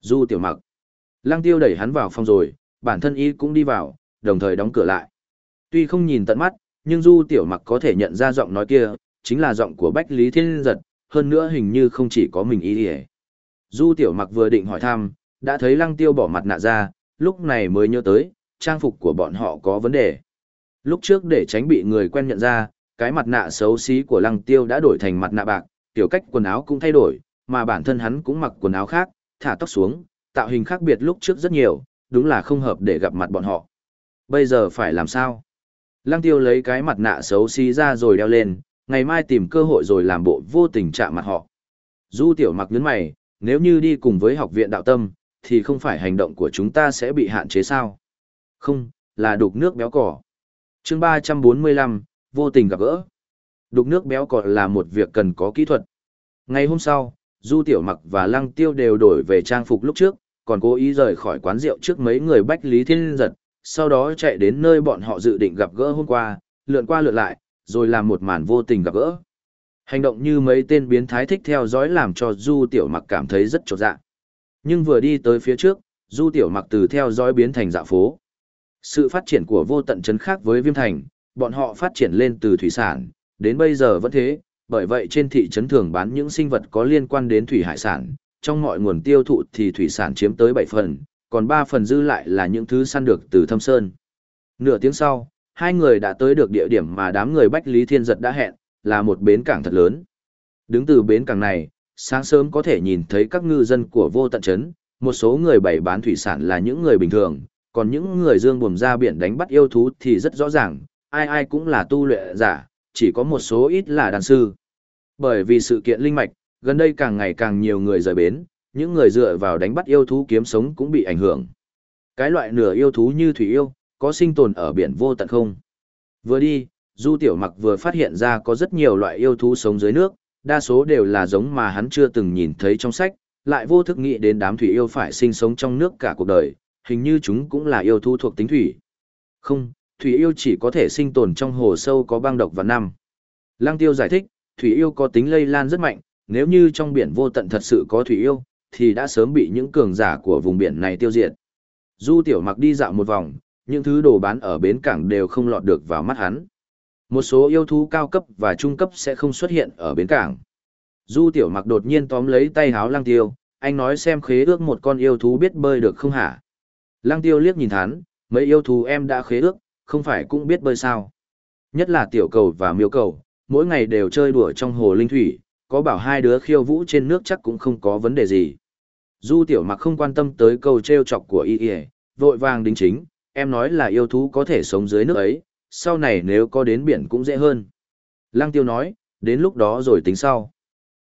Du tiểu mặc. Lăng tiêu đẩy hắn vào phòng rồi, bản thân y cũng đi vào, đồng thời đóng cửa lại. Tuy không nhìn tận mắt, nhưng Du tiểu mặc có thể nhận ra giọng nói kia, chính là giọng của Bách Lý Thiên Giật, hơn nữa hình như không chỉ có mình y hề. Du tiểu mặc vừa định hỏi thăm, đã thấy lăng tiêu bỏ mặt nạ ra, lúc này mới nhớ tới, trang phục của bọn họ có vấn đề. Lúc trước để tránh bị người quen nhận ra, cái mặt nạ xấu xí của lăng tiêu đã đổi thành mặt nạ bạc, tiểu cách quần áo cũng thay đổi, mà bản thân hắn cũng mặc quần áo khác, thả tóc xuống, tạo hình khác biệt lúc trước rất nhiều, đúng là không hợp để gặp mặt bọn họ. Bây giờ phải làm sao? Lăng tiêu lấy cái mặt nạ xấu xí ra rồi đeo lên, ngày mai tìm cơ hội rồi làm bộ vô tình chạm mặt họ. Du tiểu mặc nhấn mày, nếu như đi cùng với học viện đạo tâm, thì không phải hành động của chúng ta sẽ bị hạn chế sao? Không, là đục nước béo cỏ. chương 345, vô tình gặp gỡ. Đục nước béo cỏ là một việc cần có kỹ thuật. Ngày hôm sau, Du Tiểu Mặc và Lăng Tiêu đều đổi về trang phục lúc trước, còn cố ý rời khỏi quán rượu trước mấy người Bách Lý Thiên Giật, sau đó chạy đến nơi bọn họ dự định gặp gỡ hôm qua, lượn qua lượn lại, rồi làm một màn vô tình gặp gỡ. Hành động như mấy tên biến thái thích theo dõi làm cho Du Tiểu Mặc cảm thấy rất chột dạ. Nhưng vừa đi tới phía trước, Du Tiểu Mặc từ theo dõi biến thành dạ phố. Sự phát triển của vô tận chấn khác với Viêm Thành, bọn họ phát triển lên từ thủy sản, đến bây giờ vẫn thế, bởi vậy trên thị trấn thường bán những sinh vật có liên quan đến thủy hải sản, trong mọi nguồn tiêu thụ thì thủy sản chiếm tới 7 phần, còn 3 phần dư lại là những thứ săn được từ thâm sơn. Nửa tiếng sau, hai người đã tới được địa điểm mà đám người Bách Lý Thiên Giật đã hẹn, là một bến cảng thật lớn. Đứng từ bến cảng này, sáng sớm có thể nhìn thấy các ngư dân của vô tận trấn, một số người bày bán thủy sản là những người bình thường, còn những người dương buồm ra biển đánh bắt yêu thú thì rất rõ ràng, ai ai cũng là tu luyện giả, chỉ có một số ít là đàn sư. Bởi vì sự kiện linh mạch, gần đây càng ngày càng nhiều người rời bến, những người dựa vào đánh bắt yêu thú kiếm sống cũng bị ảnh hưởng. Cái loại nửa yêu thú như thủy yêu, có sinh tồn ở biển vô tận không? Vừa đi, Du Tiểu Mặc vừa phát hiện ra có rất nhiều loại yêu thú sống dưới nước, đa số đều là giống mà hắn chưa từng nhìn thấy trong sách, lại vô thức nghĩ đến đám thủy yêu phải sinh sống trong nước cả cuộc đời, hình như chúng cũng là yêu thú thuộc tính thủy. Không, thủy yêu chỉ có thể sinh tồn trong hồ sâu có băng độc và năm. Lăng Tiêu giải thích, thủy yêu có tính lây lan rất mạnh, nếu như trong biển vô tận thật sự có thủy yêu, thì đã sớm bị những cường giả của vùng biển này tiêu diệt. Du Tiểu Mặc đi dạo một vòng, những thứ đồ bán ở bến cảng đều không lọt được vào mắt hắn. Một số yêu thú cao cấp và trung cấp sẽ không xuất hiện ở bến cảng. Du Tiểu Mặc đột nhiên tóm lấy tay háo Lăng Tiêu, anh nói xem khế ước một con yêu thú biết bơi được không hả? Lăng Tiêu liếc nhìn hắn, mấy yêu thú em đã khế ước, không phải cũng biết bơi sao? Nhất là tiểu cầu và miêu cầu, mỗi ngày đều chơi đùa trong hồ linh thủy, có bảo hai đứa khiêu vũ trên nước chắc cũng không có vấn đề gì. Du tiểu mặc không quan tâm tới câu treo chọc của y y, vội vàng đính chính, em nói là yêu thú có thể sống dưới nước ấy, sau này nếu có đến biển cũng dễ hơn. Lăng tiêu nói, đến lúc đó rồi tính sau.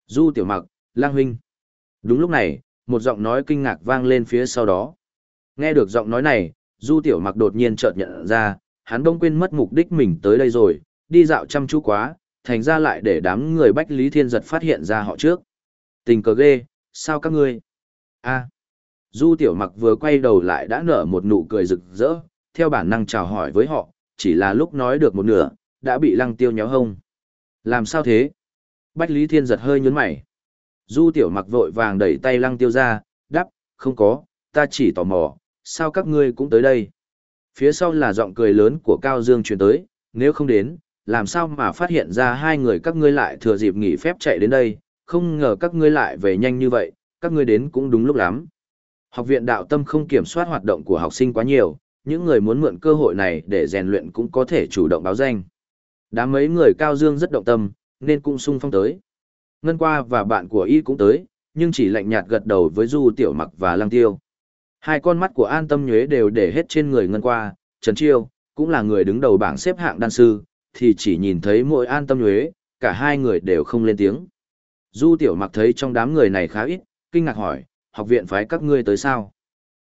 Du tiểu mặc, lang huynh. Đúng lúc này, một giọng nói kinh ngạc vang lên phía sau đó. Nghe được giọng nói này, du tiểu mặc đột nhiên chợt nhận ra, hắn đông quên mất mục đích mình tới đây rồi, đi dạo chăm chú quá, thành ra lại để đám người Bách Lý Thiên Giật phát hiện ra họ trước. Tình cờ ghê, sao các ngươi? a Du Tiểu Mặc vừa quay đầu lại đã nở một nụ cười rực rỡ, theo bản năng chào hỏi với họ, chỉ là lúc nói được một nửa, đã bị lăng tiêu nhéo hông. Làm sao thế? Bách Lý Thiên Giật hơi nhún mày. Du Tiểu Mặc vội vàng đẩy tay lăng tiêu ra, đắp, không có, ta chỉ tò mò, sao các ngươi cũng tới đây? Phía sau là giọng cười lớn của Cao Dương truyền tới, nếu không đến, làm sao mà phát hiện ra hai người các ngươi lại thừa dịp nghỉ phép chạy đến đây, không ngờ các ngươi lại về nhanh như vậy, các ngươi đến cũng đúng lúc lắm. Học viện đạo tâm không kiểm soát hoạt động của học sinh quá nhiều, những người muốn mượn cơ hội này để rèn luyện cũng có thể chủ động báo danh. Đám mấy người cao dương rất động tâm, nên cũng sung phong tới. Ngân qua và bạn của y cũng tới, nhưng chỉ lạnh nhạt gật đầu với Du Tiểu Mặc và Lăng Tiêu. Hai con mắt của An Tâm Nhuế đều để hết trên người Ngân qua, Trần Chiêu, cũng là người đứng đầu bảng xếp hạng đan sư, thì chỉ nhìn thấy mỗi an tâm nhuế, cả hai người đều không lên tiếng. Du tiểu mặc thấy trong đám người này khá ít, kinh ngạc hỏi, học viện phái các ngươi tới sao?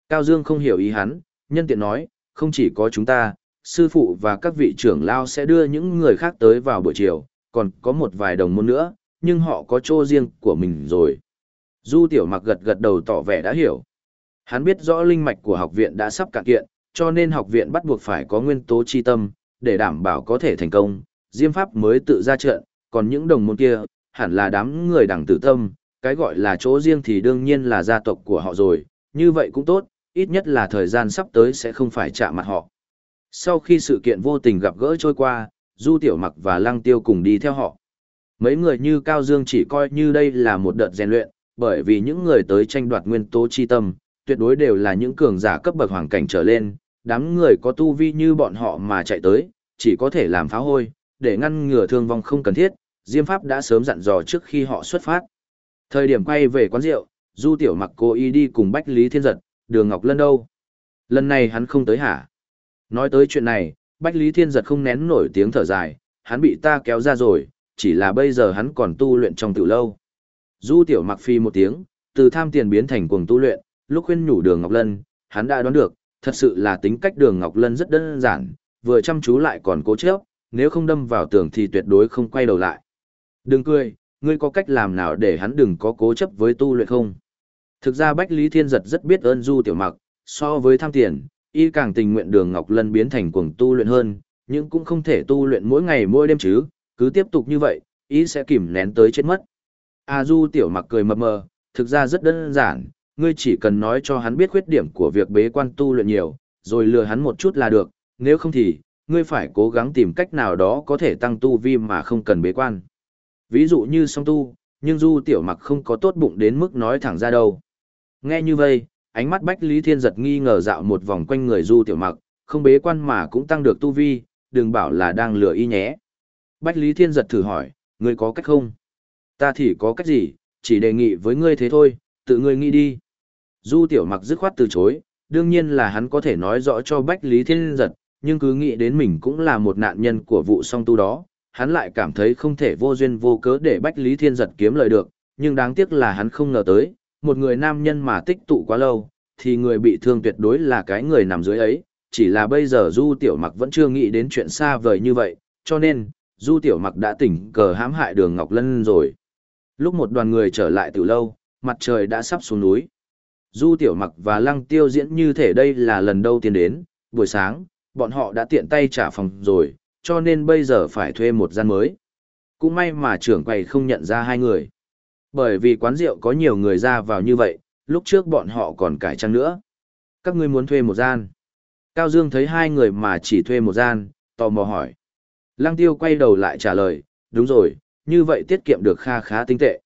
Cao Dương không hiểu ý hắn, nhân tiện nói, không chỉ có chúng ta, sư phụ và các vị trưởng lao sẽ đưa những người khác tới vào buổi chiều, còn có một vài đồng môn nữa, nhưng họ có chỗ riêng của mình rồi. Du tiểu mặc gật gật đầu tỏ vẻ đã hiểu. Hắn biết rõ linh mạch của học viện đã sắp cạn kiện, cho nên học viện bắt buộc phải có nguyên tố chi tâm, để đảm bảo có thể thành công, Diêm Pháp mới tự ra trận, còn những đồng môn kia, hẳn là đám người đẳng tử tâm, cái gọi là chỗ riêng thì đương nhiên là gia tộc của họ rồi, Như vậy cũng tốt, ít nhất là thời gian sắp tới sẽ không phải chạm mặt họ. Sau khi sự kiện vô tình gặp gỡ trôi qua, Du Tiểu Mặc và Lăng Tiêu cùng đi theo họ. Mấy người như Cao Dương chỉ coi như đây là một đợt rèn luyện, bởi vì những người tới tranh đoạt nguyên tố chi tâm, tuyệt đối đều là những cường giả cấp bậc hoàng cảnh trở lên, đám người có tu vi như bọn họ mà chạy tới, chỉ có thể làm phá hôi, để ngăn ngừa thương vong không cần thiết, Diêm Pháp đã sớm dặn dò trước khi họ xuất phát. Thời điểm quay về quán rượu, Du Tiểu Mặc cô y đi cùng Bách Lý Thiên Giật, Đường Ngọc Lân đâu? Lần này hắn không tới hả? Nói tới chuyện này, Bách Lý Thiên Giật không nén nổi tiếng thở dài, hắn bị ta kéo ra rồi, chỉ là bây giờ hắn còn tu luyện trong tiểu lâu. Du Tiểu Mặc phi một tiếng, từ tham tiền biến thành cuồng tu luyện, lúc khuyên nhủ Đường Ngọc Lân, hắn đã đoán được, thật sự là tính cách Đường Ngọc Lân rất đơn giản, vừa chăm chú lại còn cố chấp, nếu không đâm vào tường thì tuyệt đối không quay đầu lại. Đừng cười, ngươi có cách làm nào để hắn đừng có cố chấp với tu luyện không? Thực ra Bách Lý Thiên Giật rất biết ơn Du Tiểu Mặc, so với tham tiền, y càng tình nguyện Đường Ngọc Lân biến thành cuồng tu luyện hơn, nhưng cũng không thể tu luyện mỗi ngày mỗi đêm chứ, cứ tiếp tục như vậy, y sẽ kìm nén tới chết mất. A Du Tiểu Mặc cười mập mờ, thực ra rất đơn giản, ngươi chỉ cần nói cho hắn biết khuyết điểm của việc bế quan tu luyện nhiều, rồi lừa hắn một chút là được, nếu không thì, ngươi phải cố gắng tìm cách nào đó có thể tăng tu vi mà không cần bế quan. Ví dụ như song tu, nhưng Du Tiểu Mặc không có tốt bụng đến mức nói thẳng ra đâu. Nghe như vậy, ánh mắt Bách Lý Thiên giật nghi ngờ dạo một vòng quanh người Du Tiểu Mặc, không bế quan mà cũng tăng được tu vi, đừng bảo là đang lừa y nhé. Bách Lý Thiên giật thử hỏi, ngươi có cách không? Ta thì có cách gì, chỉ đề nghị với ngươi thế thôi, tự ngươi nghĩ đi. Du Tiểu Mặc dứt khoát từ chối, đương nhiên là hắn có thể nói rõ cho Bách Lý Thiên giật, nhưng cứ nghĩ đến mình cũng là một nạn nhân của vụ song tu đó, hắn lại cảm thấy không thể vô duyên vô cớ để Bách Lý Thiên giật kiếm lời được, nhưng đáng tiếc là hắn không ngờ tới, một người nam nhân mà tích tụ quá lâu, thì người bị thương tuyệt đối là cái người nằm dưới ấy, chỉ là bây giờ Du Tiểu Mặc vẫn chưa nghĩ đến chuyện xa vời như vậy, cho nên, Du Tiểu Mặc đã tỉnh cờ hãm hại đường Ngọc Lân rồi. Lúc một đoàn người trở lại từ lâu, mặt trời đã sắp xuống núi. Du Tiểu Mặc và Lăng Tiêu diễn như thể đây là lần đầu tiên đến, buổi sáng, bọn họ đã tiện tay trả phòng rồi, cho nên bây giờ phải thuê một gian mới. Cũng may mà trưởng quầy không nhận ra hai người. Bởi vì quán rượu có nhiều người ra vào như vậy, lúc trước bọn họ còn cải trang nữa. Các ngươi muốn thuê một gian. Cao Dương thấy hai người mà chỉ thuê một gian, tò mò hỏi. Lăng tiêu quay đầu lại trả lời, đúng rồi, như vậy tiết kiệm được kha khá tinh tệ.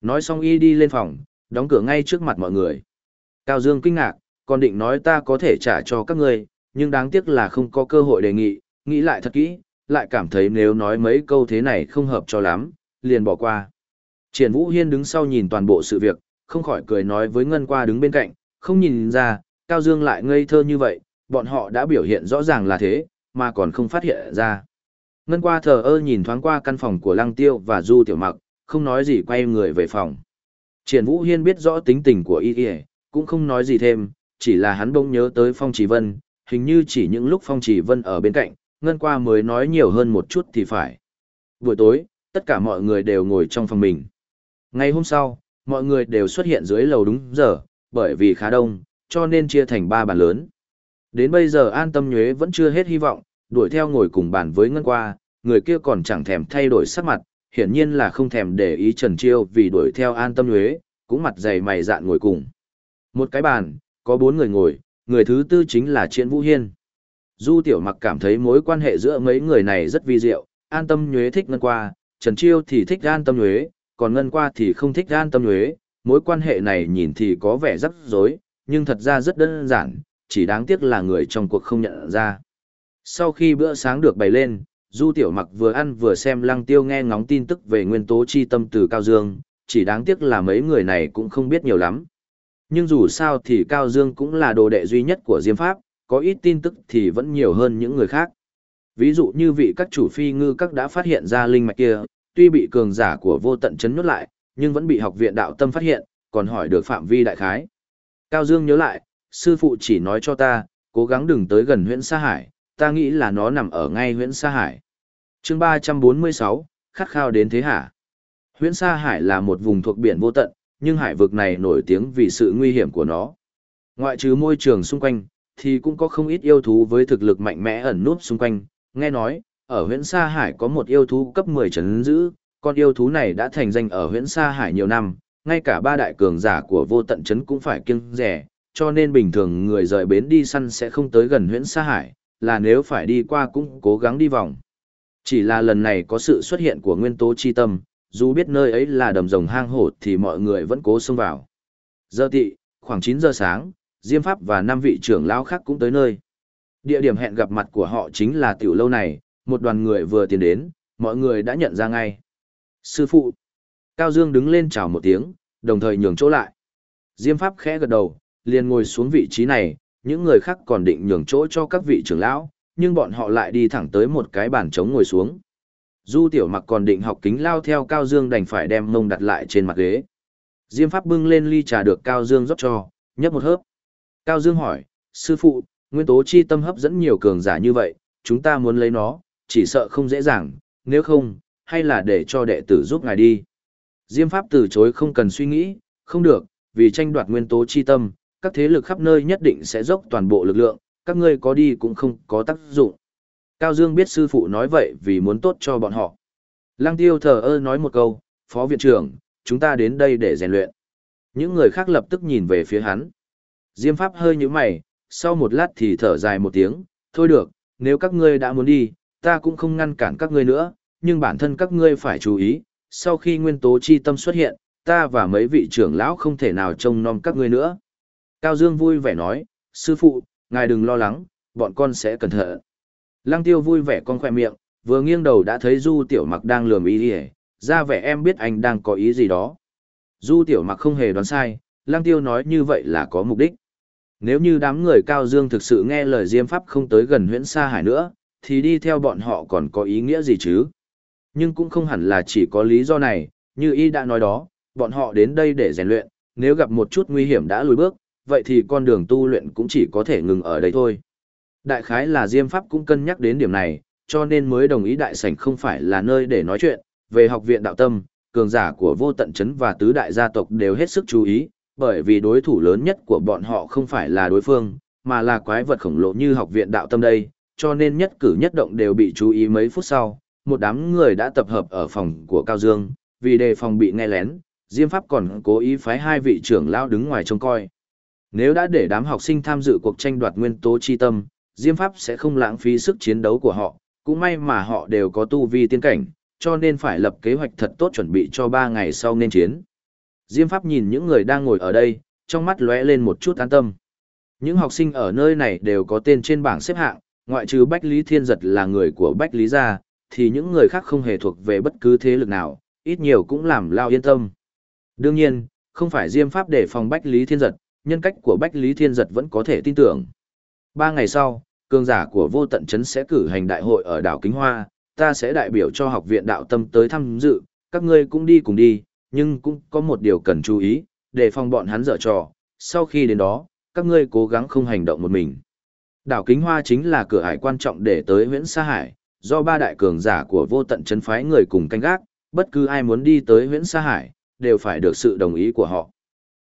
Nói xong y đi lên phòng, đóng cửa ngay trước mặt mọi người. Cao Dương kinh ngạc, còn định nói ta có thể trả cho các ngươi, nhưng đáng tiếc là không có cơ hội đề nghị, nghĩ lại thật kỹ, lại cảm thấy nếu nói mấy câu thế này không hợp cho lắm, liền bỏ qua. Triển Vũ Hiên đứng sau nhìn toàn bộ sự việc, không khỏi cười nói với Ngân Qua đứng bên cạnh, không nhìn ra, Cao Dương lại ngây thơ như vậy, bọn họ đã biểu hiện rõ ràng là thế, mà còn không phát hiện ra. Ngân Qua thờ ơ nhìn thoáng qua căn phòng của Lăng Tiêu và Du Tiểu Mặc, không nói gì quay người về phòng. Triển Vũ Hiên biết rõ tính tình của y y, cũng không nói gì thêm, chỉ là hắn bỗng nhớ tới Phong Chỉ Vân, hình như chỉ những lúc Phong Chỉ Vân ở bên cạnh, Ngân Qua mới nói nhiều hơn một chút thì phải. Buổi tối, tất cả mọi người đều ngồi trong phòng mình. Ngày hôm sau, mọi người đều xuất hiện dưới lầu đúng giờ, bởi vì khá đông, cho nên chia thành ba bàn lớn. Đến bây giờ an tâm nhuế vẫn chưa hết hy vọng, đuổi theo ngồi cùng bàn với Ngân Qua, người kia còn chẳng thèm thay đổi sắc mặt, hiển nhiên là không thèm để ý Trần Chiêu vì đuổi theo an tâm nhuế, cũng mặt dày mày dạn ngồi cùng. Một cái bàn, có bốn người ngồi, người thứ tư chính là Triển Vũ Hiên. Du Tiểu Mặc cảm thấy mối quan hệ giữa mấy người này rất vi diệu, an tâm nhuế thích Ngân Qua, Trần Chiêu thì thích an tâm nhuế, còn Ngân Qua thì không thích an tâm nhuế, mối quan hệ này nhìn thì có vẻ rắc rối, nhưng thật ra rất đơn giản, chỉ đáng tiếc là người trong cuộc không nhận ra. Sau khi bữa sáng được bày lên, Du Tiểu Mặc vừa ăn vừa xem Lăng Tiêu nghe ngóng tin tức về nguyên tố chi tâm từ Cao Dương, chỉ đáng tiếc là mấy người này cũng không biết nhiều lắm. Nhưng dù sao thì Cao Dương cũng là đồ đệ duy nhất của Diêm Pháp, có ít tin tức thì vẫn nhiều hơn những người khác. Ví dụ như vị các chủ phi ngư các đã phát hiện ra linh mạch kia, tuy bị cường giả của vô tận chấn nhốt lại, nhưng vẫn bị học viện đạo tâm phát hiện, còn hỏi được phạm vi đại khái. Cao Dương nhớ lại, sư phụ chỉ nói cho ta, cố gắng đừng tới gần huyện Sa Hải, ta nghĩ là nó nằm ở ngay huyện Sa Hải. chương 346, khát khao đến thế hả? Huyện Sa Hải là một vùng thuộc biển vô tận, nhưng hải vực này nổi tiếng vì sự nguy hiểm của nó. Ngoại trừ môi trường xung quanh, thì cũng có không ít yêu thú với thực lực mạnh mẽ ẩn núp xung quanh. Nghe nói, ở huyện Sa Hải có một yêu thú cấp 10 chấn giữ, con yêu thú này đã thành danh ở huyện Sa Hải nhiều năm, ngay cả ba đại cường giả của vô tận chấn cũng phải kiêng rẻ, cho nên bình thường người rời bến đi săn sẽ không tới gần huyện Sa Hải, là nếu phải đi qua cũng cố gắng đi vòng. Chỉ là lần này có sự xuất hiện của nguyên tố chi tâm, dù biết nơi ấy là đầm rồng hang hổ thì mọi người vẫn cố xông vào. Giờ tị, khoảng 9 giờ sáng, Diêm Pháp và năm vị trưởng lão khác cũng tới nơi. Địa điểm hẹn gặp mặt của họ chính là tiểu lâu này, một đoàn người vừa tiến đến, mọi người đã nhận ra ngay. Sư phụ. Cao Dương đứng lên chào một tiếng, đồng thời nhường chỗ lại. Diêm Pháp khẽ gật đầu, liền ngồi xuống vị trí này, những người khác còn định nhường chỗ cho các vị trưởng lão, nhưng bọn họ lại đi thẳng tới một cái bàn trống ngồi xuống. Du Tiểu Mặc còn định học kính lao theo Cao Dương đành phải đem mông đặt lại trên mặt ghế. Diêm Pháp bưng lên ly trà được Cao Dương rót cho, nhấp một hớp. Cao Dương hỏi, sư phụ, nguyên tố chi tâm hấp dẫn nhiều cường giả như vậy, chúng ta muốn lấy nó, chỉ sợ không dễ dàng, nếu không, hay là để cho đệ tử giúp ngài đi. Diêm Pháp từ chối không cần suy nghĩ, không được, vì tranh đoạt nguyên tố chi tâm, các thế lực khắp nơi nhất định sẽ dốc toàn bộ lực lượng, các ngươi có đi cũng không có tác dụng. Cao Dương biết sư phụ nói vậy vì muốn tốt cho bọn họ. Lăng tiêu thờ ơ nói một câu, phó viện trưởng, chúng ta đến đây để rèn luyện. Những người khác lập tức nhìn về phía hắn. Diêm Pháp hơi như mày, sau một lát thì thở dài một tiếng, thôi được, nếu các ngươi đã muốn đi, ta cũng không ngăn cản các ngươi nữa, nhưng bản thân các ngươi phải chú ý, sau khi nguyên tố chi tâm xuất hiện, ta và mấy vị trưởng lão không thể nào trông nom các ngươi nữa. Cao Dương vui vẻ nói, sư phụ, ngài đừng lo lắng, bọn con sẽ cẩn thận. Lăng tiêu vui vẻ con khỏe miệng, vừa nghiêng đầu đã thấy Du Tiểu Mặc đang lườm ý đi ra vẻ em biết anh đang có ý gì đó. Du Tiểu Mặc không hề đoán sai, Lăng tiêu nói như vậy là có mục đích. Nếu như đám người Cao Dương thực sự nghe lời Diêm Pháp không tới gần huyện Sa Hải nữa, thì đi theo bọn họ còn có ý nghĩa gì chứ? Nhưng cũng không hẳn là chỉ có lý do này, như y đã nói đó, bọn họ đến đây để rèn luyện, nếu gặp một chút nguy hiểm đã lùi bước, vậy thì con đường tu luyện cũng chỉ có thể ngừng ở đây thôi. Đại khái là Diêm Pháp cũng cân nhắc đến điểm này, cho nên mới đồng ý đại sảnh không phải là nơi để nói chuyện, về học viện đạo tâm, cường giả của vô tận chấn và tứ đại gia tộc đều hết sức chú ý, bởi vì đối thủ lớn nhất của bọn họ không phải là đối phương, mà là quái vật khổng lồ như học viện đạo tâm đây, cho nên nhất cử nhất động đều bị chú ý mấy phút sau, một đám người đã tập hợp ở phòng của Cao Dương, vì đề phòng bị nghe lén, Diêm Pháp còn cố ý phái hai vị trưởng lao đứng ngoài trông coi. Nếu đã để đám học sinh tham dự cuộc tranh đoạt nguyên tố chi tâm, Diêm Pháp sẽ không lãng phí sức chiến đấu của họ, cũng may mà họ đều có tu vi tiên cảnh, cho nên phải lập kế hoạch thật tốt chuẩn bị cho ba ngày sau nên chiến. Diêm Pháp nhìn những người đang ngồi ở đây, trong mắt lóe lên một chút an tâm. Những học sinh ở nơi này đều có tên trên bảng xếp hạng, ngoại trừ Bách Lý Thiên Giật là người của Bách Lý Gia, thì những người khác không hề thuộc về bất cứ thế lực nào, ít nhiều cũng làm Lao yên tâm. Đương nhiên, không phải Diêm Pháp để phòng Bách Lý Thiên Giật, nhân cách của Bách Lý Thiên Giật vẫn có thể tin tưởng. Ba ngày sau, cường giả của vô tận chấn sẽ cử hành đại hội ở đảo Kính Hoa, ta sẽ đại biểu cho học viện đạo tâm tới tham dự, các ngươi cũng đi cùng đi, nhưng cũng có một điều cần chú ý, để phòng bọn hắn dở trò, sau khi đến đó, các ngươi cố gắng không hành động một mình. Đảo Kính Hoa chính là cửa hải quan trọng để tới huyện Sa Hải, do ba đại cường giả của vô tận chấn phái người cùng canh gác, bất cứ ai muốn đi tới huyện Sa Hải, đều phải được sự đồng ý của họ.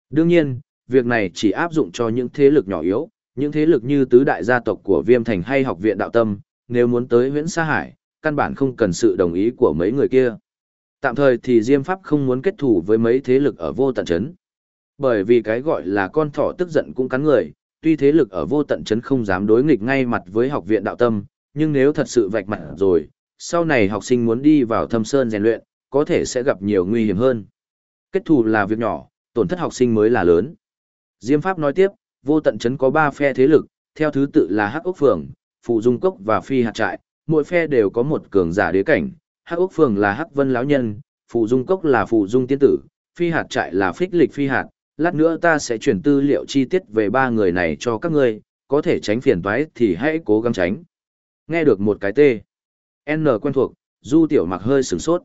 Đương nhiên, việc này chỉ áp dụng cho những thế lực nhỏ yếu, những thế lực như tứ đại gia tộc của Viêm Thành hay học viện đạo tâm, nếu muốn tới Huyễn Sa Hải, căn bản không cần sự đồng ý của mấy người kia. Tạm thời thì Diêm Pháp không muốn kết thủ với mấy thế lực ở vô tận chấn. Bởi vì cái gọi là con thỏ tức giận cũng cắn người, tuy thế lực ở vô tận chấn không dám đối nghịch ngay mặt với học viện đạo tâm, nhưng nếu thật sự vạch mặt rồi, sau này học sinh muốn đi vào thâm sơn rèn luyện, có thể sẽ gặp nhiều nguy hiểm hơn. Kết thù là việc nhỏ, tổn thất học sinh mới là lớn. Diêm Pháp nói tiếp, vô tận chấn có 3 phe thế lực, theo thứ tự là Hắc Ốc Phường, Phụ Dung Cốc và Phi Hạt Trại, mỗi phe đều có một cường giả đế cảnh. Hắc Ốc Phường là Hắc Vân lão nhân, Phụ Dung Cốc là Phụ Dung tiên tử, Phi Hạt Trại là Phích Lịch Phi Hạt. Lát nữa ta sẽ chuyển tư liệu chi tiết về ba người này cho các ngươi, có thể tránh phiền toái thì hãy cố gắng tránh. Nghe được một cái tê. N quen thuộc, Du Tiểu Mặc hơi sửng sốt.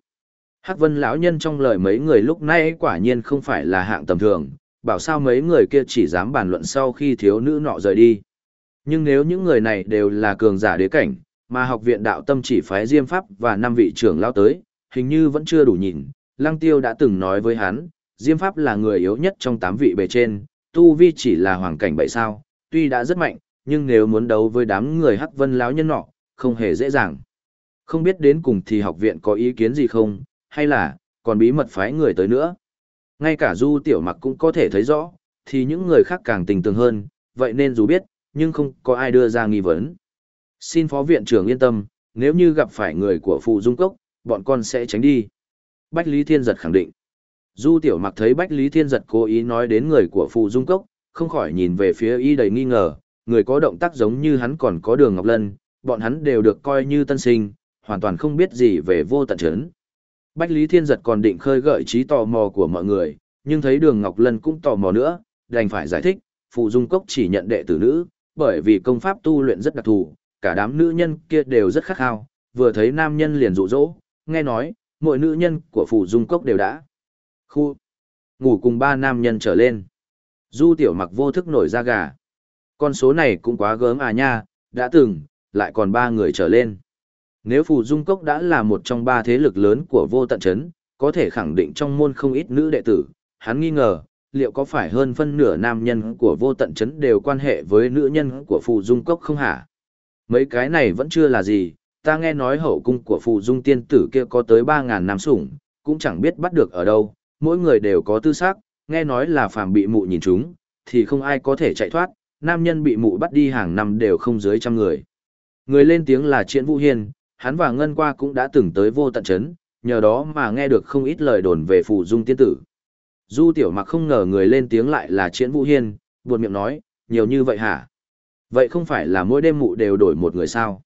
Hắc Vân lão nhân trong lời mấy người lúc nãy quả nhiên không phải là hạng tầm thường, bảo sao mấy người kia chỉ dám bàn luận sau khi thiếu nữ nọ rời đi. Nhưng nếu những người này đều là cường giả đế cảnh, mà học viện đạo tâm chỉ phái Diêm Pháp và năm vị trưởng lao tới, hình như vẫn chưa đủ nhìn. Lăng Tiêu đã từng nói với hắn, Diêm Pháp là người yếu nhất trong tám vị bề trên, Tu Vi chỉ là hoàng cảnh bảy sao, tuy đã rất mạnh, nhưng nếu muốn đấu với đám người Hắc Vân lão nhân nọ, không hề dễ dàng. Không biết đến cùng thì học viện có ý kiến gì không, hay là, còn bí mật phái người tới nữa. Ngay cả Du Tiểu Mặc cũng có thể thấy rõ, thì những người khác càng tình tường hơn, vậy nên dù biết, nhưng không có ai đưa ra nghi vấn. Xin phó viện trưởng yên tâm, nếu như gặp phải người của phụ dung cốc, bọn con sẽ tránh đi. Bách Lý Thiên Giật khẳng định. Du Tiểu Mặc thấy Bách Lý Thiên Giật cố ý nói đến người của phụ dung cốc, không khỏi nhìn về phía y đầy nghi ngờ, người có động tác giống như hắn còn có đường Ngọc Lân, bọn hắn đều được coi như tân sinh, hoàn toàn không biết gì về vô tận chấn. Bách Lý Thiên Giật còn định khơi gợi trí tò mò của mọi người, nhưng thấy đường Ngọc Lân cũng tò mò nữa, đành phải giải thích, phụ dung cốc chỉ nhận đệ tử nữ, bởi vì công pháp tu luyện rất đặc thù, cả đám nữ nhân kia đều rất khắc khao, vừa thấy nam nhân liền dụ dỗ, nghe nói, mỗi nữ nhân của phụ dung cốc đều đã khu ngủ cùng ba nam nhân trở lên. Du tiểu mặc vô thức nổi ra gà. Con số này cũng quá gớm à nha, đã từng, lại còn ba người trở lên. Nếu Phù Dung Cốc đã là một trong ba thế lực lớn của vô tận chấn, có thể khẳng định trong môn không ít nữ đệ tử, hắn nghi ngờ, liệu có phải hơn phân nửa nam nhân của vô tận chấn đều quan hệ với nữ nhân của Phù Dung Cốc không hả? Mấy cái này vẫn chưa là gì, ta nghe nói hậu cung của Phù Dung tiên tử kia có tới 3.000 nam sủng, cũng chẳng biết bắt được ở đâu, mỗi người đều có tư xác, nghe nói là phàm bị mụ nhìn chúng, thì không ai có thể chạy thoát, nam nhân bị mụ bắt đi hàng năm đều không dưới trăm người. Người lên tiếng là Triễn Vũ Hiên, hắn và Ngân Qua cũng đã từng tới vô tận chấn, nhờ đó mà nghe được không ít lời đồn về phù dung tiên tử. Du tiểu mặc không ngờ người lên tiếng lại là Chiến Vũ Hiên, buồn miệng nói, nhiều như vậy hả? Vậy không phải là mỗi đêm mụ đều đổi một người sao?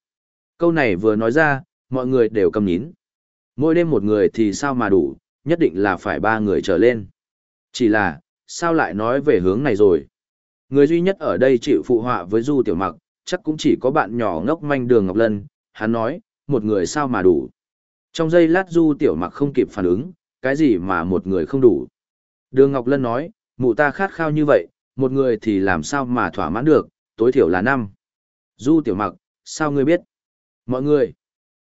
Câu này vừa nói ra, mọi người đều cầm nín. Mỗi đêm một người thì sao mà đủ, nhất định là phải ba người trở lên. Chỉ là, sao lại nói về hướng này rồi? Người duy nhất ở đây chịu phụ họa với Du Tiểu Mặc, chắc cũng chỉ có bạn nhỏ ngốc manh đường Ngọc Lân, hắn nói, một người sao mà đủ. Trong giây lát Du Tiểu Mặc không kịp phản ứng, cái gì mà một người không đủ. Đường Ngọc Lân nói, mụ ta khát khao như vậy, một người thì làm sao mà thỏa mãn được, tối thiểu là năm. Du Tiểu Mặc, sao ngươi biết? Mọi người.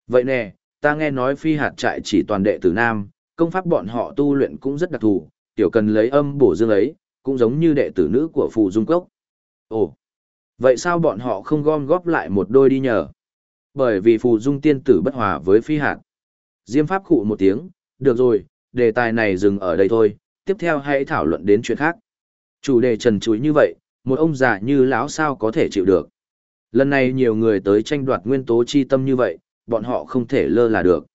Vậy nè, ta nghe nói phi hạt trại chỉ toàn đệ tử nam, công pháp bọn họ tu luyện cũng rất đặc thù, tiểu cần lấy âm bổ dương ấy, cũng giống như đệ tử nữ của Phù Dung Cốc. Ồ, vậy sao bọn họ không gom góp lại một đôi đi nhờ? Bởi vì Phù Dung tiên tử bất hòa với phi hạt. Diêm Pháp khụ một tiếng, được rồi, đề tài này dừng ở đây thôi, tiếp theo hãy thảo luận đến chuyện khác. Chủ đề trần chuối như vậy, một ông già như lão sao có thể chịu được. Lần này nhiều người tới tranh đoạt nguyên tố chi tâm như vậy, bọn họ không thể lơ là được.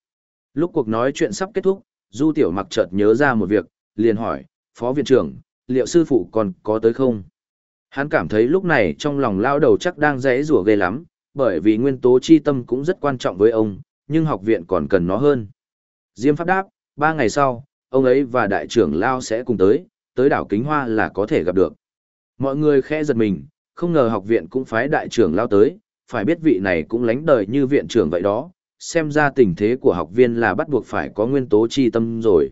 Lúc cuộc nói chuyện sắp kết thúc, Du Tiểu Mặc chợt nhớ ra một việc, liền hỏi, Phó Viện trưởng, liệu sư phụ còn có tới không? Hắn cảm thấy lúc này trong lòng lao đầu chắc đang rẽ rủa ghê lắm, bởi vì nguyên tố chi tâm cũng rất quan trọng với ông, nhưng học viện còn cần nó hơn. Diêm Pháp đáp, ba ngày sau, ông ấy và đại trưởng Lao sẽ cùng tới, tới đảo Kính Hoa là có thể gặp được. Mọi người khẽ giật mình, không ngờ học viện cũng phái đại trưởng Lao tới, phải biết vị này cũng lánh đời như viện trưởng vậy đó, xem ra tình thế của học viên là bắt buộc phải có nguyên tố chi tâm rồi.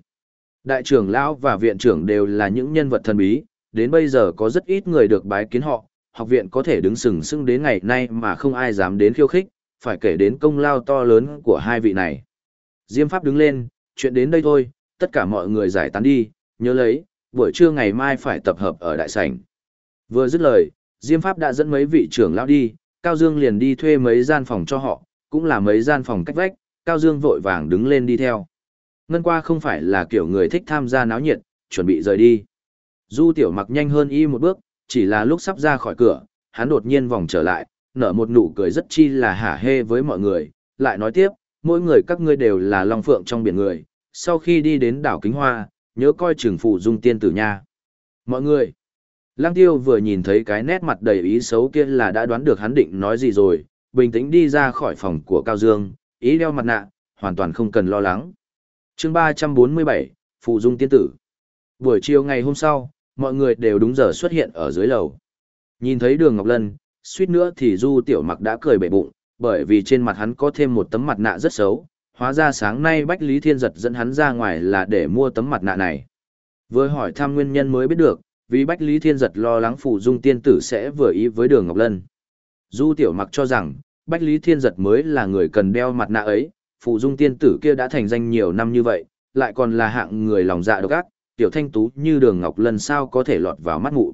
Đại trưởng lão và viện trưởng đều là những nhân vật thần bí, đến bây giờ có rất ít người được bái kiến họ, học viện có thể đứng sừng sững đến ngày nay mà không ai dám đến khiêu khích, phải kể đến công lao to lớn của hai vị này. Diêm Pháp đứng lên, chuyện đến đây thôi, tất cả mọi người giải tán đi, nhớ lấy, buổi trưa ngày mai phải tập hợp ở đại sảnh. Vừa dứt lời, Diêm Pháp đã dẫn mấy vị trưởng lão đi, Cao Dương liền đi thuê mấy gian phòng cho họ, cũng là mấy gian phòng cách vách, Cao Dương vội vàng đứng lên đi theo. Ngân qua không phải là kiểu người thích tham gia náo nhiệt, chuẩn bị rời đi. Du tiểu mặc nhanh hơn y một bước, chỉ là lúc sắp ra khỏi cửa, hắn đột nhiên vòng trở lại, nở một nụ cười rất chi là hả hê với mọi người, lại nói tiếp, mỗi người các ngươi đều là long phượng trong biển người, sau khi đi đến đảo Kính Hoa, nhớ coi trường phụ dung tiên tử nha. Mọi người, Lăng tiêu vừa nhìn thấy cái nét mặt đầy ý xấu kia là đã đoán được hắn định nói gì rồi, bình tĩnh đi ra khỏi phòng của Cao Dương, ý đeo mặt nạ, hoàn toàn không cần lo lắng. chương 347, Phụ Dung Tiên Tử. Buổi chiều ngày hôm sau, mọi người đều đúng giờ xuất hiện ở dưới lầu. Nhìn thấy đường Ngọc Lân, suýt nữa thì Du Tiểu Mặc đã cười bể bụng, bởi vì trên mặt hắn có thêm một tấm mặt nạ rất xấu. Hóa ra sáng nay Bách Lý Thiên Giật dẫn hắn ra ngoài là để mua tấm mặt nạ này. Vừa hỏi thăm nguyên nhân mới biết được, vì Bách Lý Thiên Giật lo lắng Phụ Dung Tiên Tử sẽ vừa ý với đường Ngọc Lân. Du Tiểu Mặc cho rằng, Bách Lý Thiên Giật mới là người cần đeo mặt nạ ấy, phụ dung tiên tử kia đã thành danh nhiều năm như vậy, lại còn là hạng người lòng dạ độc ác, tiểu thanh tú như đường Ngọc Lân sao có thể lọt vào mắt mụ.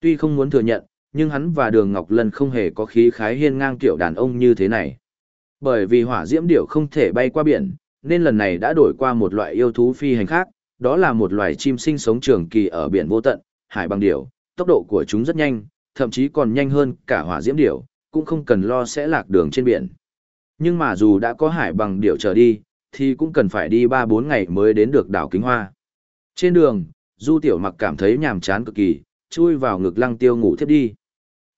Tuy không muốn thừa nhận, nhưng hắn và đường Ngọc Lân không hề có khí khái hiên ngang kiểu đàn ông như thế này. Bởi vì hỏa diễm điểu không thể bay qua biển, nên lần này đã đổi qua một loại yêu thú phi hành khác, đó là một loài chim sinh sống trường kỳ ở biển vô tận, hải bằng điểu, tốc độ của chúng rất nhanh, thậm chí còn nhanh hơn cả hỏa diễm điểu, cũng không cần lo sẽ lạc đường trên biển. Nhưng mà dù đã có hải bằng điểu trở đi, thì cũng cần phải đi 3-4 ngày mới đến được đảo Kính Hoa. Trên đường, Du Tiểu Mặc cảm thấy nhàm chán cực kỳ, chui vào ngực Lăng Tiêu ngủ thiếp đi.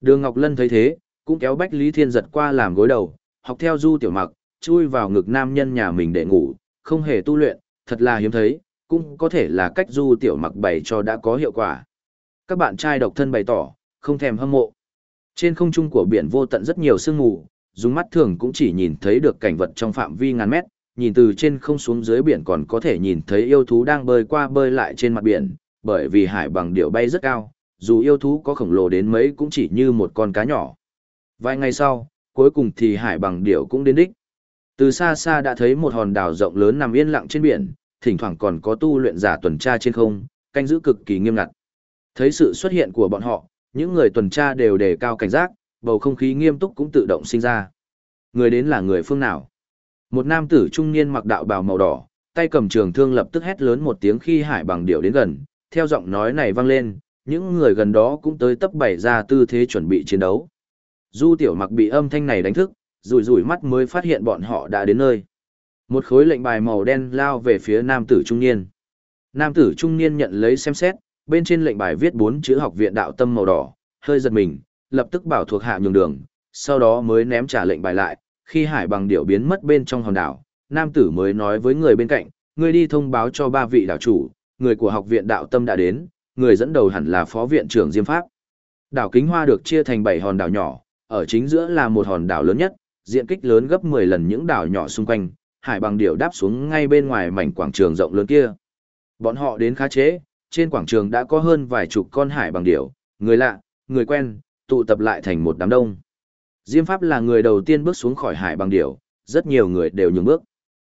Đường Ngọc Lân thấy thế, cũng kéo Bách Lý Thiên giật qua làm gối đầu, học theo Du Tiểu Mặc, chui vào ngực nam nhân nhà mình để ngủ, không hề tu luyện, thật là hiếm thấy, cũng có thể là cách Du Tiểu Mặc bày cho đã có hiệu quả. Các bạn trai độc thân bày tỏ, không thèm hâm mộ. Trên không trung của biển vô tận rất nhiều sương mù, dùng mắt thường cũng chỉ nhìn thấy được cảnh vật trong phạm vi ngàn mét, nhìn từ trên không xuống dưới biển còn có thể nhìn thấy yêu thú đang bơi qua bơi lại trên mặt biển, bởi vì hải bằng điệu bay rất cao, dù yêu thú có khổng lồ đến mấy cũng chỉ như một con cá nhỏ. Vài ngày sau, cuối cùng thì hải bằng điệu cũng đến đích. Từ xa xa đã thấy một hòn đảo rộng lớn nằm yên lặng trên biển, thỉnh thoảng còn có tu luyện giả tuần tra trên không, canh giữ cực kỳ nghiêm ngặt. Thấy sự xuất hiện của bọn họ, những người tuần tra đều đề cao cảnh giác, bầu không khí nghiêm túc cũng tự động sinh ra. Người đến là người phương nào? Một nam tử trung niên mặc đạo bào màu đỏ, tay cầm trường thương lập tức hét lớn một tiếng khi hải bằng điệu đến gần, theo giọng nói này vang lên, những người gần đó cũng tới tấp bày ra tư thế chuẩn bị chiến đấu. Du tiểu mặc bị âm thanh này đánh thức, rủi rủi mắt mới phát hiện bọn họ đã đến nơi. Một khối lệnh bài màu đen lao về phía nam tử trung niên. Nam tử trung niên nhận lấy xem xét, bên trên lệnh bài viết bốn chữ học viện đạo tâm màu đỏ, hơi giật mình, lập tức bảo thuộc hạ nhường đường, sau đó mới ném trả lệnh bài lại, khi hải bằng điệu biến mất bên trong hòn đảo, nam tử mới nói với người bên cạnh, người đi thông báo cho ba vị đảo chủ, người của học viện đạo tâm đã đến, người dẫn đầu hẳn là phó viện trưởng Diêm Pháp. Đảo Kính Hoa được chia thành bảy hòn đảo nhỏ, ở chính giữa là một hòn đảo lớn nhất, diện tích lớn gấp 10 lần những đảo nhỏ xung quanh, hải bằng điệu đáp xuống ngay bên ngoài mảnh quảng trường rộng lớn kia. Bọn họ đến khá chế, trên quảng trường đã có hơn vài chục con hải bằng điệu, người lạ, người quen, tụ tập lại thành một đám đông. Diêm Pháp là người đầu tiên bước xuống khỏi hải bằng điểu, rất nhiều người đều nhường bước.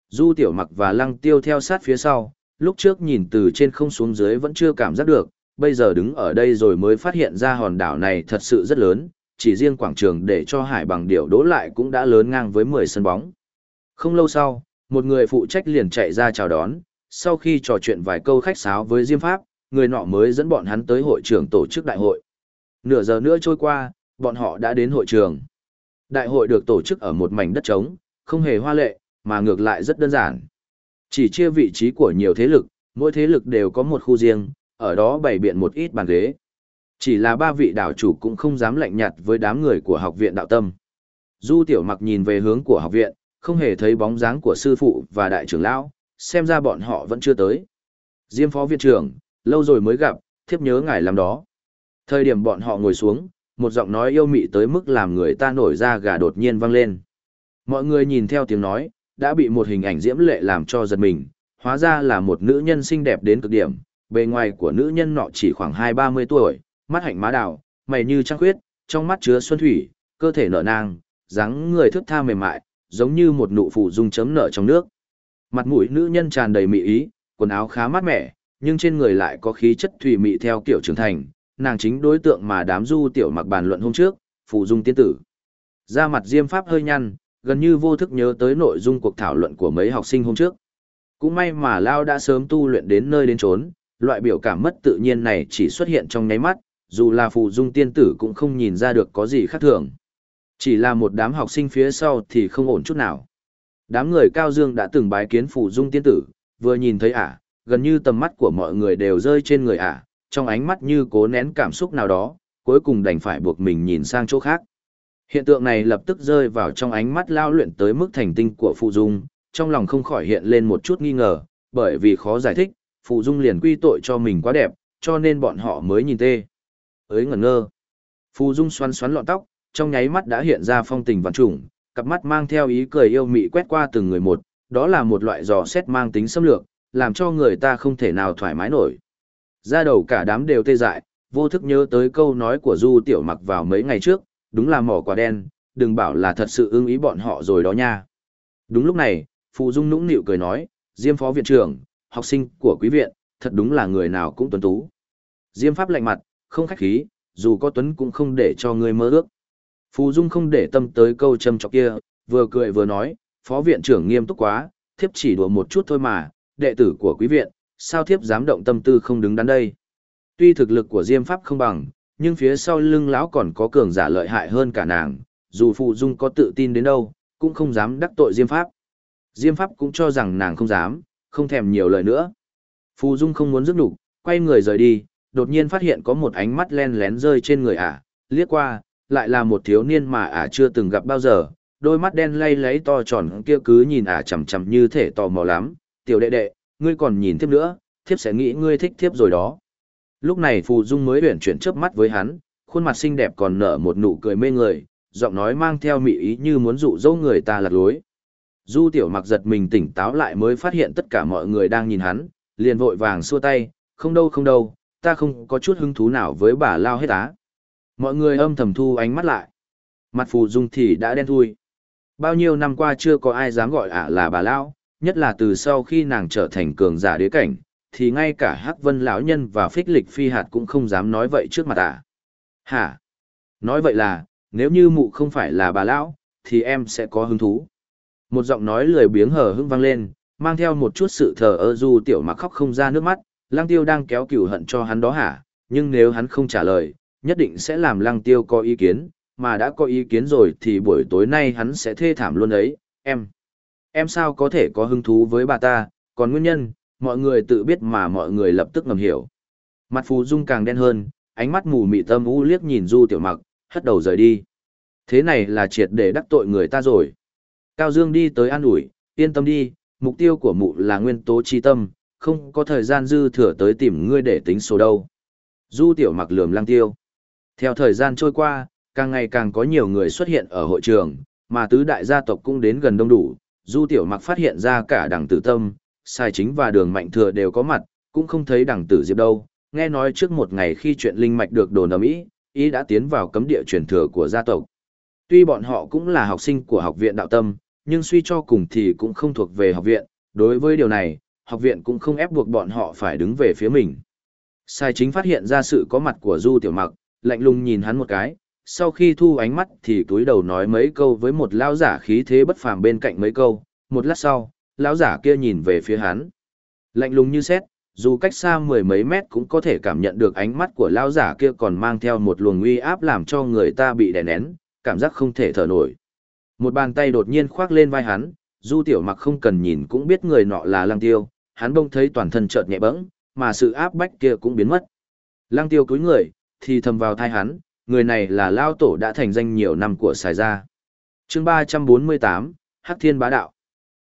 Du Tiểu Mặc và Lăng Tiêu theo sát phía sau, lúc trước nhìn từ trên không xuống dưới vẫn chưa cảm giác được, bây giờ đứng ở đây rồi mới phát hiện ra hòn đảo này thật sự rất lớn, chỉ riêng quảng trường để cho hải bằng điểu đỗ lại cũng đã lớn ngang với 10 sân bóng. Không lâu sau, một người phụ trách liền chạy ra chào đón, sau khi trò chuyện vài câu khách sáo với Diêm Pháp, người nọ mới dẫn bọn hắn tới hội trường tổ chức đại hội. Nửa giờ nữa trôi qua, bọn họ đã đến hội trường. Đại hội được tổ chức ở một mảnh đất trống, không hề hoa lệ, mà ngược lại rất đơn giản. Chỉ chia vị trí của nhiều thế lực, mỗi thế lực đều có một khu riêng, ở đó bày biện một ít bàn ghế. Chỉ là ba vị đảo chủ cũng không dám lạnh nhạt với đám người của học viện đạo tâm. Du tiểu mặc nhìn về hướng của học viện, không hề thấy bóng dáng của sư phụ và đại trưởng lão, xem ra bọn họ vẫn chưa tới. Diêm phó viện trưởng, lâu rồi mới gặp, thiếp nhớ ngài làm đó. Thời điểm bọn họ ngồi xuống, một giọng nói yêu mị tới mức làm người ta nổi da gà đột nhiên vang lên. Mọi người nhìn theo tiếng nói, đã bị một hình ảnh diễm lệ làm cho giật mình, hóa ra là một nữ nhân xinh đẹp đến cực điểm, bề ngoài của nữ nhân nọ chỉ khoảng hai ba mươi tuổi, mắt hạnh má đào, mày như trăng khuyết, trong mắt chứa xuân thủy, cơ thể nở nang, dáng người thướt tha mềm mại, giống như một nụ phủ dung chấm nở trong nước. Mặt mũi nữ nhân tràn đầy mị ý, quần áo khá mát mẻ, nhưng trên người lại có khí chất thủy mị theo kiểu trưởng thành, nàng chính đối tượng mà đám du tiểu mặc bàn luận hôm trước, phụ dung tiên tử. Ra mặt diêm pháp hơi nhăn, gần như vô thức nhớ tới nội dung cuộc thảo luận của mấy học sinh hôm trước. Cũng may mà Lao đã sớm tu luyện đến nơi đến trốn, loại biểu cảm mất tự nhiên này chỉ xuất hiện trong nháy mắt, dù là phụ dung tiên tử cũng không nhìn ra được có gì khác thường. Chỉ là một đám học sinh phía sau thì không ổn chút nào. Đám người cao dương đã từng bái kiến phụ dung tiên tử, vừa nhìn thấy ả, gần như tầm mắt của mọi người đều rơi trên người ả, trong ánh mắt như cố nén cảm xúc nào đó, cuối cùng đành phải buộc mình nhìn sang chỗ khác. Hiện tượng này lập tức rơi vào trong ánh mắt lao luyện tới mức thành tinh của Phụ Dung, trong lòng không khỏi hiện lên một chút nghi ngờ, bởi vì khó giải thích, Phụ Dung liền quy tội cho mình quá đẹp, cho nên bọn họ mới nhìn tê. Ới ngẩn ngơ. Phụ Dung xoắn xoắn lọn tóc, trong nháy mắt đã hiện ra phong tình vạn trùng, cặp mắt mang theo ý cười yêu mị quét qua từng người một, đó là một loại dò xét mang tính xâm lược, làm cho người ta không thể nào thoải mái nổi. Ra đầu cả đám đều tê dại, vô thức nhớ tới câu nói của Du Tiểu Mặc vào mấy ngày trước, đúng là mỏ quả đen, đừng bảo là thật sự ưng ý bọn họ rồi đó nha. Đúng lúc này, Phụ Dung nũng nịu cười nói, Diêm phó viện trưởng, học sinh của quý viện, thật đúng là người nào cũng tuấn tú. Diêm Pháp lạnh mặt, không khách khí, dù có tuấn cũng không để cho người mơ ước. Phù Dung không để tâm tới câu châm chọc kia, vừa cười vừa nói, phó viện trưởng nghiêm túc quá, thiếp chỉ đùa một chút thôi mà, đệ tử của quý viện, sao thiếp dám động tâm tư không đứng đắn đây? Tuy thực lực của Diêm Pháp không bằng, nhưng phía sau lưng lão còn có cường giả lợi hại hơn cả nàng, dù Phụ Dung có tự tin đến đâu, cũng không dám đắc tội Diêm Pháp. Diêm Pháp cũng cho rằng nàng không dám, không thèm nhiều lời nữa. Phù Dung không muốn rước đủ, quay người rời đi, đột nhiên phát hiện có một ánh mắt len lén rơi trên người ả, liếc qua, lại là một thiếu niên mà ả chưa từng gặp bao giờ, đôi mắt đen lay lấy to tròn kia cứ nhìn ả chằm chằm như thể tò mò lắm, tiểu đệ đệ, ngươi còn nhìn tiếp nữa, thiếp sẽ nghĩ ngươi thích thiếp rồi đó. Lúc này Phù Dung mới huyển chuyển chớp mắt với hắn, khuôn mặt xinh đẹp còn nở một nụ cười mê người, giọng nói mang theo mị ý như muốn dụ dỗ người ta lạc lối. Du tiểu mặc giật mình tỉnh táo lại mới phát hiện tất cả mọi người đang nhìn hắn, liền vội vàng xua tay, không đâu không đâu, ta không có chút hứng thú nào với bà lao hết á. Mọi người âm thầm thu ánh mắt lại. Mặt phù dung thì đã đen thui. Bao nhiêu năm qua chưa có ai dám gọi ả là bà lao, nhất là từ sau khi nàng trở thành cường giả đế cảnh, thì ngay cả hắc vân lão nhân và phích lịch phi hạt cũng không dám nói vậy trước mặt ả. Hả? Nói vậy là, nếu như mụ không phải là bà lão, thì em sẽ có hứng thú. Một giọng nói lười biếng hờ hững vang lên, mang theo một chút sự thờ ơ du tiểu mặc khóc không ra nước mắt, Lăng Tiêu đang kéo cửu hận cho hắn đó hả, nhưng nếu hắn không trả lời, nhất định sẽ làm Lăng Tiêu có ý kiến, mà đã có ý kiến rồi thì buổi tối nay hắn sẽ thê thảm luôn ấy, em. Em sao có thể có hứng thú với bà ta, còn nguyên nhân, mọi người tự biết mà mọi người lập tức ngầm hiểu. Mặt Phù Dung càng đen hơn, ánh mắt mù mị tâm u liếc nhìn Du Tiểu Mặc, hất đầu rời đi. Thế này là triệt để đắc tội người ta rồi. Cao Dương đi tới an ủi, yên tâm đi, mục tiêu của mụ là nguyên tố chi tâm, không có thời gian dư thừa tới tìm ngươi để tính số đâu. Du tiểu mặc lườm lăng tiêu. Theo thời gian trôi qua, càng ngày càng có nhiều người xuất hiện ở hội trường, mà tứ đại gia tộc cũng đến gần đông đủ. Du tiểu mặc phát hiện ra cả Đằng tử tâm, sai chính và đường mạnh thừa đều có mặt, cũng không thấy Đằng tử diệp đâu. Nghe nói trước một ngày khi chuyện linh mạch được đồn ở Mỹ, ý đã tiến vào cấm địa truyền thừa của gia tộc. Tuy bọn họ cũng là học sinh của học viện đạo tâm, nhưng suy cho cùng thì cũng không thuộc về học viện, đối với điều này, học viện cũng không ép buộc bọn họ phải đứng về phía mình. Sai chính phát hiện ra sự có mặt của Du Tiểu Mặc, lạnh lùng nhìn hắn một cái, sau khi thu ánh mắt thì túi đầu nói mấy câu với một lão giả khí thế bất phàm bên cạnh mấy câu, một lát sau, lão giả kia nhìn về phía hắn. Lạnh lùng như xét, dù cách xa mười mấy mét cũng có thể cảm nhận được ánh mắt của lão giả kia còn mang theo một luồng uy áp làm cho người ta bị đè nén, cảm giác không thể thở nổi. Một bàn tay đột nhiên khoác lên vai hắn, Du Tiểu Mặc không cần nhìn cũng biết người nọ là Lăng Tiêu, hắn bỗng thấy toàn thân chợt nhẹ bẫng, mà sự áp bách kia cũng biến mất. Lăng Tiêu cúi người, thì thầm vào thai hắn, người này là lao tổ đã thành danh nhiều năm của Sài Gia. Chương 348, Hắc Thiên Bá Đạo.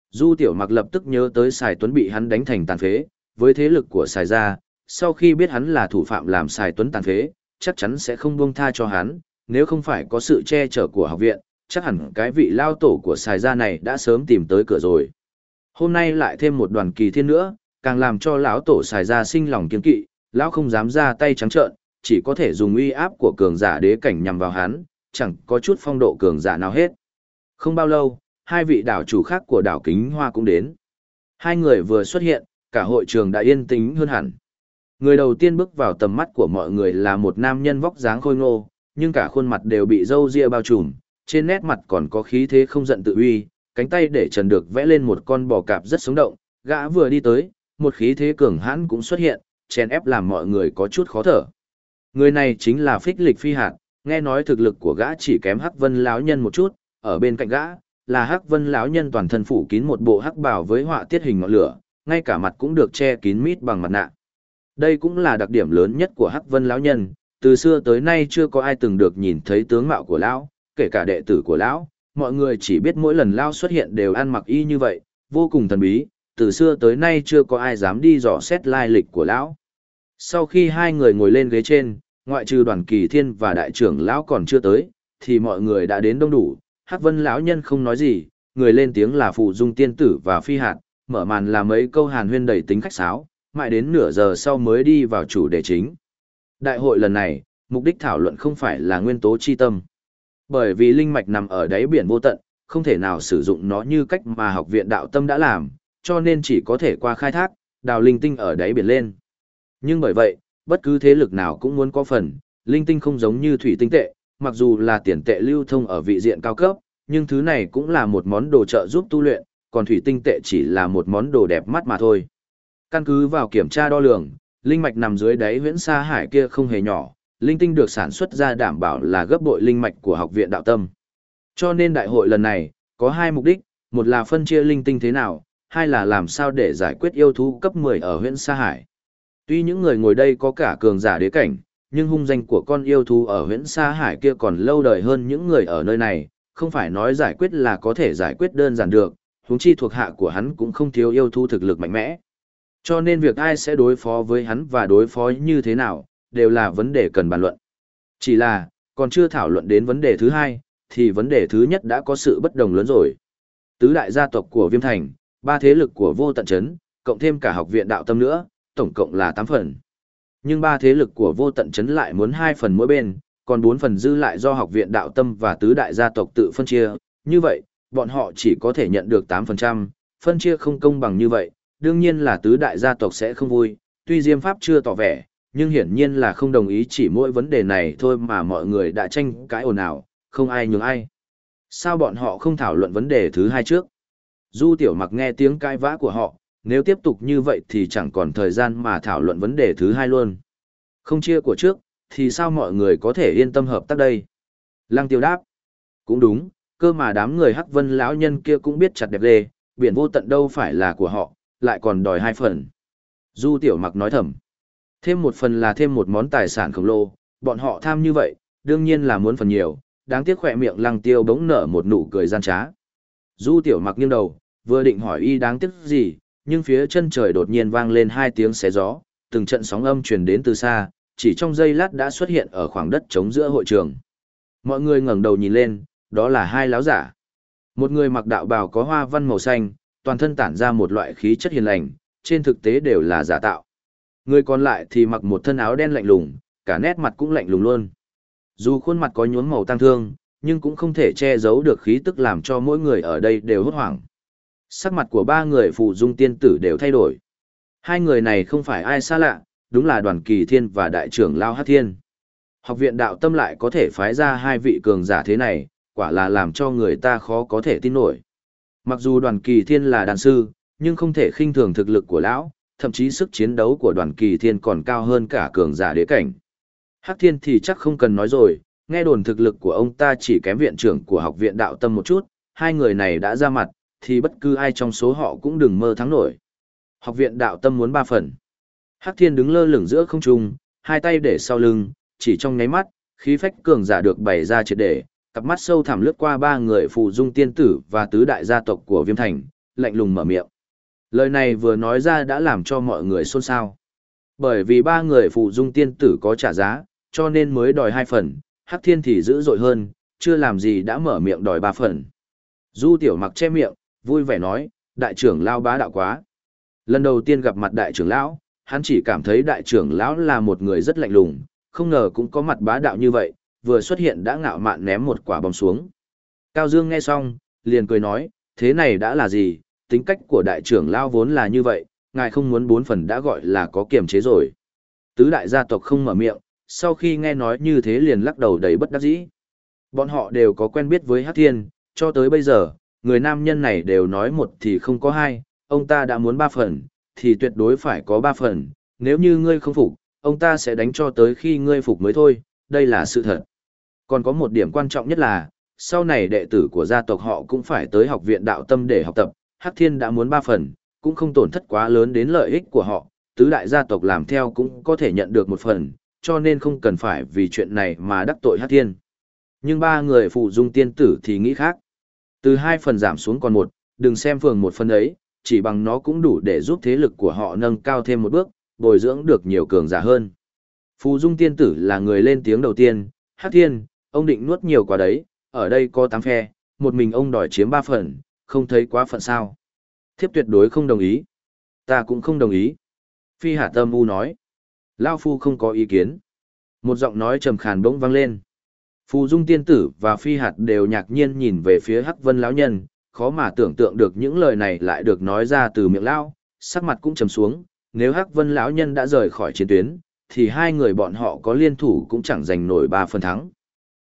Du Tiểu Mặc lập tức nhớ tới Sài Tuấn bị hắn đánh thành tàn phế, với thế lực của Sài Gia, sau khi biết hắn là thủ phạm làm Sài Tuấn tàn phế, chắc chắn sẽ không buông tha cho hắn, nếu không phải có sự che chở của học viện, chắc hẳn cái vị lao tổ của xài gia này đã sớm tìm tới cửa rồi. Hôm nay lại thêm một đoàn kỳ thiên nữa, càng làm cho lão tổ xài gia sinh lòng kiên kỵ, lão không dám ra tay trắng trợn, chỉ có thể dùng uy áp của cường giả đế cảnh nhằm vào hắn, chẳng có chút phong độ cường giả nào hết. Không bao lâu, hai vị đảo chủ khác của đảo Kính Hoa cũng đến. Hai người vừa xuất hiện, cả hội trường đã yên tĩnh hơn hẳn. Người đầu tiên bước vào tầm mắt của mọi người là một nam nhân vóc dáng khôi ngô, nhưng cả khuôn mặt đều bị râu ria bao trùm, trên nét mặt còn có khí thế không giận tự uy, cánh tay để trần được vẽ lên một con bò cạp rất sống động, gã vừa đi tới, một khí thế cường hãn cũng xuất hiện, chèn ép làm mọi người có chút khó thở. Người này chính là Phích Lịch Phi Hạt, nghe nói thực lực của gã chỉ kém Hắc Vân lão nhân một chút, ở bên cạnh gã là Hắc Vân lão nhân toàn thân phủ kín một bộ hắc bào với họa tiết hình ngọn lửa, ngay cả mặt cũng được che kín mít bằng mặt nạ. Đây cũng là đặc điểm lớn nhất của Hắc Vân lão nhân, từ xưa tới nay chưa có ai từng được nhìn thấy tướng mạo của lão, kể cả đệ tử của lão, mọi người chỉ biết mỗi lần lão xuất hiện đều ăn mặc y như vậy, vô cùng thần bí, từ xưa tới nay chưa có ai dám đi dò xét lai lịch của lão. Sau khi hai người ngồi lên ghế trên, ngoại trừ đoàn kỳ thiên và đại trưởng lão còn chưa tới, thì mọi người đã đến đông đủ, Hắc Vân lão nhân không nói gì, người lên tiếng là phụ dung tiên tử và phi hạt, mở màn là mấy câu hàn huyên đầy tính khách sáo, mãi đến nửa giờ sau mới đi vào chủ đề chính. Đại hội lần này, mục đích thảo luận không phải là nguyên tố chi tâm. Bởi vì linh mạch nằm ở đáy biển vô tận, không thể nào sử dụng nó như cách mà học viện đạo tâm đã làm, cho nên chỉ có thể qua khai thác, đào linh tinh ở đáy biển lên. Nhưng bởi vậy, bất cứ thế lực nào cũng muốn có phần, linh tinh không giống như thủy tinh tệ, mặc dù là tiền tệ lưu thông ở vị diện cao cấp, nhưng thứ này cũng là một món đồ trợ giúp tu luyện, còn thủy tinh tệ chỉ là một món đồ đẹp mắt mà thôi. Căn cứ vào kiểm tra đo lường, linh mạch nằm dưới đáy huyễn sa hải kia không hề nhỏ, linh tinh được sản xuất ra đảm bảo là gấp bội linh mạch của học viện đạo tâm. Cho nên đại hội lần này, có hai mục đích, một là phân chia linh tinh thế nào, hai là làm sao để giải quyết yêu thú cấp 10 ở huyện Sa Hải. Tuy những người ngồi đây có cả cường giả đế cảnh, nhưng hung danh của con yêu thú ở huyện Sa Hải kia còn lâu đời hơn những người ở nơi này, không phải nói giải quyết là có thể giải quyết đơn giản được, huống chi thuộc hạ của hắn cũng không thiếu yêu thú thực lực mạnh mẽ. Cho nên việc ai sẽ đối phó với hắn và đối phó như thế nào, đều là vấn đề cần bàn luận. Chỉ là, còn chưa thảo luận đến vấn đề thứ hai, thì vấn đề thứ nhất đã có sự bất đồng lớn rồi. Tứ đại gia tộc của Viêm Thành, ba thế lực của vô tận chấn, cộng thêm cả học viện đạo tâm nữa, tổng cộng là 8 phần. Nhưng ba thế lực của vô tận chấn lại muốn hai phần mỗi bên, còn bốn phần dư lại do học viện đạo tâm và tứ đại gia tộc tự phân chia. Như vậy, bọn họ chỉ có thể nhận được 8%, phân chia không công bằng như vậy, đương nhiên là tứ đại gia tộc sẽ không vui, tuy Diêm Pháp chưa tỏ vẻ, nhưng hiển nhiên là không đồng ý chỉ mỗi vấn đề này thôi mà mọi người đã tranh cãi ồn ào, không ai nhường ai. Sao bọn họ không thảo luận vấn đề thứ hai trước? Du tiểu mặc nghe tiếng cãi vã của họ, nếu tiếp tục như vậy thì chẳng còn thời gian mà thảo luận vấn đề thứ hai luôn. Không chia của trước, thì sao mọi người có thể yên tâm hợp tác đây? Lăng tiêu đáp. Cũng đúng, cơ mà đám người hắc vân lão nhân kia cũng biết chặt đẹp lê, biển vô tận đâu phải là của họ, lại còn đòi hai phần. Du tiểu mặc nói thầm. Thêm một phần là thêm một món tài sản khổng lồ, bọn họ tham như vậy, đương nhiên là muốn phần nhiều, đáng tiếc khỏe miệng lăng tiêu bỗng nở một nụ cười gian trá. Du tiểu mặc nghiêng đầu, vừa định hỏi y đáng tiếc gì, nhưng phía chân trời đột nhiên vang lên hai tiếng xé gió, từng trận sóng âm truyền đến từ xa, chỉ trong giây lát đã xuất hiện ở khoảng đất trống giữa hội trường. Mọi người ngẩng đầu nhìn lên, đó là hai lão giả. Một người mặc đạo bào có hoa văn màu xanh, toàn thân tản ra một loại khí chất hiền lành, trên thực tế đều là giả tạo. Người còn lại thì mặc một thân áo đen lạnh lùng, cả nét mặt cũng lạnh lùng luôn. Dù khuôn mặt có nhuốm màu tang thương, nhưng cũng không thể che giấu được khí tức làm cho mỗi người ở đây đều hốt hoảng. Sắc mặt của ba người phụ dung tiên tử đều thay đổi. Hai người này không phải ai xa lạ, đúng là đoàn kỳ thiên và đại trưởng Lao Hát Thiên. Học viện đạo tâm lại có thể phái ra hai vị cường giả thế này, quả là làm cho người ta khó có thể tin nổi. Mặc dù đoàn kỳ thiên là đàn sư, nhưng không thể khinh thường thực lực của lão, thậm chí sức chiến đấu của đoàn kỳ thiên còn cao hơn cả cường giả đế cảnh. Hắc thiên thì chắc không cần nói rồi, nghe đồn thực lực của ông ta chỉ kém viện trưởng của học viện đạo tâm một chút, hai người này đã ra mặt, thì bất cứ ai trong số họ cũng đừng mơ thắng nổi. Học viện đạo tâm muốn ba phần. Hắc thiên đứng lơ lửng giữa không trung, hai tay để sau lưng, chỉ trong nháy mắt, khí phách cường giả được bày ra triệt để, cặp mắt sâu thẳm lướt qua ba người phụ dung tiên tử và tứ đại gia tộc của viêm thành, lạnh lùng mở miệng. Lời này vừa nói ra đã làm cho mọi người xôn xao. Bởi vì ba người phụ dung tiên tử có trả giá, cho nên mới đòi hai phần, Hắc Thiên thì dữ dội hơn, chưa làm gì đã mở miệng đòi ba phần. Du Tiểu Mặc che miệng, vui vẻ nói, đại trưởng lão bá đạo quá. Lần đầu tiên gặp mặt đại trưởng lão, hắn chỉ cảm thấy đại trưởng lão là một người rất lạnh lùng, không ngờ cũng có mặt bá đạo như vậy, vừa xuất hiện đã ngạo mạn ném một quả bom xuống. Cao Dương nghe xong, liền cười nói, thế này đã là gì, tính cách của đại trưởng lão vốn là như vậy, ngài không muốn bốn phần đã gọi là có kiềm chế rồi. Tứ đại gia tộc không mở miệng, sau khi nghe nói như thế liền lắc đầu đầy bất đắc dĩ. Bọn họ đều có quen biết với hắc Thiên, cho tới bây giờ, người nam nhân này đều nói một thì không có hai, ông ta đã muốn ba phần, thì tuyệt đối phải có ba phần, nếu như ngươi không phục, ông ta sẽ đánh cho tới khi ngươi phục mới thôi, đây là sự thật. Còn có một điểm quan trọng nhất là, sau này đệ tử của gia tộc họ cũng phải tới học viện đạo tâm để học tập, Hắc Thiên đã muốn ba phần, cũng không tổn thất quá lớn đến lợi ích của họ, tứ đại gia tộc làm theo cũng có thể nhận được một phần, cho nên không cần phải vì chuyện này mà đắc tội Hắc Thiên. Nhưng ba người phụ dung tiên tử thì nghĩ khác. Từ hai phần giảm xuống còn một, đừng xem phường một phần ấy, chỉ bằng nó cũng đủ để giúp thế lực của họ nâng cao thêm một bước, bồi dưỡng được nhiều cường giả hơn. Phù dung tiên tử là người lên tiếng đầu tiên, Hát Thiên, ông định nuốt nhiều quá đấy, ở đây có tám phe, một mình ông đòi chiếm ba phần, không thấy quá phận sao. Thiếp tuyệt đối không đồng ý. Ta cũng không đồng ý. Phi Hạ Tâm U nói. Lao Phu không có ý kiến. Một giọng nói trầm khàn bỗng vang lên. Phù Dung Tiên Tử và Phi Hạt đều ngạc nhiên nhìn về phía Hắc Vân lão nhân, khó mà tưởng tượng được những lời này lại được nói ra từ miệng lão, sắc mặt cũng trầm xuống, nếu Hắc Vân lão nhân đã rời khỏi chiến tuyến, thì hai người bọn họ có liên thủ cũng chẳng giành nổi ba phần thắng.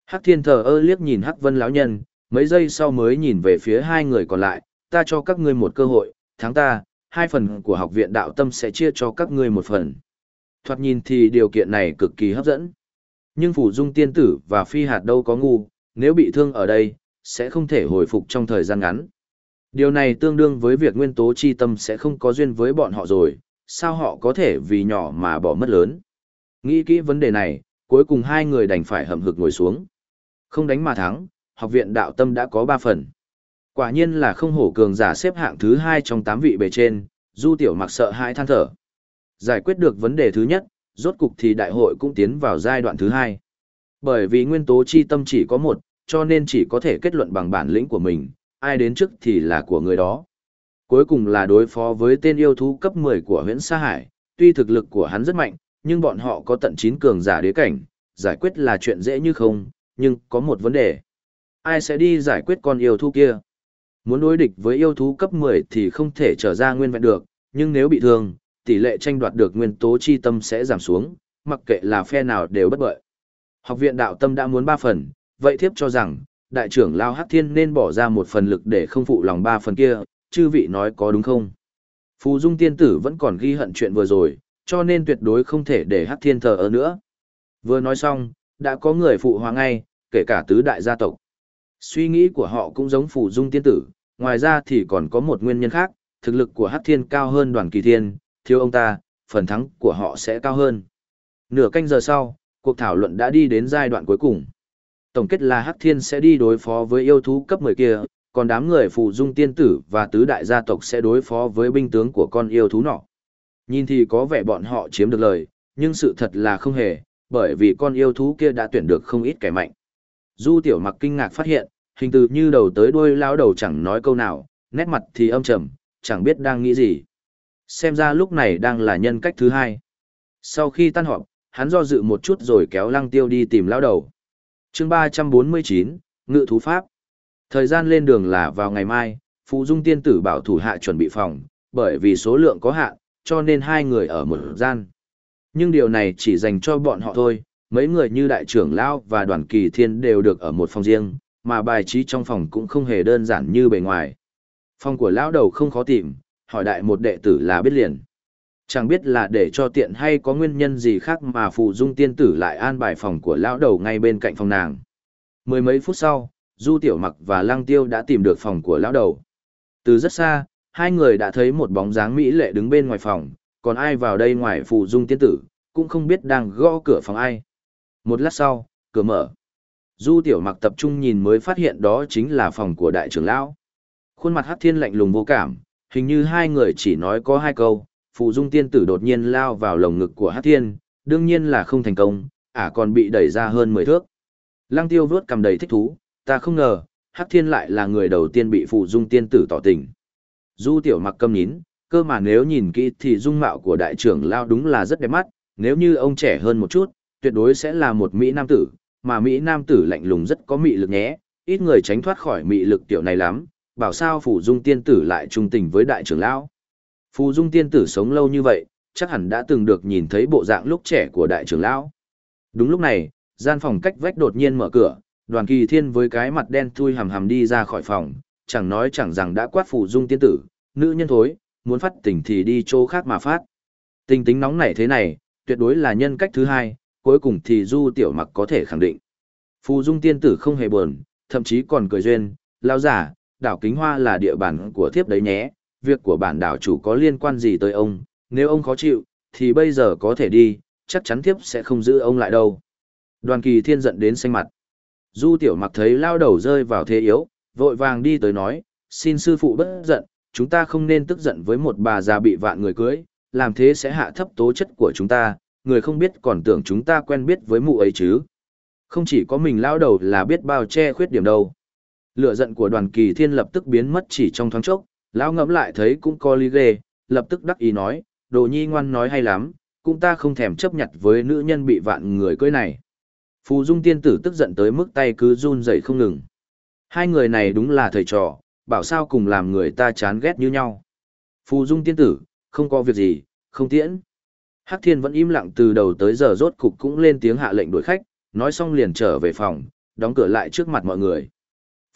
Hắc Thiên thờ ơ liếc nhìn Hắc Vân lão nhân, mấy giây sau mới nhìn về phía hai người còn lại, ta cho các ngươi một cơ hội, thắng ta, hai phần của học viện đạo tâm sẽ chia cho các ngươi một phần. Thoạt nhìn thì điều kiện này cực kỳ hấp dẫn. Nhưng phủ dung tiên tử và phi hạt đâu có ngu, nếu bị thương ở đây, sẽ không thể hồi phục trong thời gian ngắn. Điều này tương đương với việc nguyên tố chi tâm sẽ không có duyên với bọn họ rồi, sao họ có thể vì nhỏ mà bỏ mất lớn. Nghĩ kỹ vấn đề này, cuối cùng hai người đành phải hầm hực ngồi xuống. Không đánh mà thắng, học viện đạo tâm đã có ba phần. Quả nhiên là không hổ cường giả xếp hạng thứ hai trong tám vị bề trên, du tiểu mặc sợ hai than thở. Giải quyết được vấn đề thứ nhất, rốt cục thì đại hội cũng tiến vào giai đoạn thứ hai. Bởi vì nguyên tố chi tâm chỉ có một, cho nên chỉ có thể kết luận bằng bản lĩnh của mình, ai đến trước thì là của người đó. Cuối cùng là đối phó với tên yêu thú cấp 10 của huyện Sa Hải, tuy thực lực của hắn rất mạnh, nhưng bọn họ có tận 9 cường giả đế cảnh, giải quyết là chuyện dễ như không, nhưng có một vấn đề. Ai sẽ đi giải quyết con yêu thú kia? Muốn đối địch với yêu thú cấp 10 thì không thể trở ra nguyên vẹn được, nhưng nếu bị thương, tỷ lệ tranh đoạt được nguyên tố chi tâm sẽ giảm xuống, mặc kệ là phe nào đều bất blợi. Học viện đạo tâm đã muốn 3 phần, vậy thiếp cho rằng, đại trưởng Lao Hắc Thiên nên bỏ ra một phần lực để không phụ lòng ba phần kia, chư vị nói có đúng không? Phù Dung tiên tử vẫn còn ghi hận chuyện vừa rồi, cho nên tuyệt đối không thể để Hắc Thiên thờ ở nữa. Vừa nói xong, đã có người phụ hòa ngay, kể cả tứ đại gia tộc. Suy nghĩ của họ cũng giống Phù Dung tiên tử, ngoài ra thì còn có một nguyên nhân khác, thực lực của Hắc Thiên cao hơn đoàn kỳ thiên, thiếu ông ta, phần thắng của họ sẽ cao hơn. Nửa canh giờ sau, cuộc thảo luận đã đi đến giai đoạn cuối cùng. Tổng kết là Hắc Thiên sẽ đi đối phó với yêu thú cấp 10 kia, còn đám người phụ dung tiên tử và tứ đại gia tộc sẽ đối phó với binh tướng của con yêu thú nọ. Nhìn thì có vẻ bọn họ chiếm được lời, nhưng sự thật là không hề, bởi vì con yêu thú kia đã tuyển được không ít kẻ mạnh. Du tiểu mặc kinh ngạc phát hiện, hình từ như đầu tới đuôi lao đầu chẳng nói câu nào, nét mặt thì âm trầm, chẳng biết đang nghĩ gì. Xem ra lúc này đang là nhân cách thứ hai. Sau khi tan họp, hắn do dự một chút rồi kéo lăng tiêu đi tìm lao đầu. Chương ba trăm bốn mươi chín ngự thú pháp. Thời gian lên đường là vào ngày mai phụ dung tiên tử bảo thủ hạ chuẩn bị phòng bởi vì số lượng có hạn cho nên hai người ở một gian. Nhưng điều này chỉ dành cho bọn họ thôi mấy người như đại trưởng lão và đoàn kỳ thiên đều được ở một phòng riêng mà bài trí trong phòng cũng không hề đơn giản như bề ngoài. Phòng của lão đầu không khó tìm hỏi đại một đệ tử là biết liền Chẳng biết là để cho tiện hay có nguyên nhân gì khác mà phụ dung tiên tử lại an bài phòng của lão đầu ngay bên cạnh phòng nàng. Mười mấy phút sau, Du Tiểu Mặc và Lăng Tiêu đã tìm được phòng của lão đầu. Từ rất xa, hai người đã thấy một bóng dáng mỹ lệ đứng bên ngoài phòng, còn ai vào đây ngoài phụ dung tiên tử, cũng không biết đang gõ cửa phòng ai. Một lát sau, cửa mở. Du Tiểu Mặc tập trung nhìn mới phát hiện đó chính là phòng của đại trưởng lão. Khuôn mặt Hắc Thiên lạnh lùng vô cảm, hình như hai người chỉ nói có hai câu, phụ dung tiên tử đột nhiên lao vào lồng ngực của hát thiên đương nhiên là không thành công ả à còn bị đẩy ra hơn mười thước. Lăng tiêu vớt cầm đầy thích thú ta không ngờ hát thiên lại là người đầu tiên bị phụ dung tiên tử tỏ tình. Du tiểu mặc câm nhín cơ mà nếu nhìn kỹ thì dung mạo của đại trưởng lao đúng là rất đẹp mắt nếu như ông trẻ hơn một chút tuyệt đối sẽ là một mỹ nam tử mà mỹ nam tử lạnh lùng rất có mị lực nhé ít người tránh thoát khỏi mị lực tiểu này lắm bảo sao phù dung tiên tử lại trung tình với đại trưởng lão Phù Dung tiên tử sống lâu như vậy, chắc hẳn đã từng được nhìn thấy bộ dạng lúc trẻ của đại trưởng lão. Đúng lúc này, gian phòng cách vách đột nhiên mở cửa, đoàn kỳ thiên với cái mặt đen thui hầm hầm đi ra khỏi phòng, chẳng nói chẳng rằng đã quát Phù Dung tiên tử, nữ nhân thối, muốn phát tỉnh thì đi chỗ khác mà phát. Tình tính nóng nảy thế này, tuyệt đối là nhân cách thứ hai, cuối cùng thì Du Tiểu Mặc có thể khẳng định. Phù Dung tiên tử không hề buồn, thậm chí còn cười duyên, lao giả, đảo kính hoa là địa bàn của thiếp đấy nhé, việc của bản đảo chủ có liên quan gì tới ông, nếu ông khó chịu, thì bây giờ có thể đi, chắc chắn thiếp sẽ không giữ ông lại đâu. Đoàn kỳ thiên giận đến xanh mặt. Du tiểu mặc thấy lao đầu rơi vào thế yếu, vội vàng đi tới nói, xin sư phụ bất giận, chúng ta không nên tức giận với một bà già bị vạn người cưới, làm thế sẽ hạ thấp tố chất của chúng ta, người không biết còn tưởng chúng ta quen biết với mụ ấy chứ. Không chỉ có mình lao đầu là biết bao che khuyết điểm đâu. Lửa giận của đoàn kỳ thiên lập tức biến mất chỉ trong thoáng chốc, Lão ngẫm lại thấy cũng có lý ghê, lập tức đắc ý nói, đồ nhi ngoan nói hay lắm, cũng ta không thèm chấp nhận với nữ nhân bị vạn người cưới này. Phù Dung tiên tử tức giận tới mức tay cứ run rẩy không ngừng. Hai người này đúng là thầy trò, bảo sao cùng làm người ta chán ghét như nhau. Phù Dung tiên tử, không có việc gì, không tiễn. Hắc Thiên vẫn im lặng từ đầu tới giờ rốt cục cũng lên tiếng hạ lệnh đuổi khách, nói xong liền trở về phòng, đóng cửa lại trước mặt mọi người.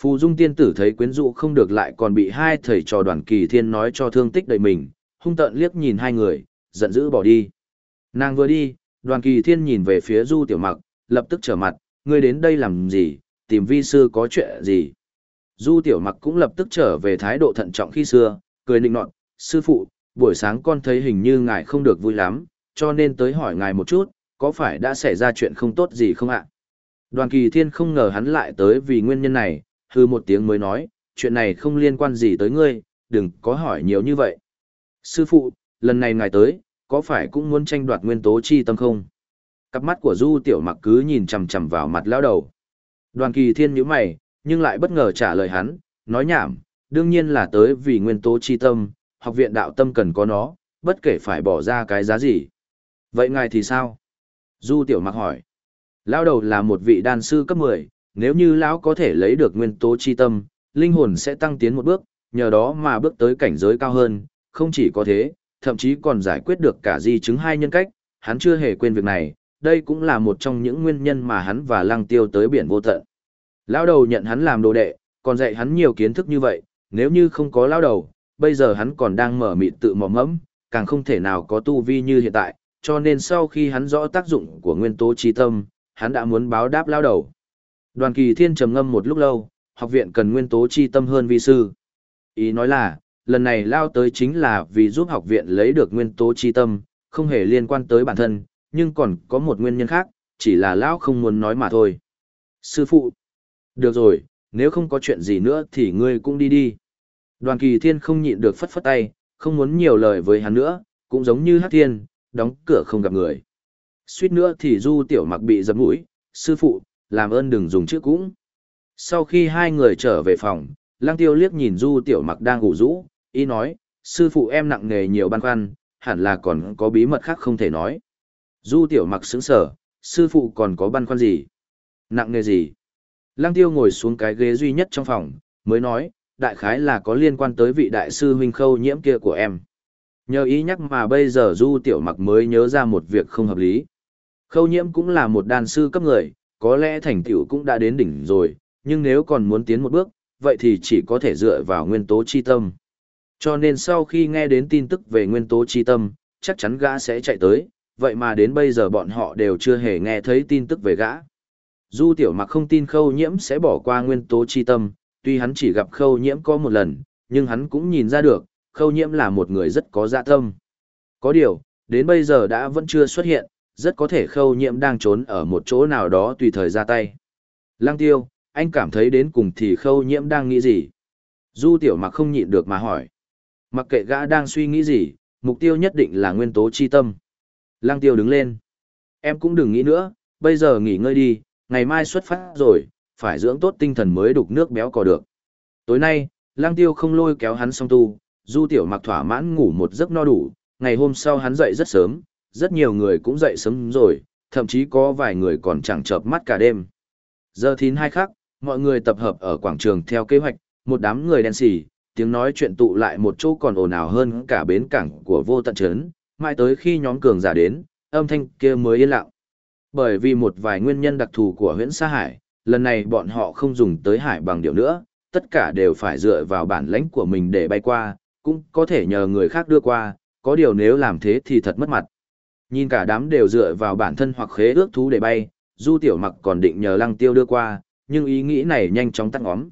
Phù Dung tiên tử thấy quyến rũ không được lại còn bị hai thầy trò đoàn kỳ thiên nói cho thương tích đầy mình, hung tợn liếc nhìn hai người, giận dữ bỏ đi. Nàng vừa đi, đoàn kỳ thiên nhìn về phía du tiểu mặc, lập tức trở mặt, ngươi đến đây làm gì, tìm vi sư có chuyện gì. Du tiểu mặc cũng lập tức trở về thái độ thận trọng khi xưa, cười nịnh nọt, sư phụ, buổi sáng con thấy hình như ngài không được vui lắm, cho nên tới hỏi ngài một chút, có phải đã xảy ra chuyện không tốt gì không ạ? Đoàn kỳ thiên không ngờ hắn lại tới vì nguyên nhân này, hư một tiếng mới nói, chuyện này không liên quan gì tới ngươi, đừng có hỏi nhiều như vậy. Sư phụ, lần này ngài tới, có phải cũng muốn tranh đoạt nguyên tố chi tâm không? Cặp mắt của Du Tiểu Mặc cứ nhìn chằm chằm vào mặt lão đầu. Đoàn Kỳ Thiên nhíu mày, nhưng lại bất ngờ trả lời hắn, nói nhảm, đương nhiên là tới vì nguyên tố chi tâm, học viện đạo tâm cần có nó, bất kể phải bỏ ra cái giá gì. Vậy ngài thì sao? Du Tiểu Mặc hỏi. Lão đầu là một vị đan sư cấp 10, nếu như lão có thể lấy được nguyên tố chi tâm, linh hồn sẽ tăng tiến một bước, nhờ đó mà bước tới cảnh giới cao hơn, không chỉ có thế, thậm chí còn giải quyết được cả di chứng hai nhân cách, hắn chưa hề quên việc này, đây cũng là một trong những nguyên nhân mà hắn và lăng tiêu tới biển vô tận. Lão đầu nhận hắn làm đồ đệ, còn dạy hắn nhiều kiến thức như vậy, nếu như không có lão đầu, bây giờ hắn còn đang mở mịt tự mò mẫm, càng không thể nào có tu vi như hiện tại, cho nên sau khi hắn rõ tác dụng của nguyên tố trí tâm, hắn đã muốn báo đáp lão đầu. Đoàn kỳ thiên trầm ngâm một lúc lâu, học viện cần nguyên tố chi tâm hơn vi sư. Ý nói là, lần này lao tới chính là vì giúp học viện lấy được nguyên tố chi tâm, không hề liên quan tới bản thân, nhưng còn có một nguyên nhân khác, chỉ là lão không muốn nói mà thôi. Sư phụ, được rồi, nếu không có chuyện gì nữa thì ngươi cũng đi đi. Đoàn kỳ thiên không nhịn được phất phất tay, không muốn nhiều lời với hắn nữa, cũng giống như hát thiên, đóng cửa không gặp người. Suýt nữa thì du tiểu mặc bị dập mũi, sư phụ, làm ơn đừng dùng chữ cũng. Sau khi hai người trở về phòng, lang tiêu liếc nhìn du tiểu mặc đang ngủ rũ, ý nói, sư phụ em nặng nghề nhiều băn khoăn, hẳn là còn có bí mật khác không thể nói. Du tiểu mặc sững sở, sư phụ còn có băn khoăn gì? Nặng nghề gì? Lăng tiêu ngồi xuống cái ghế duy nhất trong phòng, mới nói, đại khái là có liên quan tới vị đại sư huynh khâu nhiễm kia của em. Nhờ ý nhắc mà bây giờ du tiểu mặc mới nhớ ra một việc không hợp lý. Khâu nhiễm cũng là một đàn sư cấp người, có lẽ thành tựu cũng đã đến đỉnh rồi, nhưng nếu còn muốn tiến một bước, vậy thì chỉ có thể dựa vào nguyên tố chi tâm. Cho nên sau khi nghe đến tin tức về nguyên tố chi tâm, chắc chắn gã sẽ chạy tới, vậy mà đến bây giờ bọn họ đều chưa hề nghe thấy tin tức về gã. Du tiểu mặc không tin khâu nhiễm sẽ bỏ qua nguyên tố chi tâm, tuy hắn chỉ gặp khâu nhiễm có một lần, nhưng hắn cũng nhìn ra được, khâu nhiễm là một người rất có dạ tâm. Có điều, đến bây giờ đã vẫn chưa xuất hiện, rất có thể khâu nhiễm đang trốn ở một chỗ nào đó tùy thời ra tay. Lăng tiêu, anh cảm thấy đến cùng thì khâu nhiễm đang nghĩ gì? Du tiểu mặc không nhịn được mà hỏi. Mặc kệ gã đang suy nghĩ gì, mục tiêu nhất định là nguyên tố chi tâm. Lăng tiêu đứng lên. Em cũng đừng nghĩ nữa, bây giờ nghỉ ngơi đi, ngày mai xuất phát rồi, phải dưỡng tốt tinh thần mới đục nước béo cò được. Tối nay, lăng tiêu không lôi kéo hắn song tu, du tiểu mặc thỏa mãn ngủ một giấc no đủ, ngày hôm sau hắn dậy rất sớm, rất nhiều người cũng dậy sớm rồi, thậm chí có vài người còn chẳng chợp mắt cả đêm. Giờ thín hai khắc, mọi người tập hợp ở quảng trường theo kế hoạch, một đám người đen xì, tiếng nói chuyện tụ lại một chỗ còn ồn ào hơn cả bến cảng của vô tận trấn, mãi tới khi nhóm cường giả đến, âm thanh kia mới yên lặng. Bởi vì một vài nguyên nhân đặc thù của huyện Sa Hải, lần này bọn họ không dùng tới hải bằng điều nữa, tất cả đều phải dựa vào bản lãnh của mình để bay qua, cũng có thể nhờ người khác đưa qua, có điều nếu làm thế thì thật mất mặt. Nhìn cả đám đều dựa vào bản thân hoặc khế ước thú để bay, Du Tiểu Mặc còn định nhờ Lăng Tiêu đưa qua, nhưng ý nghĩ này nhanh chóng tắt ngóm.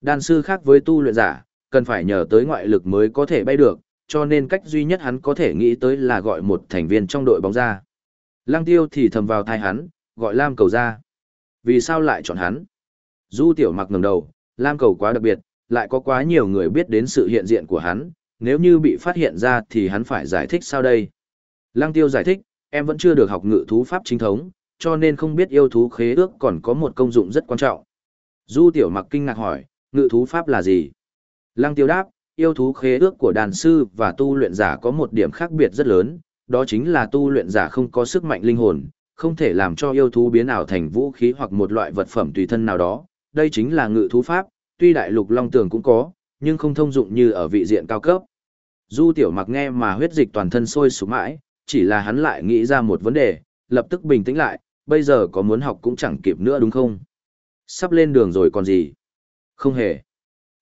Đan sư khác với tu luyện giả, cần phải nhờ tới ngoại lực mới có thể bay được, cho nên cách duy nhất hắn có thể nghĩ tới là gọi một thành viên trong đội bóng ra. Lăng tiêu thì thầm vào thai hắn, gọi Lam cầu ra. Vì sao lại chọn hắn? Du tiểu mặc ngẩng đầu, Lam cầu quá đặc biệt, lại có quá nhiều người biết đến sự hiện diện của hắn, nếu như bị phát hiện ra thì hắn phải giải thích sao đây? Lăng tiêu giải thích, em vẫn chưa được học ngự thú pháp chính thống, cho nên không biết yêu thú khế ước còn có một công dụng rất quan trọng. Du tiểu mặc kinh ngạc hỏi, ngự thú pháp là gì? Lăng tiêu đáp, yêu thú khế ước của đàn sư và tu luyện giả có một điểm khác biệt rất lớn, đó chính là tu luyện giả không có sức mạnh linh hồn, không thể làm cho yêu thú biến ảo thành vũ khí hoặc một loại vật phẩm tùy thân nào đó. Đây chính là ngự thú pháp, tuy đại lục long tường cũng có, nhưng không thông dụng như ở vị diện cao cấp. Du tiểu mặc nghe mà huyết dịch toàn thân sôi sục mãi, chỉ là hắn lại nghĩ ra một vấn đề, lập tức bình tĩnh lại, bây giờ có muốn học cũng chẳng kịp nữa đúng không? Sắp lên đường rồi còn gì? Không hề.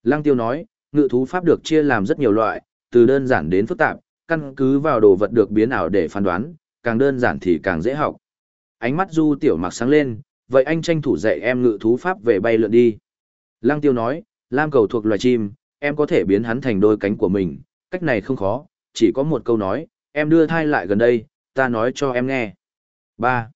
Lăng tiêu nói, ngự thú pháp được chia làm rất nhiều loại, từ đơn giản đến phức tạp, căn cứ vào đồ vật được biến ảo để phán đoán, càng đơn giản thì càng dễ học. Ánh mắt du tiểu mặc sáng lên, vậy anh tranh thủ dạy em ngự thú pháp về bay lượn đi. Lăng tiêu nói, lam cầu thuộc loài chim, em có thể biến hắn thành đôi cánh của mình, cách này không khó, chỉ có một câu nói, em đưa thai lại gần đây, ta nói cho em nghe. 3.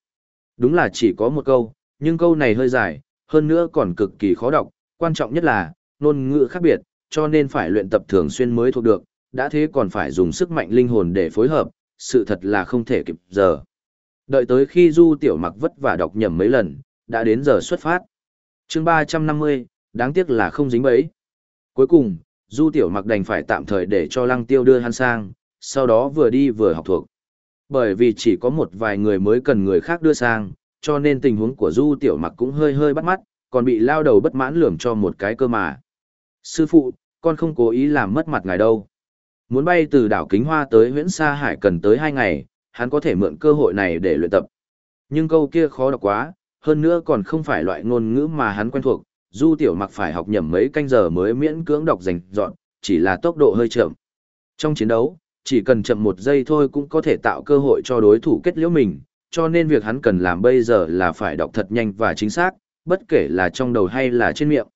Đúng là chỉ có một câu, nhưng câu này hơi dài, hơn nữa còn cực kỳ khó đọc, quan trọng nhất là, ngôn ngữ khác biệt, cho nên phải luyện tập thường xuyên mới thuộc được, đã thế còn phải dùng sức mạnh linh hồn để phối hợp, sự thật là không thể kịp giờ. Đợi tới khi Du Tiểu Mặc vất vả đọc nhầm mấy lần, đã đến giờ xuất phát. Chương 350, đáng tiếc là không dính bẫy. Cuối cùng, Du Tiểu Mặc đành phải tạm thời để cho Lăng Tiêu đưa hắn sang, sau đó vừa đi vừa học thuộc. Bởi vì chỉ có một vài người mới cần người khác đưa sang, cho nên tình huống của Du Tiểu Mặc cũng hơi hơi bắt mắt, còn bị lao đầu bất mãn lườm cho một cái cơ mà. Sư phụ, con không cố ý làm mất mặt ngài đâu. Muốn bay từ đảo Kính Hoa tới Huyễn Sa Hải cần tới hai ngày, hắn có thể mượn cơ hội này để luyện tập. Nhưng câu kia khó đọc quá, hơn nữa còn không phải loại ngôn ngữ mà hắn quen thuộc, Du Tiểu Mặc phải học nhầm mấy canh giờ mới miễn cưỡng đọc dành dọn, chỉ là tốc độ hơi chậm. Trong chiến đấu, chỉ cần chậm một giây thôi cũng có thể tạo cơ hội cho đối thủ kết liễu mình, cho nên việc hắn cần làm bây giờ là phải đọc thật nhanh và chính xác, bất kể là trong đầu hay là trên miệng.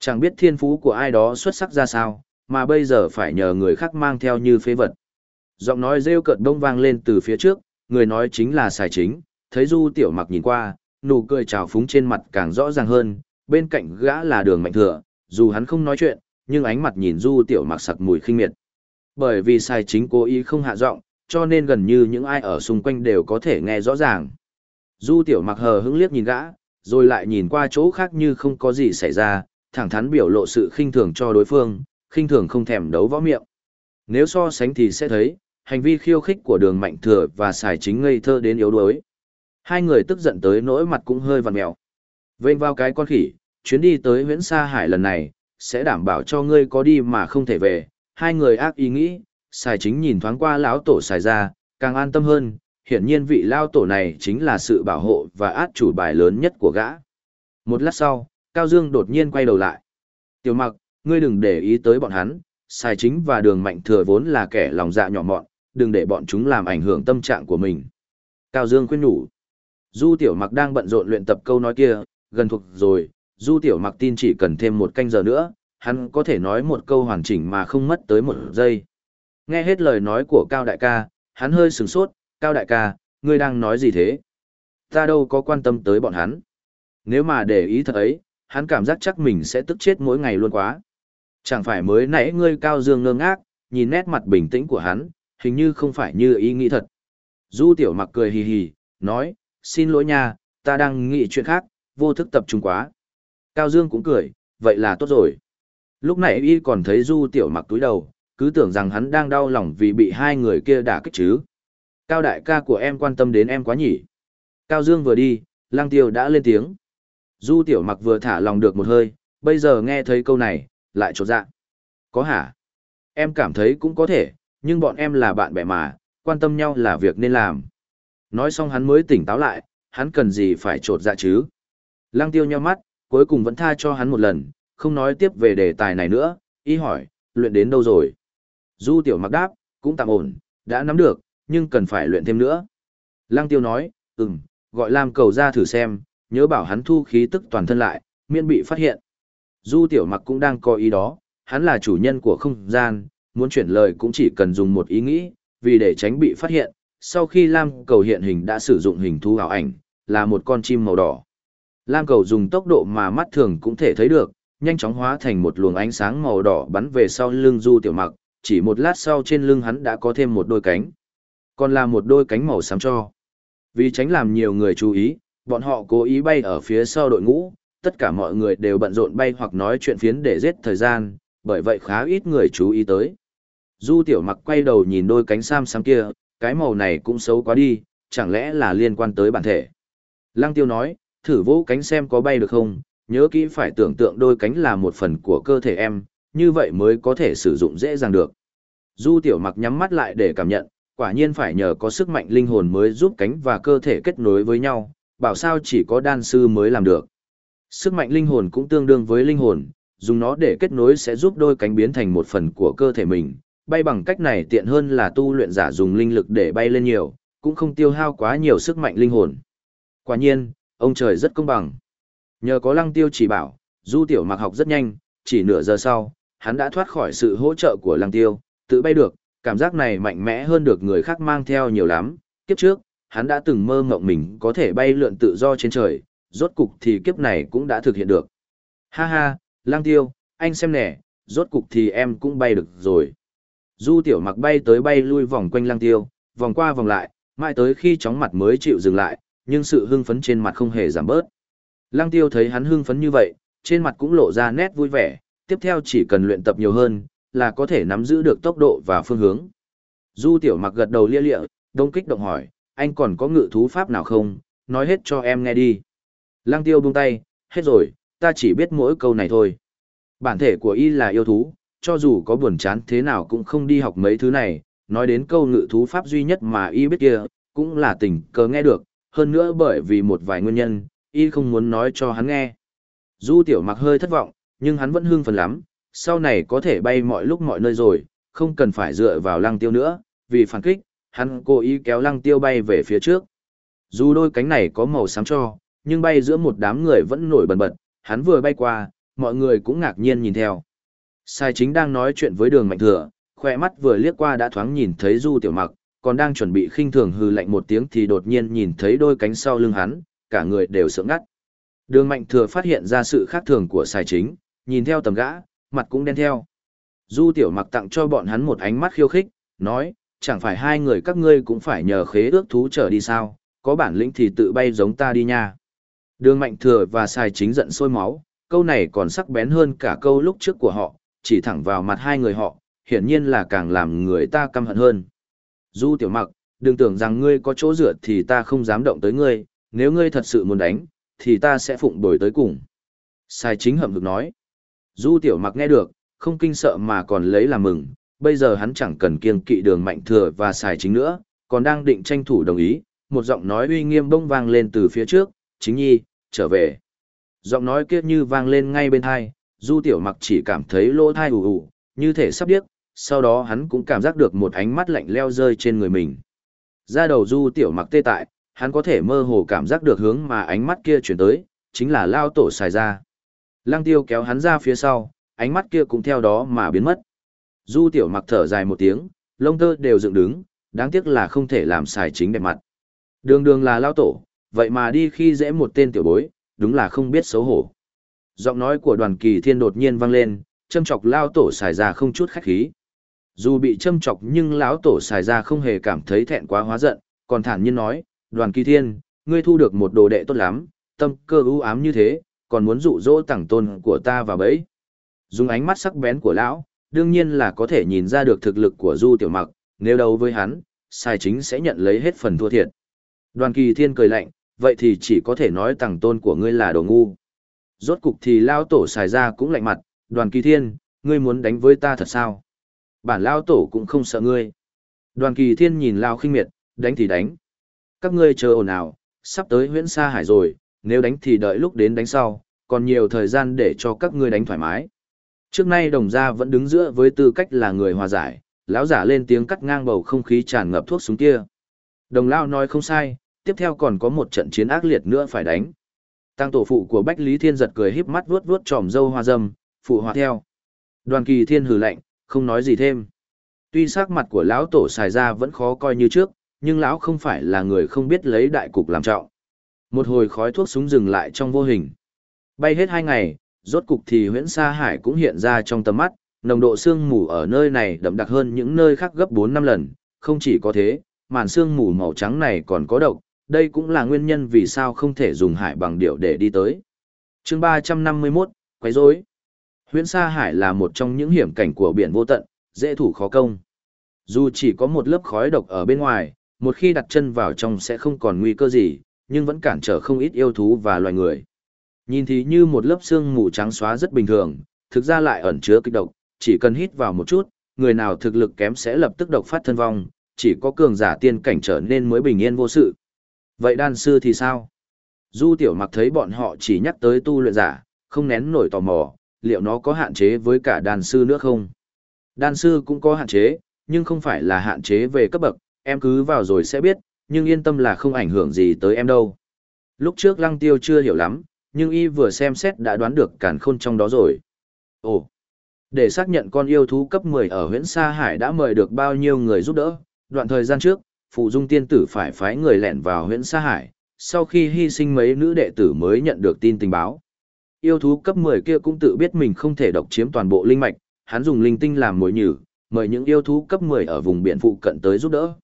Chẳng biết thiên phú của ai đó xuất sắc ra sao, mà bây giờ phải nhờ người khác mang theo như phế vật. Giọng nói rêu cợt đông vang lên từ phía trước, người nói chính là xài chính, thấy du tiểu mặc nhìn qua, nụ cười trào phúng trên mặt càng rõ ràng hơn, bên cạnh gã là đường mạnh thừa, dù hắn không nói chuyện, nhưng ánh mặt nhìn du tiểu mặc sặc mùi khinh miệt. Bởi vì xài chính cố ý không hạ giọng, cho nên gần như những ai ở xung quanh đều có thể nghe rõ ràng. Du tiểu mặc hờ hững liếc nhìn gã, rồi lại nhìn qua chỗ khác như không có gì xảy ra, thẳng thắn biểu lộ sự khinh thường cho đối phương, khinh thường không thèm đấu võ miệng. Nếu so sánh thì sẽ thấy, hành vi khiêu khích của đường mạnh thừa và xài chính ngây thơ đến yếu đuối. Hai người tức giận tới nỗi mặt cũng hơi vằn mèo. Vênh vào cái con khỉ, chuyến đi tới huyện Sa Hải lần này, sẽ đảm bảo cho ngươi có đi mà không thể về. Hai người ác ý nghĩ, xài chính nhìn thoáng qua lão tổ xài ra, càng an tâm hơn, hiển nhiên vị lao tổ này chính là sự bảo hộ và át chủ bài lớn nhất của gã. Một lát sau, Cao Dương đột nhiên quay đầu lại. Tiểu mặc, ngươi đừng để ý tới bọn hắn, xài chính và đường mạnh thừa vốn là kẻ lòng dạ nhỏ mọn, đừng để bọn chúng làm ảnh hưởng tâm trạng của mình. Cao Dương khuyên nhủ. Du Tiểu Mặc đang bận rộn luyện tập câu nói kia, gần thuộc rồi, Du Tiểu Mặc tin chỉ cần thêm một canh giờ nữa, hắn có thể nói một câu hoàn chỉnh mà không mất tới một giây. Nghe hết lời nói của Cao Đại ca, hắn hơi sửng sốt, Cao Đại ca, ngươi đang nói gì thế? Ta đâu có quan tâm tới bọn hắn. Nếu mà để ý thật ấy, hắn cảm giác chắc mình sẽ tức chết mỗi ngày luôn quá. Chẳng phải mới nãy ngươi Cao Dương ngơ ngác, nhìn nét mặt bình tĩnh của hắn, hình như không phải như ý nghĩ thật. Du Tiểu Mặc cười hì hì, nói, xin lỗi nha, ta đang nghĩ chuyện khác, vô thức tập trung quá. Cao Dương cũng cười, vậy là tốt rồi. Lúc này y còn thấy Du Tiểu Mặc túi đầu, cứ tưởng rằng hắn đang đau lòng vì bị hai người kia đả kích chứ. Cao đại ca của em quan tâm đến em quá nhỉ. Cao Dương vừa đi, Lăng Tiêu đã lên tiếng. Du Tiểu Mặc vừa thả lòng được một hơi, bây giờ nghe thấy câu này, lại trột dạ. Có hả? Em cảm thấy cũng có thể, nhưng bọn em là bạn bè mà, quan tâm nhau là việc nên làm. Nói xong hắn mới tỉnh táo lại, hắn cần gì phải trột dạ chứ. Lăng tiêu nheo mắt, cuối cùng vẫn tha cho hắn một lần, không nói tiếp về đề tài này nữa, Y hỏi, luyện đến đâu rồi? Du tiểu mặc đáp, cũng tạm ổn, đã nắm được, nhưng cần phải luyện thêm nữa. Lăng tiêu nói, ừm, gọi Lam cầu ra thử xem, nhớ bảo hắn thu khí tức toàn thân lại, miễn bị phát hiện. Du tiểu mặc cũng đang có ý đó, hắn là chủ nhân của không gian, muốn chuyển lời cũng chỉ cần dùng một ý nghĩ, vì để tránh bị phát hiện, sau khi Lam cầu hiện hình đã sử dụng hình thu ảo ảnh, là một con chim màu đỏ. Lam cầu dùng tốc độ mà mắt thường cũng thể thấy được, nhanh chóng hóa thành một luồng ánh sáng màu đỏ bắn về sau lưng Du Tiểu Mặc, chỉ một lát sau trên lưng hắn đã có thêm một đôi cánh. Còn là một đôi cánh màu xám cho. Vì tránh làm nhiều người chú ý, bọn họ cố ý bay ở phía sau đội ngũ, tất cả mọi người đều bận rộn bay hoặc nói chuyện phiến để giết thời gian, bởi vậy khá ít người chú ý tới. Du tiểu mặc quay đầu nhìn đôi cánh sam xám kia, cái màu này cũng xấu quá đi, chẳng lẽ là liên quan tới bản thể. Lăng tiêu nói, thử vỗ cánh xem có bay được không, nhớ kỹ phải tưởng tượng đôi cánh là một phần của cơ thể em, như vậy mới có thể sử dụng dễ dàng được. Du tiểu mặc nhắm mắt lại để cảm nhận, quả nhiên phải nhờ có sức mạnh linh hồn mới giúp cánh và cơ thể kết nối với nhau, bảo sao chỉ có đan sư mới làm được. Sức mạnh linh hồn cũng tương đương với linh hồn, dùng nó để kết nối sẽ giúp đôi cánh biến thành một phần của cơ thể mình, bay bằng cách này tiện hơn là tu luyện giả dùng linh lực để bay lên nhiều, cũng không tiêu hao quá nhiều sức mạnh linh hồn. Quả nhiên, ông trời rất công bằng. Nhờ có lăng tiêu chỉ bảo, du tiểu mặc học rất nhanh, chỉ nửa giờ sau, hắn đã thoát khỏi sự hỗ trợ của lăng tiêu, tự bay được, cảm giác này mạnh mẽ hơn được người khác mang theo nhiều lắm. Kiếp trước, hắn đã từng mơ mộng mình có thể bay lượn tự do trên trời, rốt cục thì kiếp này cũng đã thực hiện được. Ha ha, lang tiêu, anh xem nè, rốt cục thì em cũng bay được rồi. Du tiểu mặc bay tới bay lui vòng quanh lang tiêu, vòng qua vòng lại, mãi tới khi chóng mặt mới chịu dừng lại, nhưng sự hưng phấn trên mặt không hề giảm bớt. Lang tiêu thấy hắn hưng phấn như vậy, trên mặt cũng lộ ra nét vui vẻ, tiếp theo chỉ cần luyện tập nhiều hơn, là có thể nắm giữ được tốc độ và phương hướng. Du tiểu mặc gật đầu lia lịa, đông kích động hỏi, anh còn có ngự thú pháp nào không, nói hết cho em nghe đi. Lang tiêu buông tay, hết rồi, ta chỉ biết mỗi câu này thôi. Bản thể của y là yêu thú, cho dù có buồn chán thế nào cũng không đi học mấy thứ này, nói đến câu ngự thú pháp duy nhất mà y biết kia, cũng là tình cờ nghe được, hơn nữa bởi vì một vài nguyên nhân, y không muốn nói cho hắn nghe. Du tiểu mặc hơi thất vọng, nhưng hắn vẫn hưng phấn lắm, sau này có thể bay mọi lúc mọi nơi rồi, không cần phải dựa vào lăng tiêu nữa, vì phản kích, hắn cố ý kéo lăng tiêu bay về phía trước. Dù đôi cánh này có màu xám cho, nhưng bay giữa một đám người vẫn nổi bần bật, hắn vừa bay qua, mọi người cũng ngạc nhiên nhìn theo. Sai chính đang nói chuyện với đường mạnh thừa, khỏe mắt vừa liếc qua đã thoáng nhìn thấy du tiểu mặc, còn đang chuẩn bị khinh thường hư lạnh một tiếng thì đột nhiên nhìn thấy đôi cánh sau lưng hắn, cả người đều sững ngắt. Đường mạnh thừa phát hiện ra sự khác thường của sai chính, nhìn theo tầm gã, mặt cũng đen theo. Du tiểu mặc tặng cho bọn hắn một ánh mắt khiêu khích, nói, chẳng phải hai người các ngươi cũng phải nhờ khế ước thú trở đi sao, có bản lĩnh thì tự bay giống ta đi nha. Đường mạnh thừa và sai chính giận sôi máu, câu này còn sắc bén hơn cả câu lúc trước của họ, chỉ thẳng vào mặt hai người họ, hiển nhiên là càng làm người ta căm hận hơn. Du tiểu mặc, đừng tưởng rằng ngươi có chỗ dựa thì ta không dám động tới ngươi, nếu ngươi thật sự muốn đánh, thì ta sẽ phụng đổi tới cùng. Sai chính hậm hực nói. Du tiểu mặc nghe được, không kinh sợ mà còn lấy làm mừng, bây giờ hắn chẳng cần kiêng kỵ đường mạnh thừa và sai chính nữa, còn đang định tranh thủ đồng ý, một giọng nói uy nghiêm bông vang lên từ phía trước, chính nhi, trở về. Giọng nói kia như vang lên ngay bên thai, du tiểu mặc chỉ cảm thấy lỗ thai ù ù, như thể sắp điếc, sau đó hắn cũng cảm giác được một ánh mắt lạnh leo rơi trên người mình. Ra đầu du tiểu mặc tê tại, hắn có thể mơ hồ cảm giác được hướng mà ánh mắt kia chuyển tới, chính là lao tổ xài ra. Lăng tiêu kéo hắn ra phía sau, ánh mắt kia cũng theo đó mà biến mất. Du tiểu mặc thở dài một tiếng, lông tơ đều dựng đứng, đáng tiếc là không thể làm xài chính đẹp mặt. Đường đường là lao tổ, vậy mà đi khi dễ một tên tiểu bối, đúng là không biết xấu hổ. Giọng nói của đoàn kỳ thiên đột nhiên vang lên, châm chọc lao tổ xài ra không chút khách khí. Dù bị châm chọc nhưng lão tổ xài ra không hề cảm thấy thẹn quá hóa giận, còn thản nhiên nói, đoàn kỳ thiên, ngươi thu được một đồ đệ tốt lắm, tâm cơ ưu ám như thế, còn muốn dụ dỗ tẳng tôn của ta vào bẫy. Dùng ánh mắt sắc bén của lão, đương nhiên là có thể nhìn ra được thực lực của Du Tiểu Mặc, nếu đấu với hắn, sai chính sẽ nhận lấy hết phần thua thiệt. Đoàn kỳ thiên cười lạnh, vậy thì chỉ có thể nói tẳng tôn của ngươi là đồ ngu. Rốt cục thì lao tổ xài ra cũng lạnh mặt, đoàn kỳ thiên, ngươi muốn đánh với ta thật sao? Bản lao tổ cũng không sợ ngươi. Đoàn kỳ thiên nhìn lao khinh miệt, đánh thì đánh. Các ngươi chờ ồn ào, sắp tới huyễn sa hải rồi, nếu đánh thì đợi lúc đến đánh sau, còn nhiều thời gian để cho các ngươi đánh thoải mái. Trước nay đồng gia vẫn đứng giữa với tư cách là người hòa giải, lão giả lên tiếng cắt ngang bầu không khí tràn ngập thuốc súng kia. Đồng lao nói không sai, tiếp theo còn có một trận chiến ác liệt nữa phải đánh. Tăng tổ phụ của Bách Lý Thiên giật cười híp mắt vuốt vuốt tròm dâu hoa dâm, phụ hòa theo. Đoàn kỳ thiên hừ lạnh, không nói gì thêm. Tuy sắc mặt của lão tổ xài ra vẫn khó coi như trước, nhưng lão không phải là người không biết lấy đại cục làm trọng. Một hồi khói thuốc súng dừng lại trong vô hình. Bay hết hai ngày, rốt cục thì huyễn sa hải cũng hiện ra trong tầm mắt, nồng độ sương mù ở nơi này đậm đặc hơn những nơi khác gấp 4 năm lần, không chỉ có thế, màn sương mù màu trắng này còn có độc, đây cũng là nguyên nhân vì sao không thể dùng hải bằng điệu để đi tới. chương 351, quấy rối. Huyễn sa hải là một trong những hiểm cảnh của biển vô tận, dễ thủ khó công. Dù chỉ có một lớp khói độc ở bên ngoài, một khi đặt chân vào trong sẽ không còn nguy cơ gì, nhưng vẫn cản trở không ít yêu thú và loài người. Nhìn thì như một lớp xương mù trắng xóa rất bình thường, thực ra lại ẩn chứa kịch độc, chỉ cần hít vào một chút, người nào thực lực kém sẽ lập tức độc phát thân vong, chỉ có cường giả tiên cảnh trở nên mới bình yên vô sự. Vậy đan sư thì sao? Du tiểu mặc thấy bọn họ chỉ nhắc tới tu luyện giả, không nén nổi tò mò, liệu nó có hạn chế với cả đan sư nữa không? Đan sư cũng có hạn chế, nhưng không phải là hạn chế về cấp bậc, em cứ vào rồi sẽ biết, nhưng yên tâm là không ảnh hưởng gì tới em đâu. Lúc trước lăng tiêu chưa hiểu lắm, nhưng y vừa xem xét đã đoán được cản khôn trong đó rồi. Ồ, để xác nhận con yêu thú cấp 10 ở huyện Sa Hải đã mời được bao nhiêu người giúp đỡ, đoạn thời gian trước, phụ dung tiên tử phải phái người lẻn vào huyện Sa Hải, sau khi hy sinh mấy nữ đệ tử mới nhận được tin tình báo. Yêu thú cấp 10 kia cũng tự biết mình không thể độc chiếm toàn bộ linh mạch, hắn dùng linh tinh làm mồi nhử, mời những yêu thú cấp 10 ở vùng biển phụ cận tới giúp đỡ.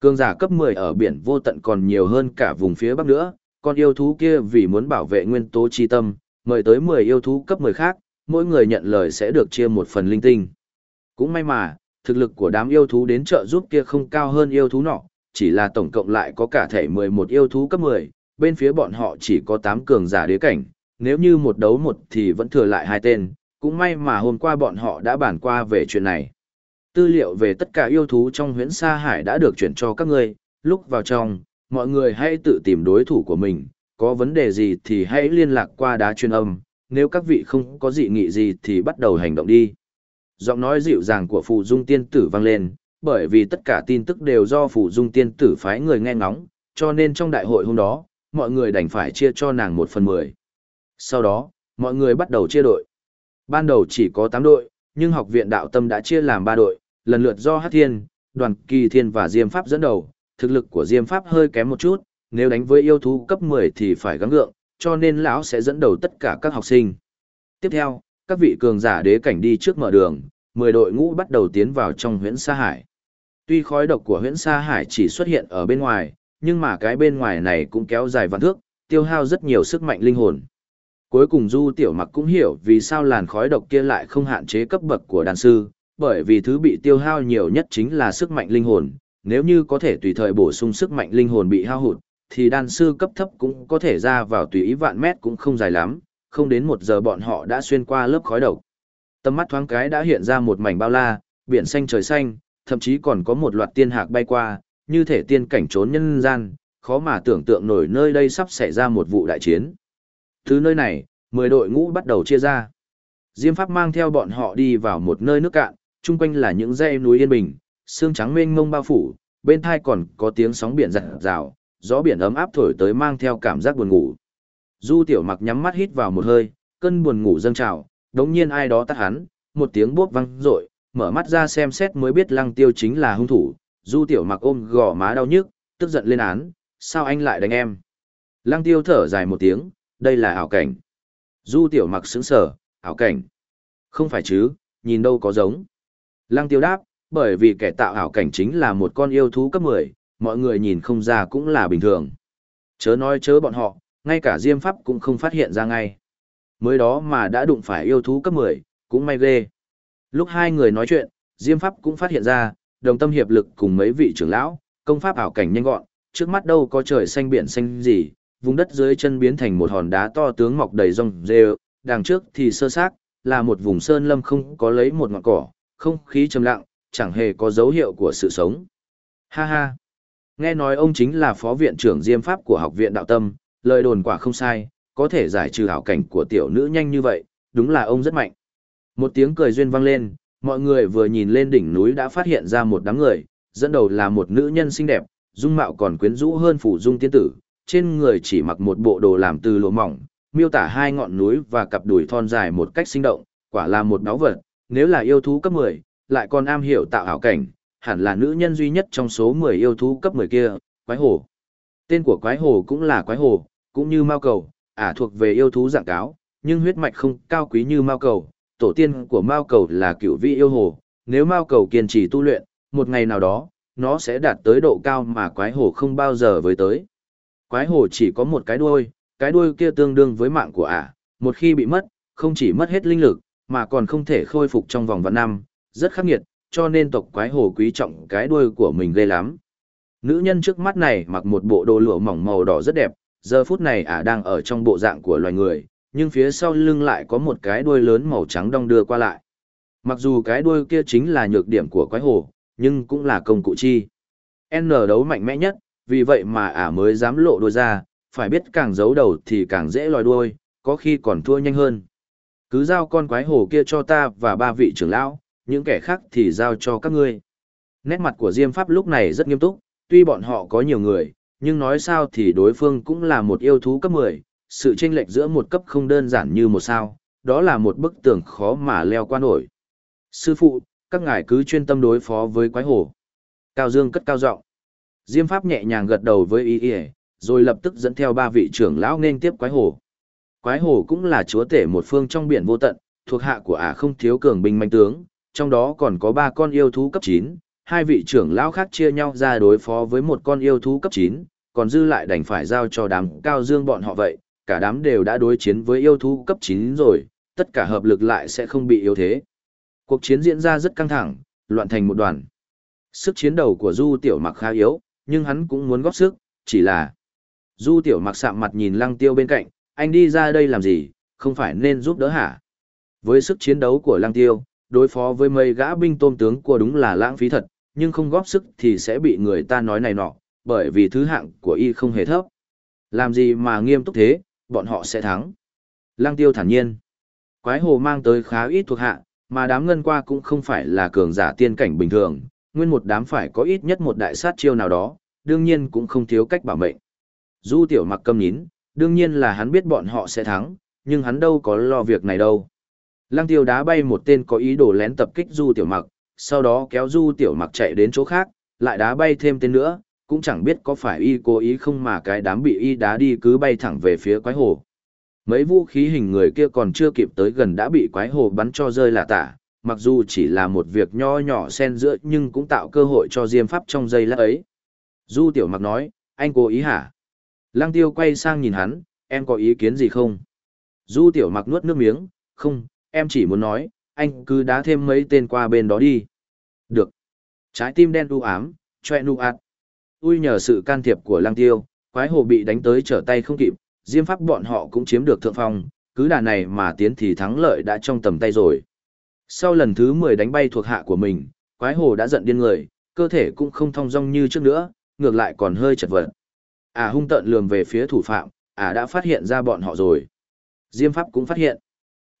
Cường giả cấp 10 ở biển vô tận còn nhiều hơn cả vùng phía bắc nữa, con yêu thú kia vì muốn bảo vệ nguyên tố chi tâm, mời tới 10 yêu thú cấp 10 khác, mỗi người nhận lời sẽ được chia một phần linh tinh. Cũng may mà, thực lực của đám yêu thú đến trợ giúp kia không cao hơn yêu thú nọ, chỉ là tổng cộng lại có cả thể 11 yêu thú cấp 10, bên phía bọn họ chỉ có 8 cường giả đế cảnh, nếu như một đấu một thì vẫn thừa lại hai tên, cũng may mà hôm qua bọn họ đã bàn qua về chuyện này. Tư liệu về tất cả yêu thú trong huyễn sa hải đã được chuyển cho các ngươi, lúc vào trong, mọi người hãy tự tìm đối thủ của mình, có vấn đề gì thì hãy liên lạc qua đá truyền âm, nếu các vị không có dị nghị gì thì bắt đầu hành động đi. Giọng nói dịu dàng của Phù Dung Tiên Tử vang lên, bởi vì tất cả tin tức đều do Phù Dung Tiên Tử phái người nghe ngóng, cho nên trong đại hội hôm đó, mọi người đành phải chia cho nàng một phần mười. Sau đó, mọi người bắt đầu chia đội. Ban đầu chỉ có tám đội, nhưng học viện đạo tâm đã chia làm ba đội, lần lượt do Hát Thiên, Đoàn Kỳ Thiên và Diêm Pháp dẫn đầu. Thực lực của Diêm Pháp hơi kém một chút, nếu đánh với yêu thú cấp 10 thì phải gắng gượng, cho nên lão sẽ dẫn đầu tất cả các học sinh. Tiếp theo, các vị cường giả đế cảnh đi trước mở đường, 10 đội ngũ bắt đầu tiến vào trong huyễn sa hải. Tuy khói độc của huyễn sa hải chỉ xuất hiện ở bên ngoài, nhưng mà cái bên ngoài này cũng kéo dài vạn thước, tiêu hao rất nhiều sức mạnh linh hồn. Cuối cùng Du Tiểu Mặc cũng hiểu vì sao làn khói độc kia lại không hạn chế cấp bậc của đàn sư, bởi vì thứ bị tiêu hao nhiều nhất chính là sức mạnh linh hồn, nếu như có thể tùy thời bổ sung sức mạnh linh hồn bị hao hụt, thì đan sư cấp thấp cũng có thể ra vào tùy ý vạn mét cũng không dài lắm, không đến một giờ bọn họ đã xuyên qua lớp khói độc. Tầm mắt thoáng cái đã hiện ra một mảnh bao la, biển xanh trời xanh, thậm chí còn có một loạt tiên hạc bay qua, như thể tiên cảnh trốn nhân gian, khó mà tưởng tượng nổi nơi đây sắp xảy ra một vụ đại chiến. Từ nơi này, 10 đội ngũ bắt đầu chia ra. Diêm Pháp mang theo bọn họ đi vào một nơi nước cạn, chung quanh là những dãy núi yên bình, sương trắng mênh mông bao phủ, bên thai còn có tiếng sóng biển giật rào, gió biển ấm áp thổi tới mang theo cảm giác buồn ngủ. Du Tiểu Mặc nhắm mắt hít vào một hơi, cơn buồn ngủ dâng trào, đống nhiên ai đó tắt hắn, một tiếng bốp vang rội, mở mắt ra xem xét mới biết Lăng Tiêu chính là hung thủ. Du Tiểu Mặc ôm gò má đau nhức, tức giận lên án, sao anh lại đánh em? Lăng Tiêu thở dài một tiếng, đây là ảo cảnh. Du tiểu mặc sững sờ, ảo cảnh. Không phải chứ, nhìn đâu có giống. Lăng tiêu đáp, bởi vì kẻ tạo ảo cảnh chính là một con yêu thú cấp 10, mọi người nhìn không ra cũng là bình thường. Chớ nói chớ bọn họ, ngay cả Diêm Pháp cũng không phát hiện ra ngay. Mới đó mà đã đụng phải yêu thú cấp 10, cũng may ghê. Lúc hai người nói chuyện, Diêm Pháp cũng phát hiện ra, đồng tâm hiệp lực cùng mấy vị trưởng lão, công pháp ảo cảnh nhanh gọn, trước mắt đâu có trời xanh biển xanh gì, vùng đất dưới chân biến thành một hòn đá to tướng mọc đầy rong rêu, đằng trước thì sơ xác, là một vùng sơn lâm không có lấy một ngọn cỏ, không khí trầm lặng, chẳng hề có dấu hiệu của sự sống. Ha ha! Nghe nói ông chính là phó viện trưởng diêm pháp của học viện đạo tâm, lời đồn quả không sai, có thể giải trừ ảo cảnh của tiểu nữ nhanh như vậy, đúng là ông rất mạnh. Một tiếng cười duyên vang lên, mọi người vừa nhìn lên đỉnh núi đã phát hiện ra một đám người, dẫn đầu là một nữ nhân xinh đẹp, dung mạo còn quyến rũ hơn phủ dung tiên tử, trên người chỉ mặc một bộ đồ làm từ lụa mỏng, miêu tả hai ngọn núi và cặp đùi thon dài một cách sinh động, quả là một náo vật, nếu là yêu thú cấp 10, lại còn am hiểu tạo ảo cảnh, hẳn là nữ nhân duy nhất trong số 10 yêu thú cấp 10 kia, quái hồ. Tên của quái hồ cũng là quái hồ, cũng như mao cầu, ả thuộc về yêu thú dạng cáo, nhưng huyết mạch không cao quý như mao cầu, tổ tiên của mao cầu là cựu vị yêu hồ, nếu mao cầu kiên trì tu luyện, một ngày nào đó, nó sẽ đạt tới độ cao mà quái hồ không bao giờ với tới. Quái hồ chỉ có một cái đuôi, cái đuôi kia tương đương với mạng của ả, một khi bị mất, không chỉ mất hết linh lực, mà còn không thể khôi phục trong vòng vạn năm, rất khắc nghiệt, cho nên tộc quái hồ quý trọng cái đuôi của mình ghê lắm. Nữ nhân trước mắt này mặc một bộ đồ lụa mỏng màu đỏ rất đẹp, giờ phút này ả đang ở trong bộ dạng của loài người, nhưng phía sau lưng lại có một cái đuôi lớn màu trắng đong đưa qua lại. Mặc dù cái đuôi kia chính là nhược điểm của quái hồ, nhưng cũng là công cụ chi. N đấu mạnh mẽ nhất, vì vậy mà ả mới dám lộ đuôi ra, phải biết càng giấu đầu thì càng dễ lòi đuôi, có khi còn thua nhanh hơn. Cứ giao con quái hồ kia cho ta và ba vị trưởng lão, những kẻ khác thì giao cho các ngươi. Nét mặt của Diêm Pháp lúc này rất nghiêm túc, tuy bọn họ có nhiều người, nhưng nói sao thì đối phương cũng là một yêu thú cấp 10, sự chênh lệch giữa một cấp không đơn giản như một sao, đó là một bức tường khó mà leo qua nổi. Sư phụ, các ngài cứ chuyên tâm đối phó với quái hồ. Cao Dương cất cao giọng. Diêm Pháp nhẹ nhàng gật đầu với ý ý, rồi lập tức dẫn theo ba vị trưởng lão nên tiếp quái hồ. Quái hồ cũng là chúa tể một phương trong biển vô tận, thuộc hạ của ả không thiếu cường binh manh tướng, trong đó còn có ba con yêu thú cấp 9, hai vị trưởng lão khác chia nhau ra đối phó với một con yêu thú cấp 9, còn dư lại đành phải giao cho đám cao dương bọn họ vậy, cả đám đều đã đối chiến với yêu thú cấp 9 rồi, tất cả hợp lực lại sẽ không bị yếu thế. Cuộc chiến diễn ra rất căng thẳng, loạn thành một đoàn. Sức chiến đầu của Du Tiểu Mặc khá yếu, nhưng hắn cũng muốn góp sức, chỉ là Du Tiểu Mặc sạm mặt nhìn Lăng Tiêu bên cạnh, anh đi ra đây làm gì, không phải nên giúp đỡ hả? Với sức chiến đấu của Lăng Tiêu, đối phó với mấy gã binh tôm tướng của đúng là lãng phí thật, nhưng không góp sức thì sẽ bị người ta nói này nọ, bởi vì thứ hạng của y không hề thấp. Làm gì mà nghiêm túc thế, bọn họ sẽ thắng. Lăng Tiêu thản nhiên. Quái hồ mang tới khá ít thuộc hạ, mà đám ngân qua cũng không phải là cường giả tiên cảnh bình thường, nguyên một đám phải có ít nhất một đại sát chiêu nào đó, đương nhiên cũng không thiếu cách bảo mệnh. Du tiểu mặc câm nhín, đương nhiên là hắn biết bọn họ sẽ thắng, nhưng hắn đâu có lo việc này đâu. Lăng tiêu đá bay một tên có ý đồ lén tập kích du tiểu mặc, sau đó kéo du tiểu mặc chạy đến chỗ khác, lại đá bay thêm tên nữa, cũng chẳng biết có phải y cố ý không mà cái đám bị y đá đi cứ bay thẳng về phía quái hồ. Mấy vũ khí hình người kia còn chưa kịp tới gần đã bị quái hồ bắn cho rơi là tả, mặc dù chỉ là một việc nho nhỏ xen giữa nhưng cũng tạo cơ hội cho diêm pháp trong giây lát ấy. Du tiểu mặc nói, anh cố ý hả? Lăng tiêu quay sang nhìn hắn, em có ý kiến gì không? Du tiểu mặc nuốt nước miếng, không, em chỉ muốn nói, anh cứ đá thêm mấy tên qua bên đó đi. Được. Trái tim đen u ám, choe nu ạt. Ui nhờ sự can thiệp của lăng tiêu, quái hồ bị đánh tới trở tay không kịp, diêm pháp bọn họ cũng chiếm được thượng phong, cứ đà này mà tiến thì thắng lợi đã trong tầm tay rồi. Sau lần thứ 10 đánh bay thuộc hạ của mình, quái hồ đã giận điên người, cơ thể cũng không thong dong như trước nữa, ngược lại còn hơi chật vật. À hung tợn lườm về phía thủ phạm, à đã phát hiện ra bọn họ rồi. Diêm pháp cũng phát hiện.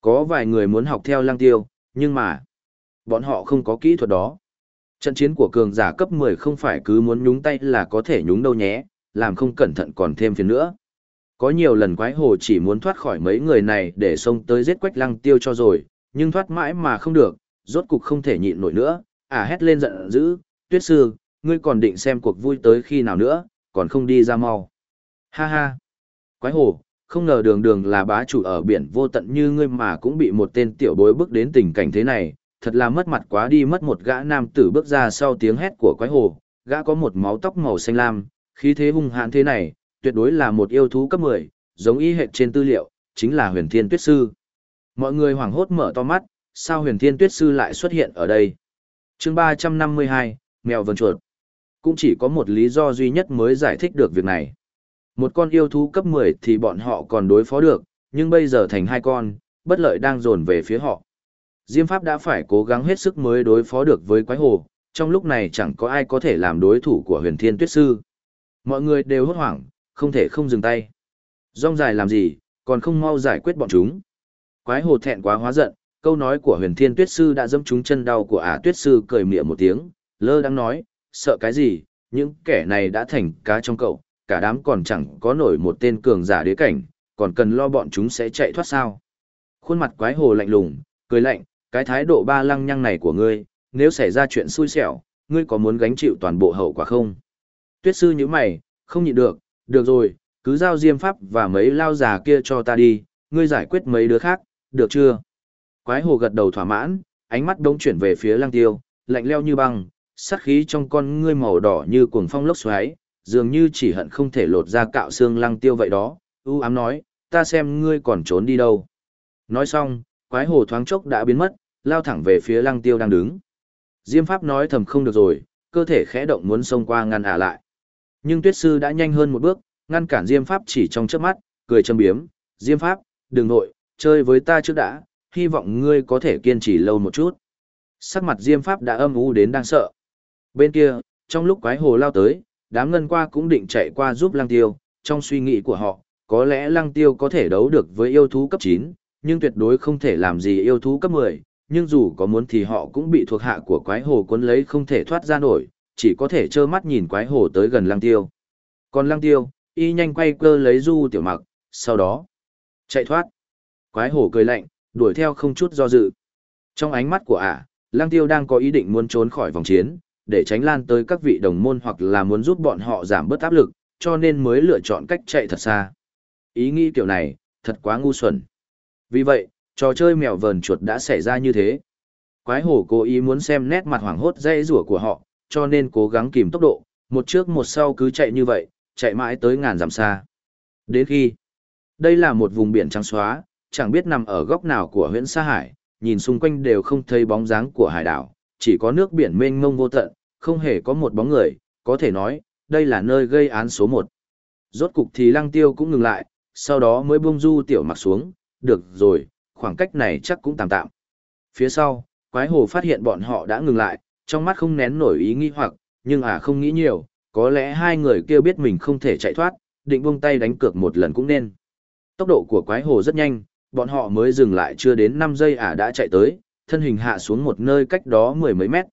Có vài người muốn học theo lang tiêu, nhưng mà, bọn họ không có kỹ thuật đó. Trận chiến của cường giả cấp 10 không phải cứ muốn nhúng tay là có thể nhúng đâu nhé, làm không cẩn thận còn thêm phiền nữa. Có nhiều lần quái hồ chỉ muốn thoát khỏi mấy người này để xông tới giết quách lăng tiêu cho rồi, nhưng thoát mãi mà không được, rốt cục không thể nhịn nổi nữa, à hét lên giận dữ, tuyết sư, ngươi còn định xem cuộc vui tới khi nào nữa, còn không đi ra mau. Ha ha, quái hồ, không ngờ đường đường là bá chủ ở biển vô tận như ngươi mà cũng bị một tên tiểu bối bước đến tình cảnh thế này, thật là mất mặt quá đi mất một gã nam tử bước ra sau tiếng hét của quái hồ, gã có một máu tóc màu xanh lam, khí thế hung hãn thế này, tuyệt đối là một yêu thú cấp 10, giống y hệt trên tư liệu, chính là huyền thiên tuyết sư. Mọi người hoảng hốt mở to mắt, sao huyền thiên tuyết sư lại xuất hiện ở đây? chương 352, mèo vần chuột. Cũng chỉ có một lý do duy nhất mới giải thích được việc này. Một con yêu thú cấp 10 thì bọn họ còn đối phó được, nhưng bây giờ thành hai con, bất lợi đang dồn về phía họ. Diêm Pháp đã phải cố gắng hết sức mới đối phó được với quái hồ, trong lúc này chẳng có ai có thể làm đối thủ của huyền thiên tuyết sư. Mọi người đều hốt hoảng, không thể không dừng tay. Rong dài làm gì, còn không mau giải quyết bọn chúng. Quái hồ thẹn quá hóa giận, câu nói của huyền thiên tuyết sư đã dâm trúng chân đau của ả tuyết sư cười mỉa một tiếng, lơ đang nói, sợ cái gì, những kẻ này đã thành cá trong cậu, cả đám còn chẳng có nổi một tên cường giả đế cảnh, còn cần lo bọn chúng sẽ chạy thoát sao. Khuôn mặt quái hồ lạnh lùng, cười lạnh, cái thái độ ba lăng nhăng này của ngươi, nếu xảy ra chuyện xui xẻo, ngươi có muốn gánh chịu toàn bộ hậu quả không? Tuyết sư như mày, không nhịn được, được rồi, cứ giao diêm pháp và mấy lao già kia cho ta đi, ngươi giải quyết mấy đứa khác, được chưa? Quái hồ gật đầu thỏa mãn, ánh mắt đống chuyển về phía lăng tiêu, lạnh leo như băng, sát khí trong con ngươi màu đỏ như cuồng phong lốc xoáy, dường như chỉ hận không thể lột ra cạo xương lăng tiêu vậy đó, u ám nói, ta xem ngươi còn trốn đi đâu. Nói xong, quái hồ thoáng chốc đã biến mất, lao thẳng về phía lăng tiêu đang đứng. Diêm pháp nói thầm không được rồi, cơ thể khẽ động muốn xông qua ngăn ả lại. Nhưng tuyết sư đã nhanh hơn một bước, ngăn cản Diêm Pháp chỉ trong chớp mắt, cười châm biếm, Diêm Pháp, đừng nội, chơi với ta trước đã, hy vọng ngươi có thể kiên trì lâu một chút. Sắc mặt Diêm Pháp đã âm u đến đang sợ. Bên kia, trong lúc quái hồ lao tới, đám ngân qua cũng định chạy qua giúp lăng tiêu, trong suy nghĩ của họ, có lẽ lăng tiêu có thể đấu được với yêu thú cấp 9, nhưng tuyệt đối không thể làm gì yêu thú cấp 10, nhưng dù có muốn thì họ cũng bị thuộc hạ của quái hồ cuốn lấy không thể thoát ra nổi, chỉ có thể trơ mắt nhìn quái hồ tới gần lăng tiêu. Còn lăng tiêu, y nhanh quay cơ lấy du tiểu mặc, sau đó chạy thoát. Quái hồ cười lạnh, đuổi theo không chút do dự. Trong ánh mắt của ả, lăng tiêu đang có ý định muốn trốn khỏi vòng chiến, để tránh lan tới các vị đồng môn hoặc là muốn giúp bọn họ giảm bớt áp lực, cho nên mới lựa chọn cách chạy thật xa. Ý nghĩ kiểu này, thật quá ngu xuẩn. Vì vậy, trò chơi mèo vờn chuột đã xảy ra như thế. Quái hổ cố ý muốn xem nét mặt hoảng hốt dây rủa của họ, cho nên cố gắng kìm tốc độ, một trước một sau cứ chạy như vậy, chạy mãi tới ngàn dặm xa. Đến khi, đây là một vùng biển trắng xóa, chẳng biết nằm ở góc nào của huyện Sa Hải, nhìn xung quanh đều không thấy bóng dáng của hải đảo, chỉ có nước biển mênh mông vô tận, không hề có một bóng người, có thể nói, đây là nơi gây án số một. Rốt cục thì lăng tiêu cũng ngừng lại, sau đó mới buông du tiểu mặc xuống, được rồi, khoảng cách này chắc cũng tạm tạm. Phía sau, quái hồ phát hiện bọn họ đã ngừng lại, trong mắt không nén nổi ý nghĩ hoặc, nhưng à không nghĩ nhiều, có lẽ hai người kia biết mình không thể chạy thoát, định buông tay đánh cược một lần cũng nên. Tốc độ của quái hồ rất nhanh, bọn họ mới dừng lại chưa đến 5 giây à đã chạy tới, thân hình hạ xuống một nơi cách đó mười mấy mét.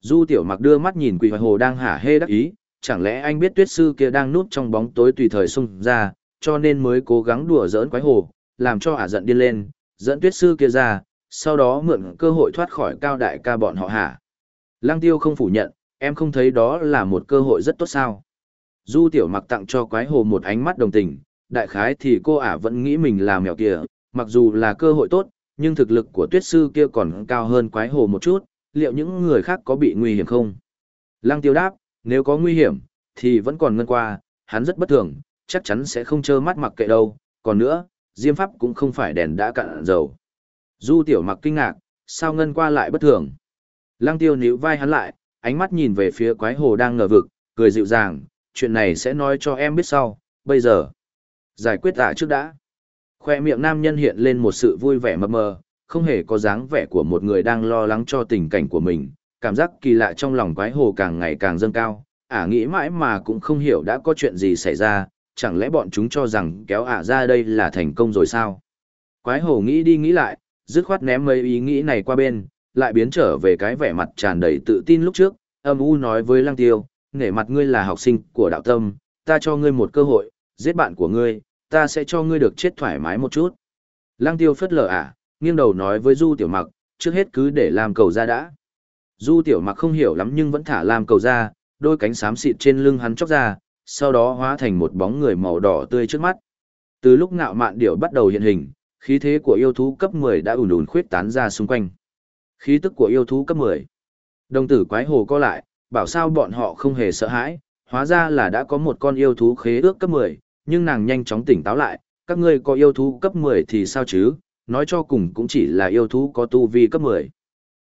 Du tiểu mặc đưa mắt nhìn quỷ hoài hồ đang hả hê đắc ý, chẳng lẽ anh biết tuyết sư kia đang núp trong bóng tối tùy thời xung ra, cho nên mới cố gắng đùa giỡn quái hồ, làm cho ả giận điên lên, dẫn tuyết sư kia ra, sau đó mượn cơ hội thoát khỏi cao đại ca bọn họ hả. Lăng tiêu không phủ nhận, em không thấy đó là một cơ hội rất tốt sao. Du tiểu mặc tặng cho quái hồ một ánh mắt đồng tình, đại khái thì cô ả vẫn nghĩ mình là mèo kìa, mặc dù là cơ hội tốt, nhưng thực lực của tuyết sư kia còn cao hơn quái hồ một chút, liệu những người khác có bị nguy hiểm không? Lăng tiêu đáp, nếu có nguy hiểm, thì vẫn còn ngân qua, hắn rất bất thường, chắc chắn sẽ không trơ mắt mặc kệ đâu, còn nữa, diêm pháp cũng không phải đèn đã cạn dầu. Du tiểu mặc kinh ngạc, sao ngân qua lại bất thường? Lăng tiêu níu vai hắn lại, ánh mắt nhìn về phía quái hồ đang ngờ vực, cười dịu dàng, chuyện này sẽ nói cho em biết sau, bây giờ. Giải quyết tạ trước đã. Khoe miệng nam nhân hiện lên một sự vui vẻ mập mờ, không hề có dáng vẻ của một người đang lo lắng cho tình cảnh của mình, cảm giác kỳ lạ trong lòng quái hồ càng ngày càng dâng cao, ả nghĩ mãi mà cũng không hiểu đã có chuyện gì xảy ra, chẳng lẽ bọn chúng cho rằng kéo ả ra đây là thành công rồi sao? Quái hồ nghĩ đi nghĩ lại, dứt khoát ném mấy ý nghĩ này qua bên, lại biến trở về cái vẻ mặt tràn đầy tự tin lúc trước, âm u nói với lăng tiêu, nể mặt ngươi là học sinh của đạo tâm, ta cho ngươi một cơ hội, giết bạn của ngươi, ta sẽ cho ngươi được chết thoải mái một chút. Lăng tiêu phất lờ ả, nghiêng đầu nói với Du Tiểu Mặc, trước hết cứ để làm cầu ra đã. Du Tiểu Mặc không hiểu lắm nhưng vẫn thả làm cầu ra, đôi cánh xám xịt trên lưng hắn chóc ra, sau đó hóa thành một bóng người màu đỏ tươi trước mắt. Từ lúc ngạo mạn điểu bắt đầu hiện hình, khí thế của yêu thú cấp 10 đã ùn ùn khuyết tán ra xung quanh. Khí tức của yêu thú cấp 10. Đồng tử quái hồ co lại, bảo sao bọn họ không hề sợ hãi, hóa ra là đã có một con yêu thú khế ước cấp 10, nhưng nàng nhanh chóng tỉnh táo lại, các ngươi có yêu thú cấp 10 thì sao chứ, nói cho cùng cũng chỉ là yêu thú có tu vi cấp 10.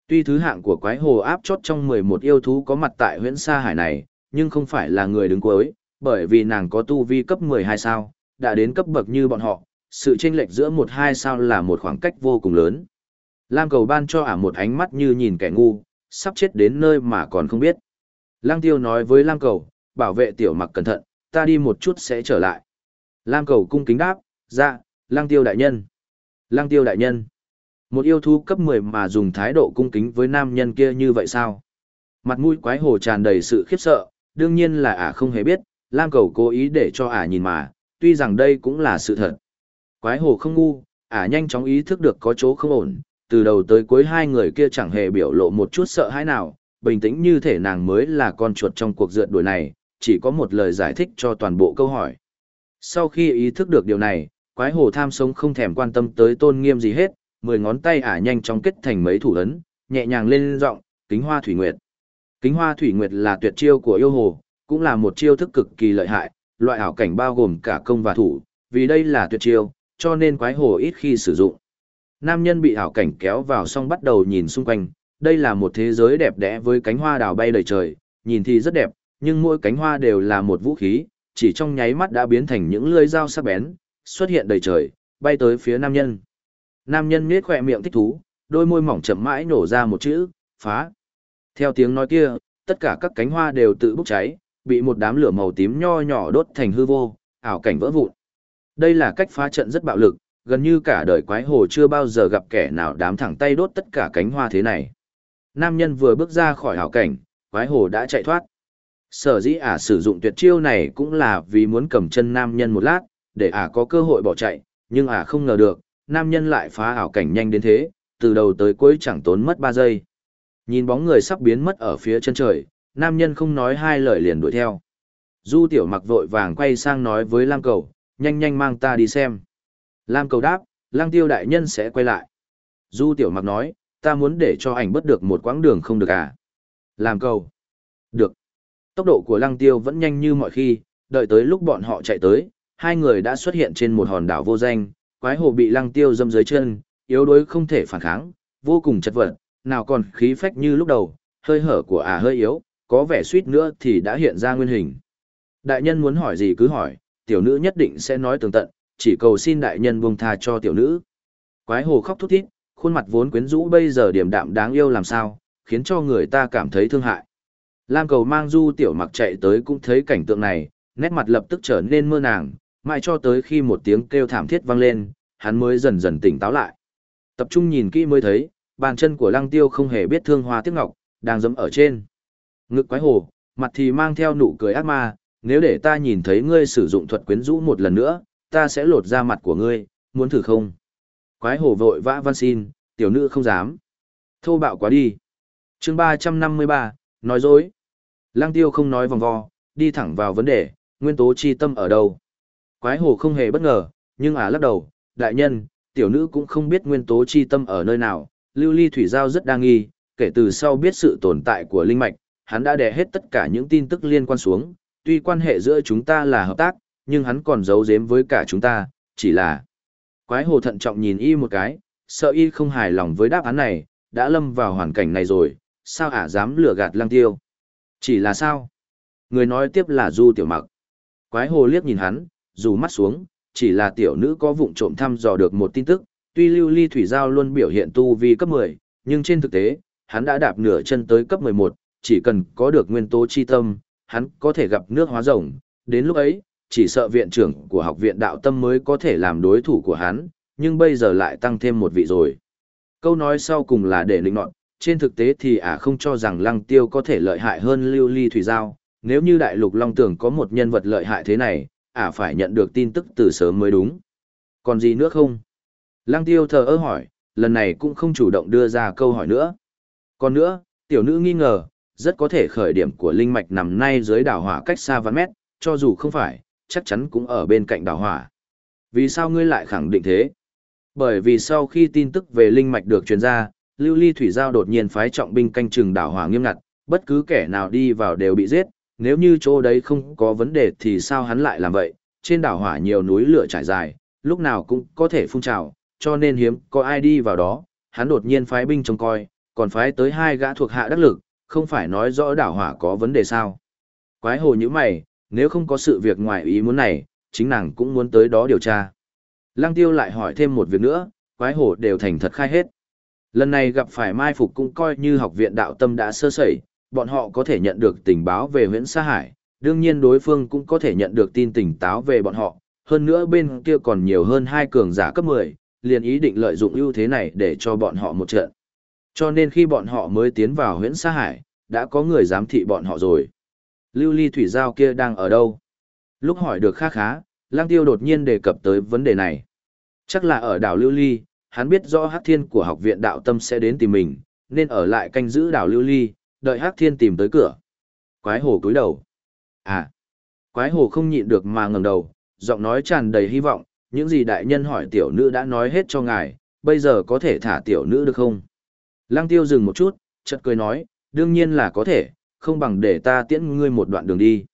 Tuy thứ hạng của quái hồ áp chót trong 11 yêu thú có mặt tại huyện Sa Hải này, nhưng không phải là người đứng cuối, bởi vì nàng có tu vi cấp 12 sao, đã đến cấp bậc như bọn họ, sự chênh lệch giữa một hai sao là một khoảng cách vô cùng lớn. Lam cầu ban cho ả một ánh mắt như nhìn kẻ ngu, sắp chết đến nơi mà còn không biết. Lang tiêu nói với Lam cầu, bảo vệ tiểu mặc cẩn thận, ta đi một chút sẽ trở lại. Lam cầu cung kính đáp, dạ, Lang tiêu đại nhân. Lang tiêu đại nhân. Một yêu thú cấp 10 mà dùng thái độ cung kính với nam nhân kia như vậy sao? Mặt mũi quái hồ tràn đầy sự khiếp sợ, đương nhiên là ả không hề biết, Lam cầu cố ý để cho ả nhìn mà, tuy rằng đây cũng là sự thật. Quái hồ không ngu, ả nhanh chóng ý thức được có chỗ không ổn, từ đầu tới cuối hai người kia chẳng hề biểu lộ một chút sợ hãi nào, bình tĩnh như thể nàng mới là con chuột trong cuộc rượt đuổi này, chỉ có một lời giải thích cho toàn bộ câu hỏi. Sau khi ý thức được điều này, quái hồ tham sống không thèm quan tâm tới tôn nghiêm gì hết, mười ngón tay ả nhanh chóng kết thành mấy thủ ấn, nhẹ nhàng lên giọng, kính hoa thủy nguyệt. Kính hoa thủy nguyệt là tuyệt chiêu của yêu hồ, cũng là một chiêu thức cực kỳ lợi hại, loại ảo cảnh bao gồm cả công và thủ, vì đây là tuyệt chiêu, cho nên quái hồ ít khi sử dụng. Nam nhân bị ảo cảnh kéo vào xong bắt đầu nhìn xung quanh, đây là một thế giới đẹp đẽ với cánh hoa đào bay đầy trời, nhìn thì rất đẹp, nhưng mỗi cánh hoa đều là một vũ khí, chỉ trong nháy mắt đã biến thành những lưỡi dao sắc bén, xuất hiện đầy trời, bay tới phía nam nhân. Nam nhân nhếch khỏe miệng thích thú, đôi môi mỏng chậm mãi nổ ra một chữ, phá. Theo tiếng nói kia, tất cả các cánh hoa đều tự bốc cháy, bị một đám lửa màu tím nho nhỏ đốt thành hư vô, ảo cảnh vỡ vụn. Đây là cách phá trận rất bạo lực, gần như cả đời quái hồ chưa bao giờ gặp kẻ nào đám thẳng tay đốt tất cả cánh hoa thế này. Nam nhân vừa bước ra khỏi ảo cảnh, quái hồ đã chạy thoát. Sở dĩ ả sử dụng tuyệt chiêu này cũng là vì muốn cầm chân nam nhân một lát, để ả có cơ hội bỏ chạy, nhưng ả không ngờ được, nam nhân lại phá ảo cảnh nhanh đến thế, từ đầu tới cuối chẳng tốn mất 3 giây. Nhìn bóng người sắp biến mất ở phía chân trời, nam nhân không nói hai lời liền đuổi theo. Du tiểu mặc vội vàng quay sang nói với Lam Cầu, nhanh nhanh mang ta đi xem. Lam Cầu đáp, Lang Tiêu đại nhân sẽ quay lại. Du tiểu mặc nói, ta muốn để cho ảnh bất được một quãng đường không được à. Làm cầu. Được. Tốc độ của Lăng Tiêu vẫn nhanh như mọi khi, đợi tới lúc bọn họ chạy tới, hai người đã xuất hiện trên một hòn đảo vô danh, quái hồ bị Lăng Tiêu dâm dưới chân, yếu đuối không thể phản kháng, vô cùng chật vật, nào còn khí phách như lúc đầu, hơi hở của ả hơi yếu, có vẻ suýt nữa thì đã hiện ra nguyên hình. Đại nhân muốn hỏi gì cứ hỏi, tiểu nữ nhất định sẽ nói tường tận, chỉ cầu xin đại nhân buông tha cho tiểu nữ. Quái hồ khóc thút thít, khuôn mặt vốn quyến rũ bây giờ điểm đạm đáng yêu làm sao, khiến cho người ta cảm thấy thương hại. Lam cầu mang du tiểu mặc chạy tới cũng thấy cảnh tượng này, nét mặt lập tức trở nên mơ nàng, mãi cho tới khi một tiếng kêu thảm thiết vang lên, hắn mới dần dần tỉnh táo lại. Tập trung nhìn kỹ mới thấy, bàn chân của lăng tiêu không hề biết thương hoa tiếc ngọc, đang giẫm ở trên. Ngực quái hồ, mặt thì mang theo nụ cười ác ma, nếu để ta nhìn thấy ngươi sử dụng thuật quyến rũ một lần nữa, ta sẽ lột ra mặt của ngươi, muốn thử không? Quái hồ vội vã văn xin, tiểu nữ không dám. Thô bạo quá đi. chương 353, nói dối. Lăng tiêu không nói vòng vo, đi thẳng vào vấn đề, nguyên tố chi tâm ở đâu. Quái hồ không hề bất ngờ, nhưng à lắc đầu, đại nhân, tiểu nữ cũng không biết nguyên tố chi tâm ở nơi nào, lưu ly thủy giao rất đa nghi, kể từ sau biết sự tồn tại của linh mạch, hắn đã đè hết tất cả những tin tức liên quan xuống, tuy quan hệ giữa chúng ta là hợp tác, nhưng hắn còn giấu giếm với cả chúng ta, chỉ là... Quái hồ thận trọng nhìn y một cái, sợ y không hài lòng với đáp án này, đã lâm vào hoàn cảnh này rồi, sao ả dám lừa gạt Lang tiêu. Chỉ là sao? Người nói tiếp là Du Tiểu Mặc. Quái hồ liếc nhìn hắn, dù mắt xuống, chỉ là tiểu nữ có vụng trộm thăm dò được một tin tức, tuy lưu ly thủy giao luôn biểu hiện tu vi cấp 10, nhưng trên thực tế, hắn đã đạp nửa chân tới cấp 11, chỉ cần có được nguyên tố chi tâm, hắn có thể gặp nước hóa rồng, đến lúc ấy, chỉ sợ viện trưởng của học viện đạo tâm mới có thể làm đối thủ của hắn, nhưng bây giờ lại tăng thêm một vị rồi. Câu nói sau cùng là để lĩnh nọt, trên thực tế thì ả không cho rằng lăng tiêu có thể lợi hại hơn lưu ly thủy giao, nếu như đại lục long tưởng có một nhân vật lợi hại thế này, ả phải nhận được tin tức từ sớm mới đúng. Còn gì nữa không? Lăng tiêu thờ ơ hỏi, lần này cũng không chủ động đưa ra câu hỏi nữa. Còn nữa, tiểu nữ nghi ngờ, rất có thể khởi điểm của linh mạch nằm nay dưới đảo hỏa cách xa vạn mét, cho dù không phải, chắc chắn cũng ở bên cạnh đảo hỏa. Vì sao ngươi lại khẳng định thế? Bởi vì sau khi tin tức về linh mạch được truyền ra, Lưu Ly Thủy Giao đột nhiên phái trọng binh canh chừng đảo hỏa nghiêm ngặt, bất cứ kẻ nào đi vào đều bị giết, nếu như chỗ đấy không có vấn đề thì sao hắn lại làm vậy? Trên đảo hỏa nhiều núi lửa trải dài, lúc nào cũng có thể phun trào, cho nên hiếm có ai đi vào đó, hắn đột nhiên phái binh trông coi, còn phái tới hai gã thuộc hạ đắc lực, không phải nói rõ đảo hỏa có vấn đề sao. Quái hồ như mày, nếu không có sự việc ngoài ý muốn này, chính nàng cũng muốn tới đó điều tra. Lăng tiêu lại hỏi thêm một việc nữa, quái hồ đều thành thật khai hết. Lần này gặp phải mai phục cũng coi như học viện đạo tâm đã sơ sẩy, bọn họ có thể nhận được tình báo về huyện Sa Hải, đương nhiên đối phương cũng có thể nhận được tin tỉnh táo về bọn họ, hơn nữa bên kia còn nhiều hơn hai cường giả cấp 10, liền ý định lợi dụng ưu thế này để cho bọn họ một trận. Cho nên khi bọn họ mới tiến vào huyện Sa Hải, đã có người giám thị bọn họ rồi. Lưu ly thủy giao kia đang ở đâu? Lúc hỏi được khá khá, lang tiêu đột nhiên đề cập tới vấn đề này. Chắc là ở đảo Lưu Ly, hắn biết rõ Hắc Thiên của học viện đạo tâm sẽ đến tìm mình, nên ở lại canh giữ đảo Lưu Ly, đợi Hắc Thiên tìm tới cửa. Quái hồ cúi đầu. À. Quái hồ không nhịn được mà ngẩng đầu, giọng nói tràn đầy hy vọng, những gì đại nhân hỏi tiểu nữ đã nói hết cho ngài, bây giờ có thể thả tiểu nữ được không? Lăng tiêu dừng một chút, chợt cười nói, đương nhiên là có thể, không bằng để ta tiễn ngươi một đoạn đường đi.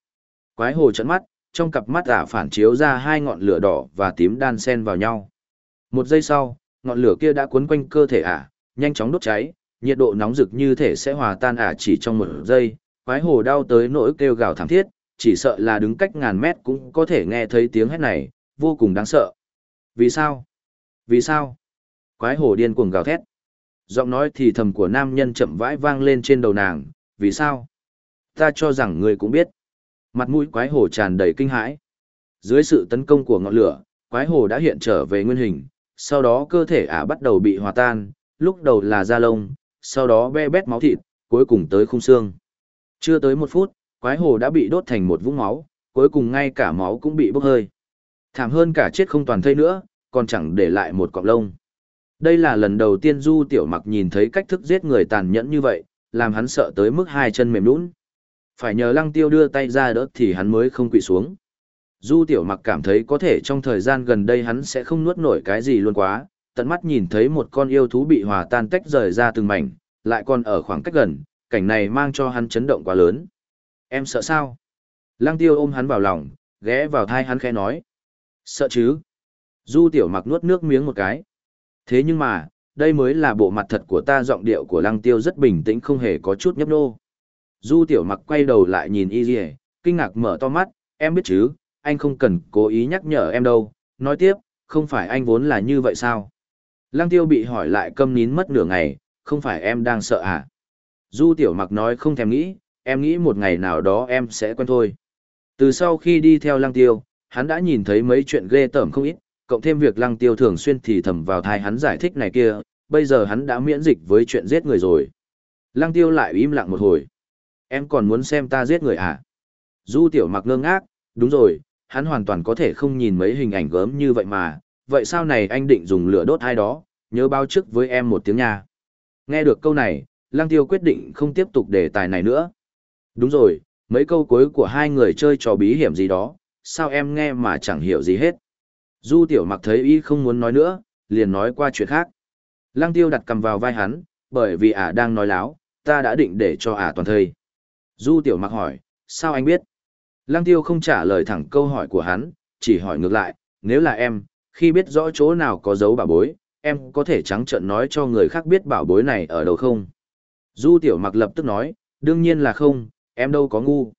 Quái hồ trận mắt, trong cặp mắt ả phản chiếu ra hai ngọn lửa đỏ và tím đan xen vào nhau. Một giây sau, ngọn lửa kia đã cuốn quanh cơ thể ả, nhanh chóng đốt cháy, nhiệt độ nóng rực như thể sẽ hòa tan ả chỉ trong một giây, quái hồ đau tới nỗi kêu gào thảm thiết, chỉ sợ là đứng cách ngàn mét cũng có thể nghe thấy tiếng hét này, vô cùng đáng sợ. Vì sao? Vì sao? Quái hồ điên cuồng gào thét. Giọng nói thì thầm của nam nhân chậm rãi vang lên trên đầu nàng, vì sao? Ta cho rằng người cũng biết. Mặt mũi quái hồ tràn đầy kinh hãi. Dưới sự tấn công của ngọn lửa, quái hồ đã hiện trở về nguyên hình, sau đó cơ thể ả bắt đầu bị hòa tan, lúc đầu là da lông, sau đó be bét máu thịt, cuối cùng tới khung xương. Chưa tới một phút, quái hồ đã bị đốt thành một vũng máu, cuối cùng ngay cả máu cũng bị bốc hơi. Thảm hơn cả chết không toàn thây nữa, còn chẳng để lại một cọng lông. Đây là lần đầu tiên Du Tiểu Mặc nhìn thấy cách thức giết người tàn nhẫn như vậy, làm hắn sợ tới mức hai chân mềm nhũn. Phải nhờ Lăng Tiêu đưa tay ra đỡ thì hắn mới không quỵ xuống. Du Tiểu Mặc cảm thấy có thể trong thời gian gần đây hắn sẽ không nuốt nổi cái gì luôn quá, tận mắt nhìn thấy một con yêu thú bị hòa tan tách rời ra từng mảnh, lại còn ở khoảng cách gần, cảnh này mang cho hắn chấn động quá lớn. Em sợ sao? Lăng Tiêu ôm hắn vào lòng, ghé vào thai hắn khẽ nói. Sợ chứ? Du Tiểu Mặc nuốt nước miếng một cái. Thế nhưng mà, đây mới là bộ mặt thật của ta giọng điệu của Lăng Tiêu rất bình tĩnh không hề có chút nhấp nô. Du Tiểu Mặc quay đầu lại nhìn Y Lìa, kinh ngạc mở to mắt, em biết chứ, anh không cần cố ý nhắc nhở em đâu. Nói tiếp, không phải anh vốn là như vậy sao? Lăng Tiêu bị hỏi lại câm nín mất nửa ngày, không phải em đang sợ à? Du Tiểu Mặc nói không thèm nghĩ, em nghĩ một ngày nào đó em sẽ quen thôi. Từ sau khi đi theo Lăng Tiêu, hắn đã nhìn thấy mấy chuyện ghê tởm không ít, cộng thêm việc Lăng Tiêu thường xuyên thì thầm vào thai hắn giải thích này kia, bây giờ hắn đã miễn dịch với chuyện giết người rồi. Lăng Tiêu lại im lặng một hồi. Em còn muốn xem ta giết người à? Du Tiểu Mặc ngơ ngác, đúng rồi, hắn hoàn toàn có thể không nhìn mấy hình ảnh gớm như vậy mà, vậy sau này anh định dùng lửa đốt ai đó, nhớ báo trước với em một tiếng nha. Nghe được câu này, Lăng Tiêu quyết định không tiếp tục đề tài này nữa. Đúng rồi, mấy câu cuối của hai người chơi trò bí hiểm gì đó, sao em nghe mà chẳng hiểu gì hết. Du Tiểu Mặc thấy y không muốn nói nữa, liền nói qua chuyện khác. Lăng Tiêu đặt cầm vào vai hắn, bởi vì ả đang nói láo, ta đã định để cho ả toàn thây. Du Tiểu Mặc hỏi, sao anh biết? Lăng Tiêu không trả lời thẳng câu hỏi của hắn, chỉ hỏi ngược lại, nếu là em, khi biết rõ chỗ nào có dấu bảo bối, em có thể trắng trợn nói cho người khác biết bảo bối này ở đâu không? Du Tiểu Mặc lập tức nói, đương nhiên là không, em đâu có ngu.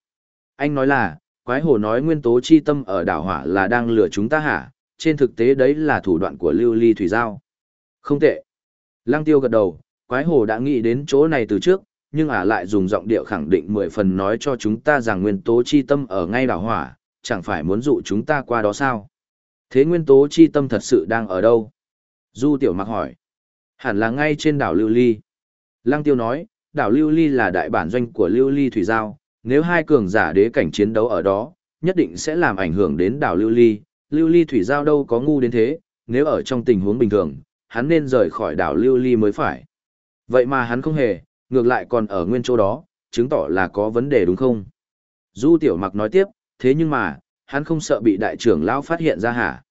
Anh nói là, quái hồ nói nguyên tố chi tâm ở đảo hỏa là đang lừa chúng ta hả, trên thực tế đấy là thủ đoạn của lưu ly thủy giao. Không tệ. Lăng tiêu gật đầu, quái hồ đã nghĩ đến chỗ này từ trước, nhưng ả lại dùng giọng điệu khẳng định mười phần nói cho chúng ta rằng nguyên tố chi tâm ở ngay đảo hỏa, chẳng phải muốn dụ chúng ta qua đó sao. Thế nguyên tố chi tâm thật sự đang ở đâu? Du tiểu mặc hỏi. Hẳn là ngay trên đảo Lưu Ly. Lăng tiêu nói, đảo Lưu Ly là đại bản doanh của Lưu Ly Thủy Giao, nếu hai cường giả đế cảnh chiến đấu ở đó, nhất định sẽ làm ảnh hưởng đến đảo Lưu Ly. Lưu Ly Thủy Giao đâu có ngu đến thế, nếu ở trong tình huống bình thường, hắn nên rời khỏi đảo Lưu Ly mới phải. Vậy mà hắn không hề, ngược lại còn ở nguyên chỗ đó, chứng tỏ là có vấn đề đúng không? Du Tiểu Mặc nói tiếp, thế nhưng mà, hắn không sợ bị đại trưởng lão phát hiện ra hả?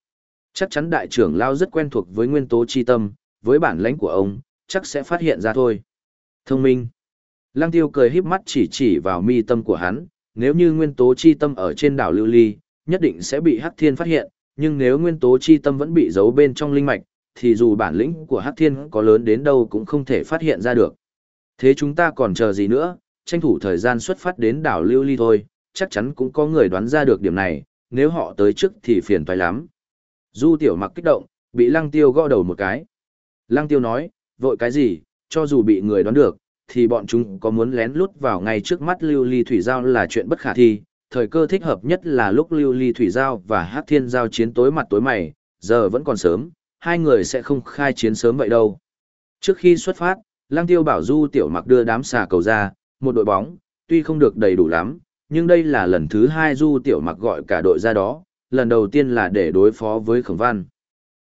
Chắc chắn đại trưởng lão rất quen thuộc với nguyên tố chi tâm, với bản lãnh của ông, chắc sẽ phát hiện ra thôi. Thông minh. Lăng tiêu cười híp mắt chỉ chỉ vào mi tâm của hắn, nếu như nguyên tố chi tâm ở trên đảo Lưu Ly, nhất định sẽ bị Hắc Thiên phát hiện, nhưng nếu nguyên tố chi tâm vẫn bị giấu bên trong linh mạch, thì dù bản lĩnh của Hắc Thiên có lớn đến đâu cũng không thể phát hiện ra được. Thế chúng ta còn chờ gì nữa, tranh thủ thời gian xuất phát đến đảo Lưu Ly thôi, chắc chắn cũng có người đoán ra được điểm này, nếu họ tới trước thì phiền toái lắm. Du tiểu mặc kích động, bị lăng tiêu gõ đầu một cái. Lăng tiêu nói, vội cái gì, cho dù bị người đoán được, thì bọn chúng có muốn lén lút vào ngay trước mắt lưu ly thủy giao là chuyện bất khả thi. Thời cơ thích hợp nhất là lúc lưu ly thủy giao và hát thiên giao chiến tối mặt tối mày, giờ vẫn còn sớm, hai người sẽ không khai chiến sớm vậy đâu. Trước khi xuất phát, Lăng Tiêu bảo Du Tiểu Mặc đưa đám xà cầu ra, một đội bóng, tuy không được đầy đủ lắm, nhưng đây là lần thứ hai Du Tiểu Mặc gọi cả đội ra đó, lần đầu tiên là để đối phó với Khổng Văn.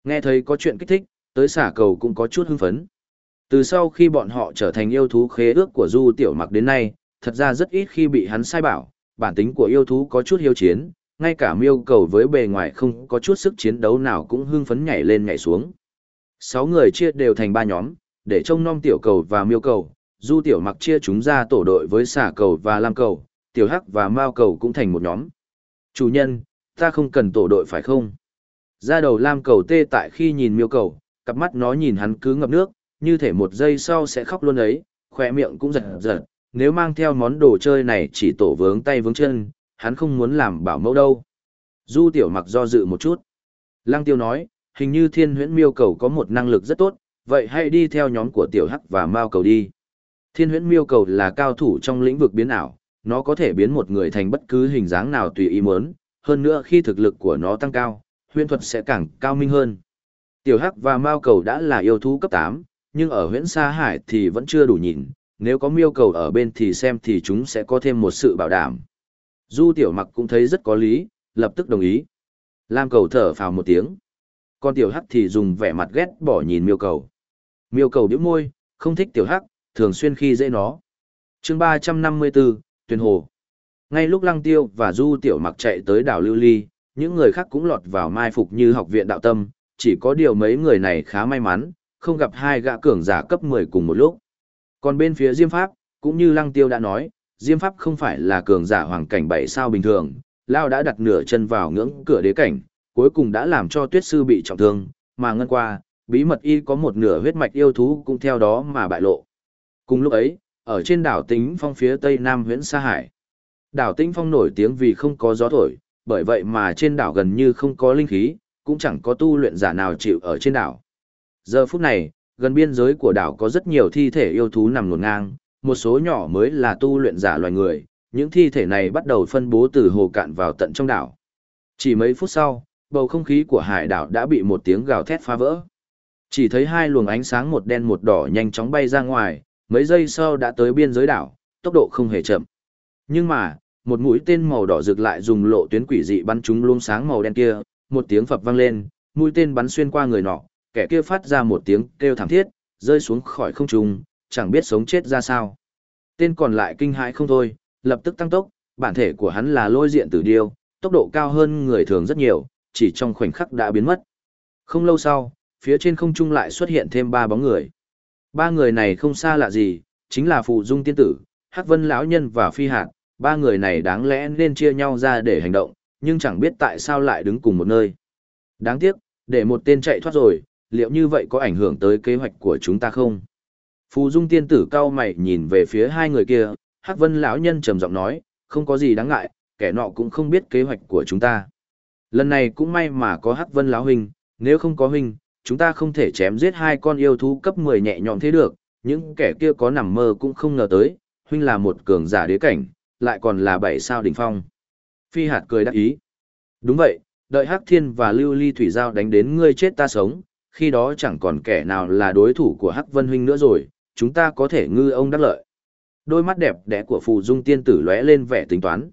Nghe thấy có chuyện kích thích, tới xả cầu cũng có chút hưng phấn. Từ sau khi bọn họ trở thành yêu thú khế ước của Du Tiểu Mặc đến nay, thật ra rất ít khi bị hắn sai bảo, bản tính của yêu thú có chút hiếu chiến, ngay cả miêu cầu với bề ngoài không có chút sức chiến đấu nào cũng hưng phấn nhảy lên nhảy xuống. Sáu người chia đều thành ba nhóm, để trông nom tiểu cầu và miêu cầu, Du Tiểu Mặc chia chúng ra tổ đội với xả cầu và lam cầu, tiểu hắc và mao cầu cũng thành một nhóm. Chủ nhân, ta không cần tổ đội phải không? Ra đầu lam cầu tê tại khi nhìn miêu cầu, cặp mắt nó nhìn hắn cứ ngập nước, như thể một giây sau sẽ khóc luôn ấy, khoe miệng cũng giật giật, nếu mang theo món đồ chơi này chỉ tổ vướng tay vướng chân, hắn không muốn làm bảo mẫu đâu. Du tiểu mặc do dự một chút. Lăng tiêu nói, hình như thiên huyễn miêu cầu có một năng lực rất tốt, vậy hãy đi theo nhóm của tiểu hắc và mao cầu đi. Thiên huyễn miêu cầu là cao thủ trong lĩnh vực biến ảo, nó có thể biến một người thành bất cứ hình dáng nào tùy ý muốn, hơn nữa khi thực lực của nó tăng cao, huyễn thuật sẽ càng cao minh hơn. Tiểu Hắc và Mao Cầu đã là yêu thú cấp 8, nhưng ở huyễn Sa Hải thì vẫn chưa đủ nhìn, nếu có miêu cầu ở bên thì xem thì chúng sẽ có thêm một sự bảo đảm, Du tiểu mặc cũng thấy rất có lý, lập tức đồng ý. Lam cầu thở phào một tiếng. Còn tiểu hắc thì dùng vẻ mặt ghét bỏ nhìn miêu cầu. Miêu cầu bĩu môi, không thích tiểu hắc, thường xuyên khi dễ nó. chương 354, tuyên hồ. Ngay lúc lăng tiêu và du tiểu mặc chạy tới đảo Lưu Ly, những người khác cũng lọt vào mai phục như học viện đạo tâm, chỉ có điều mấy người này khá may mắn, không gặp hai gã cường giả cấp 10 cùng một lúc. Còn bên phía Diêm Pháp, cũng như lăng tiêu đã nói, Diêm Pháp không phải là cường giả hoàng cảnh 7 sao bình thường, Lao đã đặt nửa chân vào ngưỡng cửa đế cảnh, cuối cùng đã làm cho tuyết sư bị trọng thương, mà ngân qua, bí mật y có một nửa huyết mạch yêu thú cũng theo đó mà bại lộ. Cùng lúc ấy, ở trên đảo Tĩnh Phong phía tây nam huyện Sa Hải, đảo Tĩnh Phong nổi tiếng vì không có gió thổi, bởi vậy mà trên đảo gần như không có linh khí, cũng chẳng có tu luyện giả nào chịu ở trên đảo. Giờ phút này, gần biên giới của đảo có rất nhiều thi thể yêu thú nằm ngổn ngang, một số nhỏ mới là tu luyện giả loài người, những thi thể này bắt đầu phân bố từ hồ cạn vào tận trong đảo. Chỉ mấy phút sau, bầu không khí của hải đảo đã bị một tiếng gào thét phá vỡ. Chỉ thấy hai luồng ánh sáng một đen một đỏ nhanh chóng bay ra ngoài, mấy giây sau đã tới biên giới đảo, tốc độ không hề chậm. Nhưng mà, một mũi tên màu đỏ rực lại dùng lộ tuyến quỷ dị bắn trúng luôn sáng màu đen kia, một tiếng phập vang lên, mũi tên bắn xuyên qua người nọ, kẻ kia phát ra một tiếng kêu thảm thiết, rơi xuống khỏi không trung, chẳng biết sống chết ra sao. Tên còn lại kinh hãi không thôi, lập tức tăng tốc, bản thể của hắn là lôi diện tử điêu, tốc độ cao hơn người thường rất nhiều, chỉ trong khoảnh khắc đã biến mất. Không lâu sau, phía trên không trung lại xuất hiện thêm ba bóng người. Ba người này không xa lạ gì, chính là Phụ Dung Tiên Tử, Hắc Vân lão nhân và Phi Hạt, ba người này đáng lẽ nên chia nhau ra để hành động, nhưng chẳng biết tại sao lại đứng cùng một nơi. Đáng tiếc, để một tên chạy thoát rồi, liệu như vậy có ảnh hưởng tới kế hoạch của chúng ta không? Phù Dung tiên tử cao mày nhìn về phía hai người kia, Hắc Vân lão nhân trầm giọng nói, không có gì đáng ngại, kẻ nọ cũng không biết kế hoạch của chúng ta. Lần này cũng may mà có Hắc Vân lão huynh, nếu không có huynh, chúng ta không thể chém giết hai con yêu thú cấp 10 nhẹ nhõm thế được, những kẻ kia có nằm mơ cũng không ngờ tới, huynh là một cường giả đế cảnh, lại còn là bảy sao đỉnh phong. Phi hạt cười đắc ý. Đúng vậy, đợi Hắc Thiên và Lưu Ly Thủy Giao đánh đến ngươi chết ta sống, khi đó chẳng còn kẻ nào là đối thủ của Hắc Vân Huynh nữa rồi, chúng ta có thể ngư ông đắc lợi. Đôi mắt đẹp đẽ của phù dung tiên tử lóe lên vẻ tính toán.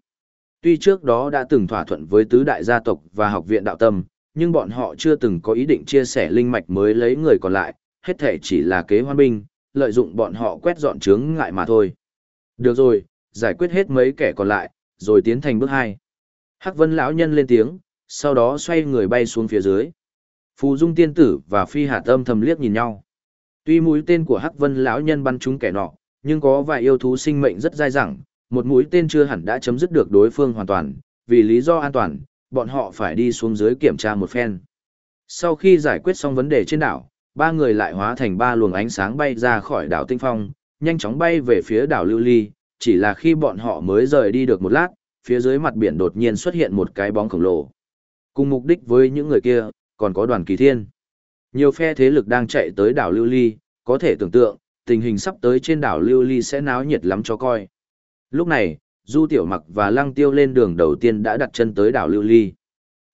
Tuy trước đó đã từng thỏa thuận với tứ đại gia tộc và học viện đạo tâm, nhưng bọn họ chưa từng có ý định chia sẻ linh mạch mới lấy người còn lại, hết thể chỉ là kế hoan binh, lợi dụng bọn họ quét dọn chướng ngại mà thôi. Được rồi, giải quyết hết mấy kẻ còn lại, rồi tiến thành bước hai. Hắc Vân lão nhân lên tiếng, sau đó xoay người bay xuống phía dưới. Phù Dung tiên tử và Phi Hà Tâm thầm liếc nhìn nhau. Tuy mũi tên của Hắc Vân lão nhân bắn trúng kẻ nọ, nhưng có vài yêu thú sinh mệnh rất dai dẳng, một mũi tên chưa hẳn đã chấm dứt được đối phương hoàn toàn, vì lý do an toàn, bọn họ phải đi xuống dưới kiểm tra một phen. Sau khi giải quyết xong vấn đề trên đảo, ba người lại hóa thành ba luồng ánh sáng bay ra khỏi đảo Tinh Phong, nhanh chóng bay về phía đảo Lưu Ly, chỉ là khi bọn họ mới rời đi được một lát, phía dưới mặt biển đột nhiên xuất hiện một cái bóng khổng lồ. Cùng mục đích với những người kia, còn có đoàn kỳ thiên. Nhiều phe thế lực đang chạy tới đảo Lưu Ly, có thể tưởng tượng, tình hình sắp tới trên đảo Lưu Ly sẽ náo nhiệt lắm cho coi. Lúc này, Du Tiểu Mặc và Lăng Tiêu lên đường đầu tiên đã đặt chân tới đảo Lưu Ly.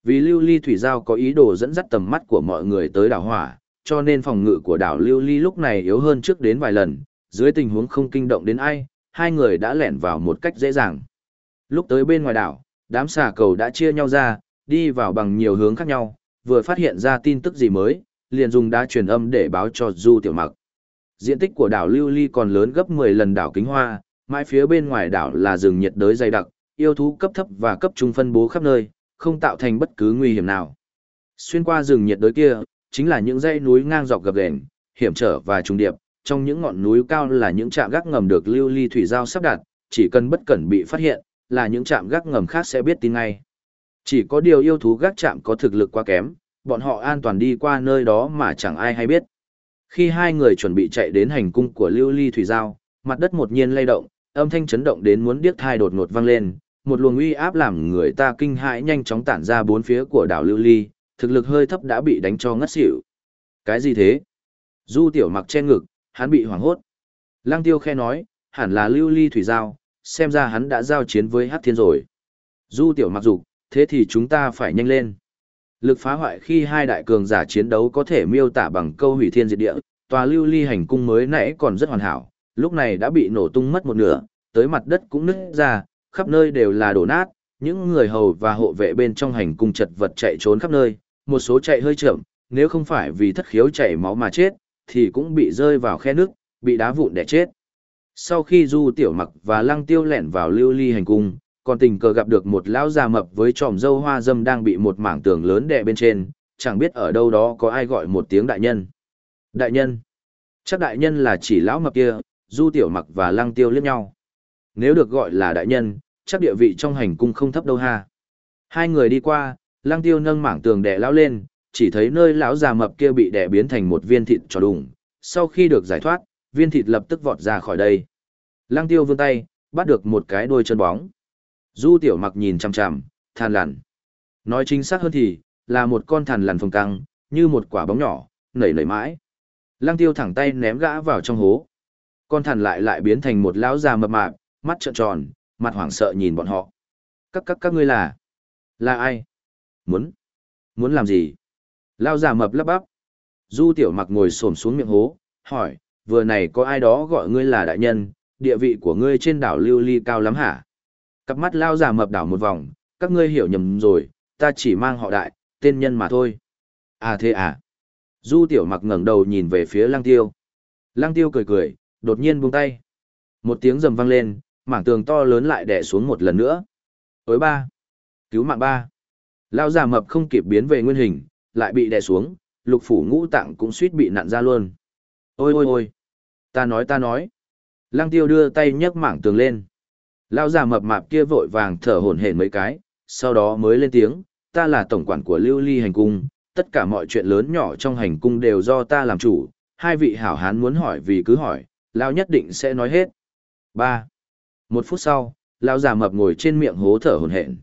Vì Lưu Ly Thủy Giao có ý đồ dẫn dắt tầm mắt của mọi người tới đảo Hỏa, cho nên phòng ngự của đảo Lưu Ly lúc này yếu hơn trước đến vài lần, dưới tình huống không kinh động đến ai, hai người đã lẻn vào một cách dễ dàng. Lúc tới bên ngoài đảo, đám xà cầu đã chia nhau ra, đi vào bằng nhiều hướng khác nhau, vừa phát hiện ra tin tức gì mới, liền dùng đá truyền âm để báo cho Du Tiểu Mặc. Diện tích của đảo Lưu Ly còn lớn gấp 10 lần đảo Kính Hoa, mãi phía bên ngoài đảo là rừng nhiệt đới dày đặc, yêu thú cấp thấp và cấp trung phân bố khắp nơi, không tạo thành bất cứ nguy hiểm nào. Xuyên qua rừng nhiệt đới kia, chính là những dãy núi ngang dọc gập ghềnh, hiểm trở và trùng điệp, trong những ngọn núi cao là những trạm gác ngầm được lưu ly thủy giao sắp đặt, chỉ cần bất cẩn bị phát hiện, là những trạm gác ngầm khác sẽ biết tin ngay. Chỉ có điều yêu thú gác trạm có thực lực quá kém, bọn họ an toàn đi qua nơi đó mà chẳng ai hay biết. Khi hai người chuẩn bị chạy đến hành cung của lưu ly thủy giao, mặt đất một nhiên lay động, âm thanh chấn động đến muốn điếc thai đột ngột vang lên, một luồng uy áp làm người ta kinh hãi nhanh chóng tản ra bốn phía của đảo lưu ly, thực lực hơi thấp đã bị đánh cho ngất xỉu. Cái gì thế? Du tiểu mặc che ngực, hắn bị hoảng hốt. Lăng tiêu khe nói, hẳn là lưu ly thủy giao, xem ra hắn đã giao chiến với hắc thiên rồi. Du tiểu mặc dục, thế thì chúng ta phải nhanh lên. Lực phá hoại khi hai đại cường giả chiến đấu có thể miêu tả bằng câu hủy thiên diệt địa, tòa lưu ly hành cung mới nãy còn rất hoàn hảo, lúc này đã bị nổ tung mất một nửa, tới mặt đất cũng nứt ra, khắp nơi đều là đổ nát, những người hầu và hộ vệ bên trong hành cung chật vật chạy trốn khắp nơi, một số chạy hơi chậm, nếu không phải vì thất khiếu chảy máu mà chết, thì cũng bị rơi vào khe nước, bị đá vụn để chết. Sau khi Du Tiểu Mặc và Lăng Tiêu lẻn vào lưu ly hành cung, còn tình cờ gặp được một lão già mập với tròm dâu hoa dâm đang bị một mảng tường lớn đè bên trên, chẳng biết ở đâu đó có ai gọi một tiếng đại nhân. Đại nhân. Chắc đại nhân là chỉ lão mập kia, Du Tiểu Mặc và Lăng Tiêu liếc nhau. Nếu được gọi là đại nhân, chắc địa vị trong hành cung không thấp đâu ha. Hai người đi qua, Lăng Tiêu nâng mảng tường đè lão lên, chỉ thấy nơi lão già mập kia bị đè biến thành một viên thịt tròn đùng. Sau khi được giải thoát, viên thịt lập tức vọt ra khỏi đây. Lăng Tiêu vươn tay, bắt được một cái đôi chân bóng. Du Tiểu Mặc nhìn chằm chằm, than lằn. Nói chính xác hơn thì, là một con thằn lằn phồng căng, như một quả bóng nhỏ, nảy nảy mãi. Lăng Tiêu thẳng tay ném gã vào trong hố. Con thằn lại lại biến thành một lão già mập mạp, mắt trợn tròn, mặt hoảng sợ nhìn bọn họ. Các các các ngươi là? Là ai? Muốn? Muốn làm gì? Lão già mập lắp bắp. Du Tiểu Mặc ngồi xổm xuống miệng hố, hỏi, vừa này có ai đó gọi ngươi là đại nhân, địa vị của ngươi trên đảo lưu ly cao lắm hả? Cặp mắt lao già mập đảo một vòng, các ngươi hiểu nhầm rồi, ta chỉ mang họ đại, tên nhân mà thôi. À thế à? Du tiểu mặc ngẩng đầu nhìn về phía lăng tiêu. Lăng tiêu cười cười, đột nhiên buông tay. Một tiếng rầm vang lên, mảng tường to lớn lại đè xuống một lần nữa. Tối ba. Cứu mạng ba. Lao già mập không kịp biến về nguyên hình, lại bị đè xuống, lục phủ ngũ tạng cũng suýt bị nặn ra luôn. Ôi ôi ôi. Ta nói ta nói. Lăng tiêu đưa tay nhấc mảng tường lên. Lao già mập mạp kia vội vàng thở hổn hển mấy cái, sau đó mới lên tiếng, ta là tổng quản của lưu ly hành cung, tất cả mọi chuyện lớn nhỏ trong hành cung đều do ta làm chủ, hai vị hảo hán muốn hỏi vì cứ hỏi, Lão nhất định sẽ nói hết. 3. Một phút sau, lão già mập ngồi trên miệng hố thở hổn hển.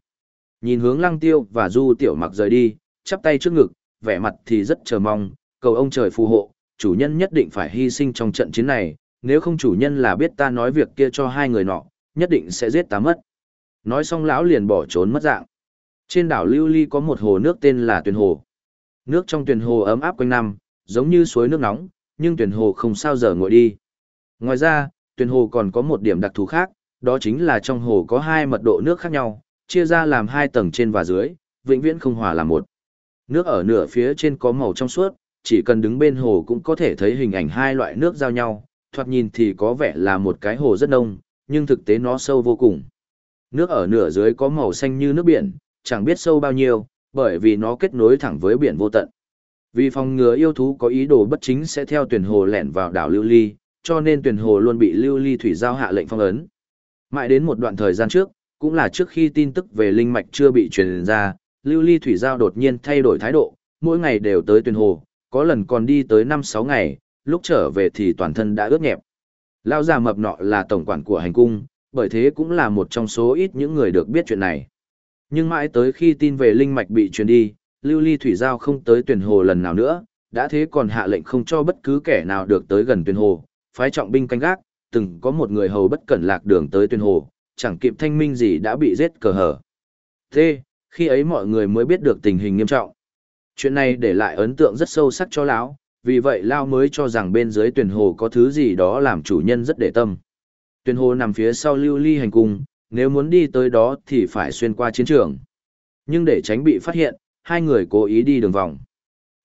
Nhìn hướng lăng tiêu và du tiểu mặc rời đi, chắp tay trước ngực, vẻ mặt thì rất chờ mong, cầu ông trời phù hộ, chủ nhân nhất định phải hy sinh trong trận chiến này, nếu không chủ nhân là biết ta nói việc kia cho hai người nọ, nhất định sẽ giết ta mất. Nói xong lão liền bỏ trốn mất dạng. Trên đảo Lưu Ly có một hồ nước tên là Tuyền Hồ. Nước trong Tuyền Hồ ấm áp quanh năm, giống như suối nước nóng, nhưng Tuyền Hồ không sao giờ nguội đi. Ngoài ra, tuyển Hồ còn có một điểm đặc thù khác, đó chính là trong hồ có hai mật độ nước khác nhau, chia ra làm hai tầng trên và dưới, vĩnh viễn không hòa là một. Nước ở nửa phía trên có màu trong suốt, chỉ cần đứng bên hồ cũng có thể thấy hình ảnh hai loại nước giao nhau, thoạt nhìn thì có vẻ là một cái hồ rất nông, nhưng thực tế nó sâu vô cùng. Nước ở nửa dưới có màu xanh như nước biển, chẳng biết sâu bao nhiêu, bởi vì nó kết nối thẳng với biển vô tận. Vì phòng ngừa yêu thú có ý đồ bất chính sẽ theo tuyển hồ lẻn vào đảo Lưu Ly, cho nên tuyển hồ luôn bị Lưu Ly thủy giao hạ lệnh phong ấn. Mãi đến một đoạn thời gian trước, cũng là trước khi tin tức về linh mạch chưa bị truyền ra, Lưu Ly thủy giao đột nhiên thay đổi thái độ, mỗi ngày đều tới tuyển hồ, có lần còn đi tới 5-6 ngày, lúc trở về thì toàn thân đã ướt nhẹp. Lao già mập nọ là tổng quản của hành cung, bởi thế cũng là một trong số ít những người được biết chuyện này. Nhưng mãi tới khi tin về linh mạch bị truyền đi, lưu ly thủy giao không tới tuyển hồ lần nào nữa, đã thế còn hạ lệnh không cho bất cứ kẻ nào được tới gần tuyển hồ, phái trọng binh canh gác, từng có một người hầu bất cẩn lạc đường tới Tuyên hồ, chẳng kịp thanh minh gì đã bị giết cờ hở. Thế, khi ấy mọi người mới biết được tình hình nghiêm trọng. Chuyện này để lại ấn tượng rất sâu sắc cho lão, vì vậy lão mới cho rằng bên dưới tuyển hồ có thứ gì đó làm chủ nhân rất để tâm. Tuyển hồ nằm phía sau lưu ly hành cung, nếu muốn đi tới đó thì phải xuyên qua chiến trường. Nhưng để tránh bị phát hiện, hai người cố ý đi đường vòng.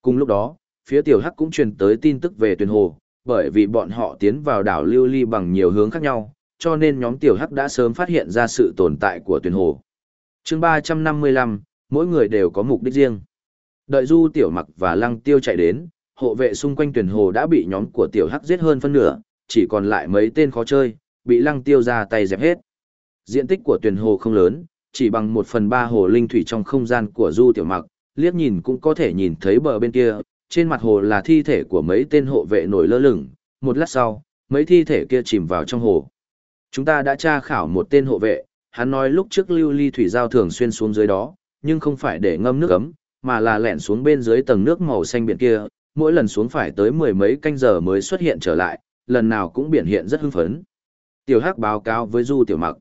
Cùng lúc đó, phía tiểu hắc cũng truyền tới tin tức về tuyển hồ, bởi vì bọn họ tiến vào đảo lưu ly bằng nhiều hướng khác nhau, cho nên nhóm tiểu hắc đã sớm phát hiện ra sự tồn tại của tuyển hồ. chương 355, mỗi người đều có mục đích riêng. Đợi du tiểu mặc và lăng tiêu chạy đến, hộ vệ xung quanh tuyển hồ đã bị nhóm của tiểu hắc giết hơn phân nửa, chỉ còn lại mấy tên khó chơi, bị lăng tiêu ra tay dẹp hết. Diện tích của tuyển hồ không lớn, chỉ bằng một phần ba hồ linh thủy trong không gian của du tiểu mặc, liếc nhìn cũng có thể nhìn thấy bờ bên kia, trên mặt hồ là thi thể của mấy tên hộ vệ nổi lơ lửng, một lát sau, mấy thi thể kia chìm vào trong hồ. Chúng ta đã tra khảo một tên hộ vệ, hắn nói lúc trước lưu ly thủy giao thường xuyên xuống dưới đó, nhưng không phải để ngâm nước ấm, mà là lẻn xuống bên dưới tầng nước màu xanh biển kia, mỗi lần xuống phải tới mười mấy canh giờ mới xuất hiện trở lại, lần nào cũng biển hiện rất hưng phấn. Tiểu Hắc báo cáo với Du Tiểu Mặc.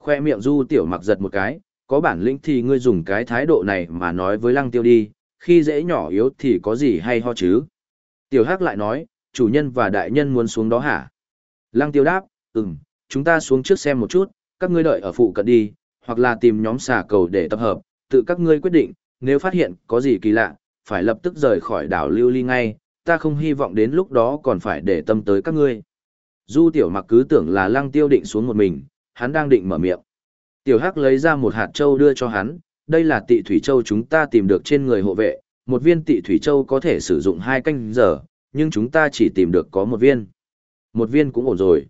Khoe miệng Du Tiểu Mặc giật một cái, có bản lĩnh thì ngươi dùng cái thái độ này mà nói với Lăng Tiêu đi, khi dễ nhỏ yếu thì có gì hay ho chứ. Tiểu Hắc lại nói, chủ nhân và đại nhân muốn xuống đó hả? Lăng Tiêu đáp, ừm, chúng ta xuống trước xem một chút, các ngươi đợi ở phụ cận đi, hoặc là tìm nhóm xà cầu để tập hợp, tự các ngươi quyết định, nếu phát hiện có gì kỳ lạ, phải lập tức rời khỏi đảo Lưu Ly ngay, ta không hy vọng đến lúc đó còn phải để tâm tới các ngươi. Du tiểu mặc cứ tưởng là lăng tiêu định xuống một mình, hắn đang định mở miệng. Tiểu Hắc lấy ra một hạt châu đưa cho hắn, đây là tị thủy châu chúng ta tìm được trên người hộ vệ, một viên tị thủy châu có thể sử dụng hai canh giờ, nhưng chúng ta chỉ tìm được có một viên. Một viên cũng ổn rồi.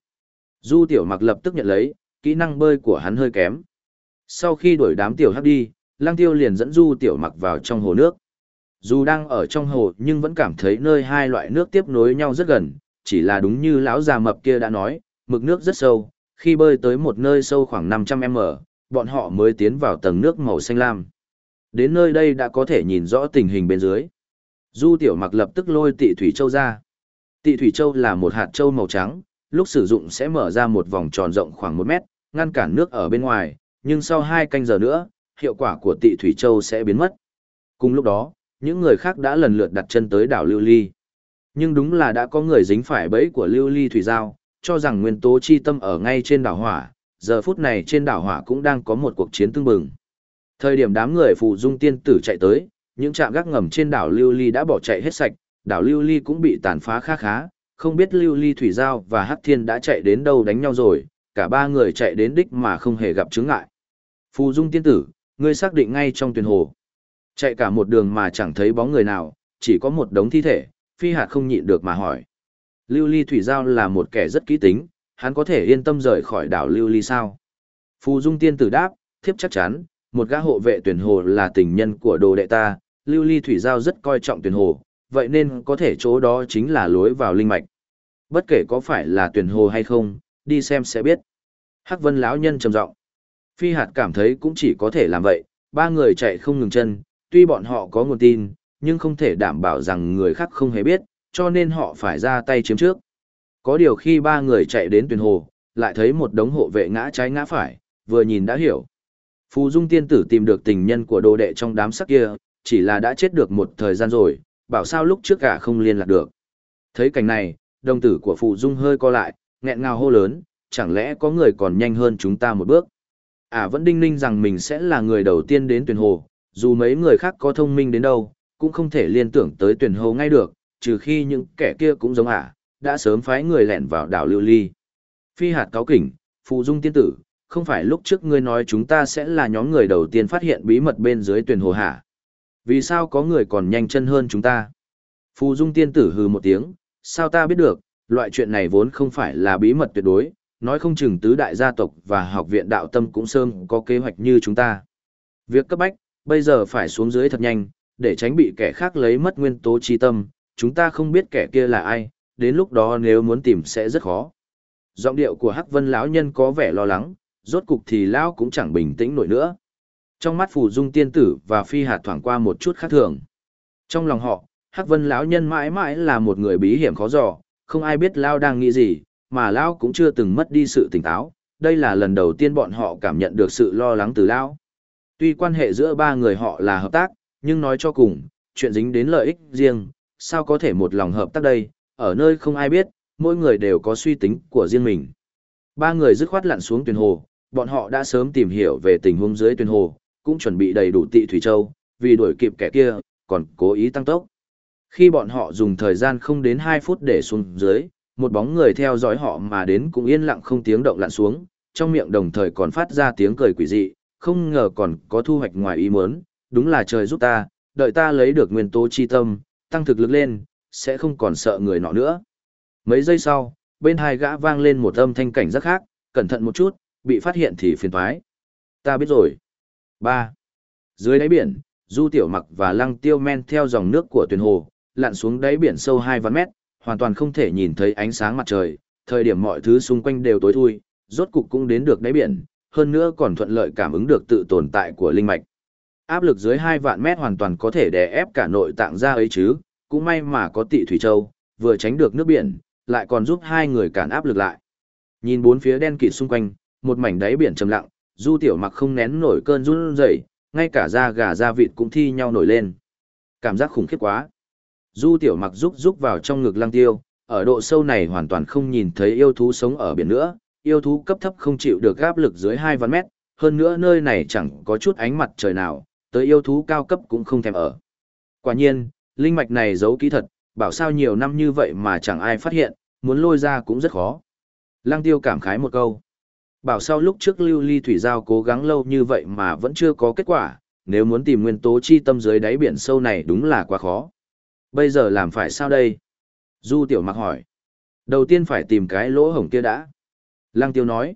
Du tiểu mặc lập tức nhận lấy, kỹ năng bơi của hắn hơi kém. Sau khi đuổi đám tiểu hắc đi, lang tiêu liền dẫn du tiểu mặc vào trong hồ nước. Dù đang ở trong hồ nhưng vẫn cảm thấy nơi hai loại nước tiếp nối nhau rất gần, chỉ là đúng như lão già mập kia đã nói, mực nước rất sâu, khi bơi tới một nơi sâu khoảng 500m, bọn họ mới tiến vào tầng nước màu xanh lam. Đến nơi đây đã có thể nhìn rõ tình hình bên dưới. Du tiểu mặc lập tức lôi tị thủy châu ra. Tị thủy châu là một hạt châu màu trắng, lúc sử dụng sẽ mở ra một vòng tròn rộng khoảng 1 mét, ngăn cản nước ở bên ngoài, nhưng sau 2 canh giờ nữa, hiệu quả của tị thủy châu sẽ biến mất. Cùng lúc đó, những người khác đã lần lượt đặt chân tới đảo Lưu Ly. Nhưng đúng là đã có người dính phải bẫy của Lưu Ly Thủy Giao, cho rằng nguyên tố chi tâm ở ngay trên đảo hỏa, giờ phút này trên đảo hỏa cũng đang có một cuộc chiến tương bừng. Thời điểm đám người phù dung tiên tử chạy tới, những trạm gác ngầm trên đảo Lưu Ly đã bỏ chạy hết sạch, đảo Lưu Ly cũng bị tàn phá khá khá, không biết Lưu Ly Thủy Giao và Hắc Thiên đã chạy đến đâu đánh nhau rồi, cả ba người chạy đến đích mà không hề gặp chướng ngại. Phù dung tiên tử, ngươi xác định ngay trong tuyển hồ. Chạy cả một đường mà chẳng thấy bóng người nào, chỉ có một đống thi thể, phi hạt không nhịn được mà hỏi. Lưu Ly Thủy Giao là một kẻ rất kỹ tính, hắn có thể yên tâm rời khỏi đảo Lưu Ly sao? Phù Dung Tiên tử đáp, thiếp chắc chắn, một gã hộ vệ tuyển hồ là tình nhân của đồ đệ ta, Lưu Ly Thủy Giao rất coi trọng tuyển hồ, vậy nên có thể chỗ đó chính là lối vào linh mạch. Bất kể có phải là tuyển hồ hay không, đi xem sẽ biết. Hắc Vân lão nhân trầm giọng. Phi hạt cảm thấy cũng chỉ có thể làm vậy, ba người chạy không ngừng chân, tuy bọn họ có nguồn tin, nhưng không thể đảm bảo rằng người khác không hề biết, cho nên họ phải ra tay chiếm trước. Có điều khi ba người chạy đến tuyển hồ, lại thấy một đống hộ vệ ngã trái ngã phải, vừa nhìn đã hiểu. Phù Dung tiên tử tìm được tình nhân của đồ đệ trong đám sắc kia, chỉ là đã chết được một thời gian rồi, bảo sao lúc trước cả không liên lạc được. Thấy cảnh này, đồng tử của Phù Dung hơi co lại, nghẹn ngào hô lớn, chẳng lẽ có người còn nhanh hơn chúng ta một bước. À vẫn đinh ninh rằng mình sẽ là người đầu tiên đến tuyển hồ, dù mấy người khác có thông minh đến đâu, cũng không thể liên tưởng tới tuyển hồ ngay được, trừ khi những kẻ kia cũng giống ả, đã sớm phái người lẻn vào đảo Lưu Ly. Phi hạt cáo kỉnh, phụ dung tiên tử, không phải lúc trước ngươi nói chúng ta sẽ là nhóm người đầu tiên phát hiện bí mật bên dưới tuyển hồ hả? Vì sao có người còn nhanh chân hơn chúng ta? Phù dung tiên tử hừ một tiếng, sao ta biết được, loại chuyện này vốn không phải là bí mật tuyệt đối, nói không chừng tứ đại gia tộc và học viện đạo tâm cũng sớm có kế hoạch như chúng ta. Việc cấp bách, bây giờ phải xuống dưới thật nhanh, để tránh bị kẻ khác lấy mất nguyên tố chi tâm, chúng ta không biết kẻ kia là ai, đến lúc đó nếu muốn tìm sẽ rất khó. Giọng điệu của Hắc Vân lão nhân có vẻ lo lắng, rốt cục thì lão cũng chẳng bình tĩnh nổi nữa. Trong mắt Phù Dung tiên tử và Phi Hạt thoảng qua một chút khác thường. Trong lòng họ, Hắc Vân lão nhân mãi mãi là một người bí hiểm khó dò, không ai biết lão đang nghĩ gì, mà lão cũng chưa từng mất đi sự tỉnh táo. Đây là lần đầu tiên bọn họ cảm nhận được sự lo lắng từ lão. Tuy quan hệ giữa ba người họ là hợp tác, nhưng nói cho cùng, chuyện dính đến lợi ích riêng, sao có thể một lòng hợp tác đây, ở nơi không ai biết, mỗi người đều có suy tính của riêng mình. Ba người dứt khoát lặn xuống tuyển hồ, bọn họ đã sớm tìm hiểu về tình huống dưới tuyển hồ, cũng chuẩn bị đầy đủ tị thủy châu, vì đuổi kịp kẻ kia, còn cố ý tăng tốc. Khi bọn họ dùng thời gian không đến 2 phút để xuống dưới, một bóng người theo dõi họ mà đến cũng yên lặng không tiếng động lặn xuống, trong miệng đồng thời còn phát ra tiếng cười quỷ dị, không ngờ còn có thu hoạch ngoài ý muốn, đúng là trời giúp ta, đợi ta lấy được nguyên tố chi tâm, tăng thực lực lên, sẽ không còn sợ người nọ nữa. Mấy giây sau, bên hai gã vang lên một âm thanh cảnh rất khác, cẩn thận một chút, bị phát hiện thì phiền toái. Ta biết rồi. 3. Dưới đáy biển, Du Tiểu Mặc và Lăng Tiêu men theo dòng nước của tuyển hồ, lặn xuống đáy biển sâu 2 vạn mét, hoàn toàn không thể nhìn thấy ánh sáng mặt trời, thời điểm mọi thứ xung quanh đều tối thui, rốt cục cũng đến được đáy biển, hơn nữa còn thuận lợi cảm ứng được tự tồn tại của linh mạch. Áp lực dưới 2 vạn mét hoàn toàn có thể đè ép cả nội tạng ra ấy chứ, cũng may mà có tị thủy châu, vừa tránh được nước biển, lại còn giúp hai người cản áp lực lại. Nhìn bốn phía đen kịt xung quanh, một mảnh đáy biển trầm lặng, Du Tiểu Mặc không nén nổi cơn run rẩy, ngay cả da gà da vịt cũng thi nhau nổi lên. Cảm giác khủng khiếp quá. Du Tiểu Mặc rúc rúc vào trong ngực Lăng Tiêu, ở độ sâu này hoàn toàn không nhìn thấy yêu thú sống ở biển nữa, yêu thú cấp thấp không chịu được áp lực dưới 2 vạn mét, hơn nữa nơi này chẳng có chút ánh mặt trời nào, tới yêu thú cao cấp cũng không thèm ở. Quả nhiên, linh mạch này giấu kỹ thật, bảo sao nhiều năm như vậy mà chẳng ai phát hiện, muốn lôi ra cũng rất khó. Lăng tiêu cảm khái một câu. Bảo sao lúc trước lưu ly thủy giao cố gắng lâu như vậy mà vẫn chưa có kết quả, nếu muốn tìm nguyên tố chi tâm dưới đáy biển sâu này đúng là quá khó. Bây giờ làm phải sao đây? Du tiểu mặc hỏi. Đầu tiên phải tìm cái lỗ hổng kia đã. Lăng tiêu nói.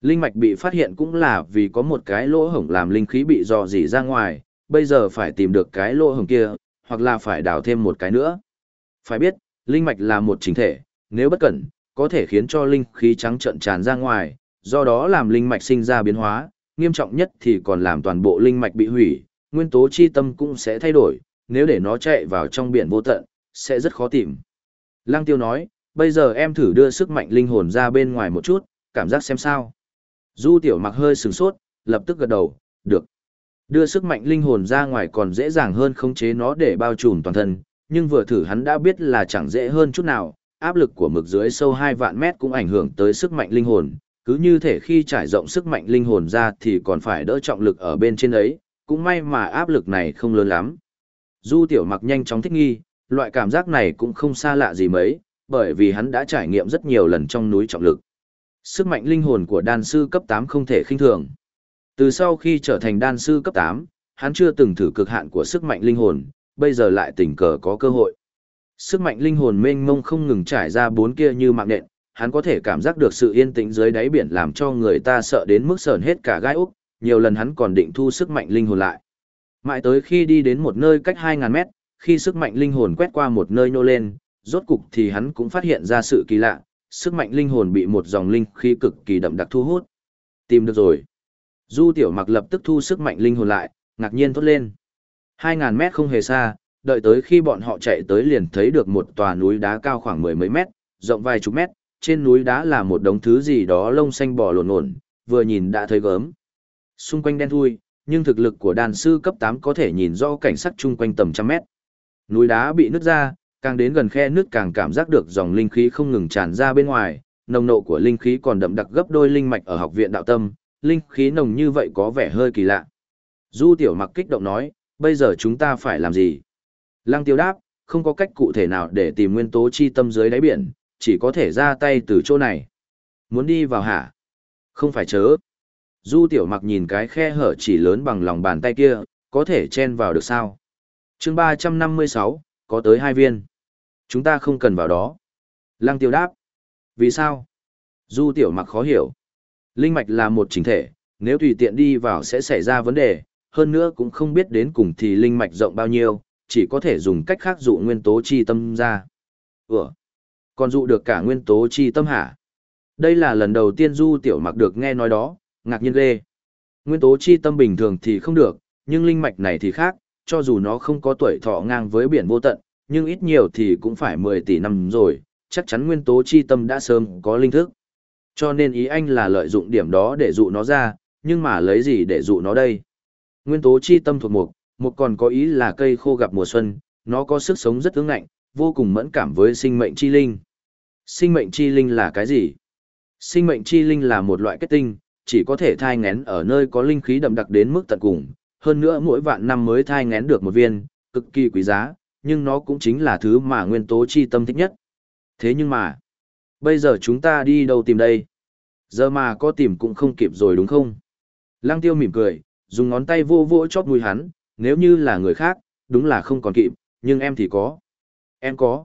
Linh mạch bị phát hiện cũng là vì có một cái lỗ hổng làm linh khí bị dò dỉ ra ngoài, bây giờ phải tìm được cái lỗ hổng kia, hoặc là phải đào thêm một cái nữa. Phải biết, linh mạch là một chính thể, nếu bất cẩn, có thể khiến cho linh khí trắng trợn tràn ra ngoài, do đó làm linh mạch sinh ra biến hóa, nghiêm trọng nhất thì còn làm toàn bộ linh mạch bị hủy, nguyên tố chi tâm cũng sẽ thay đổi, nếu để nó chạy vào trong biển vô tận, sẽ rất khó tìm. Lăng tiêu nói, bây giờ em thử đưa sức mạnh linh hồn ra bên ngoài một chút, cảm giác xem sao. Du tiểu mặc hơi sừng sốt, lập tức gật đầu, được. Đưa sức mạnh linh hồn ra ngoài còn dễ dàng hơn khống chế nó để bao trùm toàn thân, nhưng vừa thử hắn đã biết là chẳng dễ hơn chút nào, áp lực của mực dưới sâu 2 vạn mét cũng ảnh hưởng tới sức mạnh linh hồn, cứ như thể khi trải rộng sức mạnh linh hồn ra thì còn phải đỡ trọng lực ở bên trên ấy, cũng may mà áp lực này không lớn lắm. Du tiểu mặc nhanh chóng thích nghi, loại cảm giác này cũng không xa lạ gì mấy, bởi vì hắn đã trải nghiệm rất nhiều lần trong núi trọng lực. Sức mạnh linh hồn của đan sư cấp 8 không thể khinh thường. Từ sau khi trở thành đan sư cấp 8, hắn chưa từng thử cực hạn của sức mạnh linh hồn, bây giờ lại tình cờ có cơ hội. Sức mạnh linh hồn mênh mông không ngừng trải ra bốn kia như mạng nện, hắn có thể cảm giác được sự yên tĩnh dưới đáy biển làm cho người ta sợ đến mức sờn hết cả gai úc, nhiều lần hắn còn định thu sức mạnh linh hồn lại. Mãi tới khi đi đến một nơi cách 2.000 mét, khi sức mạnh linh hồn quét qua một nơi nô lên, rốt cục thì hắn cũng phát hiện ra sự kỳ lạ, sức mạnh linh hồn bị một dòng linh khí cực kỳ đậm đặc thu hút. Tìm được rồi. Du tiểu mặc lập tức thu sức mạnh linh hồn lại, ngạc nhiên thốt lên. 2.000 mét không hề xa, đợi tới khi bọn họ chạy tới liền thấy được một tòa núi đá cao khoảng mười mấy mét, rộng vài chục mét, trên núi đá là một đống thứ gì đó lông xanh bò lộn lộn, vừa nhìn đã thấy gớm. Xung quanh đen thui, nhưng thực lực của đàn sư cấp 8 có thể nhìn rõ cảnh sắc chung quanh tầm trăm mét. Núi đá bị nứt ra, càng đến gần khe nước càng cảm giác được dòng linh khí không ngừng tràn ra bên ngoài, nồng nộ của linh khí còn đậm đặc gấp đôi linh mạch ở học viện đạo tâm, linh khí nồng như vậy có vẻ hơi kỳ lạ. Du tiểu mặc kích động nói, bây giờ chúng ta phải làm gì? Lăng tiêu đáp, không có cách cụ thể nào để tìm nguyên tố chi tâm dưới đáy biển, chỉ có thể ra tay từ chỗ này. Muốn đi vào hả? Không phải chớ. Du tiểu mặc nhìn cái khe hở chỉ lớn bằng lòng bàn tay kia, có thể chen vào được sao? chương 356, có tới hai viên. Chúng ta không cần vào đó. Lăng tiêu đáp. Vì sao? Du tiểu mặc khó hiểu. Linh mạch là một chính thể, nếu tùy tiện đi vào sẽ xảy ra vấn đề, hơn nữa cũng không biết đến cùng thì linh mạch rộng bao nhiêu, chỉ có thể dùng cách khác dụ nguyên tố chi tâm ra. Ủa? Còn dụ được cả nguyên tố chi tâm hả? Đây là lần đầu tiên Du Tiểu Mặc được nghe nói đó, ngạc nhiên ghê. Nguyên tố chi tâm bình thường thì không được, nhưng linh mạch này thì khác, cho dù nó không có tuổi thọ ngang với biển vô tận, nhưng ít nhiều thì cũng phải 10 tỷ năm rồi, chắc chắn nguyên tố chi tâm đã sớm có linh thức. Cho nên ý anh là lợi dụng điểm đó để dụ nó ra, nhưng mà lấy gì để dụ nó đây? Nguyên tố chi tâm thuộc mục, mục còn có ý là cây khô gặp mùa xuân, nó có sức sống rất ứng ngạnh, vô cùng mẫn cảm với sinh mệnh chi linh. Sinh mệnh chi linh là cái gì? Sinh mệnh chi linh là một loại kết tinh, chỉ có thể thai ngén ở nơi có linh khí đậm đặc đến mức tận cùng, hơn nữa mỗi vạn năm mới thai ngén được một viên, cực kỳ quý giá, nhưng nó cũng chính là thứ mà nguyên tố chi tâm thích nhất. Thế nhưng mà, bây giờ chúng ta đi đâu tìm đây? Giờ mà có tìm cũng không kịp rồi đúng không? Lăng tiêu mỉm cười, dùng ngón tay vô vô chóp mũi hắn, nếu như là người khác, đúng là không còn kịp, nhưng em thì có. Em có.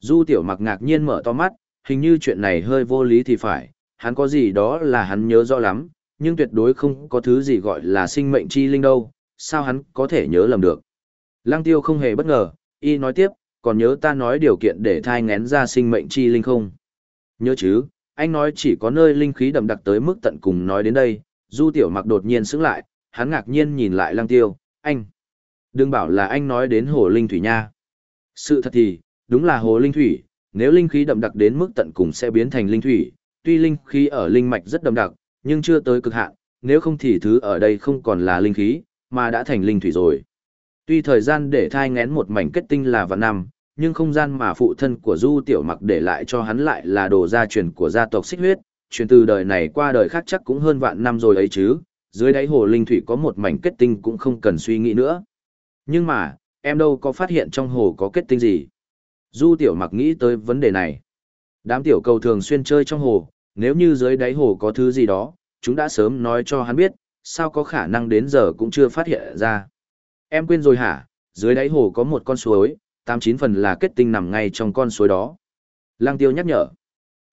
Du tiểu mặc ngạc nhiên mở to mắt, hình như chuyện này hơi vô lý thì phải, hắn có gì đó là hắn nhớ rõ lắm, nhưng tuyệt đối không có thứ gì gọi là sinh mệnh chi linh đâu, sao hắn có thể nhớ lầm được. Lăng tiêu không hề bất ngờ, y nói tiếp, còn nhớ ta nói điều kiện để thai ngén ra sinh mệnh chi linh không? Nhớ chứ, anh nói chỉ có nơi linh khí đậm đặc tới mức tận cùng nói đến đây, du tiểu mặc đột nhiên sững lại, hắn ngạc nhiên nhìn lại lăng tiêu, anh. Đừng bảo là anh nói đến hồ linh thủy nha. Sự thật thì, đúng là hồ linh thủy, nếu linh khí đậm đặc đến mức tận cùng sẽ biến thành linh thủy, tuy linh khí ở linh mạch rất đậm đặc, nhưng chưa tới cực hạn, nếu không thì thứ ở đây không còn là linh khí, mà đã thành linh thủy rồi. Tuy thời gian để thai ngén một mảnh kết tinh là vạn năm, nhưng không gian mà phụ thân của Du Tiểu Mặc để lại cho hắn lại là đồ gia truyền của gia tộc Xích Huyết, truyền từ đời này qua đời khác chắc cũng hơn vạn năm rồi ấy chứ, dưới đáy hồ linh thủy có một mảnh kết tinh cũng không cần suy nghĩ nữa. Nhưng mà, em đâu có phát hiện trong hồ có kết tinh gì. Du tiểu mặc nghĩ tới vấn đề này. Đám tiểu cầu thường xuyên chơi trong hồ, nếu như dưới đáy hồ có thứ gì đó, chúng đã sớm nói cho hắn biết, sao có khả năng đến giờ cũng chưa phát hiện ra. Em quên rồi hả, dưới đáy hồ có một con suối, tám chín phần là kết tinh nằm ngay trong con suối đó. Lăng tiêu nhắc nhở.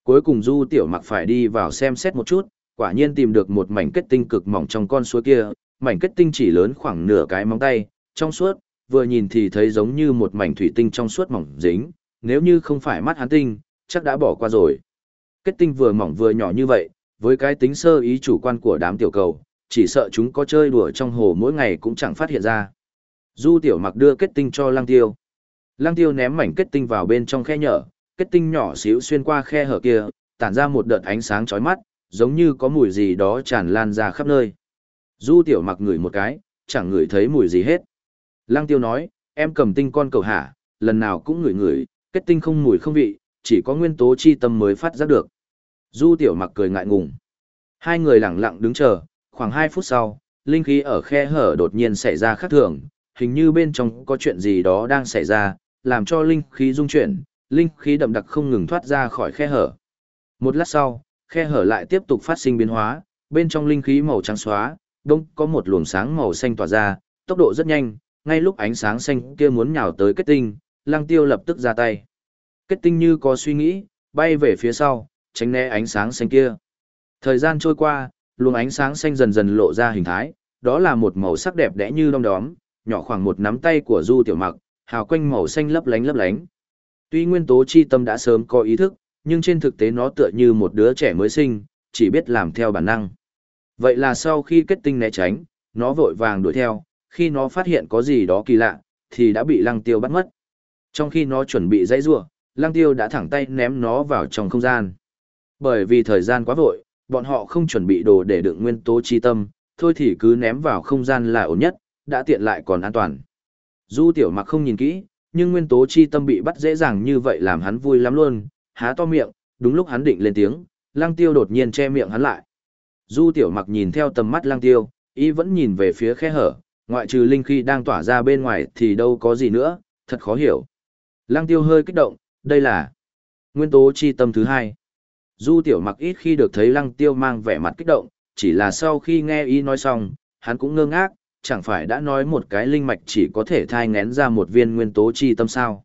Cuối cùng du tiểu mặc phải đi vào xem xét một chút, quả nhiên tìm được một mảnh kết tinh cực mỏng trong con suối kia, mảnh kết tinh chỉ lớn khoảng nửa cái móng tay, trong suốt, vừa nhìn thì thấy giống như một mảnh thủy tinh trong suốt mỏng dính, nếu như không phải mắt hắn tinh, chắc đã bỏ qua rồi. Kết tinh vừa mỏng vừa nhỏ như vậy, với cái tính sơ ý chủ quan của đám tiểu cầu, chỉ sợ chúng có chơi đùa trong hồ mỗi ngày cũng chẳng phát hiện ra. Du tiểu mặc đưa kết tinh cho lang tiêu. Lang tiêu ném mảnh kết tinh vào bên trong khe nhở, kết tinh nhỏ xíu xuyên qua khe hở kia, tản ra một đợt ánh sáng chói mắt, giống như có mùi gì đó tràn lan ra khắp nơi. Du tiểu mặc ngửi một cái, chẳng ngửi thấy mùi gì hết. Lang tiêu nói, em cầm tinh con cầu hả, lần nào cũng ngửi ngửi, kết tinh không mùi không vị, chỉ có nguyên tố chi tâm mới phát giác được. Du tiểu mặc cười ngại ngùng. Hai người lặng lặng đứng chờ, khoảng 2 phút sau, linh khí ở khe hở đột nhiên xảy ra khác thường, hình như bên trong có chuyện gì đó đang xảy ra, làm cho linh khí rung chuyển, linh khí đậm đặc không ngừng thoát ra khỏi khe hở. Một lát sau, khe hở lại tiếp tục phát sinh biến hóa, bên trong linh khí màu trắng xóa, đông có một luồng sáng màu xanh tỏa ra, tốc độ rất nhanh, ngay lúc ánh sáng xanh kia muốn nhào tới kết tinh, lăng tiêu lập tức ra tay. Kết tinh như có suy nghĩ, bay về phía sau, tránh né ánh sáng xanh kia. Thời gian trôi qua, luồng ánh sáng xanh dần dần lộ ra hình thái, đó là một màu sắc đẹp đẽ như đom đóm, nhỏ khoảng một nắm tay của Du Tiểu Mặc, hào quanh màu xanh lấp lánh lấp lánh. Tuy nguyên tố chi tâm đã sớm có ý thức, nhưng trên thực tế nó tựa như một đứa trẻ mới sinh, chỉ biết làm theo bản năng. Vậy là sau khi kết tinh né tránh, nó vội vàng đuổi theo, khi nó phát hiện có gì đó kỳ lạ, thì đã bị lăng tiêu bắt mất. Trong khi nó chuẩn bị dãy rua, lăng tiêu đã thẳng tay ném nó vào trong không gian. Bởi vì thời gian quá vội, bọn họ không chuẩn bị đồ để đựng nguyên tố chi tâm, thôi thì cứ ném vào không gian là ổn nhất, đã tiện lại còn an toàn. Du tiểu mặc không nhìn kỹ, nhưng nguyên tố chi tâm bị bắt dễ dàng như vậy làm hắn vui lắm luôn, há to miệng, đúng lúc hắn định lên tiếng, Lang tiêu đột nhiên che miệng hắn lại. Du tiểu mặc nhìn theo tầm mắt Lang tiêu, y vẫn nhìn về phía khe hở, ngoại trừ linh khí đang tỏa ra bên ngoài thì đâu có gì nữa, thật khó hiểu. Lang tiêu hơi kích động, đây là nguyên tố chi tâm thứ hai. Du tiểu mặc ít khi được thấy lăng tiêu mang vẻ mặt kích động, chỉ là sau khi nghe y nói xong, hắn cũng ngơ ngác, chẳng phải đã nói một cái linh mạch chỉ có thể thai ngén ra một viên nguyên tố chi tâm sao.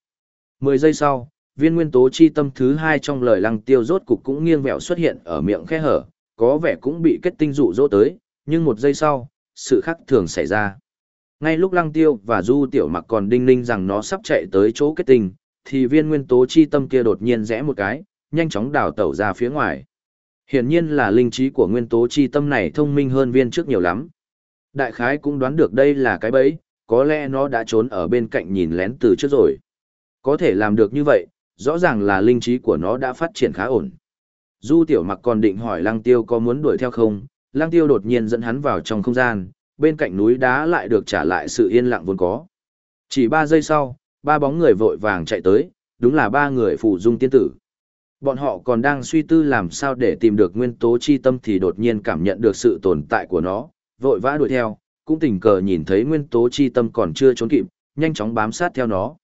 Mười giây sau, viên nguyên tố chi tâm thứ hai trong lời lăng tiêu rốt cục cũng nghiêng vẹo xuất hiện ở miệng khe hở, có vẻ cũng bị kết tinh dụ dỗ tới, nhưng một giây sau, sự khác thường xảy ra. Ngay lúc lăng tiêu và du tiểu mặc còn đinh ninh rằng nó sắp chạy tới chỗ kết tinh, thì viên nguyên tố chi tâm kia đột nhiên rẽ một cái, nhanh chóng đào tẩu ra phía ngoài. Hiển nhiên là linh trí của nguyên tố chi tâm này thông minh hơn viên trước nhiều lắm. Đại khái cũng đoán được đây là cái bẫy, có lẽ nó đã trốn ở bên cạnh nhìn lén từ trước rồi. Có thể làm được như vậy, rõ ràng là linh trí của nó đã phát triển khá ổn. Du tiểu mặc còn định hỏi lăng tiêu có muốn đuổi theo không, lăng tiêu đột nhiên dẫn hắn vào trong không gian, bên cạnh núi đá lại được trả lại sự yên lặng vốn có. Chỉ ba giây sau, ba bóng người vội vàng chạy tới, đúng là ba người phụ dung tiên tử. Bọn họ còn đang suy tư làm sao để tìm được nguyên tố chi tâm thì đột nhiên cảm nhận được sự tồn tại của nó, vội vã đuổi theo, cũng tình cờ nhìn thấy nguyên tố chi tâm còn chưa trốn kịp, nhanh chóng bám sát theo nó.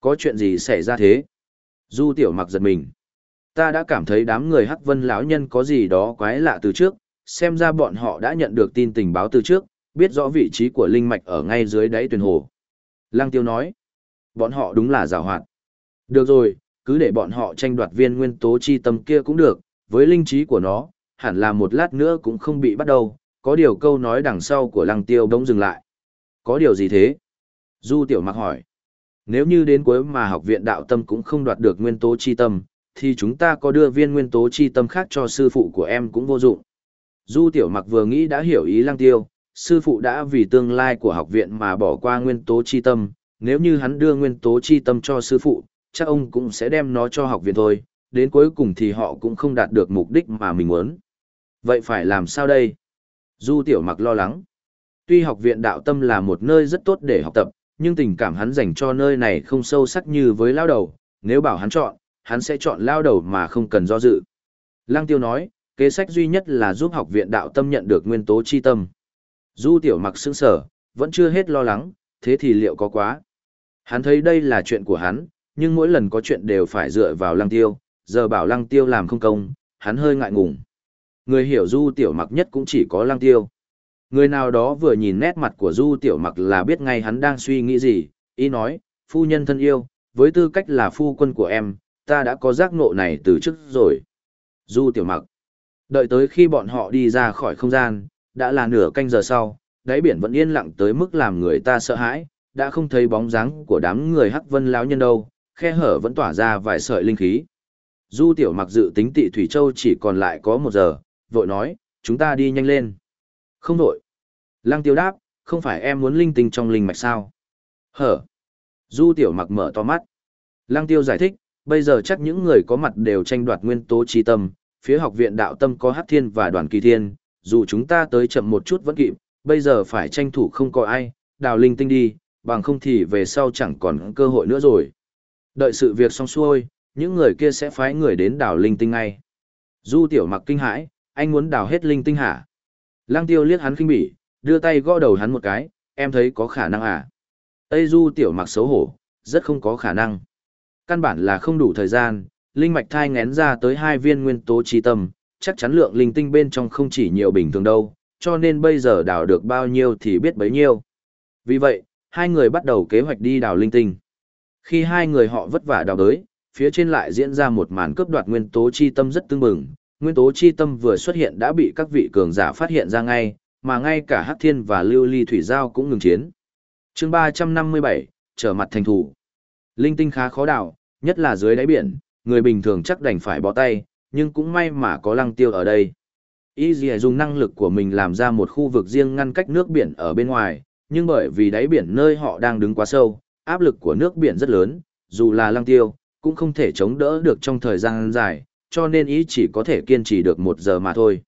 Có chuyện gì xảy ra thế? Du tiểu mặc giật mình. Ta đã cảm thấy đám người hắc vân lão nhân có gì đó quái lạ từ trước, xem ra bọn họ đã nhận được tin tình báo từ trước, biết rõ vị trí của linh mạch ở ngay dưới đáy tuyền hồ. Lăng tiêu nói, bọn họ đúng là rào hoạt. Được rồi, cứ để bọn họ tranh đoạt viên nguyên tố chi tâm kia cũng được, với linh trí của nó, hẳn là một lát nữa cũng không bị bắt đầu, có điều câu nói đằng sau của lăng tiêu bỗng dừng lại. Có điều gì thế? Du tiểu mặc hỏi. Nếu như đến cuối mà học viện đạo tâm cũng không đoạt được nguyên tố chi tâm, thì chúng ta có đưa viên nguyên tố chi tâm khác cho sư phụ của em cũng vô dụng. Du tiểu mặc vừa nghĩ đã hiểu ý lăng tiêu, sư phụ đã vì tương lai của học viện mà bỏ qua nguyên tố chi tâm, nếu như hắn đưa nguyên tố chi tâm cho sư phụ, chắc ông cũng sẽ đem nó cho học viện thôi, đến cuối cùng thì họ cũng không đạt được mục đích mà mình muốn. Vậy phải làm sao đây? Du Tiểu Mặc lo lắng. Tuy học viện đạo tâm là một nơi rất tốt để học tập, nhưng tình cảm hắn dành cho nơi này không sâu sắc như với lao đầu, nếu bảo hắn chọn, hắn sẽ chọn lao đầu mà không cần do dự. Lăng Tiêu nói, kế sách duy nhất là giúp học viện đạo tâm nhận được nguyên tố chi tâm. Du tiểu mặc sững sở, vẫn chưa hết lo lắng, thế thì liệu có quá. Hắn thấy đây là chuyện của hắn, nhưng mỗi lần có chuyện đều phải dựa vào lăng tiêu, giờ bảo lăng tiêu làm không công, hắn hơi ngại ngùng. Người hiểu du tiểu mặc nhất cũng chỉ có lăng tiêu. Người nào đó vừa nhìn nét mặt của du tiểu mặc là biết ngay hắn đang suy nghĩ gì, ý nói, phu nhân thân yêu, với tư cách là phu quân của em, ta đã có giác ngộ này từ trước rồi. Du tiểu mặc. Đợi tới khi bọn họ đi ra khỏi không gian, đã là nửa canh giờ sau, đáy biển vẫn yên lặng tới mức làm người ta sợ hãi, đã không thấy bóng dáng của đám người hắc vân lão nhân đâu, khe hở vẫn tỏa ra vài sợi linh khí. Du tiểu mặc dự tính tị Thủy Châu chỉ còn lại có một giờ, vội nói, chúng ta đi nhanh lên. Không vội. Lăng tiêu đáp, không phải em muốn linh tinh trong linh mạch sao? Hở. Du tiểu mặc mở to mắt. Lăng tiêu giải thích, bây giờ chắc những người có mặt đều tranh đoạt nguyên tố chi tâm, phía học viện đạo tâm có hát thiên và đoàn kỳ thiên, dù chúng ta tới chậm một chút vẫn kịp, bây giờ phải tranh thủ không có ai, đào linh tinh đi, bằng không thì về sau chẳng còn cơ hội nữa rồi. Đợi sự việc xong xuôi, những người kia sẽ phái người đến đào linh tinh ngay. Du tiểu mặc kinh hãi, anh muốn đào hết linh tinh hả? Lăng tiêu liếc hắn kinh bỉ, đưa tay gõ đầu hắn một cái, em thấy có khả năng à? Tây du tiểu mặc xấu hổ, rất không có khả năng. Căn bản là không đủ thời gian, linh mạch thai ngén ra tới hai viên nguyên tố trí tâm, chắc chắn lượng linh tinh bên trong không chỉ nhiều bình thường đâu, cho nên bây giờ đào được bao nhiêu thì biết bấy nhiêu. Vì vậy, hai người bắt đầu kế hoạch đi đào linh tinh. Khi hai người họ vất vả đào đới, phía trên lại diễn ra một màn cướp đoạt nguyên tố chi tâm rất tương bừng. Nguyên tố chi tâm vừa xuất hiện đã bị các vị cường giả phát hiện ra ngay, mà ngay cả Hắc Thiên và Lưu Ly Thủy Giao cũng ngừng chiến. chương 357, trở mặt thành thủ. Linh tinh khá khó đào, nhất là dưới đáy biển, người bình thường chắc đành phải bó tay, nhưng cũng may mà có lăng tiêu ở đây. Y dì dùng năng lực của mình làm ra một khu vực riêng ngăn cách nước biển ở bên ngoài, nhưng bởi vì đáy biển nơi họ đang đứng quá sâu, áp lực của nước biển rất lớn, dù là lăng tiêu, cũng không thể chống đỡ được trong thời gian dài, cho nên ý chỉ có thể kiên trì được một giờ mà thôi.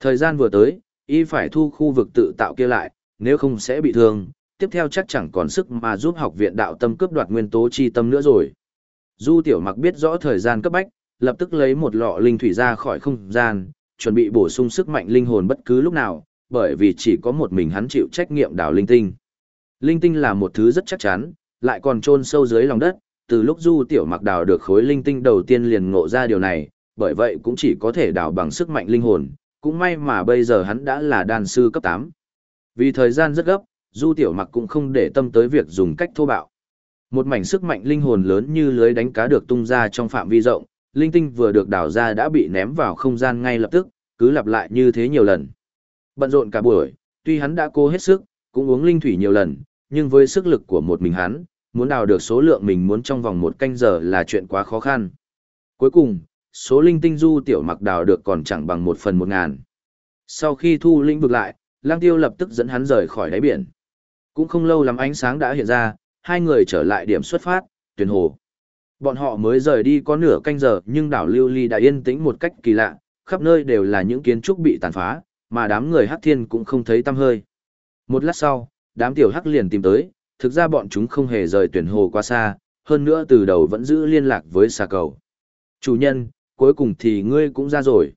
Thời gian vừa tới, ý phải thu khu vực tự tạo kia lại, nếu không sẽ bị thương, tiếp theo chắc chẳng còn sức mà giúp học viện đạo tâm cướp đoạt nguyên tố chi tâm nữa rồi. Du tiểu mặc biết rõ thời gian cấp bách, lập tức lấy một lọ linh thủy ra khỏi không gian, chuẩn bị bổ sung sức mạnh linh hồn bất cứ lúc nào, bởi vì chỉ có một mình hắn chịu trách nhiệm đào linh tinh. Linh tinh là một thứ rất chắc chắn, lại còn chôn sâu dưới lòng đất, từ lúc Du Tiểu Mặc đào được khối linh tinh đầu tiên liền ngộ ra điều này, bởi vậy cũng chỉ có thể đào bằng sức mạnh linh hồn, cũng may mà bây giờ hắn đã là đan sư cấp 8. Vì thời gian rất gấp, Du Tiểu Mặc cũng không để tâm tới việc dùng cách thô bạo. Một mảnh sức mạnh linh hồn lớn như lưới đánh cá được tung ra trong phạm vi rộng, linh tinh vừa được đào ra đã bị ném vào không gian ngay lập tức, cứ lặp lại như thế nhiều lần. Bận rộn cả buổi, tuy hắn đã cố hết sức, cũng uống linh thủy nhiều lần, nhưng với sức lực của một mình hắn, muốn đào được số lượng mình muốn trong vòng một canh giờ là chuyện quá khó khăn. Cuối cùng, số linh tinh du tiểu mặc đào được còn chẳng bằng một phần một ngàn. Sau khi thu linh vực lại, lang tiêu lập tức dẫn hắn rời khỏi đáy biển. Cũng không lâu lắm ánh sáng đã hiện ra, hai người trở lại điểm xuất phát, tuyển hồ. Bọn họ mới rời đi có nửa canh giờ nhưng đảo Lưu Ly đã yên tĩnh một cách kỳ lạ, khắp nơi đều là những kiến trúc bị tàn phá, mà đám người hắc thiên cũng không thấy tăm hơi. Một lát sau, đám tiểu hắc liền tìm tới, thực ra bọn chúng không hề rời tuyển hồ quá xa, hơn nữa từ đầu vẫn giữ liên lạc với xà cầu. Chủ nhân, cuối cùng thì ngươi cũng ra rồi.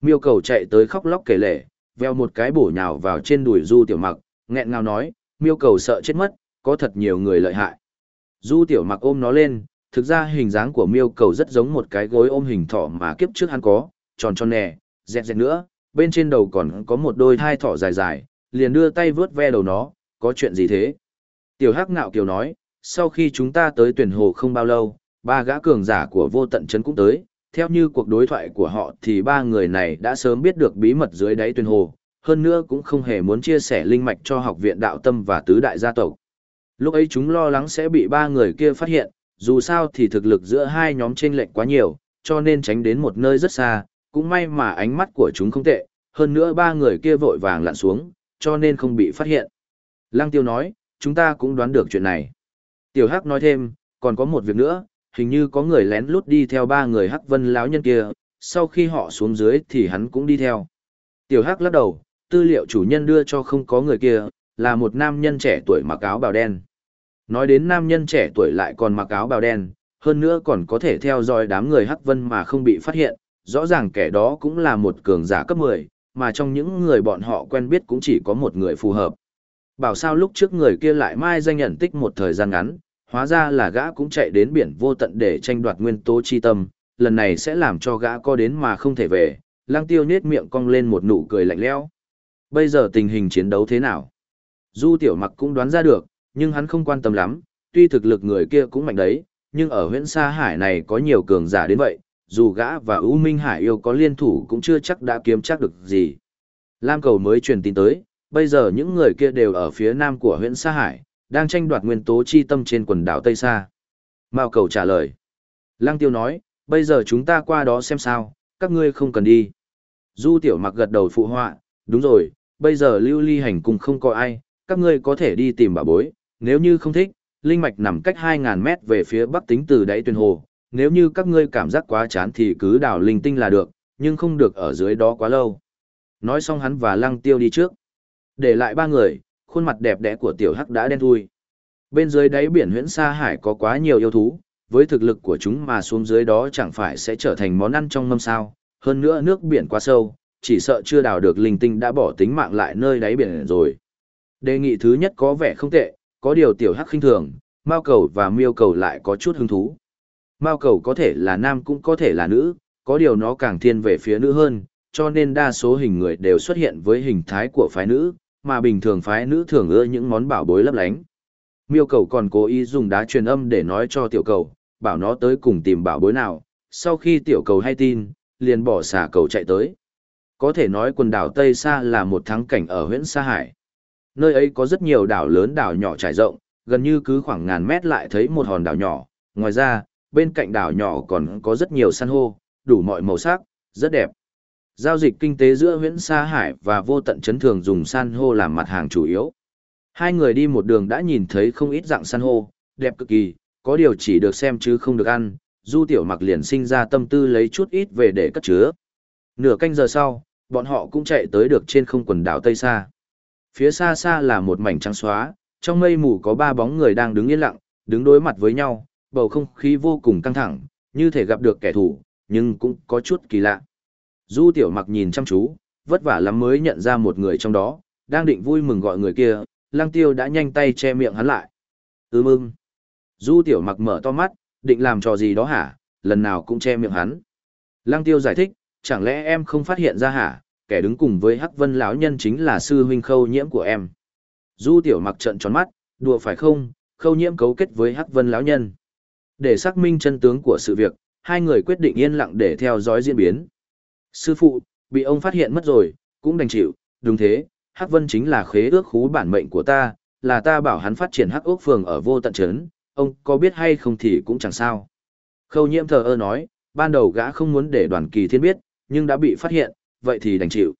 Miêu cầu chạy tới khóc lóc kể lể, veo một cái bổ nhào vào trên đùi du tiểu mặc, nghẹn ngào nói, miêu cầu sợ chết mất, có thật nhiều người lợi hại. Du tiểu mặc ôm nó lên, thực ra hình dáng của miêu cầu rất giống một cái gối ôm hình thỏ mà kiếp trước hắn có, tròn tròn nè, dẹt dẹt nữa, bên trên đầu còn có một đôi thai thỏ dài dài, liền đưa tay vớt ve đầu nó, có chuyện gì thế? Tiểu Hắc Ngạo Kiều nói, sau khi chúng ta tới tuyển hồ không bao lâu, ba gã cường giả của vô tận trấn cũng tới, theo như cuộc đối thoại của họ thì ba người này đã sớm biết được bí mật dưới đáy tuyên hồ, hơn nữa cũng không hề muốn chia sẻ linh mạch cho học viện đạo tâm và tứ đại gia tộc. Lúc ấy chúng lo lắng sẽ bị ba người kia phát hiện, dù sao thì thực lực giữa hai nhóm chênh lệch quá nhiều, cho nên tránh đến một nơi rất xa, cũng may mà ánh mắt của chúng không tệ, hơn nữa ba người kia vội vàng lặn xuống, cho nên không bị phát hiện. Lăng tiêu nói, chúng ta cũng đoán được chuyện này. Tiểu Hắc nói thêm, còn có một việc nữa, hình như có người lén lút đi theo ba người Hắc Vân lão nhân kia, sau khi họ xuống dưới thì hắn cũng đi theo. Tiểu Hắc lắc đầu, tư liệu chủ nhân đưa cho không có người kia, là một nam nhân trẻ tuổi mặc áo bào đen. Nói đến nam nhân trẻ tuổi lại còn mặc áo bào đen, hơn nữa còn có thể theo dõi đám người Hắc Vân mà không bị phát hiện, rõ ràng kẻ đó cũng là một cường giả cấp 10, mà trong những người bọn họ quen biết cũng chỉ có một người phù hợp. Bảo sao lúc trước người kia lại mai danh nhận tích một thời gian ngắn, hóa ra là gã cũng chạy đến biển vô tận để tranh đoạt nguyên tố chi tâm, lần này sẽ làm cho gã có đến mà không thể về, Lăng tiêu nết miệng cong lên một nụ cười lạnh lẽo. Bây giờ tình hình chiến đấu thế nào? Du tiểu mặc cũng đoán ra được, nhưng hắn không quan tâm lắm, tuy thực lực người kia cũng mạnh đấy, nhưng ở huyện Sa Hải này có nhiều cường giả đến vậy, dù gã và U Minh Hải yêu có liên thủ cũng chưa chắc đã kiếm chắc được gì. Lam cầu mới truyền tin tới, bây giờ những người kia đều ở phía nam của huyện Sa Hải, đang tranh đoạt nguyên tố chi tâm trên quần đảo Tây Sa. Mao cầu trả lời. Lăng tiêu nói, bây giờ chúng ta qua đó xem sao, các ngươi không cần đi. Du tiểu mặc gật đầu phụ họa, đúng rồi, bây giờ lưu ly hành cùng không có ai, các ngươi có thể đi tìm bà bối, nếu như không thích, linh mạch nằm cách 2.000 mét về phía bắc tính từ đáy tuyên hồ, nếu như các ngươi cảm giác quá chán thì cứ đào linh tinh là được, nhưng không được ở dưới đó quá lâu. Nói xong hắn và lăng tiêu đi trước. Để lại ba người, khuôn mặt đẹp đẽ của tiểu hắc đã đen thui. Bên dưới đáy biển huyễn sa hải có quá nhiều yêu thú, với thực lực của chúng mà xuống dưới đó chẳng phải sẽ trở thành món ăn trong mâm sao. Hơn nữa nước biển quá sâu, chỉ sợ chưa đào được linh tinh đã bỏ tính mạng lại nơi đáy biển rồi. Đề nghị thứ nhất có vẻ không tệ, có điều tiểu hắc khinh thường, mao cầu và miêu cầu lại có chút hứng thú. Mao cầu có thể là nam cũng có thể là nữ, có điều nó càng thiên về phía nữ hơn, cho nên đa số hình người đều xuất hiện với hình thái của phái nữ, mà bình thường phái nữ thường ưa những món bảo bối lấp lánh. Miêu cầu còn cố ý dùng đá truyền âm để nói cho tiểu cầu, bảo nó tới cùng tìm bảo bối nào, sau khi tiểu cầu hay tin, liền bỏ xả cầu chạy tới. Có thể nói quần đảo Tây Sa là một thắng cảnh ở huyện Sa Hải. Nơi ấy có rất nhiều đảo lớn đảo nhỏ trải rộng, gần như cứ khoảng ngàn mét lại thấy một hòn đảo nhỏ. Ngoài ra, bên cạnh đảo nhỏ còn có rất nhiều san hô, đủ mọi màu sắc, rất đẹp. Giao dịch kinh tế giữa huyện Sa Hải và vô tận chấn thường dùng san hô làm mặt hàng chủ yếu. Hai người đi một đường đã nhìn thấy không ít dạng san hô, đẹp cực kỳ, có điều chỉ được xem chứ không được ăn, du tiểu mặc liền sinh ra tâm tư lấy chút ít về để cất chứa. Nửa canh giờ sau, bọn họ cũng chạy tới được trên không quần đảo Tây Sa. Phía xa xa là một mảnh trắng xóa, trong mây mù có ba bóng người đang đứng yên lặng, đứng đối mặt với nhau, bầu không khí vô cùng căng thẳng, như thể gặp được kẻ thù, nhưng cũng có chút kỳ lạ. Du tiểu mặc nhìn chăm chú, vất vả lắm mới nhận ra một người trong đó, đang định vui mừng gọi người kia, lang tiêu đã nhanh tay che miệng hắn lại. Ừ ưm ưm. Du tiểu mặc mở to mắt, định làm trò gì đó hả, lần nào cũng che miệng hắn. Lang tiêu giải thích, chẳng lẽ em không phát hiện ra hả, kẻ đứng cùng với hắc vân lão nhân chính là sư huynh khâu nhiễm của em. Du tiểu mặc trận tròn mắt, đùa phải không, khâu nhiễm cấu kết với hắc vân lão nhân. Để xác minh chân tướng của sự việc, hai người quyết định yên lặng để theo dõi diễn biến. Sư phụ, bị ông phát hiện mất rồi, cũng đành chịu, đúng thế, Hắc Vân chính là khế ước khú bản mệnh của ta, là ta bảo hắn phát triển Hắc ước phường ở vô tận trấn, ông có biết hay không thì cũng chẳng sao. Khâu nhiễm thờ ơ nói, ban đầu gã không muốn để đoàn kỳ thiên biết, nhưng đã bị phát hiện, vậy thì đành chịu.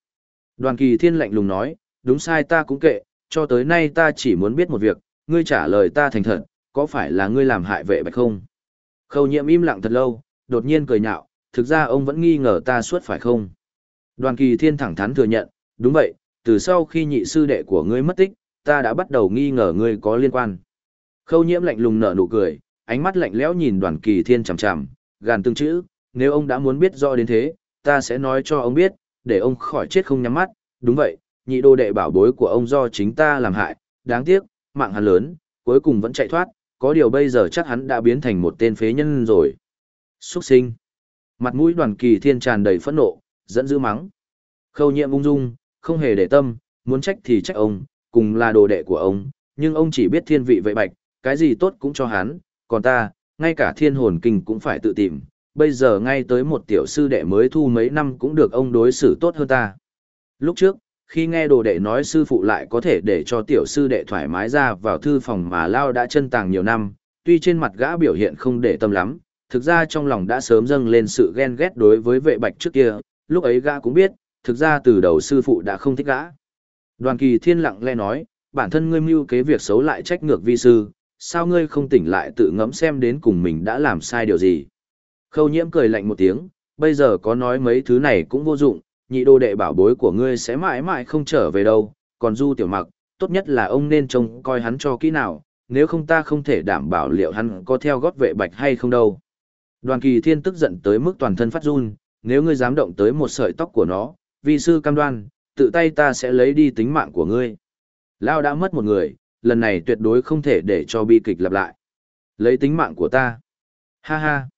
Đoàn kỳ thiên lạnh lùng nói, đúng sai ta cũng kệ, cho tới nay ta chỉ muốn biết một việc, ngươi trả lời ta thành thật, có phải là ngươi làm hại vệ bạch không? Khâu nhiễm im lặng thật lâu, đột nhiên cười nhạo, thực ra ông vẫn nghi ngờ ta suốt phải không? Đoàn kỳ thiên thẳng thắn thừa nhận, đúng vậy, từ sau khi nhị sư đệ của ngươi mất tích, ta đã bắt đầu nghi ngờ ngươi có liên quan. Khâu nhiễm lạnh lùng nở nụ cười, ánh mắt lạnh lẽo nhìn đoàn kỳ thiên chằm chằm, gàn từng chữ, nếu ông đã muốn biết rõ đến thế, ta sẽ nói cho ông biết, để ông khỏi chết không nhắm mắt, đúng vậy, nhị đô đệ bảo bối của ông do chính ta làm hại, đáng tiếc, mạng hắn lớn, cuối cùng vẫn chạy thoát, có điều bây giờ chắc hắn đã biến thành một tên phế nhân rồi. Xuất sinh. Mặt mũi đoàn kỳ thiên tràn đầy phẫn nộ, dẫn dữ mắng. Khâu nhiệm ung dung, không hề để tâm, muốn trách thì trách ông, cùng là đồ đệ của ông, nhưng ông chỉ biết thiên vị vậy bạch, cái gì tốt cũng cho hắn, còn ta, ngay cả thiên hồn kinh cũng phải tự tìm, bây giờ ngay tới một tiểu sư đệ mới thu mấy năm cũng được ông đối xử tốt hơn ta. Lúc trước, khi nghe đồ đệ nói sư phụ lại có thể để cho tiểu sư đệ thoải mái ra vào thư phòng mà Lao đã chân tàng nhiều năm, tuy trên mặt gã biểu hiện không để tâm lắm, thực ra trong lòng đã sớm dâng lên sự ghen ghét đối với vệ bạch trước kia, lúc ấy gã cũng biết, thực ra từ đầu sư phụ đã không thích gã. Đoàn kỳ thiên lặng lẽ nói, bản thân ngươi mưu kế việc xấu lại trách ngược vi sư, sao ngươi không tỉnh lại tự ngẫm xem đến cùng mình đã làm sai điều gì. Khâu nhiễm cười lạnh một tiếng, bây giờ có nói mấy thứ này cũng vô dụng, nhị đô đệ bảo bối của ngươi sẽ mãi mãi không trở về đâu, còn du tiểu mặc, tốt nhất là ông nên trông coi hắn cho kỹ nào, nếu không ta không thể đảm bảo liệu hắn có theo gót vệ bạch hay không đâu. Đoàn kỳ thiên tức giận tới mức toàn thân phát run, nếu ngươi dám động tới một sợi tóc của nó, vi sư cam đoan, tự tay ta sẽ lấy đi tính mạng của ngươi. Lao đã mất một người, lần này tuyệt đối không thể để cho bi kịch lặp lại. Lấy tính mạng của ta. Ha ha.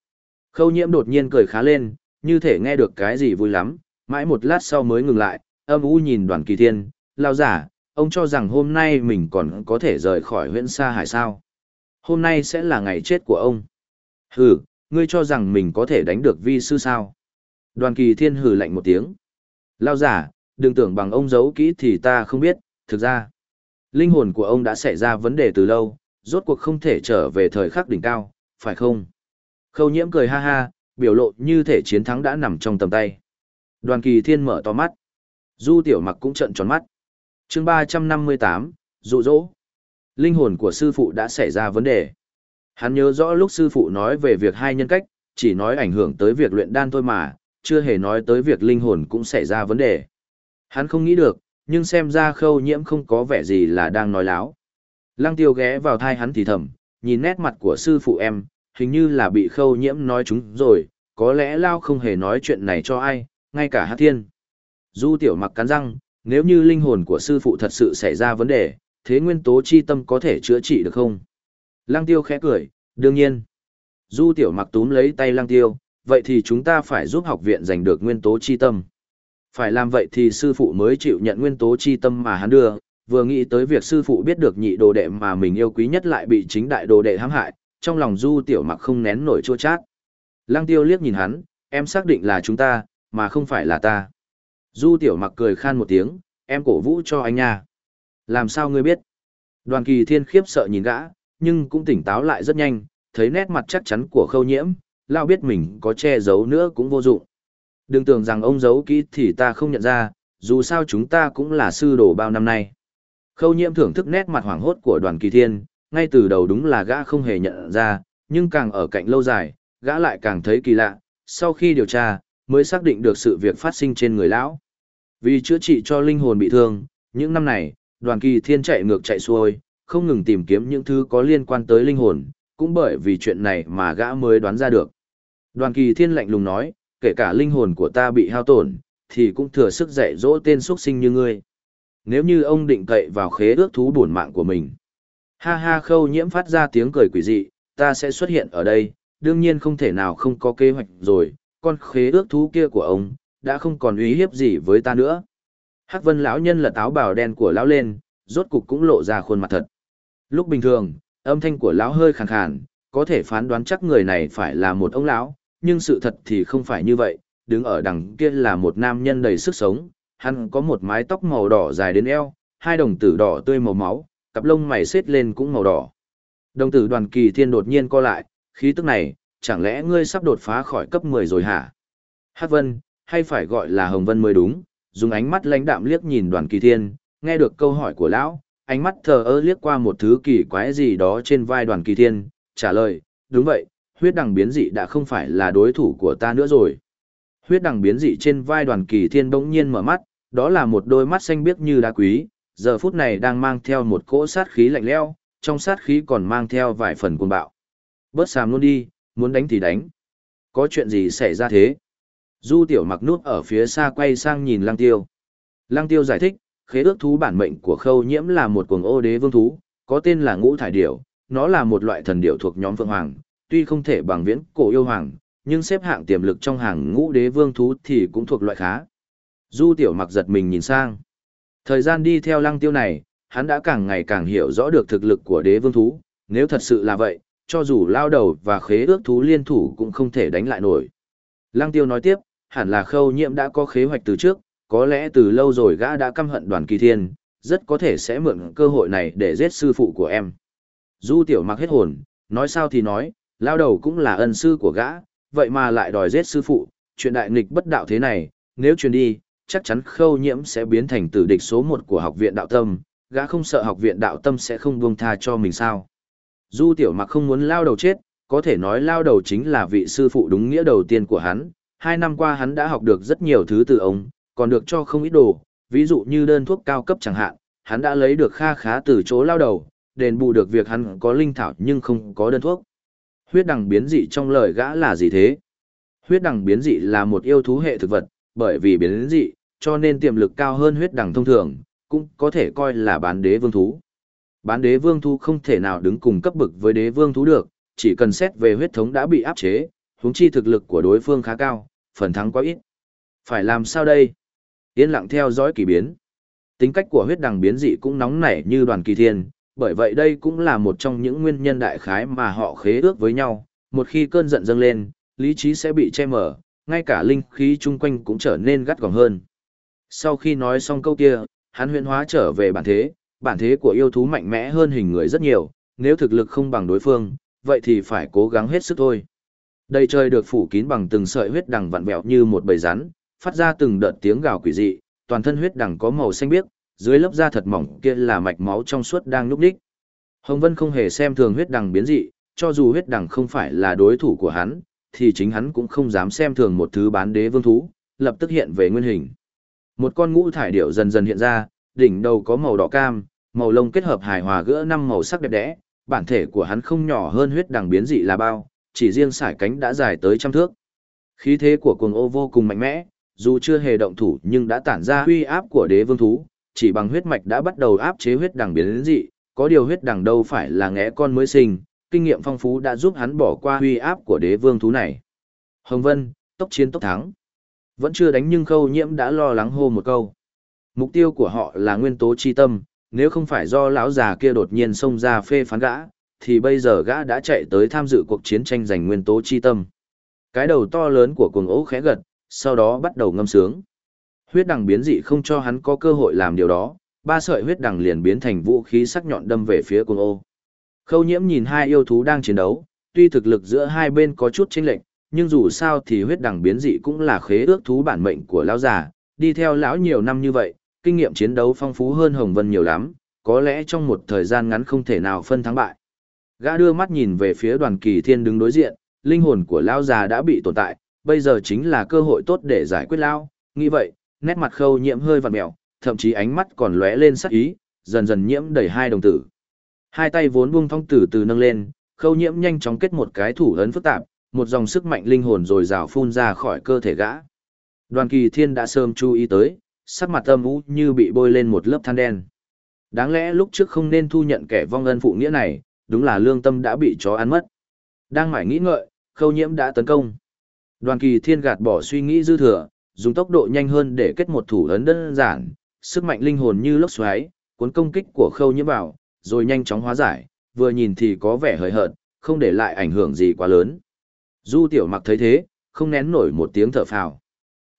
Khâu nhiễm đột nhiên cười khá lên, như thể nghe được cái gì vui lắm, mãi một lát sau mới ngừng lại, âm u nhìn đoàn kỳ thiên, lao giả, ông cho rằng hôm nay mình còn có thể rời khỏi huyện xa hải sao. Hôm nay sẽ là ngày chết của ông. Hừ, ngươi cho rằng mình có thể đánh được vi sư sao. Đoàn kỳ thiên hừ lạnh một tiếng. Lao giả, đừng tưởng bằng ông giấu kỹ thì ta không biết, thực ra. Linh hồn của ông đã xảy ra vấn đề từ lâu, rốt cuộc không thể trở về thời khắc đỉnh cao, phải không? Khâu nhiễm cười ha ha, biểu lộ như thể chiến thắng đã nằm trong tầm tay. Đoàn kỳ thiên mở to mắt. Du tiểu mặc cũng trận tròn mắt. chương 358, dụ dỗ. Linh hồn của sư phụ đã xảy ra vấn đề. Hắn nhớ rõ lúc sư phụ nói về việc hai nhân cách, chỉ nói ảnh hưởng tới việc luyện đan thôi mà, chưa hề nói tới việc linh hồn cũng xảy ra vấn đề. Hắn không nghĩ được, nhưng xem ra khâu nhiễm không có vẻ gì là đang nói láo. Lăng tiêu ghé vào thai hắn thì thầm, nhìn nét mặt của sư phụ em, hình như là bị khâu nhiễm nói chúng rồi, có lẽ Lao không hề nói chuyện này cho ai, ngay cả hát thiên. Du tiểu mặc cắn răng, nếu như linh hồn của sư phụ thật sự xảy ra vấn đề, thế nguyên tố chi tâm có thể chữa trị được không? Lăng tiêu khẽ cười, đương nhiên. Du tiểu mặc túm lấy tay lăng tiêu, vậy thì chúng ta phải giúp học viện giành được nguyên tố chi tâm. Phải làm vậy thì sư phụ mới chịu nhận nguyên tố chi tâm mà hắn đưa, vừa nghĩ tới việc sư phụ biết được nhị đồ đệ mà mình yêu quý nhất lại bị chính đại đồ đệ hãm hại, trong lòng du tiểu mặc không nén nổi chua chát. Lăng tiêu liếc nhìn hắn, em xác định là chúng ta, mà không phải là ta. Du tiểu mặc cười khan một tiếng, em cổ vũ cho anh nha. Làm sao ngươi biết? Đoàn kỳ thiên khiếp sợ nhìn gã, nhưng cũng tỉnh táo lại rất nhanh, thấy nét mặt chắc chắn của khâu nhiễm, lao biết mình có che giấu nữa cũng vô dụng. Đừng tưởng rằng ông giấu kỹ thì ta không nhận ra, dù sao chúng ta cũng là sư đồ bao năm nay. Khâu nhiễm thưởng thức nét mặt hoảng hốt của đoàn kỳ thiên, ngay từ đầu đúng là gã không hề nhận ra, nhưng càng ở cạnh lâu dài, gã lại càng thấy kỳ lạ, sau khi điều tra, mới xác định được sự việc phát sinh trên người lão. Vì chữa trị cho linh hồn bị thương, những năm này, đoàn kỳ thiên chạy ngược chạy xuôi, không ngừng tìm kiếm những thứ có liên quan tới linh hồn, cũng bởi vì chuyện này mà gã mới đoán ra được. Đoàn kỳ thiên lạnh lùng nói, kể cả linh hồn của ta bị hao tổn, thì cũng thừa sức dạy dỗ tên xuất sinh như ngươi. Nếu như ông định cậy vào khế ước thú bổn mạng của mình. Ha ha khâu nhiễm phát ra tiếng cười quỷ dị, ta sẽ xuất hiện ở đây, đương nhiên không thể nào không có kế hoạch rồi, con khế ước thú kia của ông, đã không còn uy hiếp gì với ta nữa. Hắc vân lão nhân lật áo bào đen của lão lên, rốt cục cũng lộ ra khuôn mặt thật. Lúc bình thường, âm thanh của lão hơi khàn khàn, có thể phán đoán chắc người này phải là một ông lão, nhưng sự thật thì không phải như vậy, đứng ở đằng kia là một nam nhân đầy sức sống, hắn có một mái tóc màu đỏ dài đến eo, hai đồng tử đỏ tươi màu máu, cặp lông mày xếp lên cũng màu đỏ. Đồng tử đoàn kỳ thiên đột nhiên co lại, khí tức này, chẳng lẽ ngươi sắp đột phá khỏi cấp 10 rồi hả? Hát vân, hay phải gọi là hồng vân mới đúng, dùng ánh mắt lãnh đạm liếc nhìn đoàn kỳ thiên, nghe được câu hỏi của lão, ánh mắt thờ ơ liếc qua một thứ kỳ quái gì đó trên vai đoàn kỳ thiên, trả lời, đúng vậy, huyết đằng biến dị đã không phải là đối thủ của ta nữa rồi. Huyết đằng biến dị trên vai đoàn kỳ thiên bỗng nhiên mở mắt, đó là một đôi mắt xanh biếc như đá quý, giờ phút này đang mang theo một cỗ sát khí lạnh lẽo, trong sát khí còn mang theo vài phần cuồng bạo. Bớt sàm luôn đi, muốn đánh thì đánh. Có chuyện gì xảy ra thế? Du tiểu mặc nút ở phía xa quay sang nhìn lăng tiêu. Lăng tiêu giải thích, khế ước thú bản mệnh của khâu nhiễm là một cuồng ô đế vương thú, có tên là ngũ thải điểu, nó là một loại thần điểu thuộc nhóm phượng hoàng, tuy không thể bằng viễn cổ yêu hoàng, nhưng xếp hạng tiềm lực trong hàng ngũ đế vương thú thì cũng thuộc loại khá. Du tiểu mặc giật mình nhìn sang. Thời gian đi theo lăng tiêu này, hắn đã càng ngày càng hiểu rõ được thực lực của đế vương thú, nếu thật sự là vậy, cho dù lao đầu và khế ước thú liên thủ cũng không thể đánh lại nổi. Lăng tiêu nói tiếp, hẳn là khâu nhiễm đã có kế hoạch từ trước, có lẽ từ lâu rồi gã đã căm hận đoàn kỳ thiên, rất có thể sẽ mượn cơ hội này để giết sư phụ của em. Du tiểu mặc hết hồn, nói sao thì nói, lao đầu cũng là ân sư của gã, vậy mà lại đòi giết sư phụ, chuyện đại nghịch bất đạo thế này, nếu truyền đi, chắc chắn khâu nhiễm sẽ biến thành tử địch số một của học viện đạo tâm, gã không sợ học viện đạo tâm sẽ không buông tha cho mình sao. Du tiểu mặc không muốn lao đầu chết, có thể nói lao đầu chính là vị sư phụ đúng nghĩa đầu tiên của hắn, hai năm qua hắn đã học được rất nhiều thứ từ ông, còn được cho không ít đồ, ví dụ như đơn thuốc cao cấp chẳng hạn, hắn đã lấy được kha khá từ chỗ lao đầu, đền bù được việc hắn có linh thảo nhưng không có đơn thuốc. Huyết đằng biến dị trong lời gã là gì thế? Huyết đằng biến dị là một yêu thú hệ thực vật, bởi vì biến dị, cho nên tiềm lực cao hơn huyết đằng thông thường, cũng có thể coi là bán đế vương thú. Bán đế vương thú không thể nào đứng cùng cấp bậc với đế vương thú được, chỉ cần xét về huyết thống đã bị áp chế, huống chi thực lực của đối phương khá cao, phần thắng quá ít. Phải làm sao đây? Yên lặng theo dõi kỳ biến. Tính cách của huyết đằng biến dị cũng nóng nảy như đoàn kỳ thiên, bởi vậy đây cũng là một trong những nguyên nhân đại khái mà họ khế ước với nhau. Một khi cơn giận dâng lên, lý trí sẽ bị che mở, ngay cả linh khí chung quanh cũng trở nên gắt gỏng hơn. Sau khi nói xong câu kia, hắn huyễn hóa trở về bản thế, bản thế của yêu thú mạnh mẽ hơn hình người rất nhiều, nếu thực lực không bằng đối phương, vậy thì phải cố gắng hết sức thôi. Đây trời được phủ kín bằng từng sợi huyết đằng vặn vẹo như một bầy rắn, phát ra từng đợt tiếng gào quỷ dị, toàn thân huyết đằng có màu xanh biếc, dưới lớp da thật mỏng kia là mạch máu trong suốt đang nhúc đích. Hồng Vân không hề xem thường huyết đằng biến dị, cho dù huyết đằng không phải là đối thủ của hắn, thì chính hắn cũng không dám xem thường một thứ bán đế vương thú, lập tức hiện về nguyên hình. Một con ngũ thải điểu dần dần hiện ra, đỉnh đầu có màu đỏ cam, màu lông kết hợp hài hòa gỡ năm màu sắc đẹp đẽ, bản thể của hắn không nhỏ hơn huyết đằng biến dị là bao, chỉ riêng sải cánh đã dài tới trăm thước. Khí thế của cuồng ô vô cùng mạnh mẽ, dù chưa hề động thủ nhưng đã tản ra uy áp của đế vương thú, chỉ bằng huyết mạch đã bắt đầu áp chế huyết đằng biến đến dị, có điều huyết đằng đâu phải là ngẽ con mới sinh, kinh nghiệm phong phú đã giúp hắn bỏ qua uy áp của đế vương thú này. Hồng Vân, tốc chiến tốc thắng. Vẫn chưa đánh nhưng khâu nhiễm đã lo lắng hô một câu. Mục tiêu của họ là nguyên tố chi tâm, nếu không phải do lão già kia đột nhiên xông ra phê phán gã, thì bây giờ gã đã chạy tới tham dự cuộc chiến tranh giành nguyên tố chi tâm. Cái đầu to lớn của cuồng ố khẽ gật, sau đó bắt đầu ngâm sướng. Huyết đằng biến dị không cho hắn có cơ hội làm điều đó, ba sợi huyết đằng liền biến thành vũ khí sắc nhọn đâm về phía cuồng ô. Khâu nhiễm nhìn hai yêu thú đang chiến đấu, tuy thực lực giữa hai bên có chút chênh lệch, nhưng dù sao thì huyết đằng biến dị cũng là khế ước thú bản mệnh của lão già, đi theo lão nhiều năm như vậy, kinh nghiệm chiến đấu phong phú hơn Hồng Vân nhiều lắm, có lẽ trong một thời gian ngắn không thể nào phân thắng bại. Gã đưa mắt nhìn về phía đoàn kỳ thiên đứng đối diện, linh hồn của lão già đã bị tồn tại, bây giờ chính là cơ hội tốt để giải quyết lao. nghĩ vậy, nét mặt khâu nhiễm hơi vặn mèo, thậm chí ánh mắt còn lóe lên sắc ý, dần dần nhiễm đầy hai đồng tử. Hai tay vốn buông thong từ từ nâng lên, khâu nhiễm nhanh chóng kết một cái thủ ấn phức tạp, một dòng sức mạnh linh hồn rồi rào phun ra khỏi cơ thể gã. Đoàn kỳ thiên đã sớm chú ý tới, sắc mặt âm ú như bị bôi lên một lớp than đen. Đáng lẽ lúc trước không nên thu nhận kẻ vong ân phụ nghĩa này, đúng là lương tâm đã bị chó ăn mất. Đang mải nghĩ ngợi, khâu nhiễm đã tấn công. Đoàn kỳ thiên gạt bỏ suy nghĩ dư thừa, dùng tốc độ nhanh hơn để kết một thủ ấn đơn giản, sức mạnh linh hồn như lốc xoáy, cuốn công kích của khâu nhiễm vào, rồi nhanh chóng hóa giải, vừa nhìn thì có vẻ hời hợt, không để lại ảnh hưởng gì quá lớn. Du tiểu mặc thấy thế, không nén nổi một tiếng thở phào.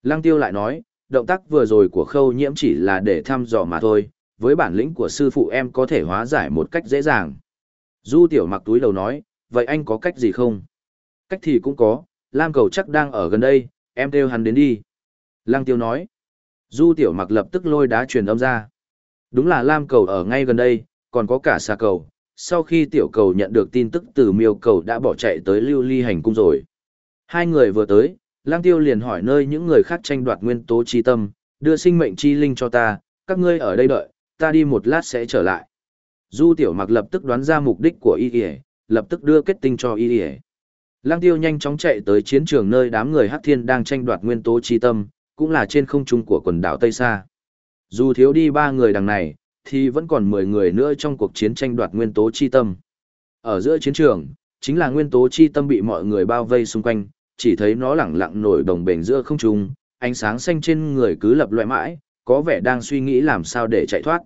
Lăng tiêu lại nói, động tác vừa rồi của khâu nhiễm chỉ là để thăm dò mà thôi, với bản lĩnh của sư phụ em có thể hóa giải một cách dễ dàng. Du tiểu mặc túi đầu nói, vậy anh có cách gì không? Cách thì cũng có, Lam cầu chắc đang ở gần đây, em kêu hắn đến đi. Lăng tiêu nói. Du tiểu mặc lập tức lôi đá truyền âm ra. Đúng là Lam cầu ở ngay gần đây, còn có cả xà cầu. Sau khi tiểu cầu nhận được tin tức từ miêu cầu đã bỏ chạy tới lưu ly hành cung rồi. Hai người vừa tới, lang tiêu liền hỏi nơi những người khác tranh đoạt nguyên tố chi tâm, đưa sinh mệnh chi linh cho ta, các ngươi ở đây đợi, ta đi một lát sẽ trở lại. Du tiểu mặc lập tức đoán ra mục đích của y y, lập tức đưa kết tinh cho y y. Lăng tiêu nhanh chóng chạy tới chiến trường nơi đám người hắc thiên đang tranh đoạt nguyên tố chi tâm, cũng là trên không trung của quần đảo Tây Sa. Dù thiếu đi ba người đằng này, thì vẫn còn 10 người nữa trong cuộc chiến tranh đoạt nguyên tố chi tâm. Ở giữa chiến trường, chính là nguyên tố chi tâm bị mọi người bao vây xung quanh, chỉ thấy nó lẳng lặng nổi đồng bền giữa không trung, ánh sáng xanh trên người cứ lập loại mãi, có vẻ đang suy nghĩ làm sao để chạy thoát.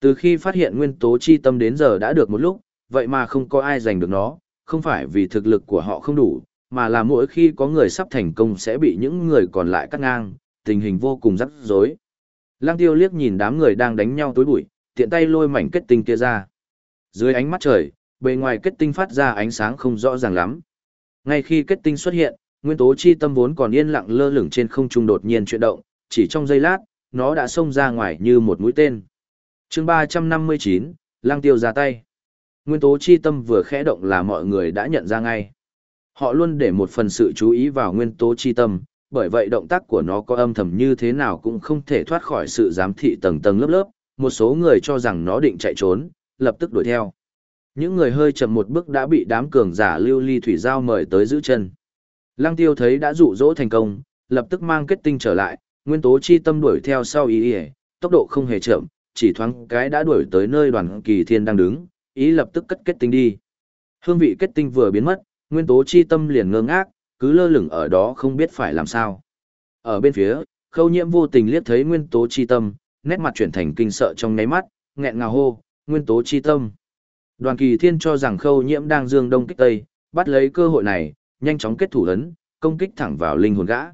Từ khi phát hiện nguyên tố chi tâm đến giờ đã được một lúc, vậy mà không có ai giành được nó, không phải vì thực lực của họ không đủ, mà là mỗi khi có người sắp thành công sẽ bị những người còn lại cắt ngang, tình hình vô cùng rắc rối. Lăng tiêu liếc nhìn đám người đang đánh nhau tối bụi, tiện tay lôi mảnh kết tinh kia ra. Dưới ánh mắt trời, bề ngoài kết tinh phát ra ánh sáng không rõ ràng lắm. Ngay khi kết tinh xuất hiện, nguyên tố chi tâm vốn còn yên lặng lơ lửng trên không trung đột nhiên chuyển động, chỉ trong giây lát, nó đã xông ra ngoài như một mũi tên. chương 359, Lăng tiêu ra tay. Nguyên tố chi tâm vừa khẽ động là mọi người đã nhận ra ngay. Họ luôn để một phần sự chú ý vào nguyên tố chi tâm, bởi vậy động tác của nó có âm thầm như thế nào cũng không thể thoát khỏi sự giám thị tầng tầng lớp lớp, một số người cho rằng nó định chạy trốn, lập tức đuổi theo. Những người hơi chậm một bước đã bị đám cường giả lưu ly thủy giao mời tới giữ chân. Lăng tiêu thấy đã dụ dỗ thành công, lập tức mang kết tinh trở lại, nguyên tố chi tâm đuổi theo sau ý ý, tốc độ không hề chậm, chỉ thoáng cái đã đuổi tới nơi đoàn kỳ thiên đang đứng, ý lập tức cất kết tinh đi. Hương vị kết tinh vừa biến mất, nguyên tố chi tâm liền ngơ ngác, cứ lơ lửng ở đó không biết phải làm sao. Ở bên phía, khâu nhiễm vô tình liếc thấy nguyên tố chi tâm, nét mặt chuyển thành kinh sợ trong ngáy mắt, nghẹn ngào hô, nguyên tố chi tâm. Đoàn kỳ thiên cho rằng khâu nhiễm đang dương đông kích tây, bắt lấy cơ hội này, nhanh chóng kết thủ ấn, công kích thẳng vào linh hồn gã.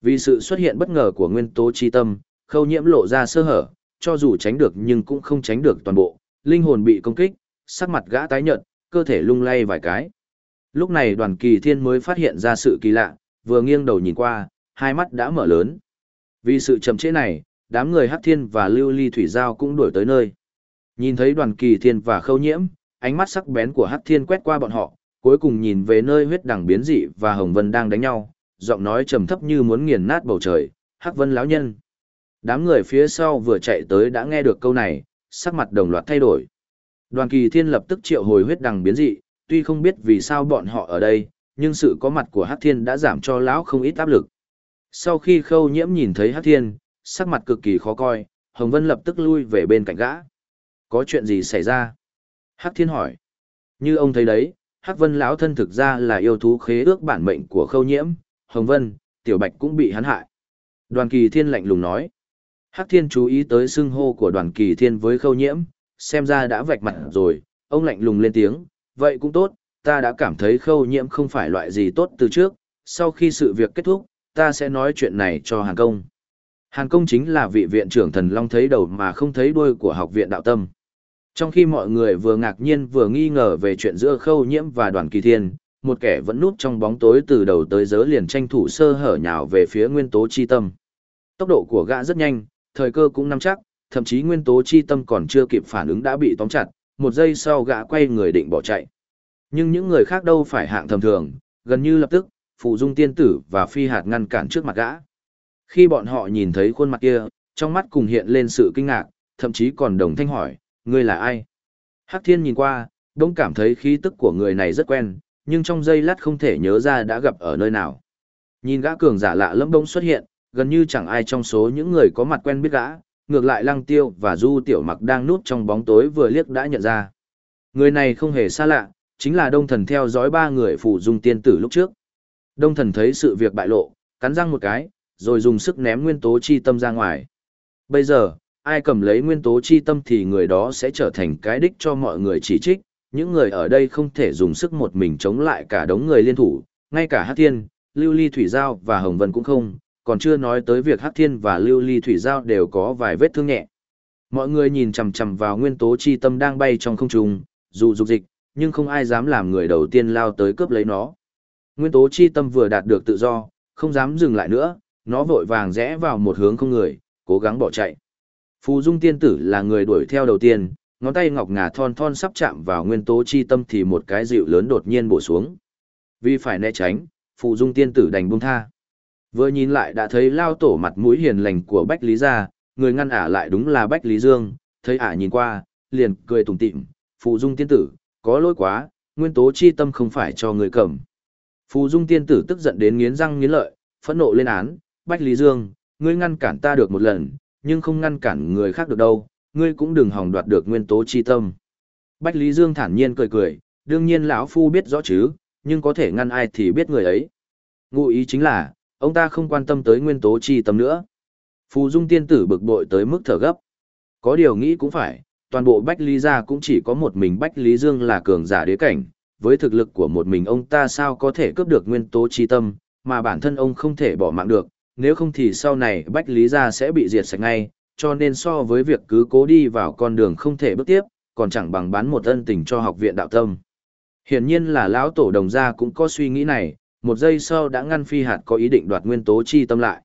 Vì sự xuất hiện bất ngờ của nguyên tố chi tâm, khâu nhiễm lộ ra sơ hở, cho dù tránh được nhưng cũng không tránh được toàn bộ, linh hồn bị công kích, sắc mặt gã tái nhợt, cơ thể lung lay vài cái. Lúc này đoàn kỳ thiên mới phát hiện ra sự kỳ lạ, vừa nghiêng đầu nhìn qua, hai mắt đã mở lớn. Vì sự chậm trễ này, đám người Hắc Thiên và Lưu Ly Thủy Giao cũng đuổi tới nơi. Nhìn thấy đoàn kỳ thiên và khâu nhiễm, ánh mắt sắc bén của Hắc Thiên quét qua bọn họ, cuối cùng nhìn về nơi huyết đằng biến dị và Hồng Vân đang đánh nhau, giọng nói trầm thấp như muốn nghiền nát bầu trời, Hắc Vân lão nhân. Đám người phía sau vừa chạy tới đã nghe được câu này, sắc mặt đồng loạt thay đổi. Đoàn kỳ thiên lập tức triệu hồi huyết đằng biến dị, tuy không biết vì sao bọn họ ở đây, nhưng sự có mặt của Hắc Thiên đã giảm cho lão không ít áp lực. Sau khi khâu nhiễm nhìn thấy Hắc Thiên, sắc mặt cực kỳ khó coi, Hồng Vân lập tức lui về bên cạnh gã. Có chuyện gì xảy ra? Hắc Thiên hỏi. Như ông thấy đấy, Hắc Vân lão thân thực ra là yêu thú khế ước bản mệnh của khâu nhiễm, Hồng Vân, Tiểu Bạch cũng bị hắn hại. Đoàn kỳ thiên lạnh lùng nói. Hắc Thiên chú ý tới xưng hô của đoàn kỳ thiên với khâu nhiễm, xem ra đã vạch mặt rồi, ông lạnh lùng lên tiếng, vậy cũng tốt, ta đã cảm thấy khâu nhiễm không phải loại gì tốt từ trước, sau khi sự việc kết thúc, ta sẽ nói chuyện này cho Hàn Công. Hàn Công chính là vị viện trưởng thần long thấy đầu mà không thấy đuôi của học viện đạo tâm. Trong khi mọi người vừa ngạc nhiên vừa nghi ngờ về chuyện giữa khâu nhiễm và đoàn kỳ thiên, một kẻ vẫn núp trong bóng tối từ đầu tới giờ liền tranh thủ sơ hở nhào về phía nguyên tố chi tâm. Tốc độ của gã rất nhanh, thời cơ cũng nắm chắc, thậm chí nguyên tố chi tâm còn chưa kịp phản ứng đã bị tóm chặt, một giây sau gã quay người định bỏ chạy. Nhưng những người khác đâu phải hạng tầm thường, gần như lập tức, phụ dung tiên tử và phi hạt ngăn cản trước mặt gã. Khi bọn họ nhìn thấy khuôn mặt kia, trong mắt cùng hiện lên sự kinh ngạc, thậm chí còn đồng thanh hỏi, ngươi là ai? Hắc thiên nhìn qua, đông cảm thấy khí tức của người này rất quen, nhưng trong giây lát không thể nhớ ra đã gặp ở nơi nào. Nhìn gã cường giả lạ lẫm đông xuất hiện, gần như chẳng ai trong số những người có mặt quen biết gã, ngược lại lăng tiêu và du tiểu mặc đang núp trong bóng tối vừa liếc đã nhận ra. Người này không hề xa lạ, chính là đông thần theo dõi ba người phụ dung tiên tử lúc trước. Đông thần thấy sự việc bại lộ, cắn răng một cái, rồi dùng sức ném nguyên tố chi tâm ra ngoài. Bây giờ, ai cầm lấy nguyên tố chi tâm thì người đó sẽ trở thành cái đích cho mọi người chỉ trích, những người ở đây không thể dùng sức một mình chống lại cả đống người liên thủ, ngay cả Hát Thiên, Lưu Ly Thủy Giao và Hồng Vân cũng không, còn chưa nói tới việc Hắc Thiên và Lưu Ly Thủy Giao đều có vài vết thương nhẹ. Mọi người nhìn chằm chằm vào nguyên tố chi tâm đang bay trong không trung, dù dục dịch, nhưng không ai dám làm người đầu tiên lao tới cướp lấy nó. Nguyên tố chi tâm vừa đạt được tự do, không dám dừng lại nữa, nó vội vàng rẽ vào một hướng không người, cố gắng bỏ chạy. Phù Dung tiên tử là người đuổi theo đầu tiên, ngón tay ngọc ngà thon thon sắp chạm vào nguyên tố chi tâm thì một cái dịu lớn đột nhiên bổ xuống. Vì phải né tránh, Phù Dung tiên tử đành buông tha. Vừa nhìn lại đã thấy lao tổ mặt mũi hiền lành của Bách Lý gia, người ngăn ả lại đúng là Bách Lý Dương, thấy ả nhìn qua, liền cười tủm tỉm, "Phù Dung tiên tử, có lỗi quá, nguyên tố chi tâm không phải cho người cầm." Phù Dung tiên tử tức giận đến nghiến răng nghiến lợi, phẫn nộ lên án, "Bách Lý Dương, ngươi ngăn cản ta được một lần, nhưng không ngăn cản người khác được đâu, ngươi cũng đừng hòng đoạt được nguyên tố chi tâm." Bách Lý Dương thản nhiên cười cười, đương nhiên lão phu biết rõ chứ, nhưng có thể ngăn ai thì biết người ấy. Ngụ ý chính là, ông ta không quan tâm tới nguyên tố chi tâm nữa. Phù Dung tiên tử bực bội tới mức thở gấp. Có điều nghĩ cũng phải, toàn bộ Bách Lý gia cũng chỉ có một mình Bách Lý Dương là cường giả đế cảnh, với thực lực của một mình ông ta sao có thể cướp được nguyên tố chi tâm, mà bản thân ông không thể bỏ mạng được, nếu không thì sau này Bách Lý gia sẽ bị diệt sạch ngay, cho nên so với việc cứ cố đi vào con đường không thể bước tiếp, còn chẳng bằng bán một ân tình cho học viện đạo tâm. Hiển nhiên là lão tổ đồng gia cũng có suy nghĩ này, một giây sau đã ngăn phi hạt có ý định đoạt nguyên tố chi tâm lại.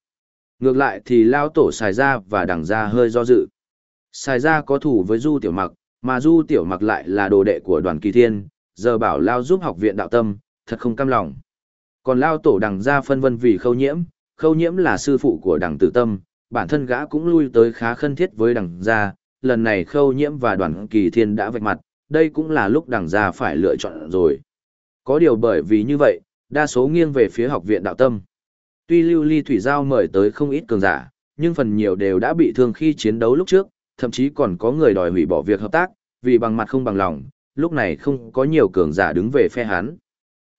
Ngược lại thì lao tổ xài ra và đằng ra hơi do dự. Xài ra có thủ với Du Tiểu Mặc, mà Du Tiểu Mặc lại là đồ đệ của đoàn kỳ thiên, giờ bảo lao giúp học viện đạo tâm, thật không cam lòng. Còn lao tổ đằng ra phân vân vì khâu nhiễm, khâu nhiễm là sư phụ của đằng tử tâm, bản thân gã cũng lui tới khá khân thiết với đằng gia, lần này khâu nhiễm và đoàn kỳ thiên đã vạch mặt, đây cũng là lúc đằng gia phải lựa chọn rồi. Có điều bởi vì như vậy, đa số nghiêng về phía học viện đạo tâm. Tuy lưu ly thủy giao mời tới không ít cường giả, nhưng phần nhiều đều đã bị thương khi chiến đấu lúc trước, thậm chí còn có người đòi hủy bỏ việc hợp tác, vì bằng mặt không bằng lòng, lúc này không có nhiều cường giả đứng về phe hắn.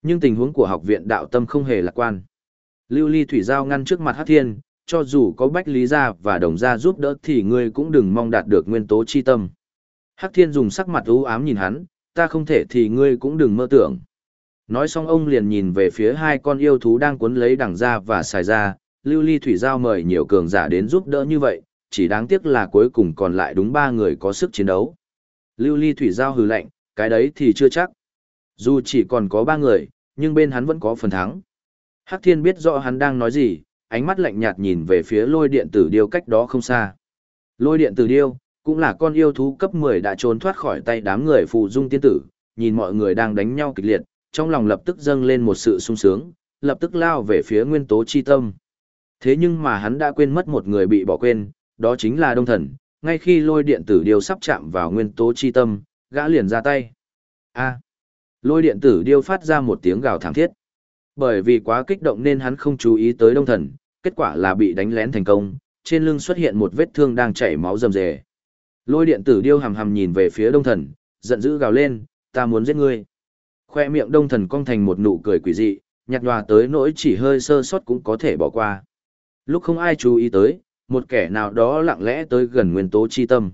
Nhưng tình huống của học viện đạo tâm không hề lạc quan. Lưu ly thủy giao ngăn trước mặt Hắc thiên, cho dù có bách lý gia và đồng gia giúp đỡ thì ngươi cũng đừng mong đạt được nguyên tố chi tâm. Hắc thiên dùng sắc mặt u ám nhìn hắn, ta không thể thì ngươi cũng đừng mơ tưởng. Nói xong ông liền nhìn về phía hai con yêu thú đang cuốn lấy đằng ra và xài ra, lưu ly thủy giao mời nhiều cường giả đến giúp đỡ như vậy, chỉ đáng tiếc là cuối cùng còn lại đúng ba người có sức chiến đấu. Lưu ly thủy giao hừ lạnh, cái đấy thì chưa chắc. Dù chỉ còn có ba người, nhưng bên hắn vẫn có phần thắng. Hắc thiên biết rõ hắn đang nói gì, ánh mắt lạnh nhạt nhìn về phía lôi điện tử điêu cách đó không xa. Lôi điện tử điêu, cũng là con yêu thú cấp 10 đã trốn thoát khỏi tay đám người phụ dung tiên tử, nhìn mọi người đang đánh nhau kịch liệt, trong lòng lập tức dâng lên một sự sung sướng, lập tức lao về phía nguyên tố chi tâm. Thế nhưng mà hắn đã quên mất một người bị bỏ quên, đó chính là Đông Thần, ngay khi lôi điện tử điêu sắp chạm vào nguyên tố chi tâm, gã liền ra tay. A. lôi điện tử điêu phát ra một tiếng gào thảm thiết. Bởi vì quá kích động nên hắn không chú ý tới Đông Thần, kết quả là bị đánh lén thành công, trên lưng xuất hiện một vết thương đang chảy máu rầm rề. Lôi điện tử điêu hầm hầm nhìn về phía Đông Thần, giận dữ gào lên, ta muốn giết ngươi. Khoe miệng Đông Thần cong thành một nụ cười quỷ dị, nhạt nhòa tới nỗi chỉ hơi sơ sót cũng có thể bỏ qua. Lúc không ai chú ý tới, một kẻ nào đó lặng lẽ tới gần nguyên tố chi tâm.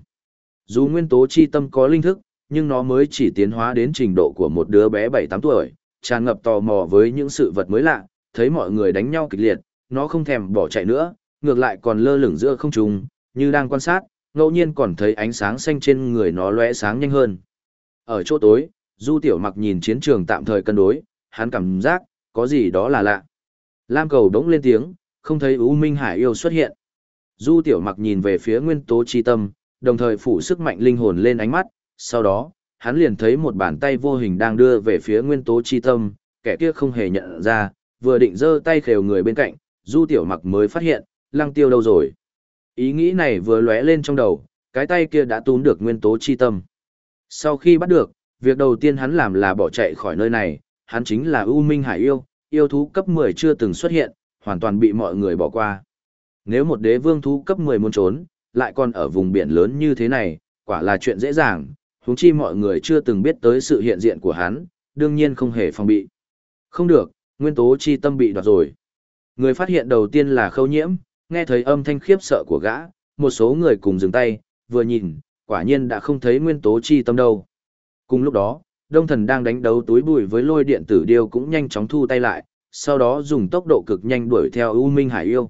Dù nguyên tố chi tâm có linh thức, nhưng nó mới chỉ tiến hóa đến trình độ của một đứa bé 7-8 tuổi, tràn ngập tò mò với những sự vật mới lạ, thấy mọi người đánh nhau kịch liệt, nó không thèm bỏ chạy nữa, ngược lại còn lơ lửng giữa không trung, như đang quan sát, ngẫu nhiên còn thấy ánh sáng xanh trên người nó lóe sáng nhanh hơn. Ở chỗ tối, Du Tiểu Mặc nhìn chiến trường tạm thời cân đối, hắn cảm giác, có gì đó là lạ. Lam cầu đống lên tiếng, không thấy U Minh Hải yêu xuất hiện. Du Tiểu Mặc nhìn về phía nguyên tố chi tâm, đồng thời phủ sức mạnh linh hồn lên ánh mắt, sau đó, hắn liền thấy một bàn tay vô hình đang đưa về phía nguyên tố chi tâm, kẻ kia không hề nhận ra, vừa định giơ tay khều người bên cạnh, Du Tiểu Mặc mới phát hiện, lăng tiêu đâu rồi. Ý nghĩ này vừa lóe lên trong đầu, cái tay kia đã túm được nguyên tố chi tâm. Sau khi bắt được, việc đầu tiên hắn làm là bỏ chạy khỏi nơi này, hắn chính là U Minh Hải yêu, yêu thú cấp 10 chưa từng xuất hiện, hoàn toàn bị mọi người bỏ qua. Nếu một đế vương thú cấp 10 muốn trốn, lại còn ở vùng biển lớn như thế này, quả là chuyện dễ dàng, huống chi mọi người chưa từng biết tới sự hiện diện của hắn, đương nhiên không hề phòng bị. Không được, nguyên tố chi tâm bị đoạt rồi. Người phát hiện đầu tiên là khâu nhiễm, nghe thấy âm thanh khiếp sợ của gã, một số người cùng dừng tay, vừa nhìn, quả nhiên đã không thấy nguyên tố chi tâm đâu. Cùng lúc đó, Đông Thần đang đánh đấu túi bụi với lôi điện tử điêu cũng nhanh chóng thu tay lại, sau đó dùng tốc độ cực nhanh đuổi theo U Minh Hải Yêu.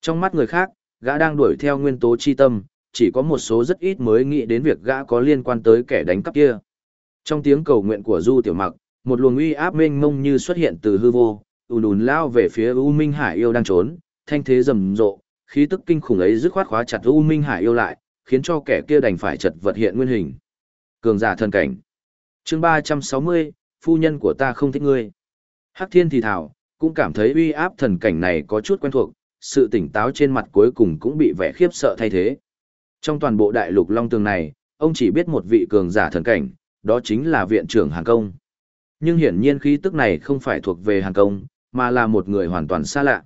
Trong mắt người khác, gã đang đuổi theo nguyên tố chi tâm, chỉ có một số rất ít mới nghĩ đến việc gã có liên quan tới kẻ đánh cắp kia. Trong tiếng cầu nguyện của Du Tiểu Mặc, một luồng uy áp mênh mông như xuất hiện từ hư vô, ùn ùn lao về phía U Minh Hải Yêu đang trốn, thanh thế rầm rộ, khí tức kinh khủng ấy dứt khoát khóa chặt U Minh Hải Yêu lại, khiến cho kẻ kia đành phải chật vật hiện nguyên hình. Cường giả thân cảnh. Chương 360, phu nhân của ta không thích ngươi. Hắc Thiên thì thảo, cũng cảm thấy uy áp thần cảnh này có chút quen thuộc, sự tỉnh táo trên mặt cuối cùng cũng bị vẻ khiếp sợ thay thế. Trong toàn bộ đại lục Long Tường này, ông chỉ biết một vị cường giả thần cảnh, đó chính là viện trưởng Hàng Công. Nhưng hiển nhiên khí tức này không phải thuộc về Hàng Công, mà là một người hoàn toàn xa lạ.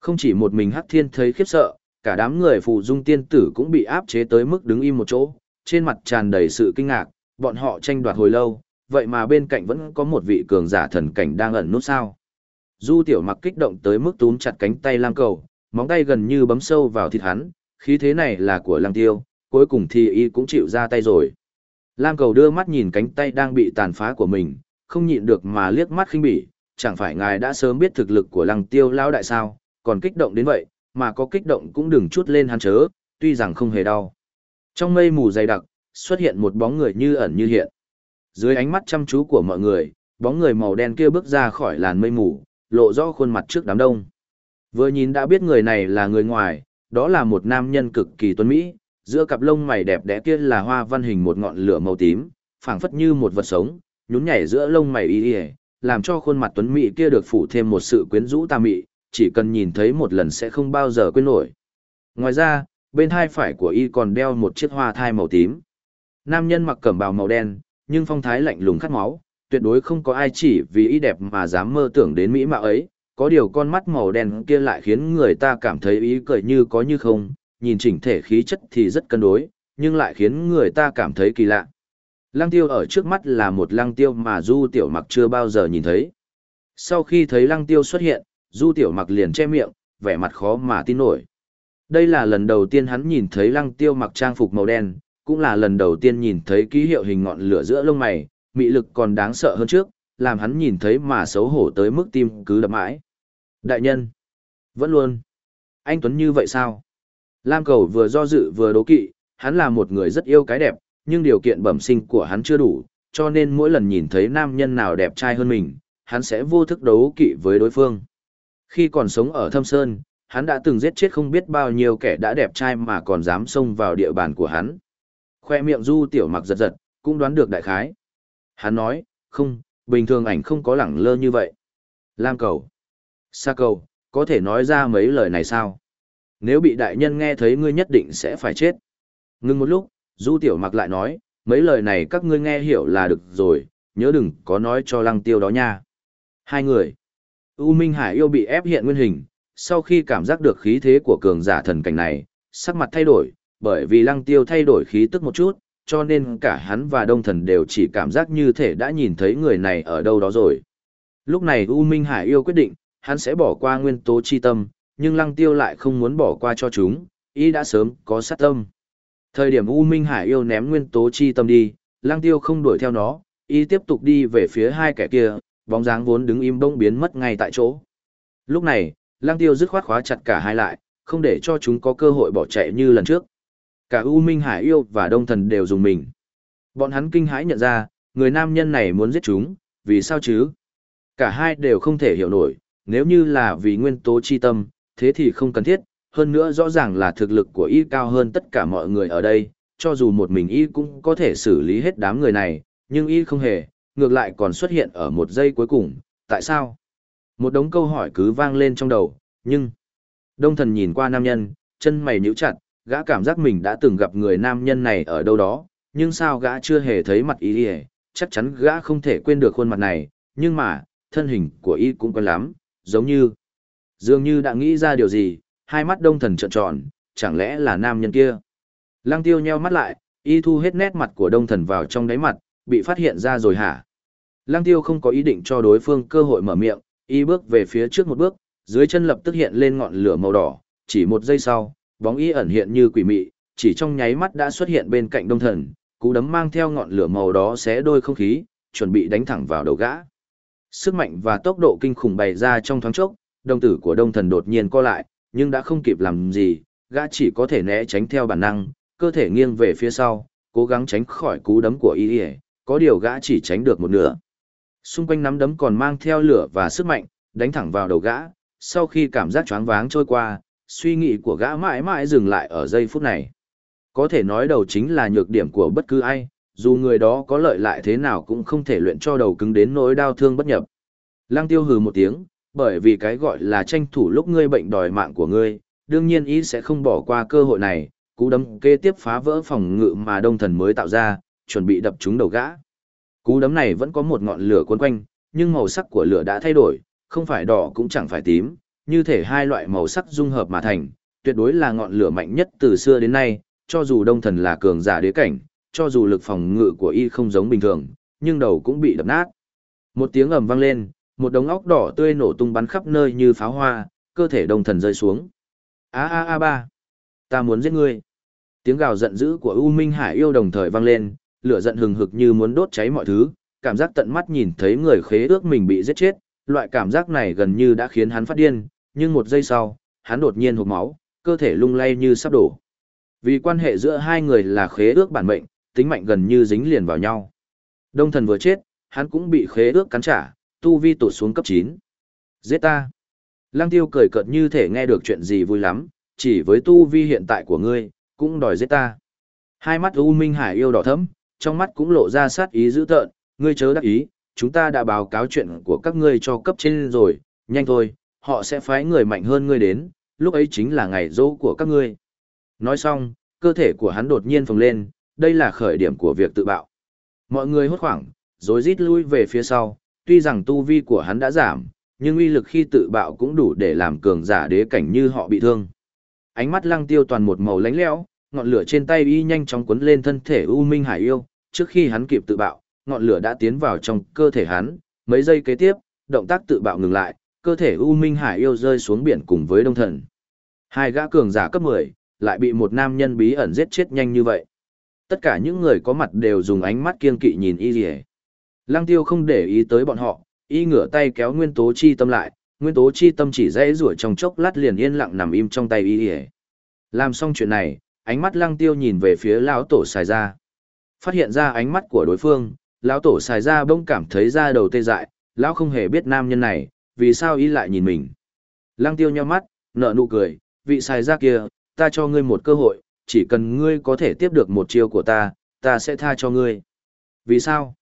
Không chỉ một mình Hắc Thiên thấy khiếp sợ, cả đám người phụ dung tiên tử cũng bị áp chế tới mức đứng im một chỗ, trên mặt tràn đầy sự kinh ngạc, bọn họ tranh đoạt hồi lâu, vậy mà bên cạnh vẫn có một vị cường giả thần cảnh đang ẩn nút sao. Du tiểu mặc kích động tới mức túm chặt cánh tay Lang cầu, móng tay gần như bấm sâu vào thịt hắn, khí thế này là của Lang Tiêu, cuối cùng thì y cũng chịu ra tay rồi. Lam cầu đưa mắt nhìn cánh tay đang bị tàn phá của mình, không nhịn được mà liếc mắt khinh bỉ, chẳng phải ngài đã sớm biết thực lực của Lăng Tiêu lao đại sao, còn kích động đến vậy, mà có kích động cũng đừng chút lên hắn chớ, tuy rằng không hề đau. Trong mây mù dày đặc, xuất hiện một bóng người như ẩn như hiện. Dưới ánh mắt chăm chú của mọi người, bóng người màu đen kia bước ra khỏi làn mây mù, lộ rõ khuôn mặt trước đám đông. Vừa nhìn đã biết người này là người ngoài, đó là một nam nhân cực kỳ tuấn mỹ, giữa cặp lông mày đẹp đẽ kia là hoa văn hình một ngọn lửa màu tím, phảng phất như một vật sống, nhún nhảy giữa lông mày y y, làm cho khuôn mặt tuấn mỹ kia được phủ thêm một sự quyến rũ tà mị, chỉ cần nhìn thấy một lần sẽ không bao giờ quên nổi. Ngoài ra, bên hai phải của y còn đeo một chiếc hoa thai màu tím. Nam nhân mặc cẩm bào màu đen, nhưng phong thái lạnh lùng khát máu, tuyệt đối không có ai chỉ vì ý đẹp mà dám mơ tưởng đến mỹ mạo ấy, có điều con mắt màu đen kia lại khiến người ta cảm thấy ý cười như có như không, nhìn chỉnh thể khí chất thì rất cân đối, nhưng lại khiến người ta cảm thấy kỳ lạ. Lăng tiêu ở trước mắt là một lăng tiêu mà Du Tiểu Mặc chưa bao giờ nhìn thấy. Sau khi thấy lăng tiêu xuất hiện, Du Tiểu Mặc liền che miệng, vẻ mặt khó mà tin nổi. Đây là lần đầu tiên hắn nhìn thấy lăng tiêu mặc trang phục màu đen, cũng là lần đầu tiên nhìn thấy ký hiệu hình ngọn lửa giữa lông mày, mị lực còn đáng sợ hơn trước, làm hắn nhìn thấy mà xấu hổ tới mức tim cứ đập mãi. Đại nhân, vẫn luôn, anh Tuấn như vậy sao? Lam cầu vừa do dự vừa đố kỵ, hắn là một người rất yêu cái đẹp, nhưng điều kiện bẩm sinh của hắn chưa đủ, cho nên mỗi lần nhìn thấy nam nhân nào đẹp trai hơn mình, hắn sẽ vô thức đấu kỵ với đối phương. Khi còn sống ở Thâm Sơn, hắn đã từng giết chết không biết bao nhiêu kẻ đã đẹp trai mà còn dám xông vào địa bàn của hắn. Khoe miệng du tiểu mặc giật giật, cũng đoán được đại khái. Hắn nói, không, bình thường ảnh không có lẳng lơ như vậy. Lam cầu. Sa cầu, có thể nói ra mấy lời này sao? Nếu bị đại nhân nghe thấy ngươi nhất định sẽ phải chết. Ngưng một lúc, du tiểu mặc lại nói, mấy lời này các ngươi nghe hiểu là được rồi, nhớ đừng có nói cho lăng tiêu đó nha. Hai người. U Minh Hải yêu bị ép hiện nguyên hình, sau khi cảm giác được khí thế của cường giả thần cảnh này, sắc mặt thay đổi, bởi vì lăng tiêu thay đổi khí tức một chút, cho nên cả hắn và đông thần đều chỉ cảm giác như thể đã nhìn thấy người này ở đâu đó rồi. Lúc này U Minh Hải yêu quyết định, hắn sẽ bỏ qua nguyên tố chi tâm, nhưng lăng tiêu lại không muốn bỏ qua cho chúng, ý đã sớm có sát tâm. Thời điểm U Minh Hải yêu ném nguyên tố chi tâm đi, lăng tiêu không đuổi theo nó, ý tiếp tục đi về phía hai kẻ kia, bóng dáng vốn đứng im bỗng biến mất ngay tại chỗ. Lúc này, lăng tiêu dứt khoát khóa chặt cả hai lại, không để cho chúng có cơ hội bỏ chạy như lần trước. Cả U Minh Hải yêu và Đông Thần đều dùng mình. Bọn hắn kinh hãi nhận ra, người nam nhân này muốn giết chúng, vì sao chứ? Cả hai đều không thể hiểu nổi, nếu như là vì nguyên tố chi tâm, thế thì không cần thiết, hơn nữa rõ ràng là thực lực của y cao hơn tất cả mọi người ở đây, cho dù một mình y cũng có thể xử lý hết đám người này, nhưng y không hề, ngược lại còn xuất hiện ở một giây cuối cùng, tại sao? Một đống câu hỏi cứ vang lên trong đầu, nhưng... Đông thần nhìn qua nam nhân, chân mày nhíu chặt, gã cảm giác mình đã từng gặp người nam nhân này ở đâu đó, nhưng sao gã chưa hề thấy mặt y y, chắc chắn gã không thể quên được khuôn mặt này, nhưng mà, thân hình của y cũng quen lắm, giống như... Dường như đã nghĩ ra điều gì, hai mắt đông thần trợn tròn, chẳng lẽ là nam nhân kia? Lăng tiêu nheo mắt lại, y thu hết nét mặt của đông thần vào trong đáy mặt, bị phát hiện ra rồi hả? Lăng tiêu không có ý định cho đối phương cơ hội mở miệng, y bước về phía trước một bước, dưới chân lập tức hiện lên ngọn lửa màu đỏ, chỉ một giây sau, bóng y ẩn hiện như quỷ mị, chỉ trong nháy mắt đã xuất hiện bên cạnh đông thần, cú đấm mang theo ngọn lửa màu đó xé đôi không khí, chuẩn bị đánh thẳng vào đầu gã. Sức mạnh và tốc độ kinh khủng bày ra trong thoáng chốc, đồng tử của đông thần đột nhiên co lại, nhưng đã không kịp làm gì, gã chỉ có thể né tránh theo bản năng, cơ thể nghiêng về phía sau, cố gắng tránh khỏi cú đấm của y có điều gã chỉ tránh được một nửa. Xung quanh nắm đấm còn mang theo lửa và sức mạnh, đánh thẳng vào đầu gã, sau khi cảm giác choáng váng trôi qua, suy nghĩ của gã mãi mãi dừng lại ở giây phút này. Có thể nói đầu chính là nhược điểm của bất cứ ai, dù người đó có lợi lại thế nào cũng không thể luyện cho đầu cứng đến nỗi đau thương bất nhập. Lăng tiêu hừ một tiếng, bởi vì cái gọi là tranh thủ lúc ngươi bệnh đòi mạng của ngươi, đương nhiên ý sẽ không bỏ qua cơ hội này, cú đấm kế tiếp phá vỡ phòng ngự mà đông thần mới tạo ra, chuẩn bị đập trúng đầu gã. Cú đấm này vẫn có một ngọn lửa cuốn quanh, nhưng màu sắc của lửa đã thay đổi, không phải đỏ cũng chẳng phải tím, như thể hai loại màu sắc dung hợp mà thành, tuyệt đối là ngọn lửa mạnh nhất từ xưa đến nay, cho dù đông thần là cường giả đế cảnh, cho dù lực phòng ngự của y không giống bình thường, nhưng đầu cũng bị đập nát. Một tiếng ầm vang lên, một đống óc đỏ tươi nổ tung bắn khắp nơi như pháo hoa, cơ thể đông thần rơi xuống. A a a ba, ta muốn giết ngươi. Tiếng gào giận dữ của U Minh Hải yêu đồng thời vang lên, lửa giận hừng hực như muốn đốt cháy mọi thứ, cảm giác tận mắt nhìn thấy người khế ước mình bị giết chết, loại cảm giác này gần như đã khiến hắn phát điên, nhưng một giây sau, hắn đột nhiên hụt máu, cơ thể lung lay như sắp đổ. Vì quan hệ giữa hai người là khế ước bản mệnh, tính mạnh gần như dính liền vào nhau. Đông thần vừa chết, hắn cũng bị khế ước cắn trả, tu vi tụt xuống cấp 9. Giết ta. Lăng tiêu cười cợt như thể nghe được chuyện gì vui lắm, chỉ với tu vi hiện tại của ngươi, cũng đòi giết ta. Hai mắt U Minh Hải yêu đỏ thẫm, trong mắt cũng lộ ra sát ý dữ tợn, ngươi chớ đắc ý, chúng ta đã báo cáo chuyện của các ngươi cho cấp trên rồi, nhanh thôi, họ sẽ phái người mạnh hơn ngươi đến, lúc ấy chính là ngày dỗ của các ngươi. Nói xong, cơ thể của hắn đột nhiên phồng lên, đây là khởi điểm của việc tự bạo. Mọi người hốt hoảng, rồi rít lui về phía sau, tuy rằng tu vi của hắn đã giảm, nhưng uy lực khi tự bạo cũng đủ để làm cường giả đế cảnh như họ bị thương. Ánh mắt lăng tiêu toàn một màu lánh lẽo, ngọn lửa trên tay y nhanh chóng cuốn lên thân thể U Minh Hải Yêu, trước khi hắn kịp tự bạo, ngọn lửa đã tiến vào trong cơ thể hắn, mấy giây kế tiếp, động tác tự bạo ngừng lại, cơ thể U Minh Hải Yêu rơi xuống biển cùng với Đông Thần. Hai gã cường giả cấp 10, lại bị một nam nhân bí ẩn giết chết nhanh như vậy. Tất cả những người có mặt đều dùng ánh mắt kiên kỵ nhìn y rìa. Lăng tiêu không để ý tới bọn họ, y ngửa tay kéo nguyên tố chi tâm lại, nguyên tố chi tâm chỉ dãy rủa trong chốc lát liền yên lặng nằm im trong tay y rìa. Làm xong chuyện này, ánh mắt lăng tiêu nhìn về phía lão tổ xài ra. Phát hiện ra ánh mắt của đối phương, lão tổ xài ra bỗng cảm thấy da đầu tê dại, lão không hề biết nam nhân này, vì sao y lại nhìn mình. Lăng tiêu nhau mắt, nở nụ cười, vị xài ra kia, ta cho ngươi một cơ hội, chỉ cần ngươi có thể tiếp được một chiêu của ta, ta sẽ tha cho ngươi. Vì sao?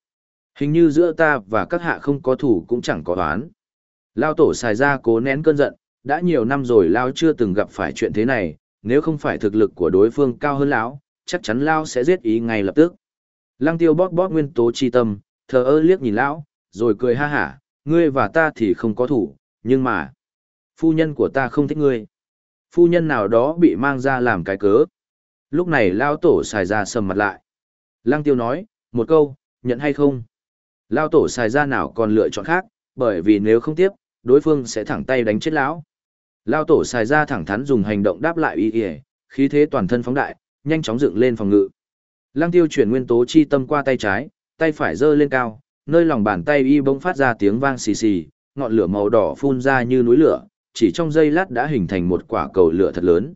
Hình như giữa ta và các hạ không có thủ cũng chẳng có đoán. Lao tổ xài ra cố nén cơn giận, đã nhiều năm rồi Lao chưa từng gặp phải chuyện thế này, nếu không phải thực lực của đối phương cao hơn Lão, chắc chắn Lao sẽ giết ý ngay lập tức. Lăng tiêu bóp bóp nguyên tố chi tâm, thờ ơ liếc nhìn Lão, rồi cười ha hả, ngươi và ta thì không có thủ, nhưng mà, phu nhân của ta không thích ngươi. Phu nhân nào đó bị mang ra làm cái cớ. Lúc này Lao tổ xài ra sầm mặt lại. Lăng tiêu nói, một câu, nhận hay không? Lao tổ xài ra nào còn lựa chọn khác, bởi vì nếu không tiếp, đối phương sẽ thẳng tay đánh chết lão. Lao tổ xài ra thẳng thắn dùng hành động đáp lại y y, khí thế toàn thân phóng đại, nhanh chóng dựng lên phòng ngự. Lăng tiêu chuyển nguyên tố chi tâm qua tay trái, tay phải giơ lên cao, nơi lòng bàn tay y bỗng phát ra tiếng vang xì xì, ngọn lửa màu đỏ phun ra như núi lửa, chỉ trong giây lát đã hình thành một quả cầu lửa thật lớn.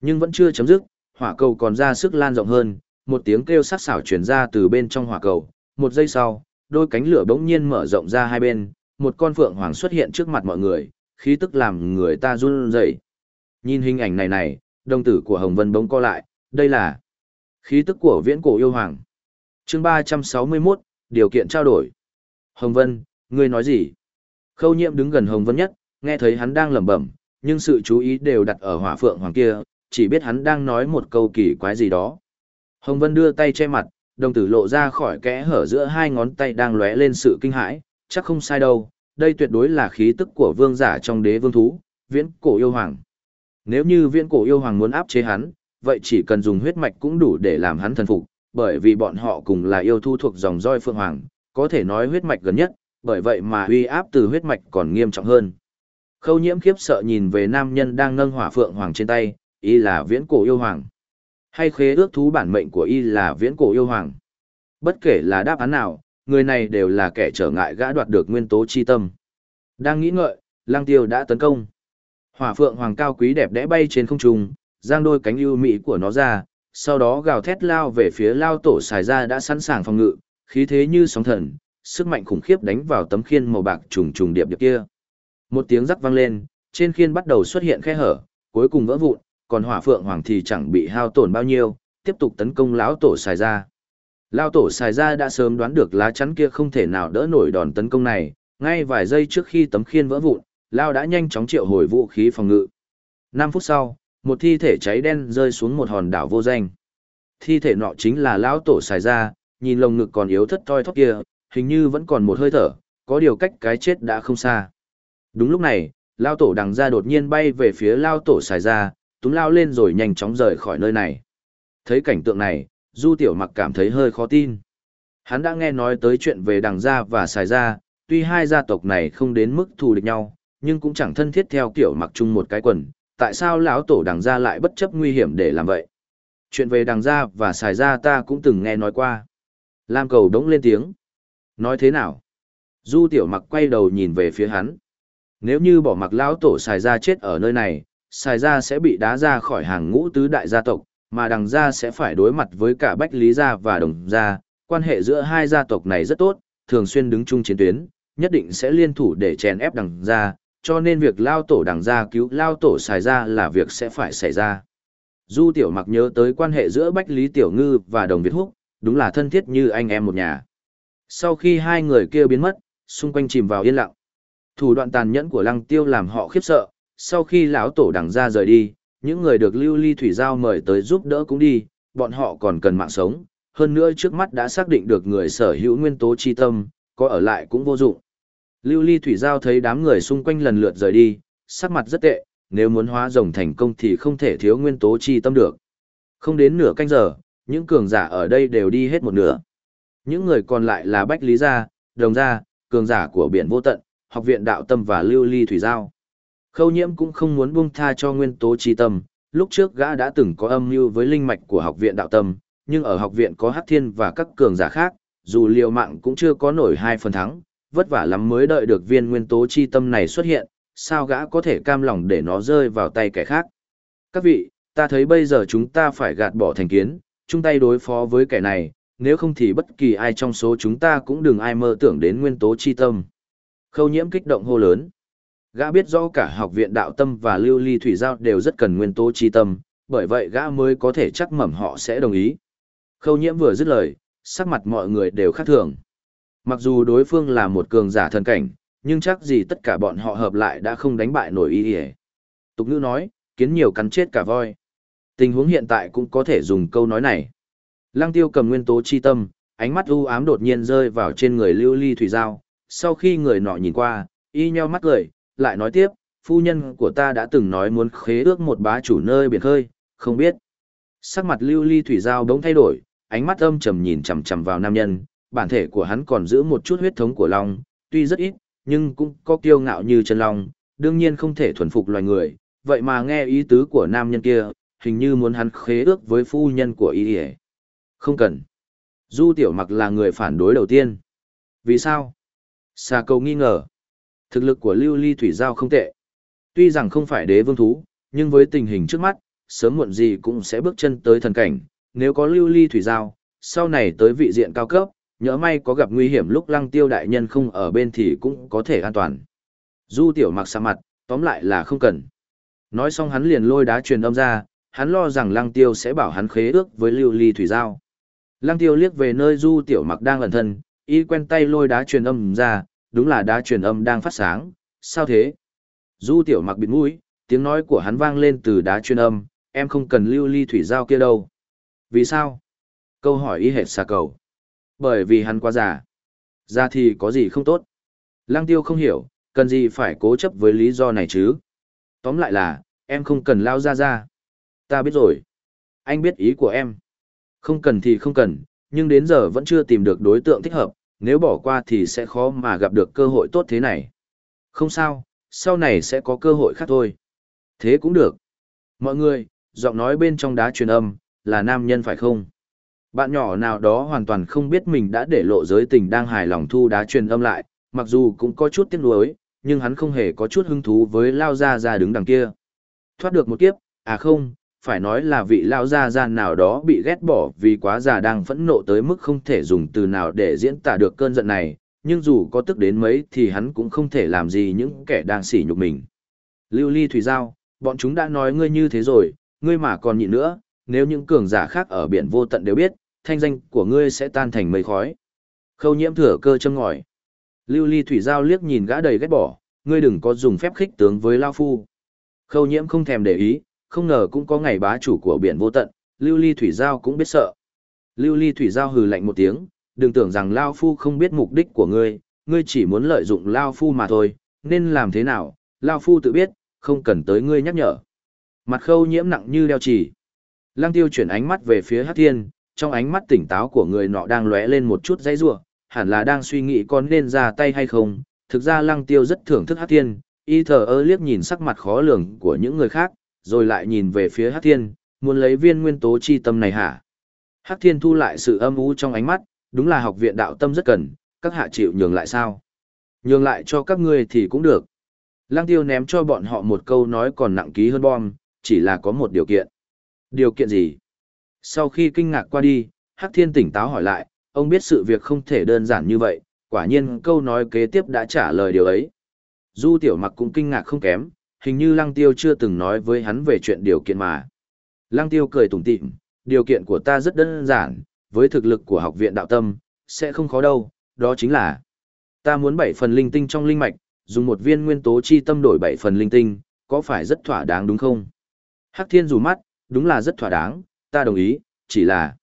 Nhưng vẫn chưa chấm dứt, hỏa cầu còn ra sức lan rộng hơn, một tiếng kêu sắc sảo truyền ra từ bên trong hỏa cầu, một giây sau, đôi cánh lửa bỗng nhiên mở rộng ra hai bên, một con phượng hoàng xuất hiện trước mặt mọi người, khí tức làm người ta run rẩy. Nhìn hình ảnh này này, đồng tử của Hồng Vân bỗng co lại, đây là khí tức của viễn cổ yêu hoàng. Chương 361, điều kiện trao đổi. Hồng Vân, ngươi nói gì? Khâu Nhiệm đứng gần Hồng Vân nhất, nghe thấy hắn đang lẩm bẩm, nhưng sự chú ý đều đặt ở hỏa phượng hoàng kia, chỉ biết hắn đang nói một câu kỳ quái gì đó. Hồng Vân đưa tay che mặt, đồng tử lộ ra khỏi kẽ hở giữa hai ngón tay đang lóe lên sự kinh hãi, chắc không sai đâu, đây tuyệt đối là khí tức của vương giả trong đế vương thú, viễn cổ yêu hoàng. Nếu như viễn cổ yêu hoàng muốn áp chế hắn, vậy chỉ cần dùng huyết mạch cũng đủ để làm hắn thần phục, bởi vì bọn họ cùng là yêu thu thuộc dòng roi phượng hoàng, có thể nói huyết mạch gần nhất, bởi vậy mà uy áp từ huyết mạch còn nghiêm trọng hơn. Khâu nhiễm khiếp sợ nhìn về nam nhân đang nâng hỏa phượng hoàng trên tay, y là viễn cổ yêu hoàng. Hay khế ước thú bản mệnh của y là viễn cổ yêu hoàng. Bất kể là đáp án nào, người này đều là kẻ trở ngại gã đoạt được nguyên tố chi tâm. Đang nghĩ ngợi, lang tiêu đã tấn công. Hỏa phượng hoàng cao quý đẹp đẽ bay trên không trung, giang đôi cánh ưu mỹ của nó ra, sau đó gào thét lao về phía lao tổ xài ra đã sẵn sàng phòng ngự, khí thế như sóng thần, sức mạnh khủng khiếp đánh vào tấm khiên màu bạc trùng trùng điệp điệp kia. Một tiếng rắc vang lên, trên khiên bắt đầu xuất hiện khe hở, cuối cùng vỡ vụn, còn hỏa phượng hoàng thì chẳng bị hao tổn bao nhiêu, tiếp tục tấn công lão tổ xài ra. Lão tổ xài ra đã sớm đoán được lá chắn kia không thể nào đỡ nổi đòn tấn công này, ngay vài giây trước khi tấm khiên vỡ vụn, lao đã nhanh chóng triệu hồi vũ khí phòng ngự. 5 phút sau, một thi thể cháy đen rơi xuống một hòn đảo vô danh. Thi thể nọ chính là lão tổ xài ra, nhìn lồng ngực còn yếu thất toi thóp kia, hình như vẫn còn một hơi thở, có điều cách cái chết đã không xa. Đúng lúc này, lão tổ đằng ra đột nhiên bay về phía lão tổ xài ra, túm lao lên rồi nhanh chóng rời khỏi nơi này. Thấy cảnh tượng này, Du Tiểu Mặc cảm thấy hơi khó tin. Hắn đã nghe nói tới chuyện về đằng gia và xài gia, tuy hai gia tộc này không đến mức thù địch nhau, nhưng cũng chẳng thân thiết theo kiểu mặc chung một cái quần, tại sao lão tổ đằng gia lại bất chấp nguy hiểm để làm vậy? Chuyện về đằng gia và xài gia ta cũng từng nghe nói qua. Lam cầu đống lên tiếng. Nói thế nào? Du Tiểu Mặc quay đầu nhìn về phía hắn. Nếu như bỏ mặc lão tổ xài gia chết ở nơi này, xài gia sẽ bị đá ra khỏi hàng ngũ tứ đại gia tộc, mà đằng gia sẽ phải đối mặt với cả bách lý gia và đồng gia. Quan hệ giữa hai gia tộc này rất tốt, thường xuyên đứng chung chiến tuyến, nhất định sẽ liên thủ để chèn ép đằng gia, cho nên việc lao tổ đằng Ra cứu lao tổ xài Ra là việc sẽ phải xảy ra. Du Tiểu Mặc nhớ tới quan hệ giữa Bách Lý Tiểu Ngư và Đồng Việt Húc, đúng là thân thiết như anh em một nhà. Sau khi hai người kia biến mất, xung quanh chìm vào yên lặng. Thủ đoạn tàn nhẫn của Lăng Tiêu làm họ khiếp sợ, sau khi lão tổ đằng ra rời đi, những người được lưu ly thủy giao mời tới giúp đỡ cũng đi, bọn họ còn cần mạng sống, hơn nữa trước mắt đã xác định được người sở hữu nguyên tố chi tâm, có ở lại cũng vô dụng. Lưu Ly Thủy Giao thấy đám người xung quanh lần lượt rời đi, sắc mặt rất tệ, nếu muốn hóa rồng thành công thì không thể thiếu nguyên tố chi tâm được. Không đến nửa canh giờ, những cường giả ở đây đều đi hết một nửa. Những người còn lại là Bách Lý Gia, Đồng Gia, cường giả của biển vô tận, học viện đạo tâm và lưu ly thủy giao. Khâu nhiễm cũng không muốn buông tha cho nguyên tố chi tâm, lúc trước gã đã từng có âm mưu với linh mạch của học viện đạo tâm, nhưng ở học viện có hắc thiên và các cường giả khác, dù liều mạng cũng chưa có nổi hai phần thắng, vất vả lắm mới đợi được viên nguyên tố chi tâm này xuất hiện, sao gã có thể cam lòng để nó rơi vào tay kẻ khác. Các vị, ta thấy bây giờ chúng ta phải gạt bỏ thành kiến, chung tay đối phó với kẻ này, nếu không thì bất kỳ ai trong số chúng ta cũng đừng ai mơ tưởng đến nguyên tố chi tâm. Khâu nhiễm kích động hô lớn. Gã biết rõ cả học viện đạo tâm và lưu ly thủy giao đều rất cần nguyên tố chi tâm, bởi vậy gã mới có thể chắc mẩm họ sẽ đồng ý. Khâu nhiễm vừa dứt lời, sắc mặt mọi người đều khác thường. Mặc dù đối phương là một cường giả thần cảnh, nhưng chắc gì tất cả bọn họ hợp lại đã không đánh bại nổi y hề. Tục ngữ nói, kiến nhiều cắn chết cả voi. Tình huống hiện tại cũng có thể dùng câu nói này. Lăng tiêu cầm nguyên tố chi tâm, ánh mắt u ám đột nhiên rơi vào trên người lưu ly thủy giao. Sau khi người nọ nhìn qua, y nheo mắt cười, lại nói tiếp, phu nhân của ta đã từng nói muốn khế ước một bá chủ nơi biển khơi, không biết. Sắc mặt lưu ly thủy giao đống thay đổi, ánh mắt âm trầm nhìn chằm chằm vào nam nhân, bản thể của hắn còn giữ một chút huyết thống của long, tuy rất ít, nhưng cũng có kiêu ngạo như chân long, đương nhiên không thể thuần phục loài người, vậy mà nghe ý tứ của nam nhân kia, hình như muốn hắn khế ước với phu nhân của y Không cần. Du tiểu mặc là người phản đối đầu tiên. Vì sao? xà cầu nghi ngờ. Thực lực của lưu ly thủy giao không tệ. Tuy rằng không phải đế vương thú, nhưng với tình hình trước mắt, sớm muộn gì cũng sẽ bước chân tới thần cảnh. Nếu có lưu ly thủy giao, sau này tới vị diện cao cấp, nhỡ may có gặp nguy hiểm lúc lăng tiêu đại nhân không ở bên thì cũng có thể an toàn. Du tiểu mặc xa mặt, tóm lại là không cần. Nói xong hắn liền lôi đá truyền âm ra, hắn lo rằng lăng tiêu sẽ bảo hắn khế ước với lưu ly thủy giao. Lăng tiêu liếc về nơi du tiểu mặc đang ẩn thân, y quen tay lôi đá truyền âm ra, đúng là đá truyền âm đang phát sáng, sao thế? Du tiểu mặc bịt mũi, tiếng nói của hắn vang lên từ đá truyền âm, em không cần lưu ly thủy giao kia đâu. Vì sao? Câu hỏi y hệt xà cầu. Bởi vì hắn quá già. Già thì có gì không tốt. Lăng tiêu không hiểu, cần gì phải cố chấp với lý do này chứ. Tóm lại là, em không cần lao ra ra. Ta biết rồi. Anh biết ý của em. Không cần thì không cần, nhưng đến giờ vẫn chưa tìm được đối tượng thích hợp, nếu bỏ qua thì sẽ khó mà gặp được cơ hội tốt thế này. Không sao, sau này sẽ có cơ hội khác thôi. Thế cũng được. Mọi người, giọng nói bên trong đá truyền âm, là nam nhân phải không? Bạn nhỏ nào đó hoàn toàn không biết mình đã để lộ giới tình đang hài lòng thu đá truyền âm lại, mặc dù cũng có chút tiếc nuối, nhưng hắn không hề có chút hứng thú với lao ra ra đứng đằng kia. Thoát được một kiếp, à không, phải nói là vị lao ra ra nào đó bị ghét bỏ vì quá già đang phẫn nộ tới mức không thể dùng từ nào để diễn tả được cơn giận này, nhưng dù có tức đến mấy thì hắn cũng không thể làm gì những kẻ đang sỉ nhục mình. Lưu ly thủy giao, bọn chúng đã nói ngươi như thế rồi, ngươi mà còn nhịn nữa, nếu những cường giả khác ở biển vô tận đều biết, thanh danh của ngươi sẽ tan thành mây khói. Khâu nhiễm thừa cơ châm ngòi. Lưu ly thủy giao liếc nhìn gã đầy ghét bỏ, ngươi đừng có dùng phép khích tướng với Lao Phu. Khâu nhiễm không thèm để ý, không ngờ cũng có ngày bá chủ của biển vô tận, lưu ly thủy giao cũng biết sợ. Lưu ly thủy giao hừ lạnh một tiếng, đừng tưởng rằng Lao Phu không biết mục đích của ngươi, ngươi chỉ muốn lợi dụng Lao Phu mà thôi, nên làm thế nào, Lao Phu tự biết, không cần tới ngươi nhắc nhở. Mặt khâu nhiễm nặng như đeo chỉ. Lăng tiêu chuyển ánh mắt về phía hát thiên, trong ánh mắt tỉnh táo của người nọ đang lóe lên một chút dãy rủa, hẳn là đang suy nghĩ con nên ra tay hay không. Thực ra Lăng Tiêu rất thưởng thức Hắc Thiên, y thờ ơ liếc nhìn sắc mặt khó lường của những người khác, rồi lại nhìn về phía Hắc Thiên, muốn lấy viên nguyên tố chi tâm này hả? Hắc Thiên thu lại sự âm u trong ánh mắt, đúng là học viện đạo tâm rất cần, các hạ chịu nhường lại sao? Nhường lại cho các ngươi thì cũng được. Lăng Tiêu ném cho bọn họ một câu nói còn nặng ký hơn bom, chỉ là có một điều kiện. Điều kiện gì? Sau khi kinh ngạc qua đi, Hắc Thiên tỉnh táo hỏi lại, ông biết sự việc không thể đơn giản như vậy, quả nhiên câu nói kế tiếp đã trả lời điều ấy. Du Tiểu Mặc cũng kinh ngạc không kém, hình như Lăng Tiêu chưa từng nói với hắn về chuyện điều kiện mà. Lăng Tiêu cười tủm tỉm, điều kiện của ta rất đơn giản, với thực lực của học viện đạo tâm, sẽ không khó đâu, đó chính là ta muốn bảy phần linh tinh trong linh mạch, dùng một viên nguyên tố chi tâm đổi bảy phần linh tinh, có phải rất thỏa đáng đúng không? Hắc Thiên rủ mắt, đúng là rất thỏa đáng, ta đồng ý, chỉ là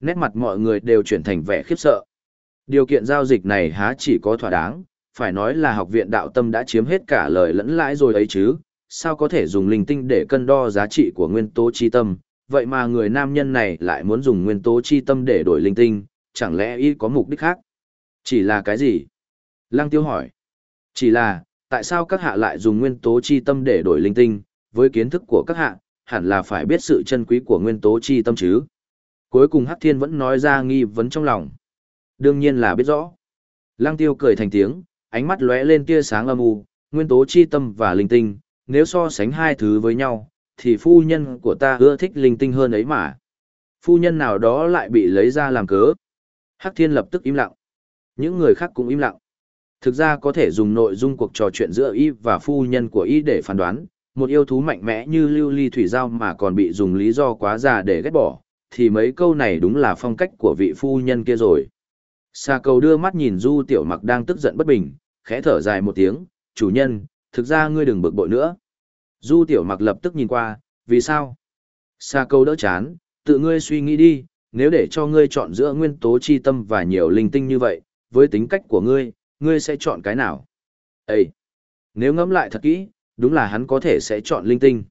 Nét mặt mọi người đều chuyển thành vẻ khiếp sợ. Điều kiện giao dịch này há chỉ có thỏa đáng, phải nói là học viện đạo tâm đã chiếm hết cả lời lẫn lãi rồi ấy chứ, sao có thể dùng linh tinh để cân đo giá trị của nguyên tố chi tâm, vậy mà người nam nhân này lại muốn dùng nguyên tố chi tâm để đổi linh tinh, chẳng lẽ y có mục đích khác? Chỉ là cái gì? Lăng tiêu hỏi. Chỉ là, tại sao các hạ lại dùng nguyên tố chi tâm để đổi linh tinh, với kiến thức của các hạ, hẳn là phải biết sự chân quý của nguyên tố chi tâm chứ? Cuối cùng Hắc Thiên vẫn nói ra nghi vấn trong lòng. Đương nhiên là biết rõ. Lăng tiêu cười thành tiếng, ánh mắt lóe lên tia sáng âm u, nguyên tố chi tâm và linh tinh, nếu so sánh hai thứ với nhau, thì phu nhân của ta ưa thích linh tinh hơn ấy mà. Phu nhân nào đó lại bị lấy ra làm cớ. Hắc Thiên lập tức im lặng. Những người khác cũng im lặng. Thực ra có thể dùng nội dung cuộc trò chuyện giữa y và phu nhân của y để phán đoán, một yêu thú mạnh mẽ như lưu ly thủy giao mà còn bị dùng lý do quá già để ghét bỏ, thì mấy câu này đúng là phong cách của vị phu nhân kia rồi. Sa cầu đưa mắt nhìn Du Tiểu Mặc đang tức giận bất bình, khẽ thở dài một tiếng, chủ nhân, thực ra ngươi đừng bực bội nữa. Du Tiểu Mặc lập tức nhìn qua, vì sao? Sa cầu đỡ chán, tự ngươi suy nghĩ đi, nếu để cho ngươi chọn giữa nguyên tố chi tâm và nhiều linh tinh như vậy, với tính cách của ngươi, ngươi sẽ chọn cái nào? Ê! Nếu ngẫm lại thật kỹ, đúng là hắn có thể sẽ chọn linh tinh.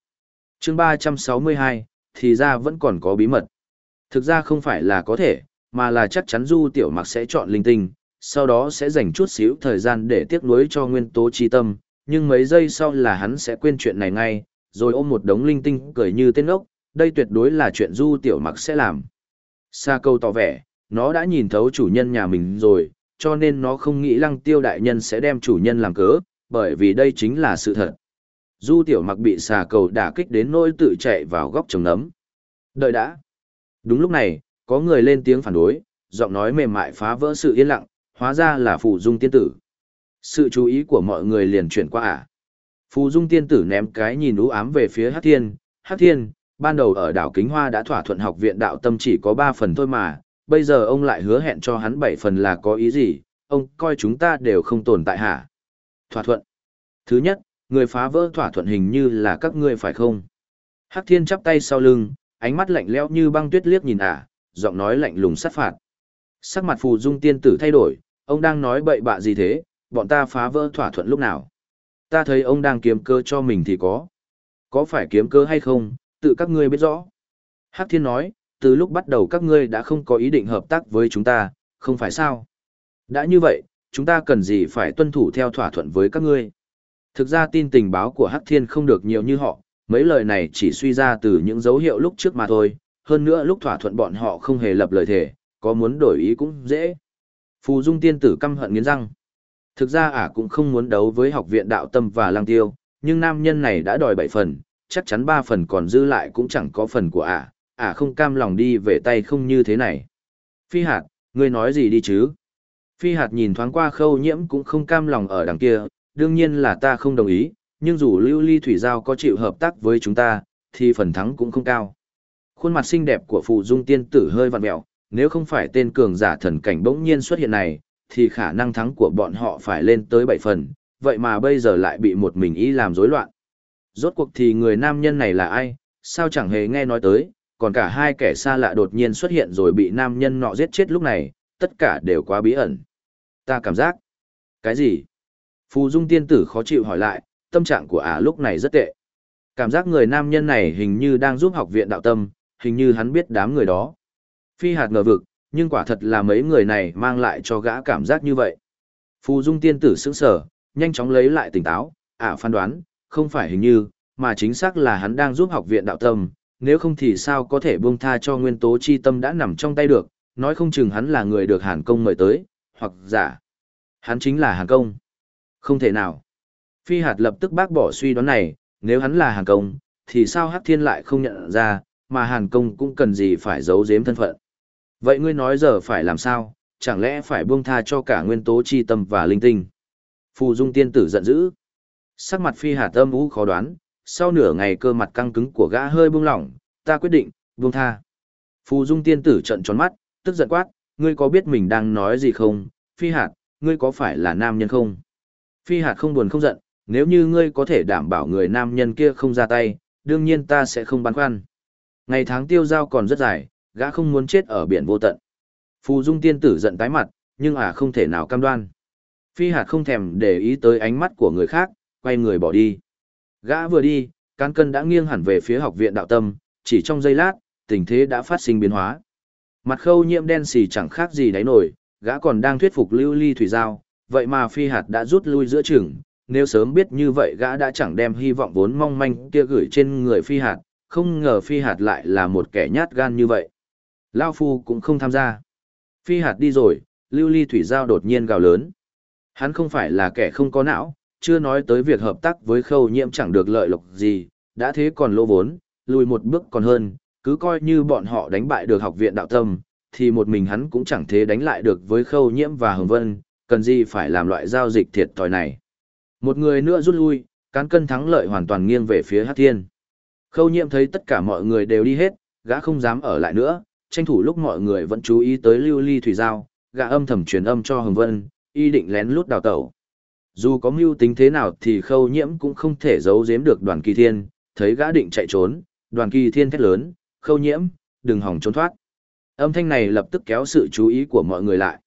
chương 362, thì ra vẫn còn có bí mật. Thực ra không phải là có thể, mà là chắc chắn Du Tiểu Mặc sẽ chọn linh tinh, sau đó sẽ dành chút xíu thời gian để tiếc nuối cho nguyên tố chi tâm, nhưng mấy giây sau là hắn sẽ quên chuyện này ngay, rồi ôm một đống linh tinh cười như tên ốc, đây tuyệt đối là chuyện Du Tiểu Mặc sẽ làm. Sa câu tỏ vẻ, nó đã nhìn thấu chủ nhân nhà mình rồi, cho nên nó không nghĩ lăng tiêu đại nhân sẽ đem chủ nhân làm cớ, bởi vì đây chính là sự thật. Du Tiểu Mặc bị xà cầu đả kích đến nỗi tự chạy vào góc trồng nấm. Đợi đã. Đúng lúc này, có người lên tiếng phản đối, giọng nói mềm mại phá vỡ sự yên lặng, hóa ra là Phù Dung tiên tử. Sự chú ý của mọi người liền chuyển qua ả. Phù Dung tiên tử ném cái nhìn u ám về phía Hắc Thiên, "Hắc Thiên, ban đầu ở đảo Kính Hoa đã thỏa thuận học viện đạo tâm chỉ có 3 phần thôi mà, bây giờ ông lại hứa hẹn cho hắn 7 phần là có ý gì, ông coi chúng ta đều không tồn tại hả?" Thỏa thuận. Thứ nhất, người phá vỡ thỏa thuận hình như là các ngươi phải không? Hắc Thiên chắp tay sau lưng, ánh mắt lạnh lẽo như băng tuyết liếc nhìn ả, giọng nói lạnh lùng sát phạt. Sắc mặt phù dung tiên tử thay đổi, ông đang nói bậy bạ gì thế, bọn ta phá vỡ thỏa thuận lúc nào. Ta thấy ông đang kiếm cơ cho mình thì có. Có phải kiếm cơ hay không, tự các ngươi biết rõ. Hắc thiên nói, từ lúc bắt đầu các ngươi đã không có ý định hợp tác với chúng ta, không phải sao. Đã như vậy, chúng ta cần gì phải tuân thủ theo thỏa thuận với các ngươi. Thực ra tin tình báo của Hắc Thiên không được nhiều như họ, mấy lời này chỉ suy ra từ những dấu hiệu lúc trước mà thôi, hơn nữa lúc thỏa thuận bọn họ không hề lập lời thề, có muốn đổi ý cũng dễ. Phù Dung tiên tử căm hận nghiến răng. Thực ra ả cũng không muốn đấu với học viện đạo tâm và lang tiêu, nhưng nam nhân này đã đòi bảy phần, chắc chắn ba phần còn dư lại cũng chẳng có phần của ả, ả không cam lòng đi về tay không như thế này. Phi hạt, ngươi nói gì đi chứ? Phi hạt nhìn thoáng qua khâu nhiễm cũng không cam lòng ở đằng kia, đương nhiên là ta không đồng ý, nhưng dù lưu ly thủy giao có chịu hợp tác với chúng ta, thì phần thắng cũng không cao. Khuôn mặt xinh đẹp của phụ dung tiên tử hơi vặn mẹo, nếu không phải tên cường giả thần cảnh bỗng nhiên xuất hiện này, thì khả năng thắng của bọn họ phải lên tới 7 phần, vậy mà bây giờ lại bị một mình ý làm rối loạn. Rốt cuộc thì người nam nhân này là ai, sao chẳng hề nghe nói tới, còn cả hai kẻ xa lạ đột nhiên xuất hiện rồi bị nam nhân nọ giết chết lúc này, tất cả đều quá bí ẩn. Ta cảm giác. Cái gì? Phù Dung tiên tử khó chịu hỏi lại, tâm trạng của ả lúc này rất tệ. Cảm giác người nam nhân này hình như đang giúp học viện đạo tâm, hình như hắn biết đám người đó. Phi hạt ngờ vực, nhưng quả thật là mấy người này mang lại cho gã cảm giác như vậy. Phù Dung tiên tử sững sờ, nhanh chóng lấy lại tỉnh táo, ả phán đoán, không phải hình như, mà chính xác là hắn đang giúp học viện đạo tâm, nếu không thì sao có thể buông tha cho nguyên tố chi tâm đã nằm trong tay được, nói không chừng hắn là người được Hàn Công mời tới, hoặc giả, hắn chính là Hàn Công. Không thể nào. Phi hạt lập tức bác bỏ suy đoán này, nếu hắn là Hàn Công, thì sao Hắc Thiên lại không nhận ra, mà Hàn Công cũng cần gì phải giấu giếm thân phận. Vậy ngươi nói giờ phải làm sao, chẳng lẽ phải buông tha cho cả nguyên tố chi tâm và linh tinh? Phù Dung tiên tử giận dữ. Sắc mặt phi hạt âm u khó đoán, sau nửa ngày cơ mặt căng cứng của gã hơi buông lỏng, ta quyết định, buông tha. Phù Dung tiên tử trận tròn mắt, tức giận quát, ngươi có biết mình đang nói gì không? Phi hạt, ngươi có phải là nam nhân không? Phi hạt không buồn không giận, nếu như ngươi có thể đảm bảo người nam nhân kia không ra tay, đương nhiên ta sẽ không băn khoăn. Ngày tháng tiêu giao còn rất dài, gã không muốn chết ở biển vô tận. Phù Dung tiên tử giận tái mặt, nhưng à không thể nào cam đoan. Phi hạt không thèm để ý tới ánh mắt của người khác, quay người bỏ đi. Gã vừa đi, cán cân đã nghiêng hẳn về phía học viện đạo tâm, chỉ trong giây lát, tình thế đã phát sinh biến hóa. Mặt khâu nhiễm đen xì chẳng khác gì đáy nổi, gã còn đang thuyết phục lưu ly thủy giao, vậy mà phi hạt đã rút lui giữa chừng, nếu sớm biết như vậy gã đã chẳng đem hy vọng vốn mong manh kia gửi trên người phi hạt, không ngờ phi hạt lại là một kẻ nhát gan như vậy. Lao phu cũng không tham gia. Phi hạt đi rồi, lưu ly thủy giao đột nhiên gào lớn. Hắn không phải là kẻ không có não, chưa nói tới việc hợp tác với khâu nhiễm chẳng được lợi lộc gì, đã thế còn lỗ vốn, lùi một bước còn hơn, cứ coi như bọn họ đánh bại được học viện đạo tâm, thì một mình hắn cũng chẳng thế đánh lại được với khâu nhiễm và hồng vân, cần gì phải làm loại giao dịch thiệt thòi này. Một người nữa rút lui, cán cân thắng lợi hoàn toàn nghiêng về phía hát thiên. Khâu nhiễm thấy tất cả mọi người đều đi hết, gã không dám ở lại nữa, tranh thủ lúc mọi người vẫn chú ý tới lưu ly thủy giao, gã âm thầm truyền âm cho hồng vân, y định lén lút đào tẩu. Dù có mưu tính thế nào thì khâu nhiễm cũng không thể giấu giếm được đoàn kỳ thiên, thấy gã định chạy trốn, đoàn kỳ thiên thét lớn, khâu nhiễm, đừng hỏng trốn thoát. Âm thanh này lập tức kéo sự chú ý của mọi người lại.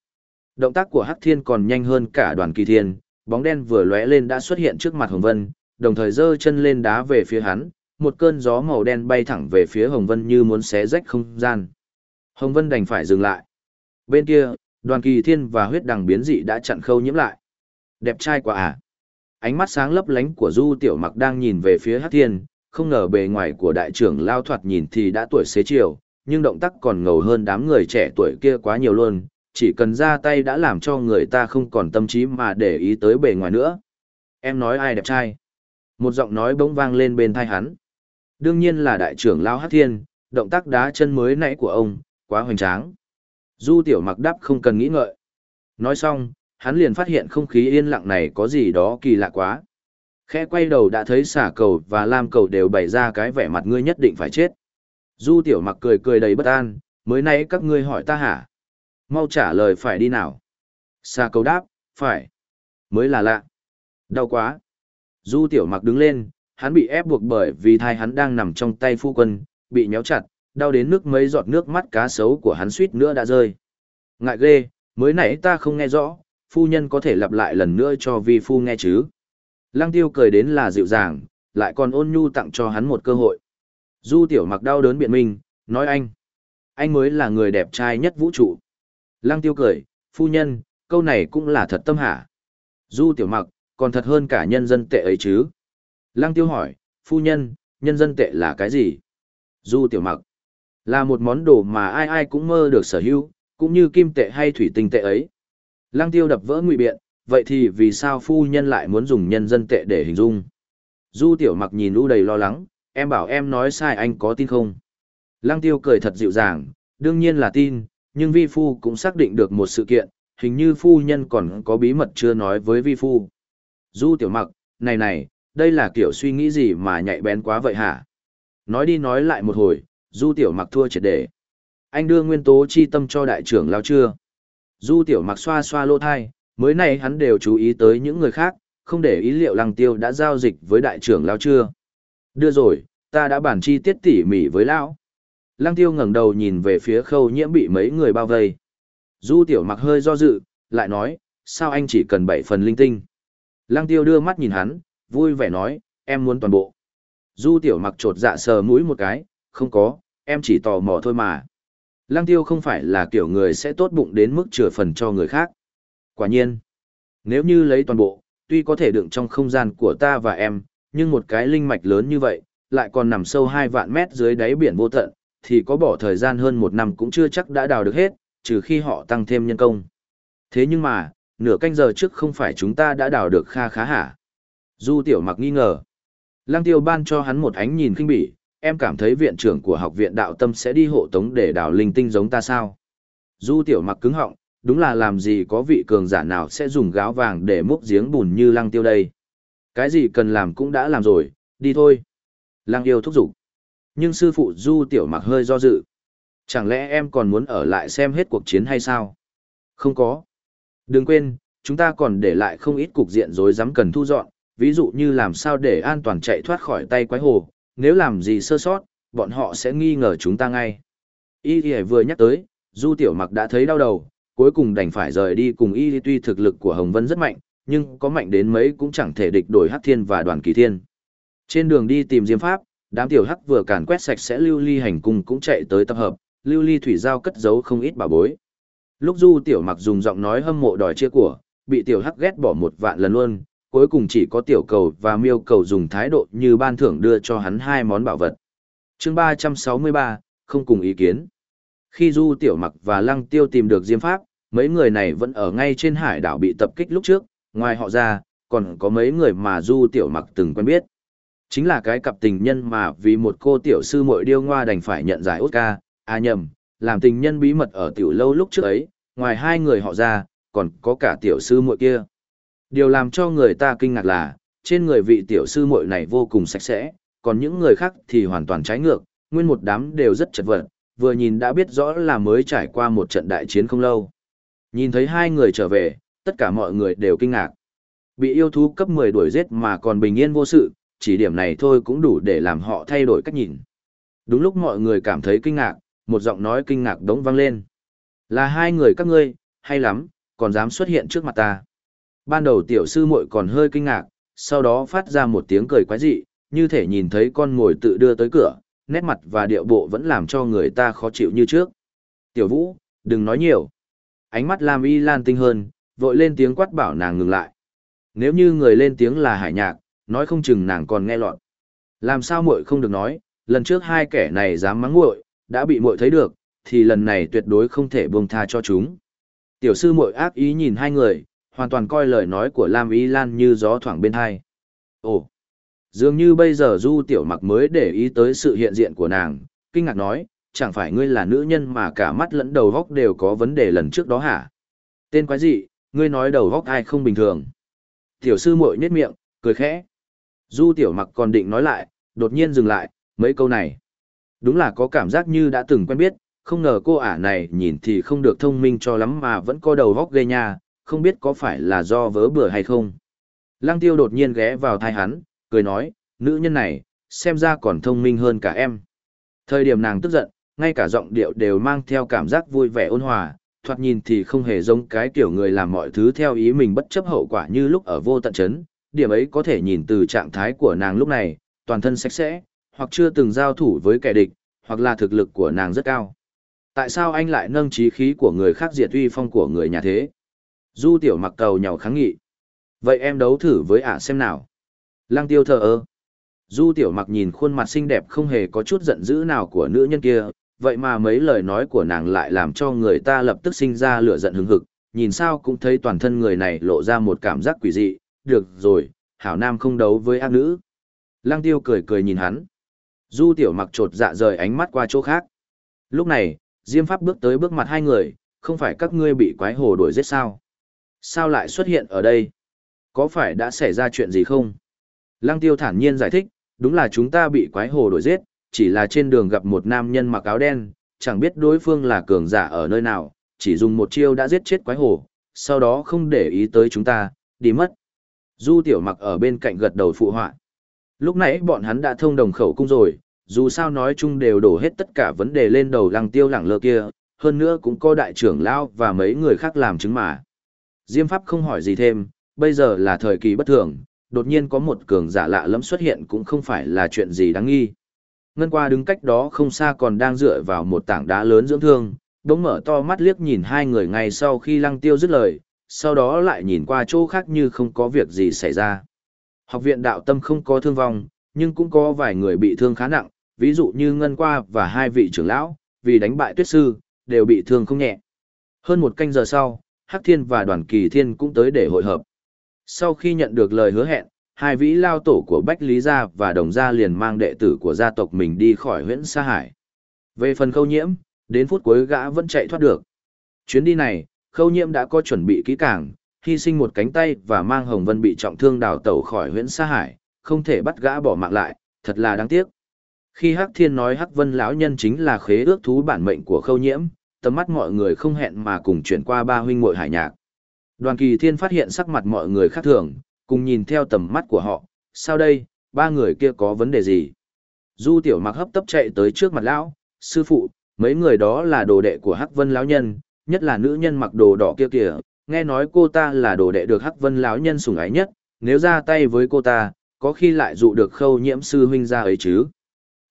Động tác của Hắc Thiên còn nhanh hơn cả đoàn kỳ thiên, bóng đen vừa lóe lên đã xuất hiện trước mặt Hồng Vân, đồng thời giơ chân lên đá về phía hắn, một cơn gió màu đen bay thẳng về phía Hồng Vân như muốn xé rách không gian. Hồng Vân đành phải dừng lại. Bên kia, đoàn kỳ thiên và huyết đằng biến dị đã chặn khâu nhiễm lại. Đẹp trai quá à! Ánh mắt sáng lấp lánh của Du Tiểu Mặc đang nhìn về phía Hắc Thiên, không ngờ bề ngoài của đại trưởng lao thoạt nhìn thì đã tuổi xế chiều, nhưng động tác còn ngầu hơn đám người trẻ tuổi kia quá nhiều luôn, chỉ cần ra tay đã làm cho người ta không còn tâm trí mà để ý tới bề ngoài nữa. Em nói ai đẹp trai? Một giọng nói bỗng vang lên bên thai hắn. Đương nhiên là đại trưởng lao Hắc Thiên, động tác đá chân mới nãy của ông, quá hoành tráng. Du tiểu mặc đáp không cần nghĩ ngợi. Nói xong, hắn liền phát hiện không khí yên lặng này có gì đó kỳ lạ quá. Khẽ quay đầu đã thấy xả cầu và lam cầu đều bày ra cái vẻ mặt ngươi nhất định phải chết. Du tiểu mặc cười cười đầy bất an, mới nãy các ngươi hỏi ta hả? Mau trả lời phải đi nào. Xa cầu đáp, phải. Mới là lạ. Đau quá. Du tiểu mặc đứng lên, hắn bị ép buộc bởi vì thai hắn đang nằm trong tay phu quân, bị nhéo chặt, đau đến nước mấy giọt nước mắt cá sấu của hắn suýt nữa đã rơi. Ngại ghê, mới nãy ta không nghe rõ, phu nhân có thể lặp lại lần nữa cho vi phu nghe chứ. Lăng tiêu cười đến là dịu dàng, lại còn ôn nhu tặng cho hắn một cơ hội. Du tiểu mặc đau đớn biện minh, nói anh. Anh mới là người đẹp trai nhất vũ trụ. Lăng tiêu cười, phu nhân, câu này cũng là thật tâm hả. Du tiểu mặc, còn thật hơn cả nhân dân tệ ấy chứ. Lăng tiêu hỏi, phu nhân, nhân dân tệ là cái gì? Du tiểu mặc, là một món đồ mà ai ai cũng mơ được sở hữu, cũng như kim tệ hay thủy tinh tệ ấy. Lăng tiêu đập vỡ ngụy biện, vậy thì vì sao phu nhân lại muốn dùng nhân dân tệ để hình dung? Du tiểu mặc nhìn u đầy lo lắng, em bảo em nói sai anh có tin không? Lăng tiêu cười thật dịu dàng, đương nhiên là tin, nhưng vi phu cũng xác định được một sự kiện, hình như phu nhân còn có bí mật chưa nói với vi phu. Du tiểu mặc, này này, đây là kiểu suy nghĩ gì mà nhạy bén quá vậy hả? Nói đi nói lại một hồi, du tiểu mặc thua triệt để. Anh đưa nguyên tố chi tâm cho đại trưởng lao chưa? Du tiểu mặc xoa xoa lô thai, mới này hắn đều chú ý tới những người khác, không để ý liệu lăng tiêu đã giao dịch với đại trưởng lao chưa. Đưa rồi, ta đã bản chi tiết tỉ mỉ với lão. Lăng tiêu ngẩng đầu nhìn về phía khâu nhiễm bị mấy người bao vây. Du tiểu mặc hơi do dự, lại nói, sao anh chỉ cần bảy phần linh tinh. Lăng tiêu đưa mắt nhìn hắn, vui vẻ nói, em muốn toàn bộ. Du tiểu mặc trột dạ sờ mũi một cái, không có, em chỉ tò mò thôi mà. Lăng tiêu không phải là kiểu người sẽ tốt bụng đến mức chừa phần cho người khác. Quả nhiên, nếu như lấy toàn bộ, tuy có thể đựng trong không gian của ta và em, nhưng một cái linh mạch lớn như vậy, lại còn nằm sâu 2 vạn mét dưới đáy biển vô tận, thì có bỏ thời gian hơn một năm cũng chưa chắc đã đào được hết, trừ khi họ tăng thêm nhân công. Thế nhưng mà, nửa canh giờ trước không phải chúng ta đã đào được kha khá hả? Du tiểu mặc nghi ngờ. Lăng tiêu ban cho hắn một ánh nhìn kinh bỉ, em cảm thấy viện trưởng của học viện đạo tâm sẽ đi hộ tống để đào linh tinh giống ta sao? Du tiểu mặc cứng họng, đúng là làm gì có vị cường giả nào sẽ dùng gáo vàng để múc giếng bùn như lăng tiêu đây. Cái gì cần làm cũng đã làm rồi, đi thôi. Lăng yêu thúc giục. Nhưng sư phụ du tiểu mặc hơi do dự. Chẳng lẽ em còn muốn ở lại xem hết cuộc chiến hay sao? Không có. Đừng quên, chúng ta còn để lại không ít cục diện rối rắm cần thu dọn, ví dụ như làm sao để an toàn chạy thoát khỏi tay quái hồ, nếu làm gì sơ sót, bọn họ sẽ nghi ngờ chúng ta ngay. Y Y vừa nhắc tới, Du Tiểu Mặc đã thấy đau đầu, cuối cùng đành phải rời đi cùng Y tuy thực lực của Hồng Vân rất mạnh, nhưng có mạnh đến mấy cũng chẳng thể địch đổi Hắc Thiên và Đoàn Kỳ Thiên. Trên đường đi tìm Diêm Pháp, đám tiểu hắc vừa càn quét sạch sẽ lưu ly hành cung cũng chạy tới tập hợp, lưu ly thủy giao cất giấu không ít bà bối. Lúc Du Tiểu Mặc dùng giọng nói hâm mộ đòi chia của, bị tiểu hắc ghét bỏ một vạn lần luôn, cuối cùng chỉ có tiểu cầu và miêu cầu dùng thái độ như ban thưởng đưa cho hắn hai món bảo vật. chương 363, không cùng ý kiến. Khi Du Tiểu Mặc và Lăng Tiêu tìm được Diêm Pháp, mấy người này vẫn ở ngay trên hải đảo bị tập kích lúc trước, ngoài họ ra, còn có mấy người mà Du Tiểu Mặc từng quen biết. Chính là cái cặp tình nhân mà vì một cô tiểu sư muội điêu ngoa đành phải nhận giải Oscar, à nhầm, làm tình nhân bí mật ở tiểu lâu lúc trước ấy, ngoài hai người họ ra, còn có cả tiểu sư muội kia. Điều làm cho người ta kinh ngạc là, trên người vị tiểu sư muội này vô cùng sạch sẽ, còn những người khác thì hoàn toàn trái ngược, nguyên một đám đều rất chật vật, vừa nhìn đã biết rõ là mới trải qua một trận đại chiến không lâu. Nhìn thấy hai người trở về, tất cả mọi người đều kinh ngạc. Bị yêu thú cấp 10 đuổi giết mà còn bình yên vô sự, chỉ điểm này thôi cũng đủ để làm họ thay đổi cách nhìn. Đúng lúc mọi người cảm thấy kinh ngạc, một giọng nói kinh ngạc đống vang lên. Là hai người các ngươi, hay lắm, còn dám xuất hiện trước mặt ta. Ban đầu tiểu sư muội còn hơi kinh ngạc, sau đó phát ra một tiếng cười quái dị, như thể nhìn thấy con ngồi tự đưa tới cửa, nét mặt và điệu bộ vẫn làm cho người ta khó chịu như trước. Tiểu vũ, đừng nói nhiều. Ánh mắt Lam Y Lan tinh hơn, vội lên tiếng quát bảo nàng ngừng lại. Nếu như người lên tiếng là hải nhạc, nói không chừng nàng còn nghe lọt. Làm sao muội không được nói, lần trước hai kẻ này dám mắng muội, đã bị muội thấy được, thì lần này tuyệt đối không thể buông tha cho chúng. Tiểu sư muội ác ý nhìn hai người, hoàn toàn coi lời nói của Lam Ý Lan như gió thoảng bên hai. Ồ, dường như bây giờ Du Tiểu Mặc mới để ý tới sự hiện diện của nàng, kinh ngạc nói, chẳng phải ngươi là nữ nhân mà cả mắt lẫn đầu góc đều có vấn đề lần trước đó hả? Tên quái gì, ngươi nói đầu góc ai không bình thường? Tiểu sư muội nhếch miệng, cười khẽ. Du Tiểu Mặc còn định nói lại, đột nhiên dừng lại, mấy câu này. Đúng là có cảm giác như đã từng quen biết, không ngờ cô ả này nhìn thì không được thông minh cho lắm mà vẫn có đầu góc ghê nha, không biết có phải là do vớ bừa hay không. Lăng tiêu đột nhiên ghé vào thai hắn, cười nói, nữ nhân này, xem ra còn thông minh hơn cả em. Thời điểm nàng tức giận, ngay cả giọng điệu đều mang theo cảm giác vui vẻ ôn hòa, thoạt nhìn thì không hề giống cái kiểu người làm mọi thứ theo ý mình bất chấp hậu quả như lúc ở vô tận chấn, điểm ấy có thể nhìn từ trạng thái của nàng lúc này, toàn thân sạch sẽ, hoặc chưa từng giao thủ với kẻ địch, hoặc là thực lực của nàng rất cao. Tại sao anh lại nâng trí khí của người khác diệt uy phong của người nhà thế? Du tiểu mặc cầu nhào kháng nghị. Vậy em đấu thử với ả xem nào. Lăng tiêu thờ ơ. Du tiểu mặc nhìn khuôn mặt xinh đẹp không hề có chút giận dữ nào của nữ nhân kia, vậy mà mấy lời nói của nàng lại làm cho người ta lập tức sinh ra lửa giận hứng hực, nhìn sao cũng thấy toàn thân người này lộ ra một cảm giác quỷ dị, được rồi, hảo nam không đấu với ác nữ. Lăng tiêu cười cười nhìn hắn. Du tiểu mặc trột dạ rời ánh mắt qua chỗ khác. Lúc này, Diêm Pháp bước tới bước mặt hai người, không phải các ngươi bị quái hồ đuổi giết sao? Sao lại xuất hiện ở đây? Có phải đã xảy ra chuyện gì không? Lăng tiêu thản nhiên giải thích, đúng là chúng ta bị quái hồ đuổi giết, chỉ là trên đường gặp một nam nhân mặc áo đen, chẳng biết đối phương là cường giả ở nơi nào, chỉ dùng một chiêu đã giết chết quái hồ, sau đó không để ý tới chúng ta, đi mất. Du tiểu mặc ở bên cạnh gật đầu phụ họa. Lúc nãy bọn hắn đã thông đồng khẩu cung rồi, dù sao nói chung đều đổ hết tất cả vấn đề lên đầu lăng tiêu lẳng lơ kia, hơn nữa cũng có đại trưởng lão và mấy người khác làm chứng mà. Diêm Pháp không hỏi gì thêm, bây giờ là thời kỳ bất thường, đột nhiên có một cường giả lạ lẫm xuất hiện cũng không phải là chuyện gì đáng nghi. Ngân qua đứng cách đó không xa còn đang dựa vào một tảng đá lớn dưỡng thương, đống mở to mắt liếc nhìn hai người ngay sau khi lăng tiêu dứt lời, sau đó lại nhìn qua chỗ khác như không có việc gì xảy ra. Học viện đạo tâm không có thương vong, nhưng cũng có vài người bị thương khá nặng, ví dụ như Ngân Qua và hai vị trưởng lão, vì đánh bại tuyết sư, đều bị thương không nhẹ. Hơn một canh giờ sau, Hắc Thiên và Đoàn Kỳ Thiên cũng tới để hội hợp. Sau khi nhận được lời hứa hẹn, hai vị lao tổ của Bách Lý Gia và Đồng Gia liền mang đệ tử của gia tộc mình đi khỏi huyện Sa Hải. Về phần khâu nhiễm, đến phút cuối gã vẫn chạy thoát được. Chuyến đi này, khâu nhiễm đã có chuẩn bị kỹ càng, hy sinh một cánh tay và mang Hồng Vân bị trọng thương đào tẩu khỏi huyện Sa Hải, không thể bắt gã bỏ mạng lại, thật là đáng tiếc. Khi Hắc Thiên nói Hắc Vân lão nhân chính là khế ước thú bản mệnh của Khâu Nhiễm, tầm mắt mọi người không hẹn mà cùng chuyển qua ba huynh muội Hải Nhạc. Đoàn Kỳ Thiên phát hiện sắc mặt mọi người khác thường, cùng nhìn theo tầm mắt của họ, sao đây, ba người kia có vấn đề gì? Du Tiểu Mặc hấp tấp chạy tới trước mặt lão, sư phụ, mấy người đó là đồ đệ của Hắc Vân lão nhân, nhất là nữ nhân mặc đồ đỏ kia kìa, nghe nói cô ta là đồ đệ được Hắc Vân lão nhân sủng ái nhất, nếu ra tay với cô ta, có khi lại dụ được khâu nhiễm sư huynh ra ấy chứ.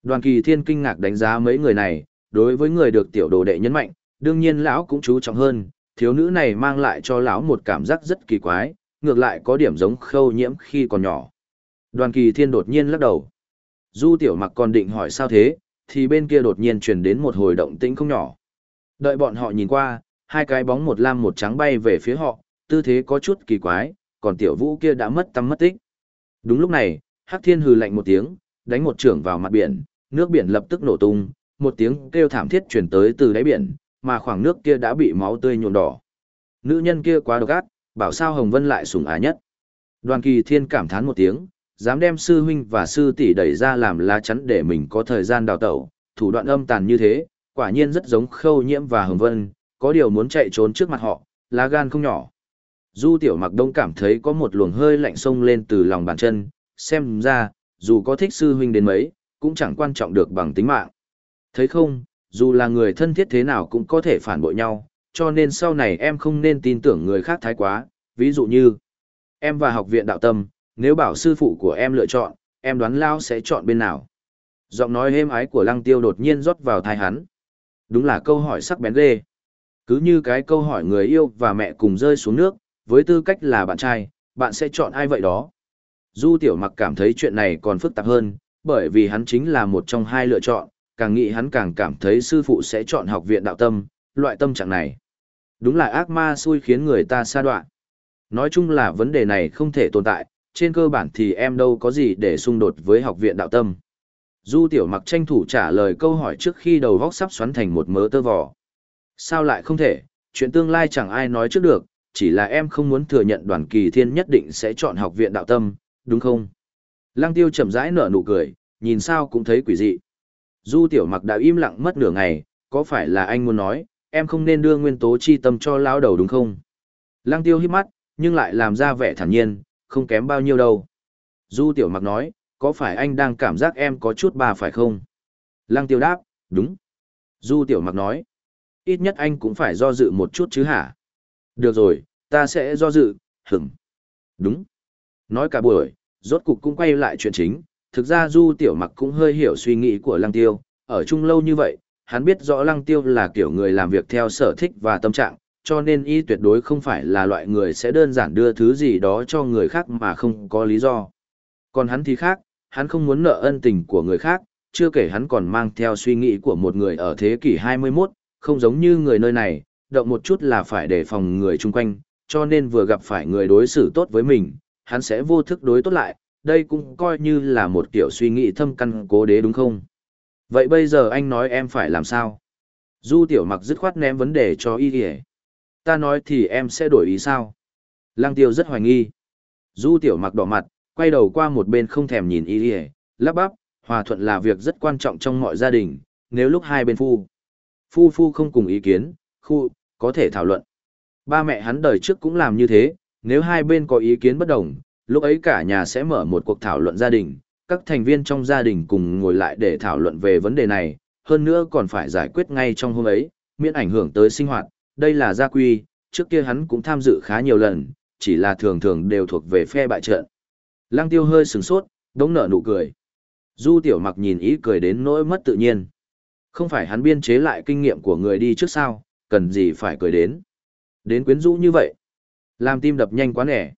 Đoàn kỳ thiên kinh ngạc đánh giá mấy người này, đối với người được tiểu đồ đệ nhấn mạnh, đương nhiên lão cũng chú trọng hơn, thiếu nữ này mang lại cho lão một cảm giác rất kỳ quái, ngược lại có điểm giống khâu nhiễm khi còn nhỏ. Đoàn kỳ thiên đột nhiên lắc đầu. Du tiểu mặc còn định hỏi sao thế, thì bên kia đột nhiên truyền đến một hồi động tĩnh không nhỏ. Đợi bọn họ nhìn qua, hai cái bóng một lam một trắng bay về phía họ, tư thế có chút kỳ quái, còn tiểu vũ kia đã mất tâm mất tích. Đúng lúc này, Hắc Thiên hừ lạnh một tiếng, đánh một trưởng vào mặt biển, nước biển lập tức nổ tung, một tiếng kêu thảm thiết truyền tới từ đáy biển, mà khoảng nước kia đã bị máu tươi nhuộm đỏ. Nữ nhân kia quá độc ác, bảo sao Hồng Vân lại sủng ái nhất. Đoàn Kỳ Thiên cảm thán một tiếng, dám đem sư huynh và sư tỷ đẩy ra làm lá chắn để mình có thời gian đào tẩu, thủ đoạn âm tàn như thế, quả nhiên rất giống Khâu Nhiễm và Hồng Vân, có điều muốn chạy trốn trước mặt họ, lá gan không nhỏ. Du Tiểu Mặc Đông cảm thấy có một luồng hơi lạnh sông lên từ lòng bàn chân, xem ra, dù có thích sư huynh đến mấy, cũng chẳng quan trọng được bằng tính mạng. Thấy không, dù là người thân thiết thế nào cũng có thể phản bội nhau, cho nên sau này em không nên tin tưởng người khác thái quá, ví dụ như, em và học viện đạo tâm, nếu bảo sư phụ của em lựa chọn, em đoán lao sẽ chọn bên nào. Giọng nói êm ái của lăng tiêu đột nhiên rót vào thai hắn. Đúng là câu hỏi sắc bén ghê. Cứ như cái câu hỏi người yêu và mẹ cùng rơi xuống nước, với tư cách là bạn trai, bạn sẽ chọn ai vậy đó. Du tiểu mặc cảm thấy chuyện này còn phức tạp hơn, bởi vì hắn chính là một trong hai lựa chọn, càng nghĩ hắn càng cảm thấy sư phụ sẽ chọn học viện đạo tâm, loại tâm trạng này. Đúng là ác ma xui khiến người ta xa đoạn. Nói chung là vấn đề này không thể tồn tại, trên cơ bản thì em đâu có gì để xung đột với học viện đạo tâm. Du tiểu mặc tranh thủ trả lời câu hỏi trước khi đầu góc sắp xoắn thành một mớ tơ vò. Sao lại không thể, chuyện tương lai chẳng ai nói trước được, chỉ là em không muốn thừa nhận đoàn kỳ thiên nhất định sẽ chọn học viện đạo tâm, đúng không? Lăng tiêu chậm rãi nở nụ cười, nhìn sao cũng thấy quỷ dị. Du tiểu mặc đã im lặng mất nửa ngày, có phải là anh muốn nói, em không nên đưa nguyên tố chi tâm cho lão đầu đúng không? Lăng tiêu hít mắt, nhưng lại làm ra vẻ thản nhiên, không kém bao nhiêu đâu. Du tiểu mặc nói, có phải anh đang cảm giác em có chút bà phải không? Lăng tiêu đáp, đúng. Du tiểu mặc nói, ít nhất anh cũng phải do dự một chút chứ hả? Được rồi, ta sẽ do dự, hửng. Đúng. Nói cả buổi, rốt cục cũng quay lại chuyện chính, thực ra Du Tiểu Mặc cũng hơi hiểu suy nghĩ của Lăng Tiêu, ở chung lâu như vậy, hắn biết rõ Lăng Tiêu là kiểu người làm việc theo sở thích và tâm trạng, cho nên y tuyệt đối không phải là loại người sẽ đơn giản đưa thứ gì đó cho người khác mà không có lý do. Còn hắn thì khác, hắn không muốn nợ ân tình của người khác, chưa kể hắn còn mang theo suy nghĩ của một người ở thế kỷ 21, không giống như người nơi này, động một chút là phải đề phòng người chung quanh, cho nên vừa gặp phải người đối xử tốt với mình, hắn sẽ vô thức đối tốt lại, đây cũng coi như là một kiểu suy nghĩ thâm căn cố đế đúng không? Vậy bây giờ anh nói em phải làm sao? Du tiểu mặc dứt khoát ném vấn đề cho y kìa. Ta nói thì em sẽ đổi ý sao? Lăng tiêu rất hoài nghi. Du tiểu mặc đỏ mặt, quay đầu qua một bên không thèm nhìn y kìa, lắp bắp, hòa thuận là việc rất quan trọng trong mọi gia đình, nếu lúc hai bên phu. Phu phu không cùng ý kiến, khu, có thể thảo luận. Ba mẹ hắn đời trước cũng làm như thế, nếu hai bên có ý kiến bất đồng, lúc ấy cả nhà sẽ mở một cuộc thảo luận gia đình, các thành viên trong gia đình cùng ngồi lại để thảo luận về vấn đề này, hơn nữa còn phải giải quyết ngay trong hôm ấy, miễn ảnh hưởng tới sinh hoạt, đây là gia quy, trước kia hắn cũng tham dự khá nhiều lần, chỉ là thường thường đều thuộc về phe bại trận. Lăng tiêu hơi sừng sốt, đống nở nụ cười. Du tiểu mặc nhìn ý cười đến nỗi mất tự nhiên. Không phải hắn biên chế lại kinh nghiệm của người đi trước sao, cần gì phải cười đến. Đến quyến rũ như vậy. Làm tim đập nhanh quá nẻ.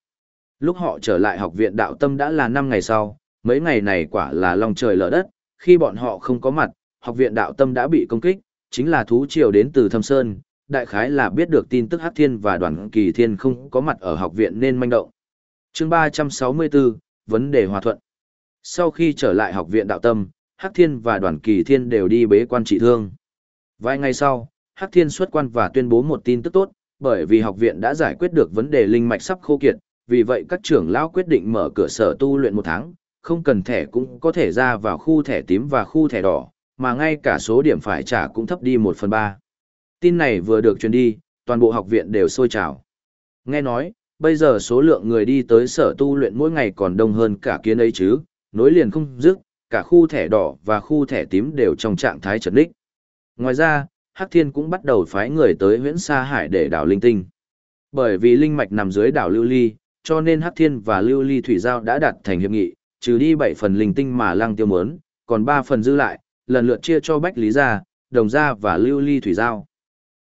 Lúc họ trở lại học viện đạo tâm đã là năm ngày sau, mấy ngày này quả là lòng trời lở đất, khi bọn họ không có mặt, học viện đạo tâm đã bị công kích, chính là thú triều đến từ thâm sơn, đại khái là biết được tin tức Hắc Thiên và đoàn kỳ thiên không có mặt ở học viện nên manh động. chương 364, vấn đề hòa thuận. Sau khi trở lại học viện đạo tâm, Hắc Thiên và đoàn kỳ thiên đều đi bế quan trị thương. Vài ngày sau, Hắc Thiên xuất quan và tuyên bố một tin tức tốt, bởi vì học viện đã giải quyết được vấn đề linh mạch sắp khô kiệt, vì vậy các trưởng lão quyết định mở cửa sở tu luyện một tháng, không cần thẻ cũng có thể ra vào khu thẻ tím và khu thẻ đỏ, mà ngay cả số điểm phải trả cũng thấp đi 1 phần 3. Tin này vừa được truyền đi, toàn bộ học viện đều sôi trào. Nghe nói, bây giờ số lượng người đi tới sở tu luyện mỗi ngày còn đông hơn cả kiến ấy chứ, nối liền không dứt, cả khu thẻ đỏ và khu thẻ tím đều trong trạng thái trật đích. Ngoài ra, Hắc Thiên cũng bắt đầu phái người tới huyễn Sa Hải để đảo linh tinh. Bởi vì linh mạch nằm dưới đảo Lưu Ly, cho nên Hắc Thiên và Lưu Ly Thủy Giao đã đặt thành hiệp nghị, trừ đi 7 phần linh tinh mà Lăng Tiêu muốn, còn 3 phần dư lại, lần lượt chia cho Bách Lý Gia, Đồng Gia và Lưu Ly Thủy Giao.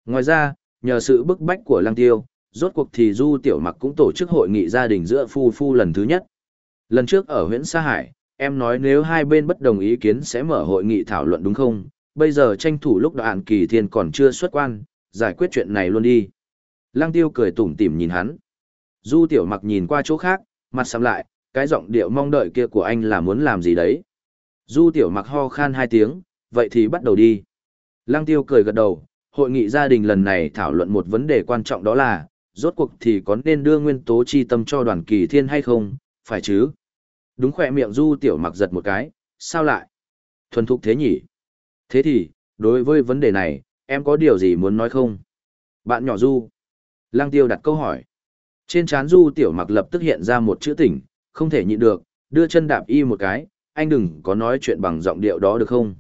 Ngoài ra, nhờ sự bức bách của Lăng Tiêu, rốt cuộc thì Du Tiểu Mặc cũng tổ chức hội nghị gia đình giữa phu phu lần thứ nhất. Lần trước ở huyện Sa Hải, em nói nếu hai bên bất đồng ý kiến sẽ mở hội nghị thảo luận đúng không? Bây giờ tranh thủ lúc đoạn kỳ thiên còn chưa xuất quan, giải quyết chuyện này luôn đi. Lăng Tiêu cười tủm tỉm nhìn hắn. Du Tiểu Mặc nhìn qua chỗ khác, mặt sầm lại, cái giọng điệu mong đợi kia của anh là muốn làm gì đấy. Du Tiểu Mặc ho khan hai tiếng, vậy thì bắt đầu đi. Lăng Tiêu cười gật đầu, hội nghị gia đình lần này thảo luận một vấn đề quan trọng đó là, rốt cuộc thì có nên đưa nguyên tố chi tâm cho đoàn kỳ thiên hay không, phải chứ? Đúng khỏe miệng Du Tiểu Mặc giật một cái, sao lại? Thuần thục thế nhỉ? Thế thì, đối với vấn đề này, em có điều gì muốn nói không? Bạn nhỏ Du. Lăng Tiêu đặt câu hỏi. Trên trán Du Tiểu Mặc lập tức hiện ra một chữ tỉnh, không thể nhịn được, đưa chân đạp y một cái, anh đừng có nói chuyện bằng giọng điệu đó được không?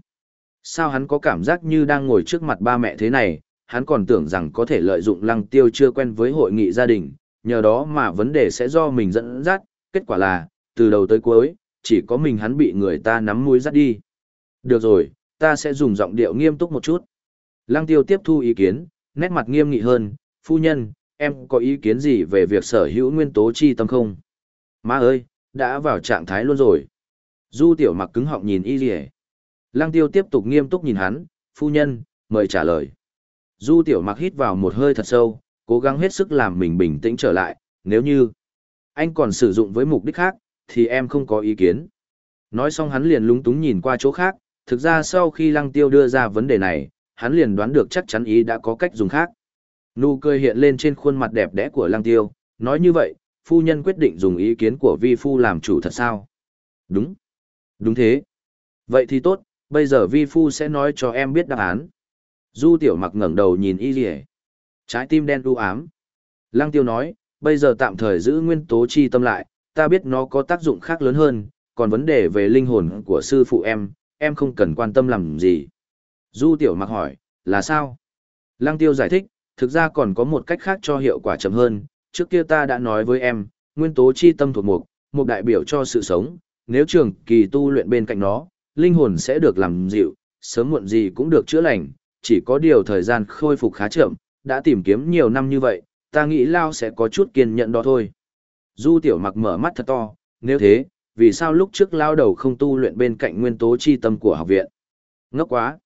Sao hắn có cảm giác như đang ngồi trước mặt ba mẹ thế này, hắn còn tưởng rằng có thể lợi dụng lăng tiêu chưa quen với hội nghị gia đình, nhờ đó mà vấn đề sẽ do mình dẫn dắt, kết quả là, từ đầu tới cuối, chỉ có mình hắn bị người ta nắm mũi dắt đi. Được rồi, ta sẽ dùng giọng điệu nghiêm túc một chút. Lăng tiêu tiếp thu ý kiến, nét mặt nghiêm nghị hơn, phu nhân, em có ý kiến gì về việc sở hữu nguyên tố chi tâm không? Má ơi, đã vào trạng thái luôn rồi. Du tiểu mặc cứng họng nhìn y rỉ. Lăng tiêu tiếp tục nghiêm túc nhìn hắn, phu nhân, mời trả lời. Du tiểu mặc hít vào một hơi thật sâu, cố gắng hết sức làm mình bình tĩnh trở lại, nếu như anh còn sử dụng với mục đích khác, thì em không có ý kiến. Nói xong hắn liền lúng túng nhìn qua chỗ khác, thực ra sau khi lăng tiêu đưa ra vấn đề này, hắn liền đoán được chắc chắn ý đã có cách dùng khác. Nụ cười hiện lên trên khuôn mặt đẹp đẽ của lăng tiêu, nói như vậy, phu nhân quyết định dùng ý kiến của vi phu làm chủ thật sao? Đúng. Đúng thế. Vậy thì tốt, bây giờ vi phu sẽ nói cho em biết đáp án. Du tiểu mặc ngẩng đầu nhìn y rỉa. Trái tim đen u ám. Lăng tiêu nói, bây giờ tạm thời giữ nguyên tố chi tâm lại, ta biết nó có tác dụng khác lớn hơn, còn vấn đề về linh hồn của sư phụ em, em không cần quan tâm làm gì. Du tiểu mặc hỏi, là sao? Lăng tiêu giải thích, thực ra còn có một cách khác cho hiệu quả chậm hơn, trước kia ta đã nói với em, nguyên tố chi tâm thuộc mục, một đại biểu cho sự sống, nếu trường kỳ tu luyện bên cạnh nó, linh hồn sẽ được làm dịu, sớm muộn gì cũng được chữa lành, chỉ có điều thời gian khôi phục khá chậm, đã tìm kiếm nhiều năm như vậy, ta nghĩ Lao sẽ có chút kiên nhẫn đó thôi. Du tiểu mặc mở mắt thật to, nếu thế, vì sao lúc trước Lao đầu không tu luyện bên cạnh nguyên tố chi tâm của học viện? Ngốc quá!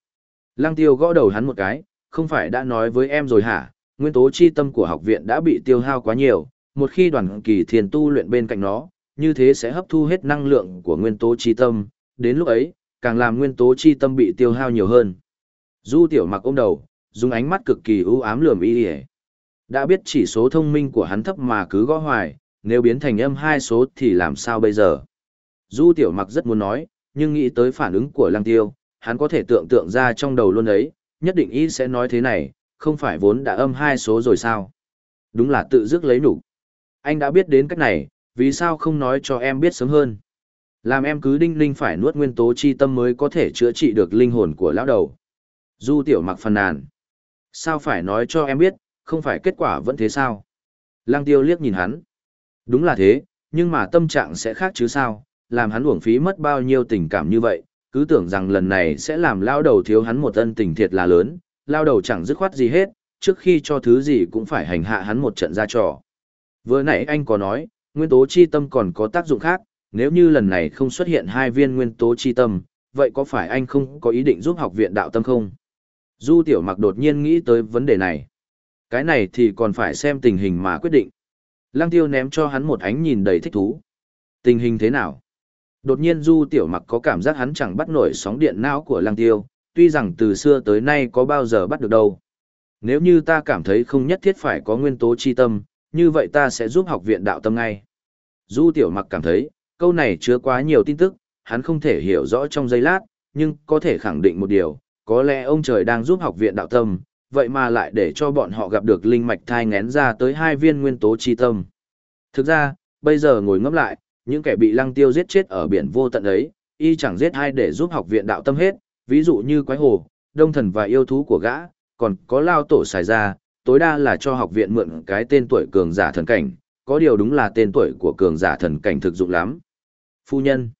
Lăng tiêu gõ đầu hắn một cái, không phải đã nói với em rồi hả, nguyên tố chi tâm của học viện đã bị tiêu hao quá nhiều, một khi đoàn kỳ thiền tu luyện bên cạnh nó, như thế sẽ hấp thu hết năng lượng của nguyên tố chi tâm, đến lúc ấy, càng làm nguyên tố chi tâm bị tiêu hao nhiều hơn. Du tiểu mặc ôm đầu, dùng ánh mắt cực kỳ ưu ám lườm y. Đã biết chỉ số thông minh của hắn thấp mà cứ gõ hoài, nếu biến thành âm hai số thì làm sao bây giờ? Du tiểu mặc rất muốn nói, nhưng nghĩ tới phản ứng của lăng tiêu, hắn có thể tưởng tượng ra trong đầu luôn ấy, nhất định y sẽ nói thế này, không phải vốn đã âm hai số rồi sao? Đúng là tự dứt lấy nụ. Anh đã biết đến cách này, vì sao không nói cho em biết sớm hơn? Làm em cứ đinh linh phải nuốt nguyên tố chi tâm mới có thể chữa trị được linh hồn của lão đầu. Du tiểu mặc phàn nàn. Sao phải nói cho em biết, không phải kết quả vẫn thế sao? Lăng tiêu liếc nhìn hắn. Đúng là thế, nhưng mà tâm trạng sẽ khác chứ sao, làm hắn uổng phí mất bao nhiêu tình cảm như vậy, cứ tưởng rằng lần này sẽ làm lao đầu thiếu hắn một ân tình thiệt là lớn, lao đầu chẳng dứt khoát gì hết, trước khi cho thứ gì cũng phải hành hạ hắn một trận ra trò. Vừa nãy anh có nói, nguyên tố chi tâm còn có tác dụng khác, nếu như lần này không xuất hiện hai viên nguyên tố chi tâm, vậy có phải anh không có ý định giúp học viện đạo tâm không? Du tiểu mặc đột nhiên nghĩ tới vấn đề này. Cái này thì còn phải xem tình hình mà quyết định. Lăng tiêu ném cho hắn một ánh nhìn đầy thích thú. Tình hình thế nào? Đột nhiên du tiểu mặc có cảm giác hắn chẳng bắt nổi sóng điện não của lăng tiêu, tuy rằng từ xưa tới nay có bao giờ bắt được đâu. Nếu như ta cảm thấy không nhất thiết phải có nguyên tố chi tâm, như vậy ta sẽ giúp học viện đạo tâm ngay. Du tiểu mặc cảm thấy, câu này chứa quá nhiều tin tức, hắn không thể hiểu rõ trong giây lát, nhưng có thể khẳng định một điều, có lẽ ông trời đang giúp học viện đạo tâm, vậy mà lại để cho bọn họ gặp được linh mạch thai ngén ra tới hai viên nguyên tố chi tâm. Thực ra, bây giờ ngồi ngẫm lại, những kẻ bị lăng tiêu giết chết ở biển vô tận ấy, y chẳng giết ai để giúp học viện đạo tâm hết, ví dụ như quái hồ, đông thần và yêu thú của gã, còn có lao tổ xài ra, tối đa là cho học viện mượn cái tên tuổi cường giả thần cảnh, có điều đúng là tên tuổi của cường giả thần cảnh thực dụng lắm. Phu nhân.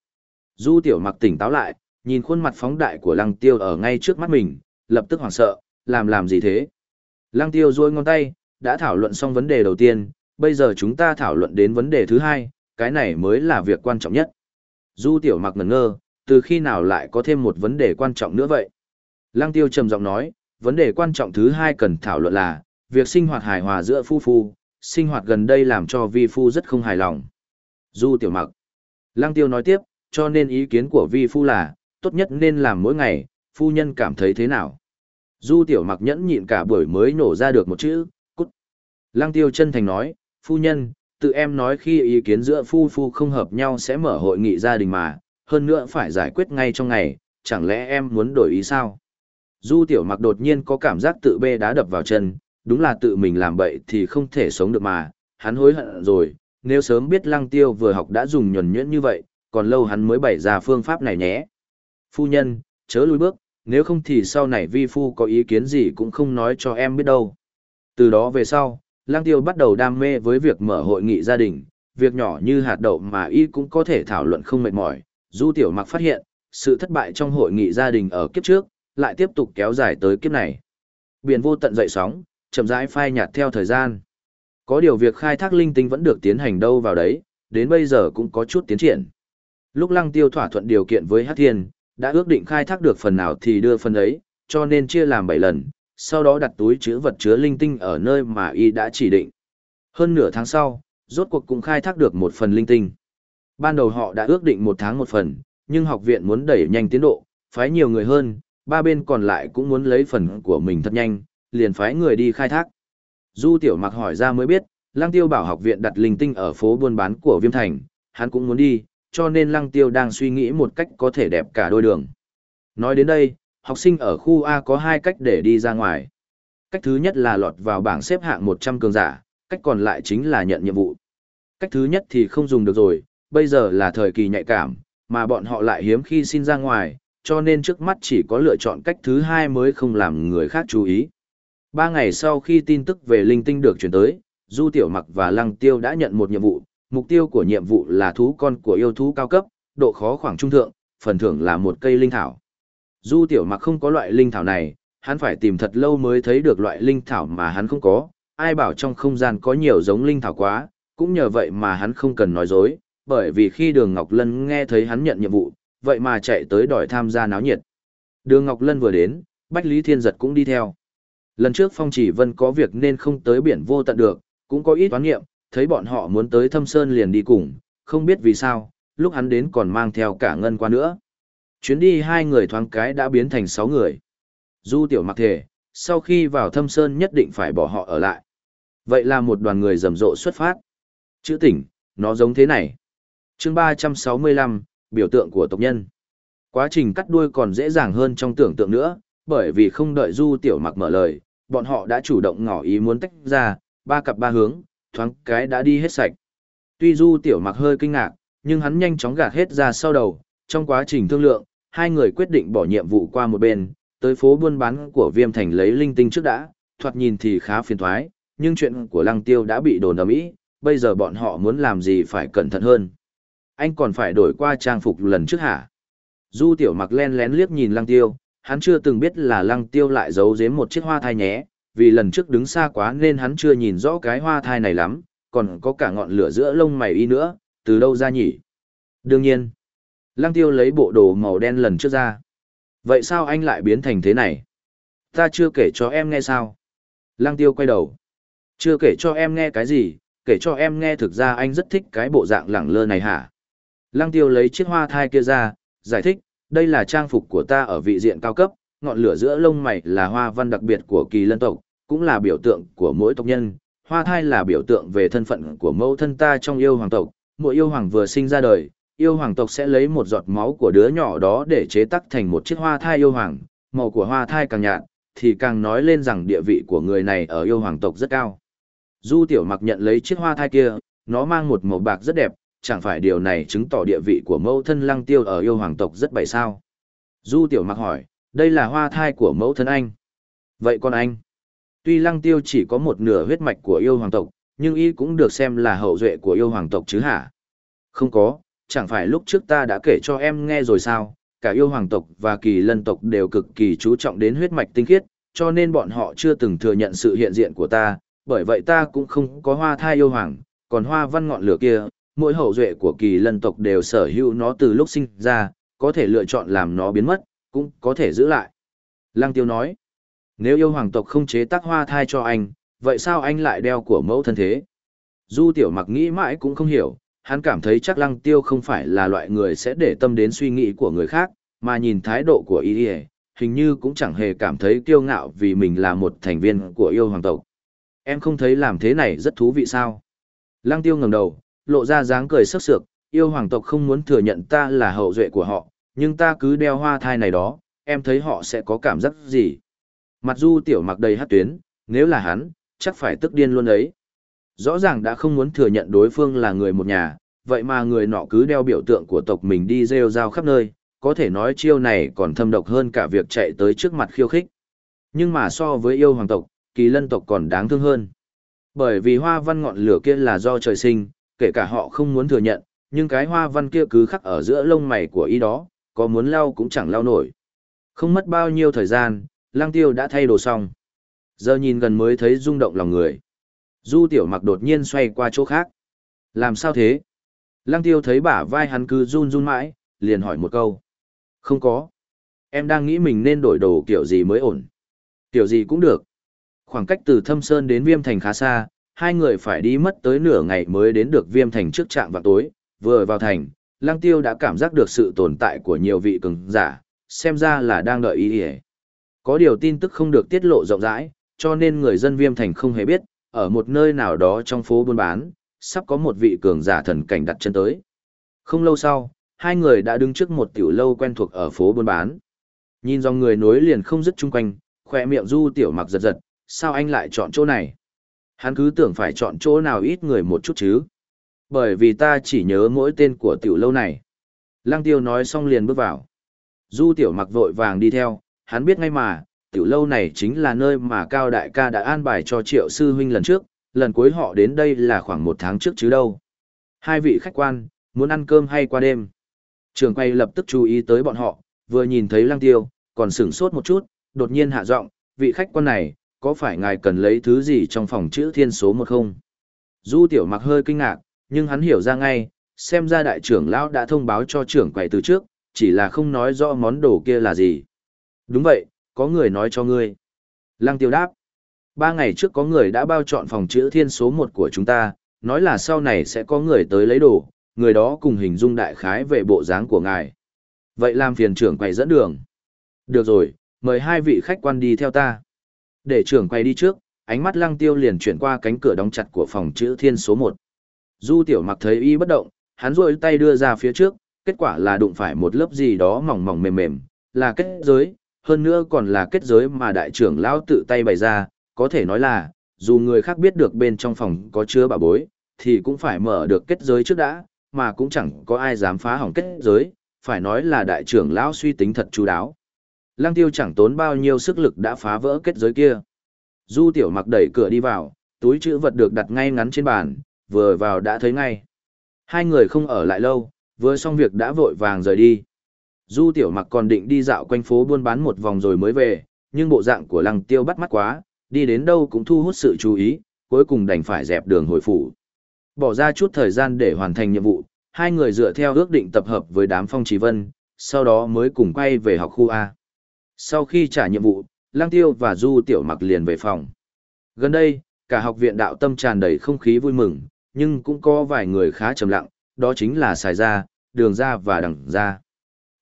Du tiểu mặc tỉnh táo lại, nhìn khuôn mặt phóng đại của lăng tiêu ở ngay trước mắt mình, lập tức hoảng sợ, làm làm gì thế? Lăng tiêu duỗi ngón tay, đã thảo luận xong vấn đề đầu tiên, bây giờ chúng ta thảo luận đến vấn đề thứ hai, cái này mới là việc quan trọng nhất. Du tiểu mặc ngẩn ngơ, từ khi nào lại có thêm một vấn đề quan trọng nữa vậy? Lăng tiêu trầm giọng nói, vấn đề quan trọng thứ hai cần thảo luận là, việc sinh hoạt hài hòa giữa phu phu, sinh hoạt gần đây làm cho vi phu rất không hài lòng. Du tiểu mặc. Lăng tiêu nói tiếp, cho nên ý kiến của vi phu là, tốt nhất nên làm mỗi ngày, phu nhân cảm thấy thế nào? Du tiểu mặc nhẫn nhịn cả buổi mới nổ ra được một chữ, cút. Lăng tiêu chân thành nói, phu nhân, tự em nói khi ý kiến giữa phu phu không hợp nhau sẽ mở hội nghị gia đình mà, hơn nữa phải giải quyết ngay trong ngày, chẳng lẽ em muốn đổi ý sao? Du tiểu mặc đột nhiên có cảm giác tự bê đá đập vào chân, đúng là tự mình làm bậy thì không thể sống được mà, hắn hối hận rồi, nếu sớm biết lăng tiêu vừa học đã dùng nhuẩn nhuyễn như vậy, còn lâu hắn mới bày ra phương pháp này nhé. Phu nhân, chớ lùi bước, nếu không thì sau này vi phu có ý kiến gì cũng không nói cho em biết đâu. Từ đó về sau, Lang Tiêu bắt đầu đam mê với việc mở hội nghị gia đình, việc nhỏ như hạt đậu mà y cũng có thể thảo luận không mệt mỏi. Du Tiểu Mặc phát hiện, sự thất bại trong hội nghị gia đình ở kiếp trước, lại tiếp tục kéo dài tới kiếp này. Biển vô tận dậy sóng, chậm rãi phai nhạt theo thời gian. Có điều việc khai thác linh tinh vẫn được tiến hành đâu vào đấy, đến bây giờ cũng có chút tiến triển. Lúc Lăng Tiêu thỏa thuận điều kiện với Hát Thiên, đã ước định khai thác được phần nào thì đưa phần ấy, cho nên chia làm 7 lần, sau đó đặt túi chứa vật chứa linh tinh ở nơi mà y đã chỉ định. Hơn nửa tháng sau, rốt cuộc cũng khai thác được một phần linh tinh. Ban đầu họ đã ước định một tháng một phần, nhưng học viện muốn đẩy nhanh tiến độ, phái nhiều người hơn, ba bên còn lại cũng muốn lấy phần của mình thật nhanh, liền phái người đi khai thác. Du Tiểu Mặc hỏi ra mới biết, Lăng Tiêu bảo học viện đặt linh tinh ở phố buôn bán của Viêm Thành, hắn cũng muốn đi, cho nên Lăng Tiêu đang suy nghĩ một cách có thể đẹp cả đôi đường. Nói đến đây, học sinh ở khu A có hai cách để đi ra ngoài. Cách thứ nhất là lọt vào bảng xếp hạng 100 cường giả, cách còn lại chính là nhận nhiệm vụ. Cách thứ nhất thì không dùng được rồi, bây giờ là thời kỳ nhạy cảm, mà bọn họ lại hiếm khi xin ra ngoài, cho nên trước mắt chỉ có lựa chọn cách thứ hai mới không làm người khác chú ý. Ba ngày sau khi tin tức về linh tinh được chuyển tới, Du Tiểu Mặc và Lăng Tiêu đã nhận một nhiệm vụ, mục tiêu của nhiệm vụ là thú con của yêu thú cao cấp, độ khó khoảng trung thượng, phần thưởng là một cây linh thảo. Du Tiểu Mặc không có loại linh thảo này, hắn phải tìm thật lâu mới thấy được loại linh thảo mà hắn không có, ai bảo trong không gian có nhiều giống linh thảo quá, cũng nhờ vậy mà hắn không cần nói dối, bởi vì khi Đường Ngọc Lân nghe thấy hắn nhận nhiệm vụ, vậy mà chạy tới đòi tham gia náo nhiệt. Đường Ngọc Lân vừa đến, Bách Lý Thiên Giật cũng đi theo. Lần trước Phong Chỉ Vân có việc nên không tới biển vô tận được, cũng có ít toán nghiệm, thấy bọn họ muốn tới thâm sơn liền đi cùng, không biết vì sao, lúc hắn đến còn mang theo cả ngân qua nữa. Chuyến đi hai người thoáng cái đã biến thành sáu người. Du tiểu mặc thể, sau khi vào thâm sơn nhất định phải bỏ họ ở lại. Vậy là một đoàn người rầm rộ xuất phát. Chữ tỉnh, nó giống thế này. chương 365, biểu tượng của tộc nhân. Quá trình cắt đuôi còn dễ dàng hơn trong tưởng tượng nữa, bởi vì không đợi du tiểu mặc mở lời, bọn họ đã chủ động ngỏ ý muốn tách ra, ba cặp ba hướng, thoáng cái đã đi hết sạch. Tuy Du Tiểu Mặc hơi kinh ngạc, nhưng hắn nhanh chóng gạt hết ra sau đầu, trong quá trình thương lượng, hai người quyết định bỏ nhiệm vụ qua một bên, tới phố buôn bán của Viêm Thành lấy linh tinh trước đã, thoạt nhìn thì khá phiền toái, nhưng chuyện của Lăng Tiêu đã bị đồn ầm ĩ, bây giờ bọn họ muốn làm gì phải cẩn thận hơn. Anh còn phải đổi qua trang phục lần trước hả? Du Tiểu Mặc len lén liếc nhìn Lăng Tiêu, hắn chưa từng biết là Lăng Tiêu lại giấu giếm một chiếc hoa thai nhé, vì lần trước đứng xa quá nên hắn chưa nhìn rõ cái hoa thai này lắm, còn có cả ngọn lửa giữa lông mày y nữa, từ đâu ra nhỉ? Đương nhiên, Lăng Tiêu lấy bộ đồ màu đen lần trước ra. Vậy sao anh lại biến thành thế này? Ta chưa kể cho em nghe sao? Lăng Tiêu quay đầu. Chưa kể cho em nghe cái gì, kể cho em nghe thực ra anh rất thích cái bộ dạng lẳng lơ này hả? Lăng Tiêu lấy chiếc hoa thai kia ra, giải thích, đây là trang phục của ta ở vị diện cao cấp, ngọn lửa giữa lông mày là hoa văn đặc biệt của kỳ lân tộc, cũng là biểu tượng của mỗi tộc nhân. Hoa thai là biểu tượng về thân phận của mẫu thân ta trong yêu hoàng tộc. Mỗi yêu hoàng vừa sinh ra đời, yêu hoàng tộc sẽ lấy một giọt máu của đứa nhỏ đó để chế tác thành một chiếc hoa thai yêu hoàng. Màu của hoa thai càng nhạt, thì càng nói lên rằng địa vị của người này ở yêu hoàng tộc rất cao. Du tiểu mặc nhận lấy chiếc hoa thai kia, nó mang một màu bạc rất đẹp, chẳng phải điều này chứng tỏ địa vị của mẫu thân lăng tiêu ở yêu hoàng tộc rất bày sao. Du tiểu mặc hỏi, Đây là hoa thai của mẫu thân anh. Vậy con anh? Tuy lăng tiêu chỉ có một nửa huyết mạch của yêu hoàng tộc, nhưng y cũng được xem là hậu duệ của yêu hoàng tộc chứ hả? Không có, chẳng phải lúc trước ta đã kể cho em nghe rồi sao? Cả yêu hoàng tộc và kỳ lân tộc đều cực kỳ chú trọng đến huyết mạch tinh khiết, cho nên bọn họ chưa từng thừa nhận sự hiện diện của ta, bởi vậy ta cũng không có hoa thai yêu hoàng, còn hoa văn ngọn lửa kia, mỗi hậu duệ của kỳ lân tộc đều sở hữu nó từ lúc sinh ra, có thể lựa chọn làm nó biến mất, cũng có thể giữ lại. Lăng tiêu nói, nếu yêu hoàng tộc không chế tác hoa thai cho anh, vậy sao anh lại đeo của mẫu thân thế? Du tiểu mặc nghĩ mãi cũng không hiểu, hắn cảm thấy chắc lăng tiêu không phải là loại người sẽ để tâm đến suy nghĩ của người khác, mà nhìn thái độ của y hình như cũng chẳng hề cảm thấy kiêu ngạo vì mình là một thành viên của yêu hoàng tộc. Em không thấy làm thế này rất thú vị sao? Lăng tiêu ngẩng đầu, lộ ra dáng cười sắc sược, yêu hoàng tộc không muốn thừa nhận ta là hậu duệ của họ, nhưng ta cứ đeo hoa thai này đó, em thấy họ sẽ có cảm giác gì? Mặt du tiểu mặc đầy hát tuyến, nếu là hắn, chắc phải tức điên luôn ấy. Rõ ràng đã không muốn thừa nhận đối phương là người một nhà, vậy mà người nọ cứ đeo biểu tượng của tộc mình đi rêu rao khắp nơi, có thể nói chiêu này còn thâm độc hơn cả việc chạy tới trước mặt khiêu khích. Nhưng mà so với yêu hoàng tộc, kỳ lân tộc còn đáng thương hơn. Bởi vì hoa văn ngọn lửa kia là do trời sinh, kể cả họ không muốn thừa nhận, nhưng cái hoa văn kia cứ khắc ở giữa lông mày của y đó, có muốn lau cũng chẳng lau nổi. Không mất bao nhiêu thời gian, lang tiêu đã thay đồ xong. Giờ nhìn gần mới thấy rung động lòng người. Du tiểu mặc đột nhiên xoay qua chỗ khác. Làm sao thế? Lang tiêu thấy bả vai hắn cứ run run mãi, liền hỏi một câu. Không có. Em đang nghĩ mình nên đổi đồ kiểu gì mới ổn. Kiểu gì cũng được. Khoảng cách từ Thâm Sơn đến Viêm Thành khá xa, hai người phải đi mất tới nửa ngày mới đến được Viêm Thành trước trạm vào tối. Vừa vào thành, Lăng Tiêu đã cảm giác được sự tồn tại của nhiều vị cường giả, xem ra là đang đợi ý ý. Có điều tin tức không được tiết lộ rộng rãi, cho nên người dân Viêm Thành không hề biết, ở một nơi nào đó trong phố buôn bán, sắp có một vị cường giả thần cảnh đặt chân tới. Không lâu sau, hai người đã đứng trước một tiểu lâu quen thuộc ở phố buôn bán. Nhìn dòng người nối liền không dứt chung quanh, khỏe miệng du tiểu mặc giật giật, sao anh lại chọn chỗ này? Hắn cứ tưởng phải chọn chỗ nào ít người một chút chứ. Bởi vì ta chỉ nhớ mỗi tên của tiểu lâu này. Lăng tiêu nói xong liền bước vào. Du tiểu mặc vội vàng đi theo, hắn biết ngay mà, tiểu lâu này chính là nơi mà Cao Đại ca đã an bài cho triệu sư huynh lần trước, lần cuối họ đến đây là khoảng một tháng trước chứ đâu. Hai vị khách quan, muốn ăn cơm hay qua đêm? Trường quay lập tức chú ý tới bọn họ, vừa nhìn thấy lăng tiêu, còn sửng sốt một chút, đột nhiên hạ giọng, vị khách quan này, có phải ngài cần lấy thứ gì trong phòng chữ thiên số một không? Du tiểu mặc hơi kinh ngạc, nhưng hắn hiểu ra ngay, xem ra đại trưởng lão đã thông báo cho trưởng quầy từ trước, chỉ là không nói rõ món đồ kia là gì. Đúng vậy, có người nói cho ngươi. Lăng tiêu đáp. Ba ngày trước có người đã bao chọn phòng chữ thiên số một của chúng ta, nói là sau này sẽ có người tới lấy đồ, người đó cùng hình dung đại khái về bộ dáng của ngài. Vậy làm phiền trưởng quầy dẫn đường. Được rồi, mời hai vị khách quan đi theo ta. Để trưởng quay đi trước, ánh mắt lăng tiêu liền chuyển qua cánh cửa đóng chặt của phòng chữ thiên số 1. Du tiểu mặc thấy y bất động, hắn rôi tay đưa ra phía trước, kết quả là đụng phải một lớp gì đó mỏng mỏng mềm mềm, là kết giới, hơn nữa còn là kết giới mà đại trưởng lão tự tay bày ra, có thể nói là, dù người khác biết được bên trong phòng có chứa bà bối, thì cũng phải mở được kết giới trước đã, mà cũng chẳng có ai dám phá hỏng kết giới, phải nói là đại trưởng lão suy tính thật chú đáo. Lăng tiêu chẳng tốn bao nhiêu sức lực đã phá vỡ kết giới kia. Du tiểu mặc đẩy cửa đi vào, túi chữ vật được đặt ngay ngắn trên bàn, vừa vào đã thấy ngay. Hai người không ở lại lâu, vừa xong việc đã vội vàng rời đi. Du tiểu mặc còn định đi dạo quanh phố buôn bán một vòng rồi mới về, nhưng bộ dạng của lăng tiêu bắt mắt quá, đi đến đâu cũng thu hút sự chú ý, cuối cùng đành phải dẹp đường hồi phủ. Bỏ ra chút thời gian để hoàn thành nhiệm vụ, hai người dựa theo ước định tập hợp với đám phong trí vân, sau đó mới cùng quay về học khu A. Sau khi trả nhiệm vụ, Lang Tiêu và Du Tiểu Mặc liền về phòng. Gần đây, cả học viện đạo tâm tràn đầy không khí vui mừng, nhưng cũng có vài người khá trầm lặng, đó chính là Sài Gia, Đường Gia và Đằng Gia.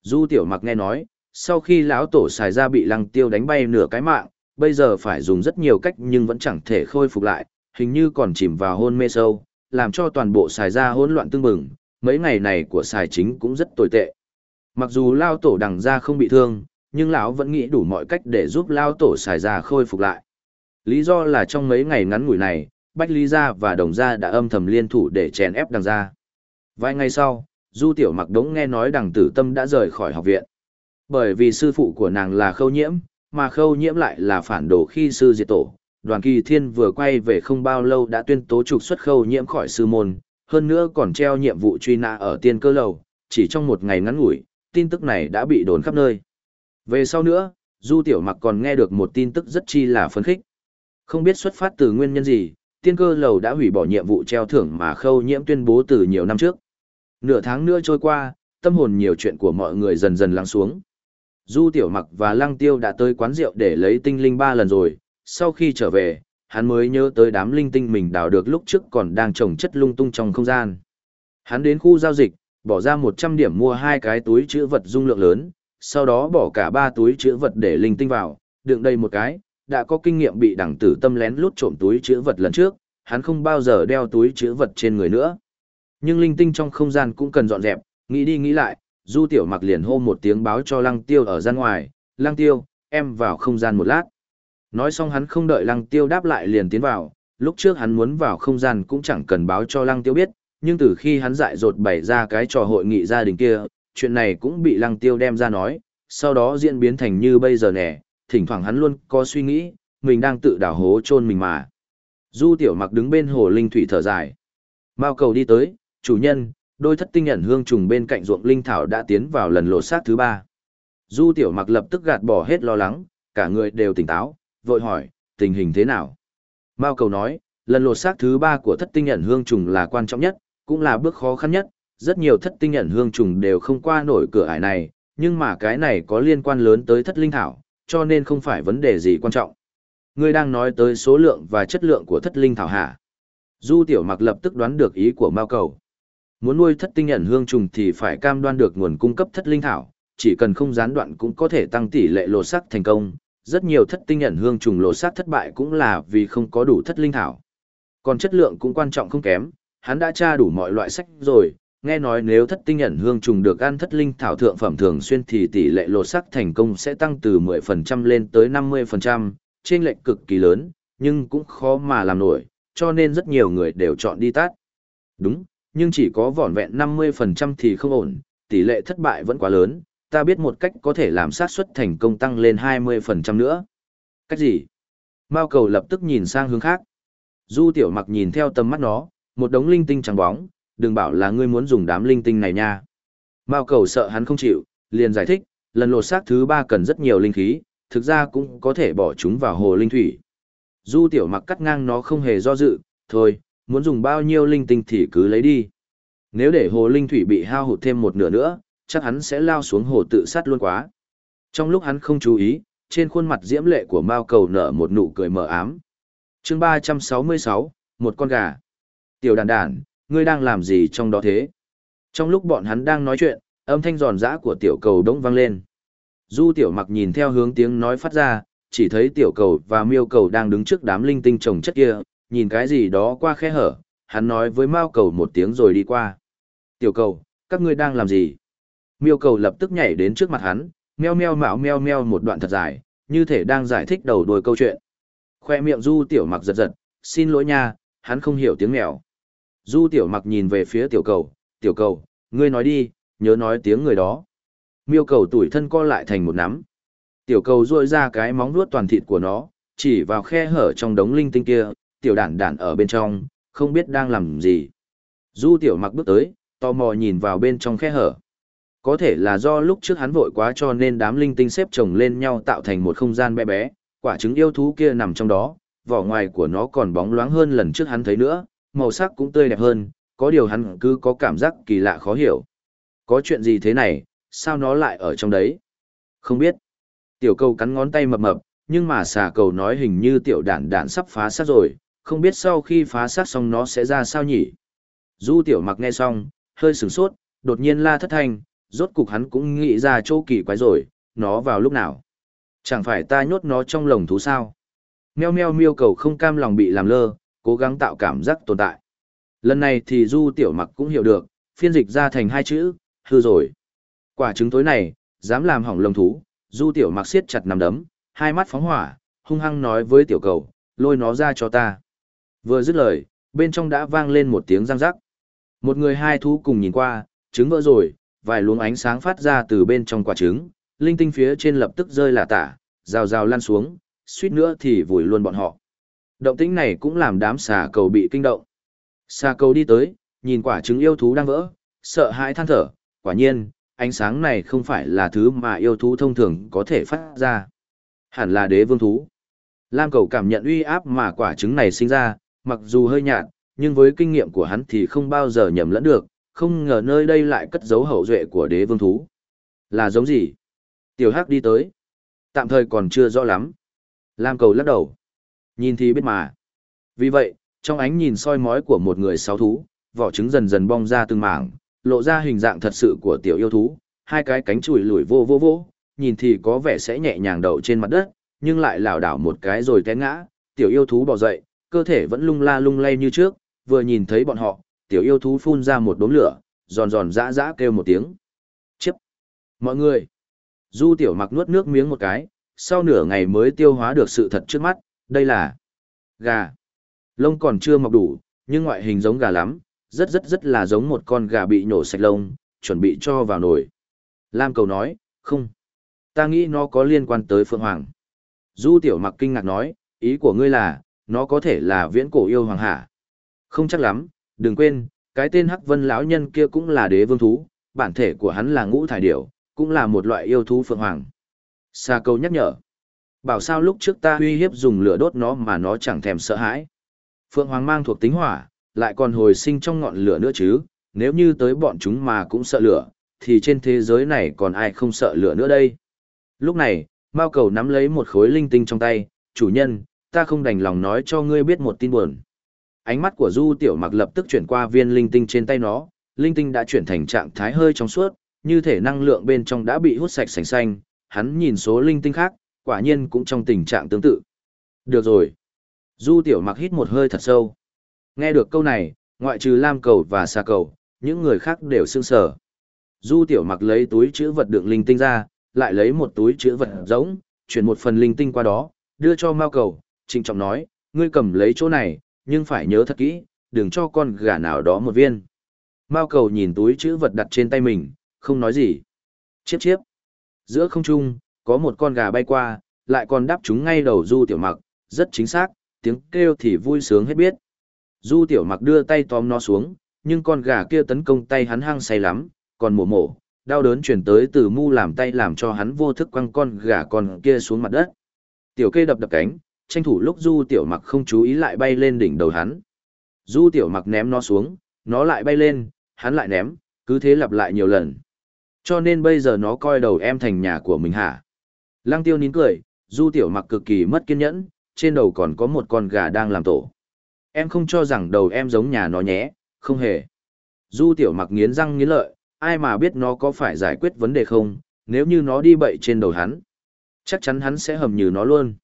Du Tiểu Mặc nghe nói, sau khi lão tổ xài Gia bị Lăng Tiêu đánh bay nửa cái mạng, bây giờ phải dùng rất nhiều cách nhưng vẫn chẳng thể khôi phục lại, hình như còn chìm vào hôn mê sâu, làm cho toàn bộ xài Gia hỗn loạn tương bừng, mấy ngày này của xài chính cũng rất tồi tệ. Mặc dù Lao Tổ Đằng Gia không bị thương, nhưng lão vẫn nghĩ đủ mọi cách để giúp lao tổ xài ra khôi phục lại. Lý do là trong mấy ngày ngắn ngủi này, Bách Lý Gia và Đồng Gia đã âm thầm liên thủ để chèn ép đằng gia. Vài ngày sau, Du Tiểu Mặc đống nghe nói đằng tử tâm đã rời khỏi học viện. Bởi vì sư phụ của nàng là khâu nhiễm, mà khâu nhiễm lại là phản đồ khi sư diệt tổ. Đoàn kỳ thiên vừa quay về không bao lâu đã tuyên tố trục xuất khâu nhiễm khỏi sư môn, hơn nữa còn treo nhiệm vụ truy nã ở tiên cơ lầu, chỉ trong một ngày ngắn ngủi, tin tức này đã bị đồn khắp nơi. Về sau nữa, Du Tiểu Mặc còn nghe được một tin tức rất chi là phấn khích. Không biết xuất phát từ nguyên nhân gì, tiên cơ lầu đã hủy bỏ nhiệm vụ treo thưởng mà khâu nhiễm tuyên bố từ nhiều năm trước. Nửa tháng nữa trôi qua, tâm hồn nhiều chuyện của mọi người dần dần lắng xuống. Du Tiểu Mặc và Lăng Tiêu đã tới quán rượu để lấy tinh linh ba lần rồi, sau khi trở về, hắn mới nhớ tới đám linh tinh mình đào được lúc trước còn đang trồng chất lung tung trong không gian. Hắn đến khu giao dịch, bỏ ra 100 điểm mua hai cái túi chữ vật dung lượng lớn, sau đó bỏ cả ba túi chữ vật để linh tinh vào, đựng đầy một cái, đã có kinh nghiệm bị đẳng tử tâm lén lút trộm túi chữ vật lần trước, hắn không bao giờ đeo túi chữ vật trên người nữa. Nhưng linh tinh trong không gian cũng cần dọn dẹp, nghĩ đi nghĩ lại, Du Tiểu Mặc liền hô một tiếng báo cho Lăng Tiêu ở gian ngoài, Lăng Tiêu, em vào không gian một lát. Nói xong hắn không đợi Lăng Tiêu đáp lại liền tiến vào, lúc trước hắn muốn vào không gian cũng chẳng cần báo cho Lăng Tiêu biết, nhưng từ khi hắn dại dột bày ra cái trò hội nghị gia đình kia, chuyện này cũng bị Lăng Tiêu đem ra nói, sau đó diễn biến thành như bây giờ nè, thỉnh thoảng hắn luôn có suy nghĩ, mình đang tự đào hố chôn mình mà. Du Tiểu Mặc đứng bên hồ linh thủy thở dài. Mao cầu đi tới, chủ nhân, đôi thất tinh ẩn hương trùng bên cạnh ruộng linh thảo đã tiến vào lần lột xác thứ ba. Du Tiểu Mặc lập tức gạt bỏ hết lo lắng, cả người đều tỉnh táo, vội hỏi, tình hình thế nào? Mao cầu nói, lần lột xác thứ ba của thất tinh ẩn hương trùng là quan trọng nhất, cũng là bước khó khăn nhất, rất nhiều thất tinh ẩn hương trùng đều không qua nổi cửa ải này, nhưng mà cái này có liên quan lớn tới thất linh thảo, cho nên không phải vấn đề gì quan trọng. Ngươi đang nói tới số lượng và chất lượng của thất linh thảo hả? Du tiểu mặc lập tức đoán được ý của Mao cầu. Muốn nuôi thất tinh ẩn hương trùng thì phải cam đoan được nguồn cung cấp thất linh thảo, chỉ cần không gián đoạn cũng có thể tăng tỷ lệ lột xác thành công. Rất nhiều thất tinh ẩn hương trùng lột xác thất bại cũng là vì không có đủ thất linh thảo. Còn chất lượng cũng quan trọng không kém, hắn đã tra đủ mọi loại sách rồi, nghe nói nếu thất tinh ẩn hương trùng được ăn thất linh thảo thượng phẩm thường xuyên thì tỷ lệ lột sắc thành công sẽ tăng từ 10% lên tới 50%, trên lệnh cực kỳ lớn, nhưng cũng khó mà làm nổi, cho nên rất nhiều người đều chọn đi tát. Đúng, nhưng chỉ có vỏn vẹn 50% thì không ổn, tỷ lệ thất bại vẫn quá lớn, ta biết một cách có thể làm xác suất thành công tăng lên 20% nữa. Cách gì? Mao cầu lập tức nhìn sang hướng khác. Du tiểu mặc nhìn theo tầm mắt nó, một đống linh tinh trắng bóng, đừng bảo là ngươi muốn dùng đám linh tinh này nha. Mao cầu sợ hắn không chịu, liền giải thích, lần lột xác thứ ba cần rất nhiều linh khí, thực ra cũng có thể bỏ chúng vào hồ linh thủy. Du tiểu mặc cắt ngang nó không hề do dự, thôi, muốn dùng bao nhiêu linh tinh thì cứ lấy đi. Nếu để hồ linh thủy bị hao hụt thêm một nửa nữa, chắc hắn sẽ lao xuống hồ tự sát luôn quá. Trong lúc hắn không chú ý, trên khuôn mặt diễm lệ của Mao cầu nở một nụ cười mờ ám. chương 366, một con gà. Tiểu đàn đàn, ngươi đang làm gì trong đó thế? Trong lúc bọn hắn đang nói chuyện, âm thanh giòn giã của tiểu cầu đống vang lên. Du tiểu mặc nhìn theo hướng tiếng nói phát ra, chỉ thấy tiểu cầu và miêu cầu đang đứng trước đám linh tinh trồng chất kia, nhìn cái gì đó qua khe hở, hắn nói với mao cầu một tiếng rồi đi qua. Tiểu cầu, các ngươi đang làm gì? Miêu cầu lập tức nhảy đến trước mặt hắn, meo meo mạo meo meo một đoạn thật dài, như thể đang giải thích đầu đuôi câu chuyện. Khoe miệng du tiểu mặc giật giật, xin lỗi nha, hắn không hiểu tiếng mèo. Du tiểu mặc nhìn về phía tiểu cầu, tiểu cầu, ngươi nói đi, nhớ nói tiếng người đó. Miêu cầu tủi thân co lại thành một nắm. Tiểu cầu duỗi ra cái móng vuốt toàn thịt của nó, chỉ vào khe hở trong đống linh tinh kia, tiểu đản đản ở bên trong, không biết đang làm gì. Du tiểu mặc bước tới, tò mò nhìn vào bên trong khe hở. Có thể là do lúc trước hắn vội quá cho nên đám linh tinh xếp chồng lên nhau tạo thành một không gian bé bé, quả trứng yêu thú kia nằm trong đó, vỏ ngoài của nó còn bóng loáng hơn lần trước hắn thấy nữa, màu sắc cũng tươi đẹp hơn, có điều hắn cứ có cảm giác kỳ lạ khó hiểu. Có chuyện gì thế này, sao nó lại ở trong đấy? Không biết. Tiểu cầu cắn ngón tay mập mập, nhưng mà xà cầu nói hình như tiểu đản đản sắp phá sát rồi, không biết sau khi phá xác xong nó sẽ ra sao nhỉ? Du tiểu mặc nghe xong, hơi sửng sốt, đột nhiên la thất thanh, rốt cục hắn cũng nghĩ ra chỗ kỳ quái rồi, nó vào lúc nào? Chẳng phải ta nhốt nó trong lồng thú sao? Meo meo miêu cầu không cam lòng bị làm lơ, cố gắng tạo cảm giác tồn tại. Lần này thì Du Tiểu Mặc cũng hiểu được, phiên dịch ra thành hai chữ, hư rồi. Quả trứng tối này, dám làm hỏng lồng thú, Du Tiểu Mặc siết chặt nằm đấm, hai mắt phóng hỏa, hung hăng nói với Tiểu Cầu, lôi nó ra cho ta. Vừa dứt lời, bên trong đã vang lên một tiếng răng rắc. Một người hai thú cùng nhìn qua, trứng vỡ rồi, vài luồng ánh sáng phát ra từ bên trong quả trứng, linh tinh phía trên lập tức rơi là tả, rào rào lan xuống, suýt nữa thì vùi luôn bọn họ. Động tĩnh này cũng làm đám xà cầu bị kinh động. Xà cầu đi tới, nhìn quả trứng yêu thú đang vỡ, sợ hãi than thở, quả nhiên, ánh sáng này không phải là thứ mà yêu thú thông thường có thể phát ra. Hẳn là đế vương thú. Lam cầu cảm nhận uy áp mà quả trứng này sinh ra, mặc dù hơi nhạt, nhưng với kinh nghiệm của hắn thì không bao giờ nhầm lẫn được, không ngờ nơi đây lại cất giấu hậu duệ của đế vương thú. Là giống gì? Tiểu Hắc đi tới. Tạm thời còn chưa rõ lắm. Lam cầu lắc đầu. Nhìn thì biết mà. Vì vậy, trong ánh nhìn soi mói của một người sáu thú, vỏ trứng dần dần bong ra từng mảng, lộ ra hình dạng thật sự của tiểu yêu thú, hai cái cánh chùi lùi vô vô vô, nhìn thì có vẻ sẽ nhẹ nhàng đậu trên mặt đất, nhưng lại lảo đảo một cái rồi té ngã, tiểu yêu thú bò dậy, cơ thể vẫn lung la lung lay như trước, vừa nhìn thấy bọn họ, tiểu yêu thú phun ra một đốm lửa, giòn giòn dã dã kêu một tiếng. Chiếp! Mọi người! Du tiểu mặc nuốt nước miếng một cái, sau nửa ngày mới tiêu hóa được sự thật trước mắt, đây là gà. Lông còn chưa mọc đủ, nhưng ngoại hình giống gà lắm, rất rất rất là giống một con gà bị nhổ sạch lông, chuẩn bị cho vào nồi. Lam cầu nói, không. Ta nghĩ nó có liên quan tới Phượng Hoàng. Du tiểu mặc kinh ngạc nói, ý của ngươi là, nó có thể là viễn cổ yêu hoàng hạ. Không chắc lắm, đừng quên, cái tên Hắc Vân lão nhân kia cũng là đế vương thú, bản thể của hắn là ngũ thải điểu, cũng là một loại yêu thú phượng hoàng. Sa câu nhắc nhở. Bảo sao lúc trước ta uy hiếp dùng lửa đốt nó mà nó chẳng thèm sợ hãi. Phượng hoàng mang thuộc tính hỏa, lại còn hồi sinh trong ngọn lửa nữa chứ, nếu như tới bọn chúng mà cũng sợ lửa, thì trên thế giới này còn ai không sợ lửa nữa đây. Lúc này, Mao cầu nắm lấy một khối linh tinh trong tay, chủ nhân, ta không đành lòng nói cho ngươi biết một tin buồn. Ánh mắt của Du Tiểu Mặc lập tức chuyển qua viên linh tinh trên tay nó, linh tinh đã chuyển thành trạng thái hơi trong suốt, như thể năng lượng bên trong đã bị hút sạch sành xanh, hắn nhìn số linh tinh khác, quả nhiên cũng trong tình trạng tương tự. Được rồi. Du Tiểu Mặc hít một hơi thật sâu. Nghe được câu này, ngoại trừ Lam Cầu và Sa Cầu, những người khác đều sương sở. Du Tiểu Mặc lấy túi chữ vật đựng linh tinh ra, lại lấy một túi chữ vật giống, chuyển một phần linh tinh qua đó, đưa cho Mao Cầu, trịnh trọng nói, ngươi cầm lấy chỗ này, nhưng phải nhớ thật kỹ, đừng cho con gà nào đó một viên. Mao cầu nhìn túi chữ vật đặt trên tay mình, không nói gì. Chiếp chiếp. Giữa không trung, có một con gà bay qua, lại còn đáp chúng ngay đầu du tiểu mặc, rất chính xác, tiếng kêu thì vui sướng hết biết. Du tiểu mặc đưa tay tóm nó xuống, nhưng con gà kia tấn công tay hắn hăng say lắm, còn mổ mổ, đau đớn chuyển tới từ mu làm tay làm cho hắn vô thức quăng con gà con kia xuống mặt đất. Tiểu kê đập đập cánh, tranh thủ lúc du tiểu mặc không chú ý lại bay lên đỉnh đầu hắn. Du tiểu mặc ném nó xuống, nó lại bay lên, hắn lại ném, cứ thế lặp lại nhiều lần. Cho nên bây giờ nó coi đầu em thành nhà của mình hả? Lăng tiêu nín cười, du tiểu mặc cực kỳ mất kiên nhẫn, trên đầu còn có một con gà đang làm tổ. Em không cho rằng đầu em giống nhà nó nhé, không hề. Du tiểu mặc nghiến răng nghiến lợi, ai mà biết nó có phải giải quyết vấn đề không, nếu như nó đi bậy trên đầu hắn. Chắc chắn hắn sẽ hầm như nó luôn.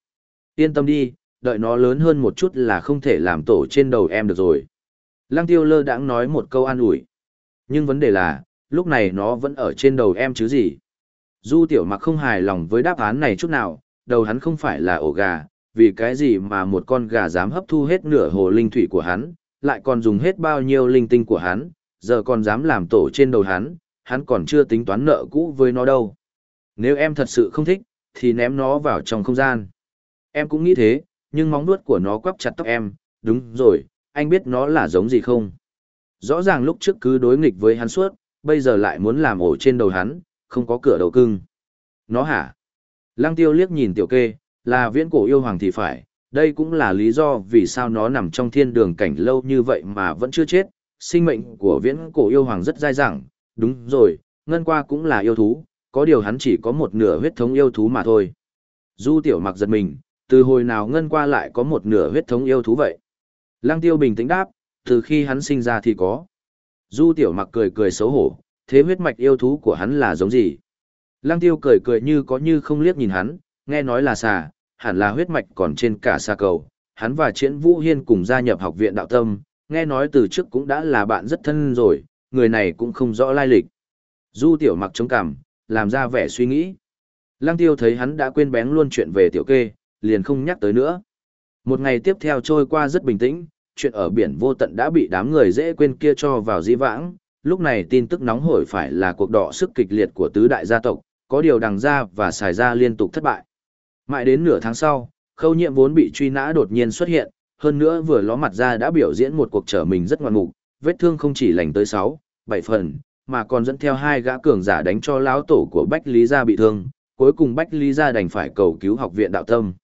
Yên tâm đi, đợi nó lớn hơn một chút là không thể làm tổ trên đầu em được rồi. Lăng tiêu lơ đãng nói một câu an ủi. Nhưng vấn đề là, lúc này nó vẫn ở trên đầu em chứ gì. Du tiểu mặc không hài lòng với đáp án này chút nào, đầu hắn không phải là ổ gà, vì cái gì mà một con gà dám hấp thu hết nửa hồ linh thủy của hắn, lại còn dùng hết bao nhiêu linh tinh của hắn, giờ còn dám làm tổ trên đầu hắn, hắn còn chưa tính toán nợ cũ với nó đâu. Nếu em thật sự không thích, thì ném nó vào trong không gian. Em cũng nghĩ thế, nhưng móng nuốt của nó quắp chặt tóc em, đúng rồi, anh biết nó là giống gì không? Rõ ràng lúc trước cứ đối nghịch với hắn suốt, bây giờ lại muốn làm ổ trên đầu hắn, không có cửa đầu cưng. Nó hả? Lăng tiêu liếc nhìn tiểu kê, là viễn cổ yêu hoàng thì phải, đây cũng là lý do vì sao nó nằm trong thiên đường cảnh lâu như vậy mà vẫn chưa chết. Sinh mệnh của viễn cổ yêu hoàng rất dai dẳng, đúng rồi, ngân qua cũng là yêu thú, có điều hắn chỉ có một nửa huyết thống yêu thú mà thôi. Du tiểu mặc giật mình, từ hồi nào ngân qua lại có một nửa huyết thống yêu thú vậy? Lăng tiêu bình tĩnh đáp, từ khi hắn sinh ra thì có. Du tiểu mặc cười cười xấu hổ, thế huyết mạch yêu thú của hắn là giống gì? Lăng tiêu cười cười như có như không liếc nhìn hắn, nghe nói là xà, hẳn là huyết mạch còn trên cả xa cầu. Hắn và Triển Vũ Hiên cùng gia nhập học viện đạo tâm, nghe nói từ trước cũng đã là bạn rất thân rồi, người này cũng không rõ lai lịch. Du tiểu mặc chống cằm, làm ra vẻ suy nghĩ. Lăng tiêu thấy hắn đã quên bén luôn chuyện về tiểu kê, liền không nhắc tới nữa. Một ngày tiếp theo trôi qua rất bình tĩnh, chuyện ở biển vô tận đã bị đám người dễ quên kia cho vào di vãng. Lúc này tin tức nóng hổi phải là cuộc đọ sức kịch liệt của tứ đại gia tộc, có điều đằng ra và xài ra liên tục thất bại. Mãi đến nửa tháng sau, khâu nhiệm vốn bị truy nã đột nhiên xuất hiện, hơn nữa vừa ló mặt ra đã biểu diễn một cuộc trở mình rất ngoan mục, vết thương không chỉ lành tới 6, 7 phần, mà còn dẫn theo hai gã cường giả đánh cho lão tổ của Bách Lý Gia bị thương, cuối cùng Bách Lý Gia đành phải cầu cứu học viện đạo tâm.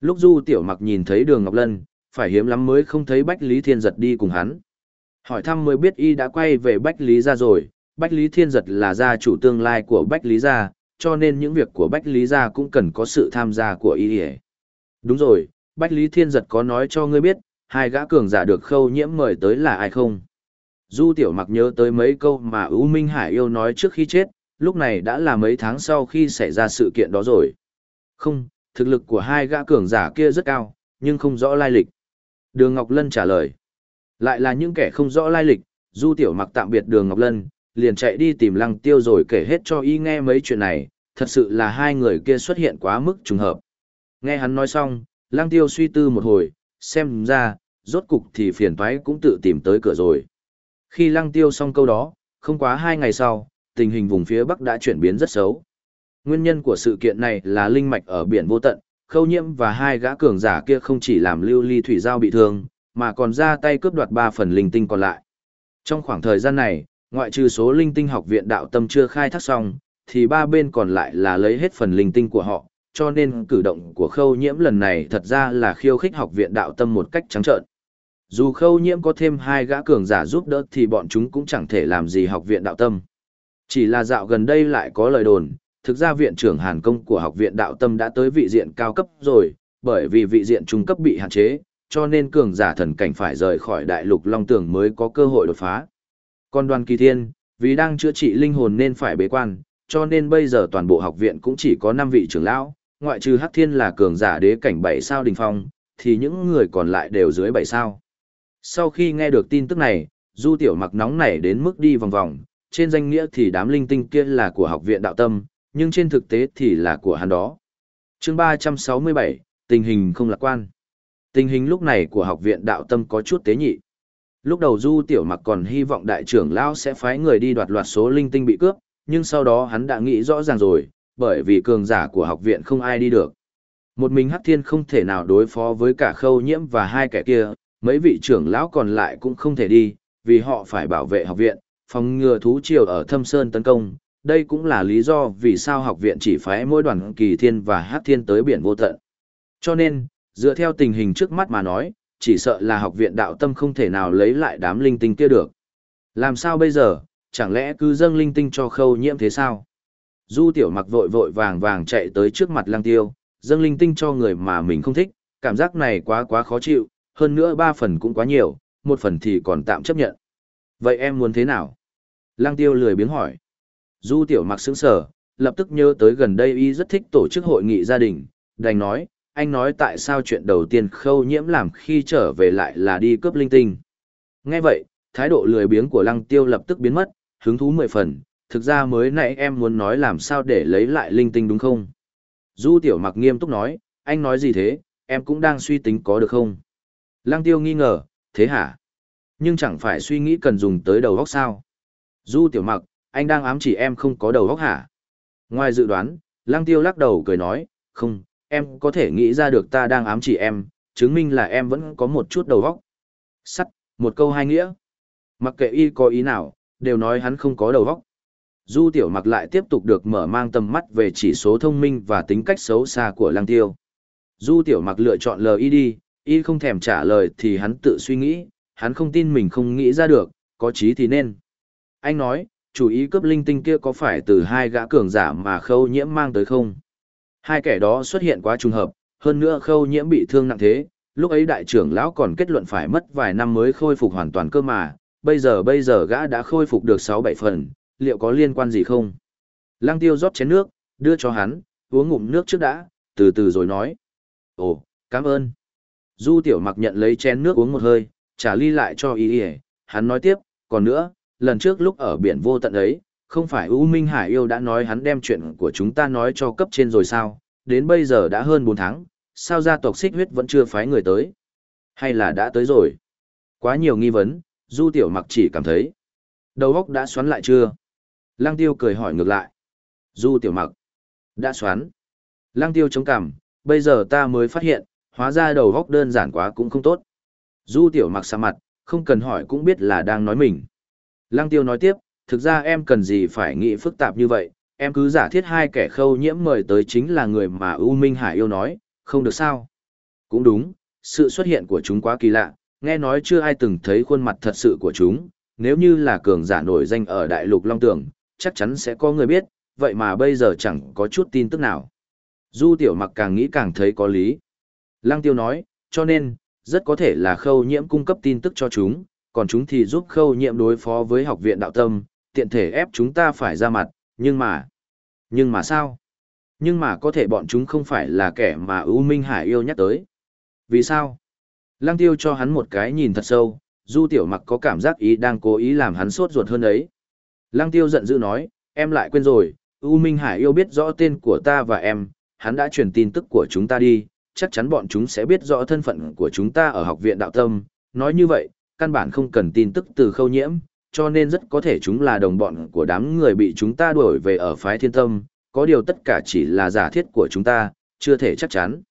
Lúc Du Tiểu Mặc nhìn thấy Đường Ngọc Lân, phải hiếm lắm mới không thấy Bách Lý Thiên Giật đi cùng hắn. Hỏi thăm mới biết y đã quay về Bách Lý Gia rồi, Bách Lý Thiên Giật là gia chủ tương lai của Bách Lý Gia, cho nên những việc của Bách Lý Gia cũng cần có sự tham gia của y. Đúng rồi, Bách Lý Thiên Giật có nói cho ngươi biết, hai gã cường giả được khâu nhiễm mời tới là ai không? Du Tiểu Mặc nhớ tới mấy câu mà U Minh Hải yêu nói trước khi chết, lúc này đã là mấy tháng sau khi xảy ra sự kiện đó rồi. Không, thực lực của hai gã cường giả kia rất cao, nhưng không rõ lai lịch. Đường Ngọc Lân trả lời. Lại là những kẻ không rõ lai lịch, Du Tiểu Mặc tạm biệt Đường Ngọc Lân, liền chạy đi tìm Lăng Tiêu rồi kể hết cho y nghe mấy chuyện này, thật sự là hai người kia xuất hiện quá mức trùng hợp. Nghe hắn nói xong, Lăng Tiêu suy tư một hồi, xem ra, rốt cục thì phiền toái cũng tự tìm tới cửa rồi. Khi Lăng Tiêu xong câu đó, không quá hai ngày sau, tình hình vùng phía Bắc đã chuyển biến rất xấu. Nguyên nhân của sự kiện này là linh mạch ở biển vô tận, khâu nhiễm và hai gã cường giả kia không chỉ làm lưu ly thủy giao bị thương, mà còn ra tay cướp đoạt ba phần linh tinh còn lại. Trong khoảng thời gian này, ngoại trừ số linh tinh học viện đạo tâm chưa khai thác xong, thì ba bên còn lại là lấy hết phần linh tinh của họ, cho nên cử động của khâu nhiễm lần này thật ra là khiêu khích học viện đạo tâm một cách trắng trợn. Dù khâu nhiễm có thêm hai gã cường giả giúp đỡ thì bọn chúng cũng chẳng thể làm gì học viện đạo tâm. Chỉ là dạo gần đây lại có lời đồn, thực ra viện trưởng Hàn Công của học viện đạo tâm đã tới vị diện cao cấp rồi, bởi vì vị diện trung cấp bị hạn chế, cho nên cường giả thần cảnh phải rời khỏi đại lục Long Tường mới có cơ hội đột phá. Còn đoàn kỳ thiên, vì đang chữa trị linh hồn nên phải bế quan, cho nên bây giờ toàn bộ học viện cũng chỉ có 5 vị trưởng lão, ngoại trừ Hắc Thiên là cường giả đế cảnh 7 sao đỉnh phong, thì những người còn lại đều dưới 7 sao. Sau khi nghe được tin tức này, Du Tiểu Mặc nóng nảy đến mức đi vòng vòng, trên danh nghĩa thì đám linh tinh kia là của học viện đạo tâm, nhưng trên thực tế thì là của hắn đó. Chương 367, tình hình không lạc quan. Tình hình lúc này của học viện đạo tâm có chút tế nhị. Lúc đầu Du Tiểu Mặc còn hy vọng đại trưởng lão sẽ phái người đi đoạt loạt số linh tinh bị cướp, nhưng sau đó hắn đã nghĩ rõ ràng rồi, bởi vì cường giả của học viện không ai đi được. Một mình Hắc Thiên không thể nào đối phó với cả Khâu Nhiễm và hai kẻ kia, mấy vị trưởng lão còn lại cũng không thể đi, vì họ phải bảo vệ học viện, phòng ngừa thú triều ở Thâm Sơn tấn công. Đây cũng là lý do vì sao học viện chỉ phái mỗi đoàn kỳ thiên và Hắc Thiên tới biển vô tận. Cho nên, dựa theo tình hình trước mắt mà nói, chỉ sợ là học viện đạo tâm không thể nào lấy lại đám linh tinh kia được. Làm sao bây giờ, chẳng lẽ cứ dâng linh tinh cho khâu nhiễm thế sao? Du tiểu mặc vội vội vàng vàng chạy tới trước mặt lang tiêu, dâng linh tinh cho người mà mình không thích, cảm giác này quá quá khó chịu, hơn nữa ba phần cũng quá nhiều, một phần thì còn tạm chấp nhận. Vậy em muốn thế nào? Lang tiêu lười biếng hỏi. Du tiểu mặc sững sờ, lập tức nhớ tới gần đây y rất thích tổ chức hội nghị gia đình, đành nói, anh nói tại sao chuyện đầu tiên khâu nhiễm làm khi trở về lại là đi cướp linh tinh. Nghe vậy, thái độ lười biếng của lăng tiêu lập tức biến mất, hứng thú mười phần, thực ra mới nãy em muốn nói làm sao để lấy lại linh tinh đúng không? Du tiểu mặc nghiêm túc nói, anh nói gì thế, em cũng đang suy tính có được không? Lăng tiêu nghi ngờ, thế hả? Nhưng chẳng phải suy nghĩ cần dùng tới đầu óc sao? Du tiểu mặc, anh đang ám chỉ em không có đầu óc hả? Ngoài dự đoán, lăng tiêu lắc đầu cười nói, không, em có thể nghĩ ra được ta đang ám chỉ em, chứng minh là em vẫn có một chút đầu óc. Sắt, một câu hai nghĩa. Mặc kệ y có ý nào, đều nói hắn không có đầu óc. Du tiểu mặc lại tiếp tục được mở mang tầm mắt về chỉ số thông minh và tính cách xấu xa của lang tiêu. Du tiểu mặc lựa chọn lời y đi, y không thèm trả lời thì hắn tự suy nghĩ, hắn không tin mình không nghĩ ra được, có trí thì nên. Anh nói, chủ ý cướp linh tinh kia có phải từ hai gã cường giả mà khâu nhiễm mang tới không? Hai kẻ đó xuất hiện quá trùng hợp, hơn nữa khâu nhiễm bị thương nặng thế, lúc ấy đại trưởng lão còn kết luận phải mất vài năm mới khôi phục hoàn toàn cơ mà, bây giờ bây giờ gã đã khôi phục được 6-7 phần, liệu có liên quan gì không? Lăng tiêu rót chén nước, đưa cho hắn, uống ngụm nước trước đã, từ từ rồi nói. Ồ, cảm ơn. Du tiểu mặc nhận lấy chén nước uống một hơi, trả ly lại cho ý ý, hắn nói tiếp, còn nữa, lần trước lúc ở biển vô tận ấy, không phải U Minh Hải yêu đã nói hắn đem chuyện của chúng ta nói cho cấp trên rồi sao, đến bây giờ đã hơn 4 tháng, sao gia tộc xích huyết vẫn chưa phái người tới? Hay là đã tới rồi? Quá nhiều nghi vấn, Du Tiểu Mặc chỉ cảm thấy. Đầu óc đã xoắn lại chưa? Lăng Tiêu cười hỏi ngược lại. Du tiểu mặc. Đã xoắn. Lăng tiêu chống cằm, bây giờ ta mới phát hiện, hóa ra đầu óc đơn giản quá cũng không tốt. Du tiểu mặc xa mặt, không cần hỏi cũng biết là đang nói mình. Lăng tiêu nói tiếp, thực ra em cần gì phải nghĩ phức tạp như vậy, em cứ giả thiết hai kẻ khâu nhiễm mời tới chính là người mà U Minh Hải yêu nói, không được sao. Cũng đúng, sự xuất hiện của chúng quá kỳ lạ, nghe nói chưa ai từng thấy khuôn mặt thật sự của chúng, nếu như là cường giả nổi danh ở đại lục Long Tường, chắc chắn sẽ có người biết, vậy mà bây giờ chẳng có chút tin tức nào. Du tiểu mặc càng nghĩ càng thấy có lý. Lăng tiêu nói, cho nên, rất có thể là khâu nhiễm cung cấp tin tức cho chúng, còn chúng thì giúp khâu nhiệm đối phó với học viện đạo tâm, tiện thể ép chúng ta phải ra mặt, nhưng mà... Nhưng mà sao? Nhưng mà có thể bọn chúng không phải là kẻ mà U Minh Hải yêu nhắc tới. Vì sao? Lăng tiêu cho hắn một cái nhìn thật sâu, du tiểu mặc có cảm giác ý đang cố ý làm hắn sốt ruột hơn ấy. Lăng tiêu giận dữ nói, em lại quên rồi, U Minh Hải yêu biết rõ tên của ta và em, hắn đã truyền tin tức của chúng ta đi, chắc chắn bọn chúng sẽ biết rõ thân phận của chúng ta ở học viện đạo tâm. Nói như vậy, căn bản không cần tin tức từ khâu nhiễm, cho nên rất có thể chúng là đồng bọn của đám người bị chúng ta đuổi về ở phái thiên tâm, có điều tất cả chỉ là giả thiết của chúng ta, chưa thể chắc chắn.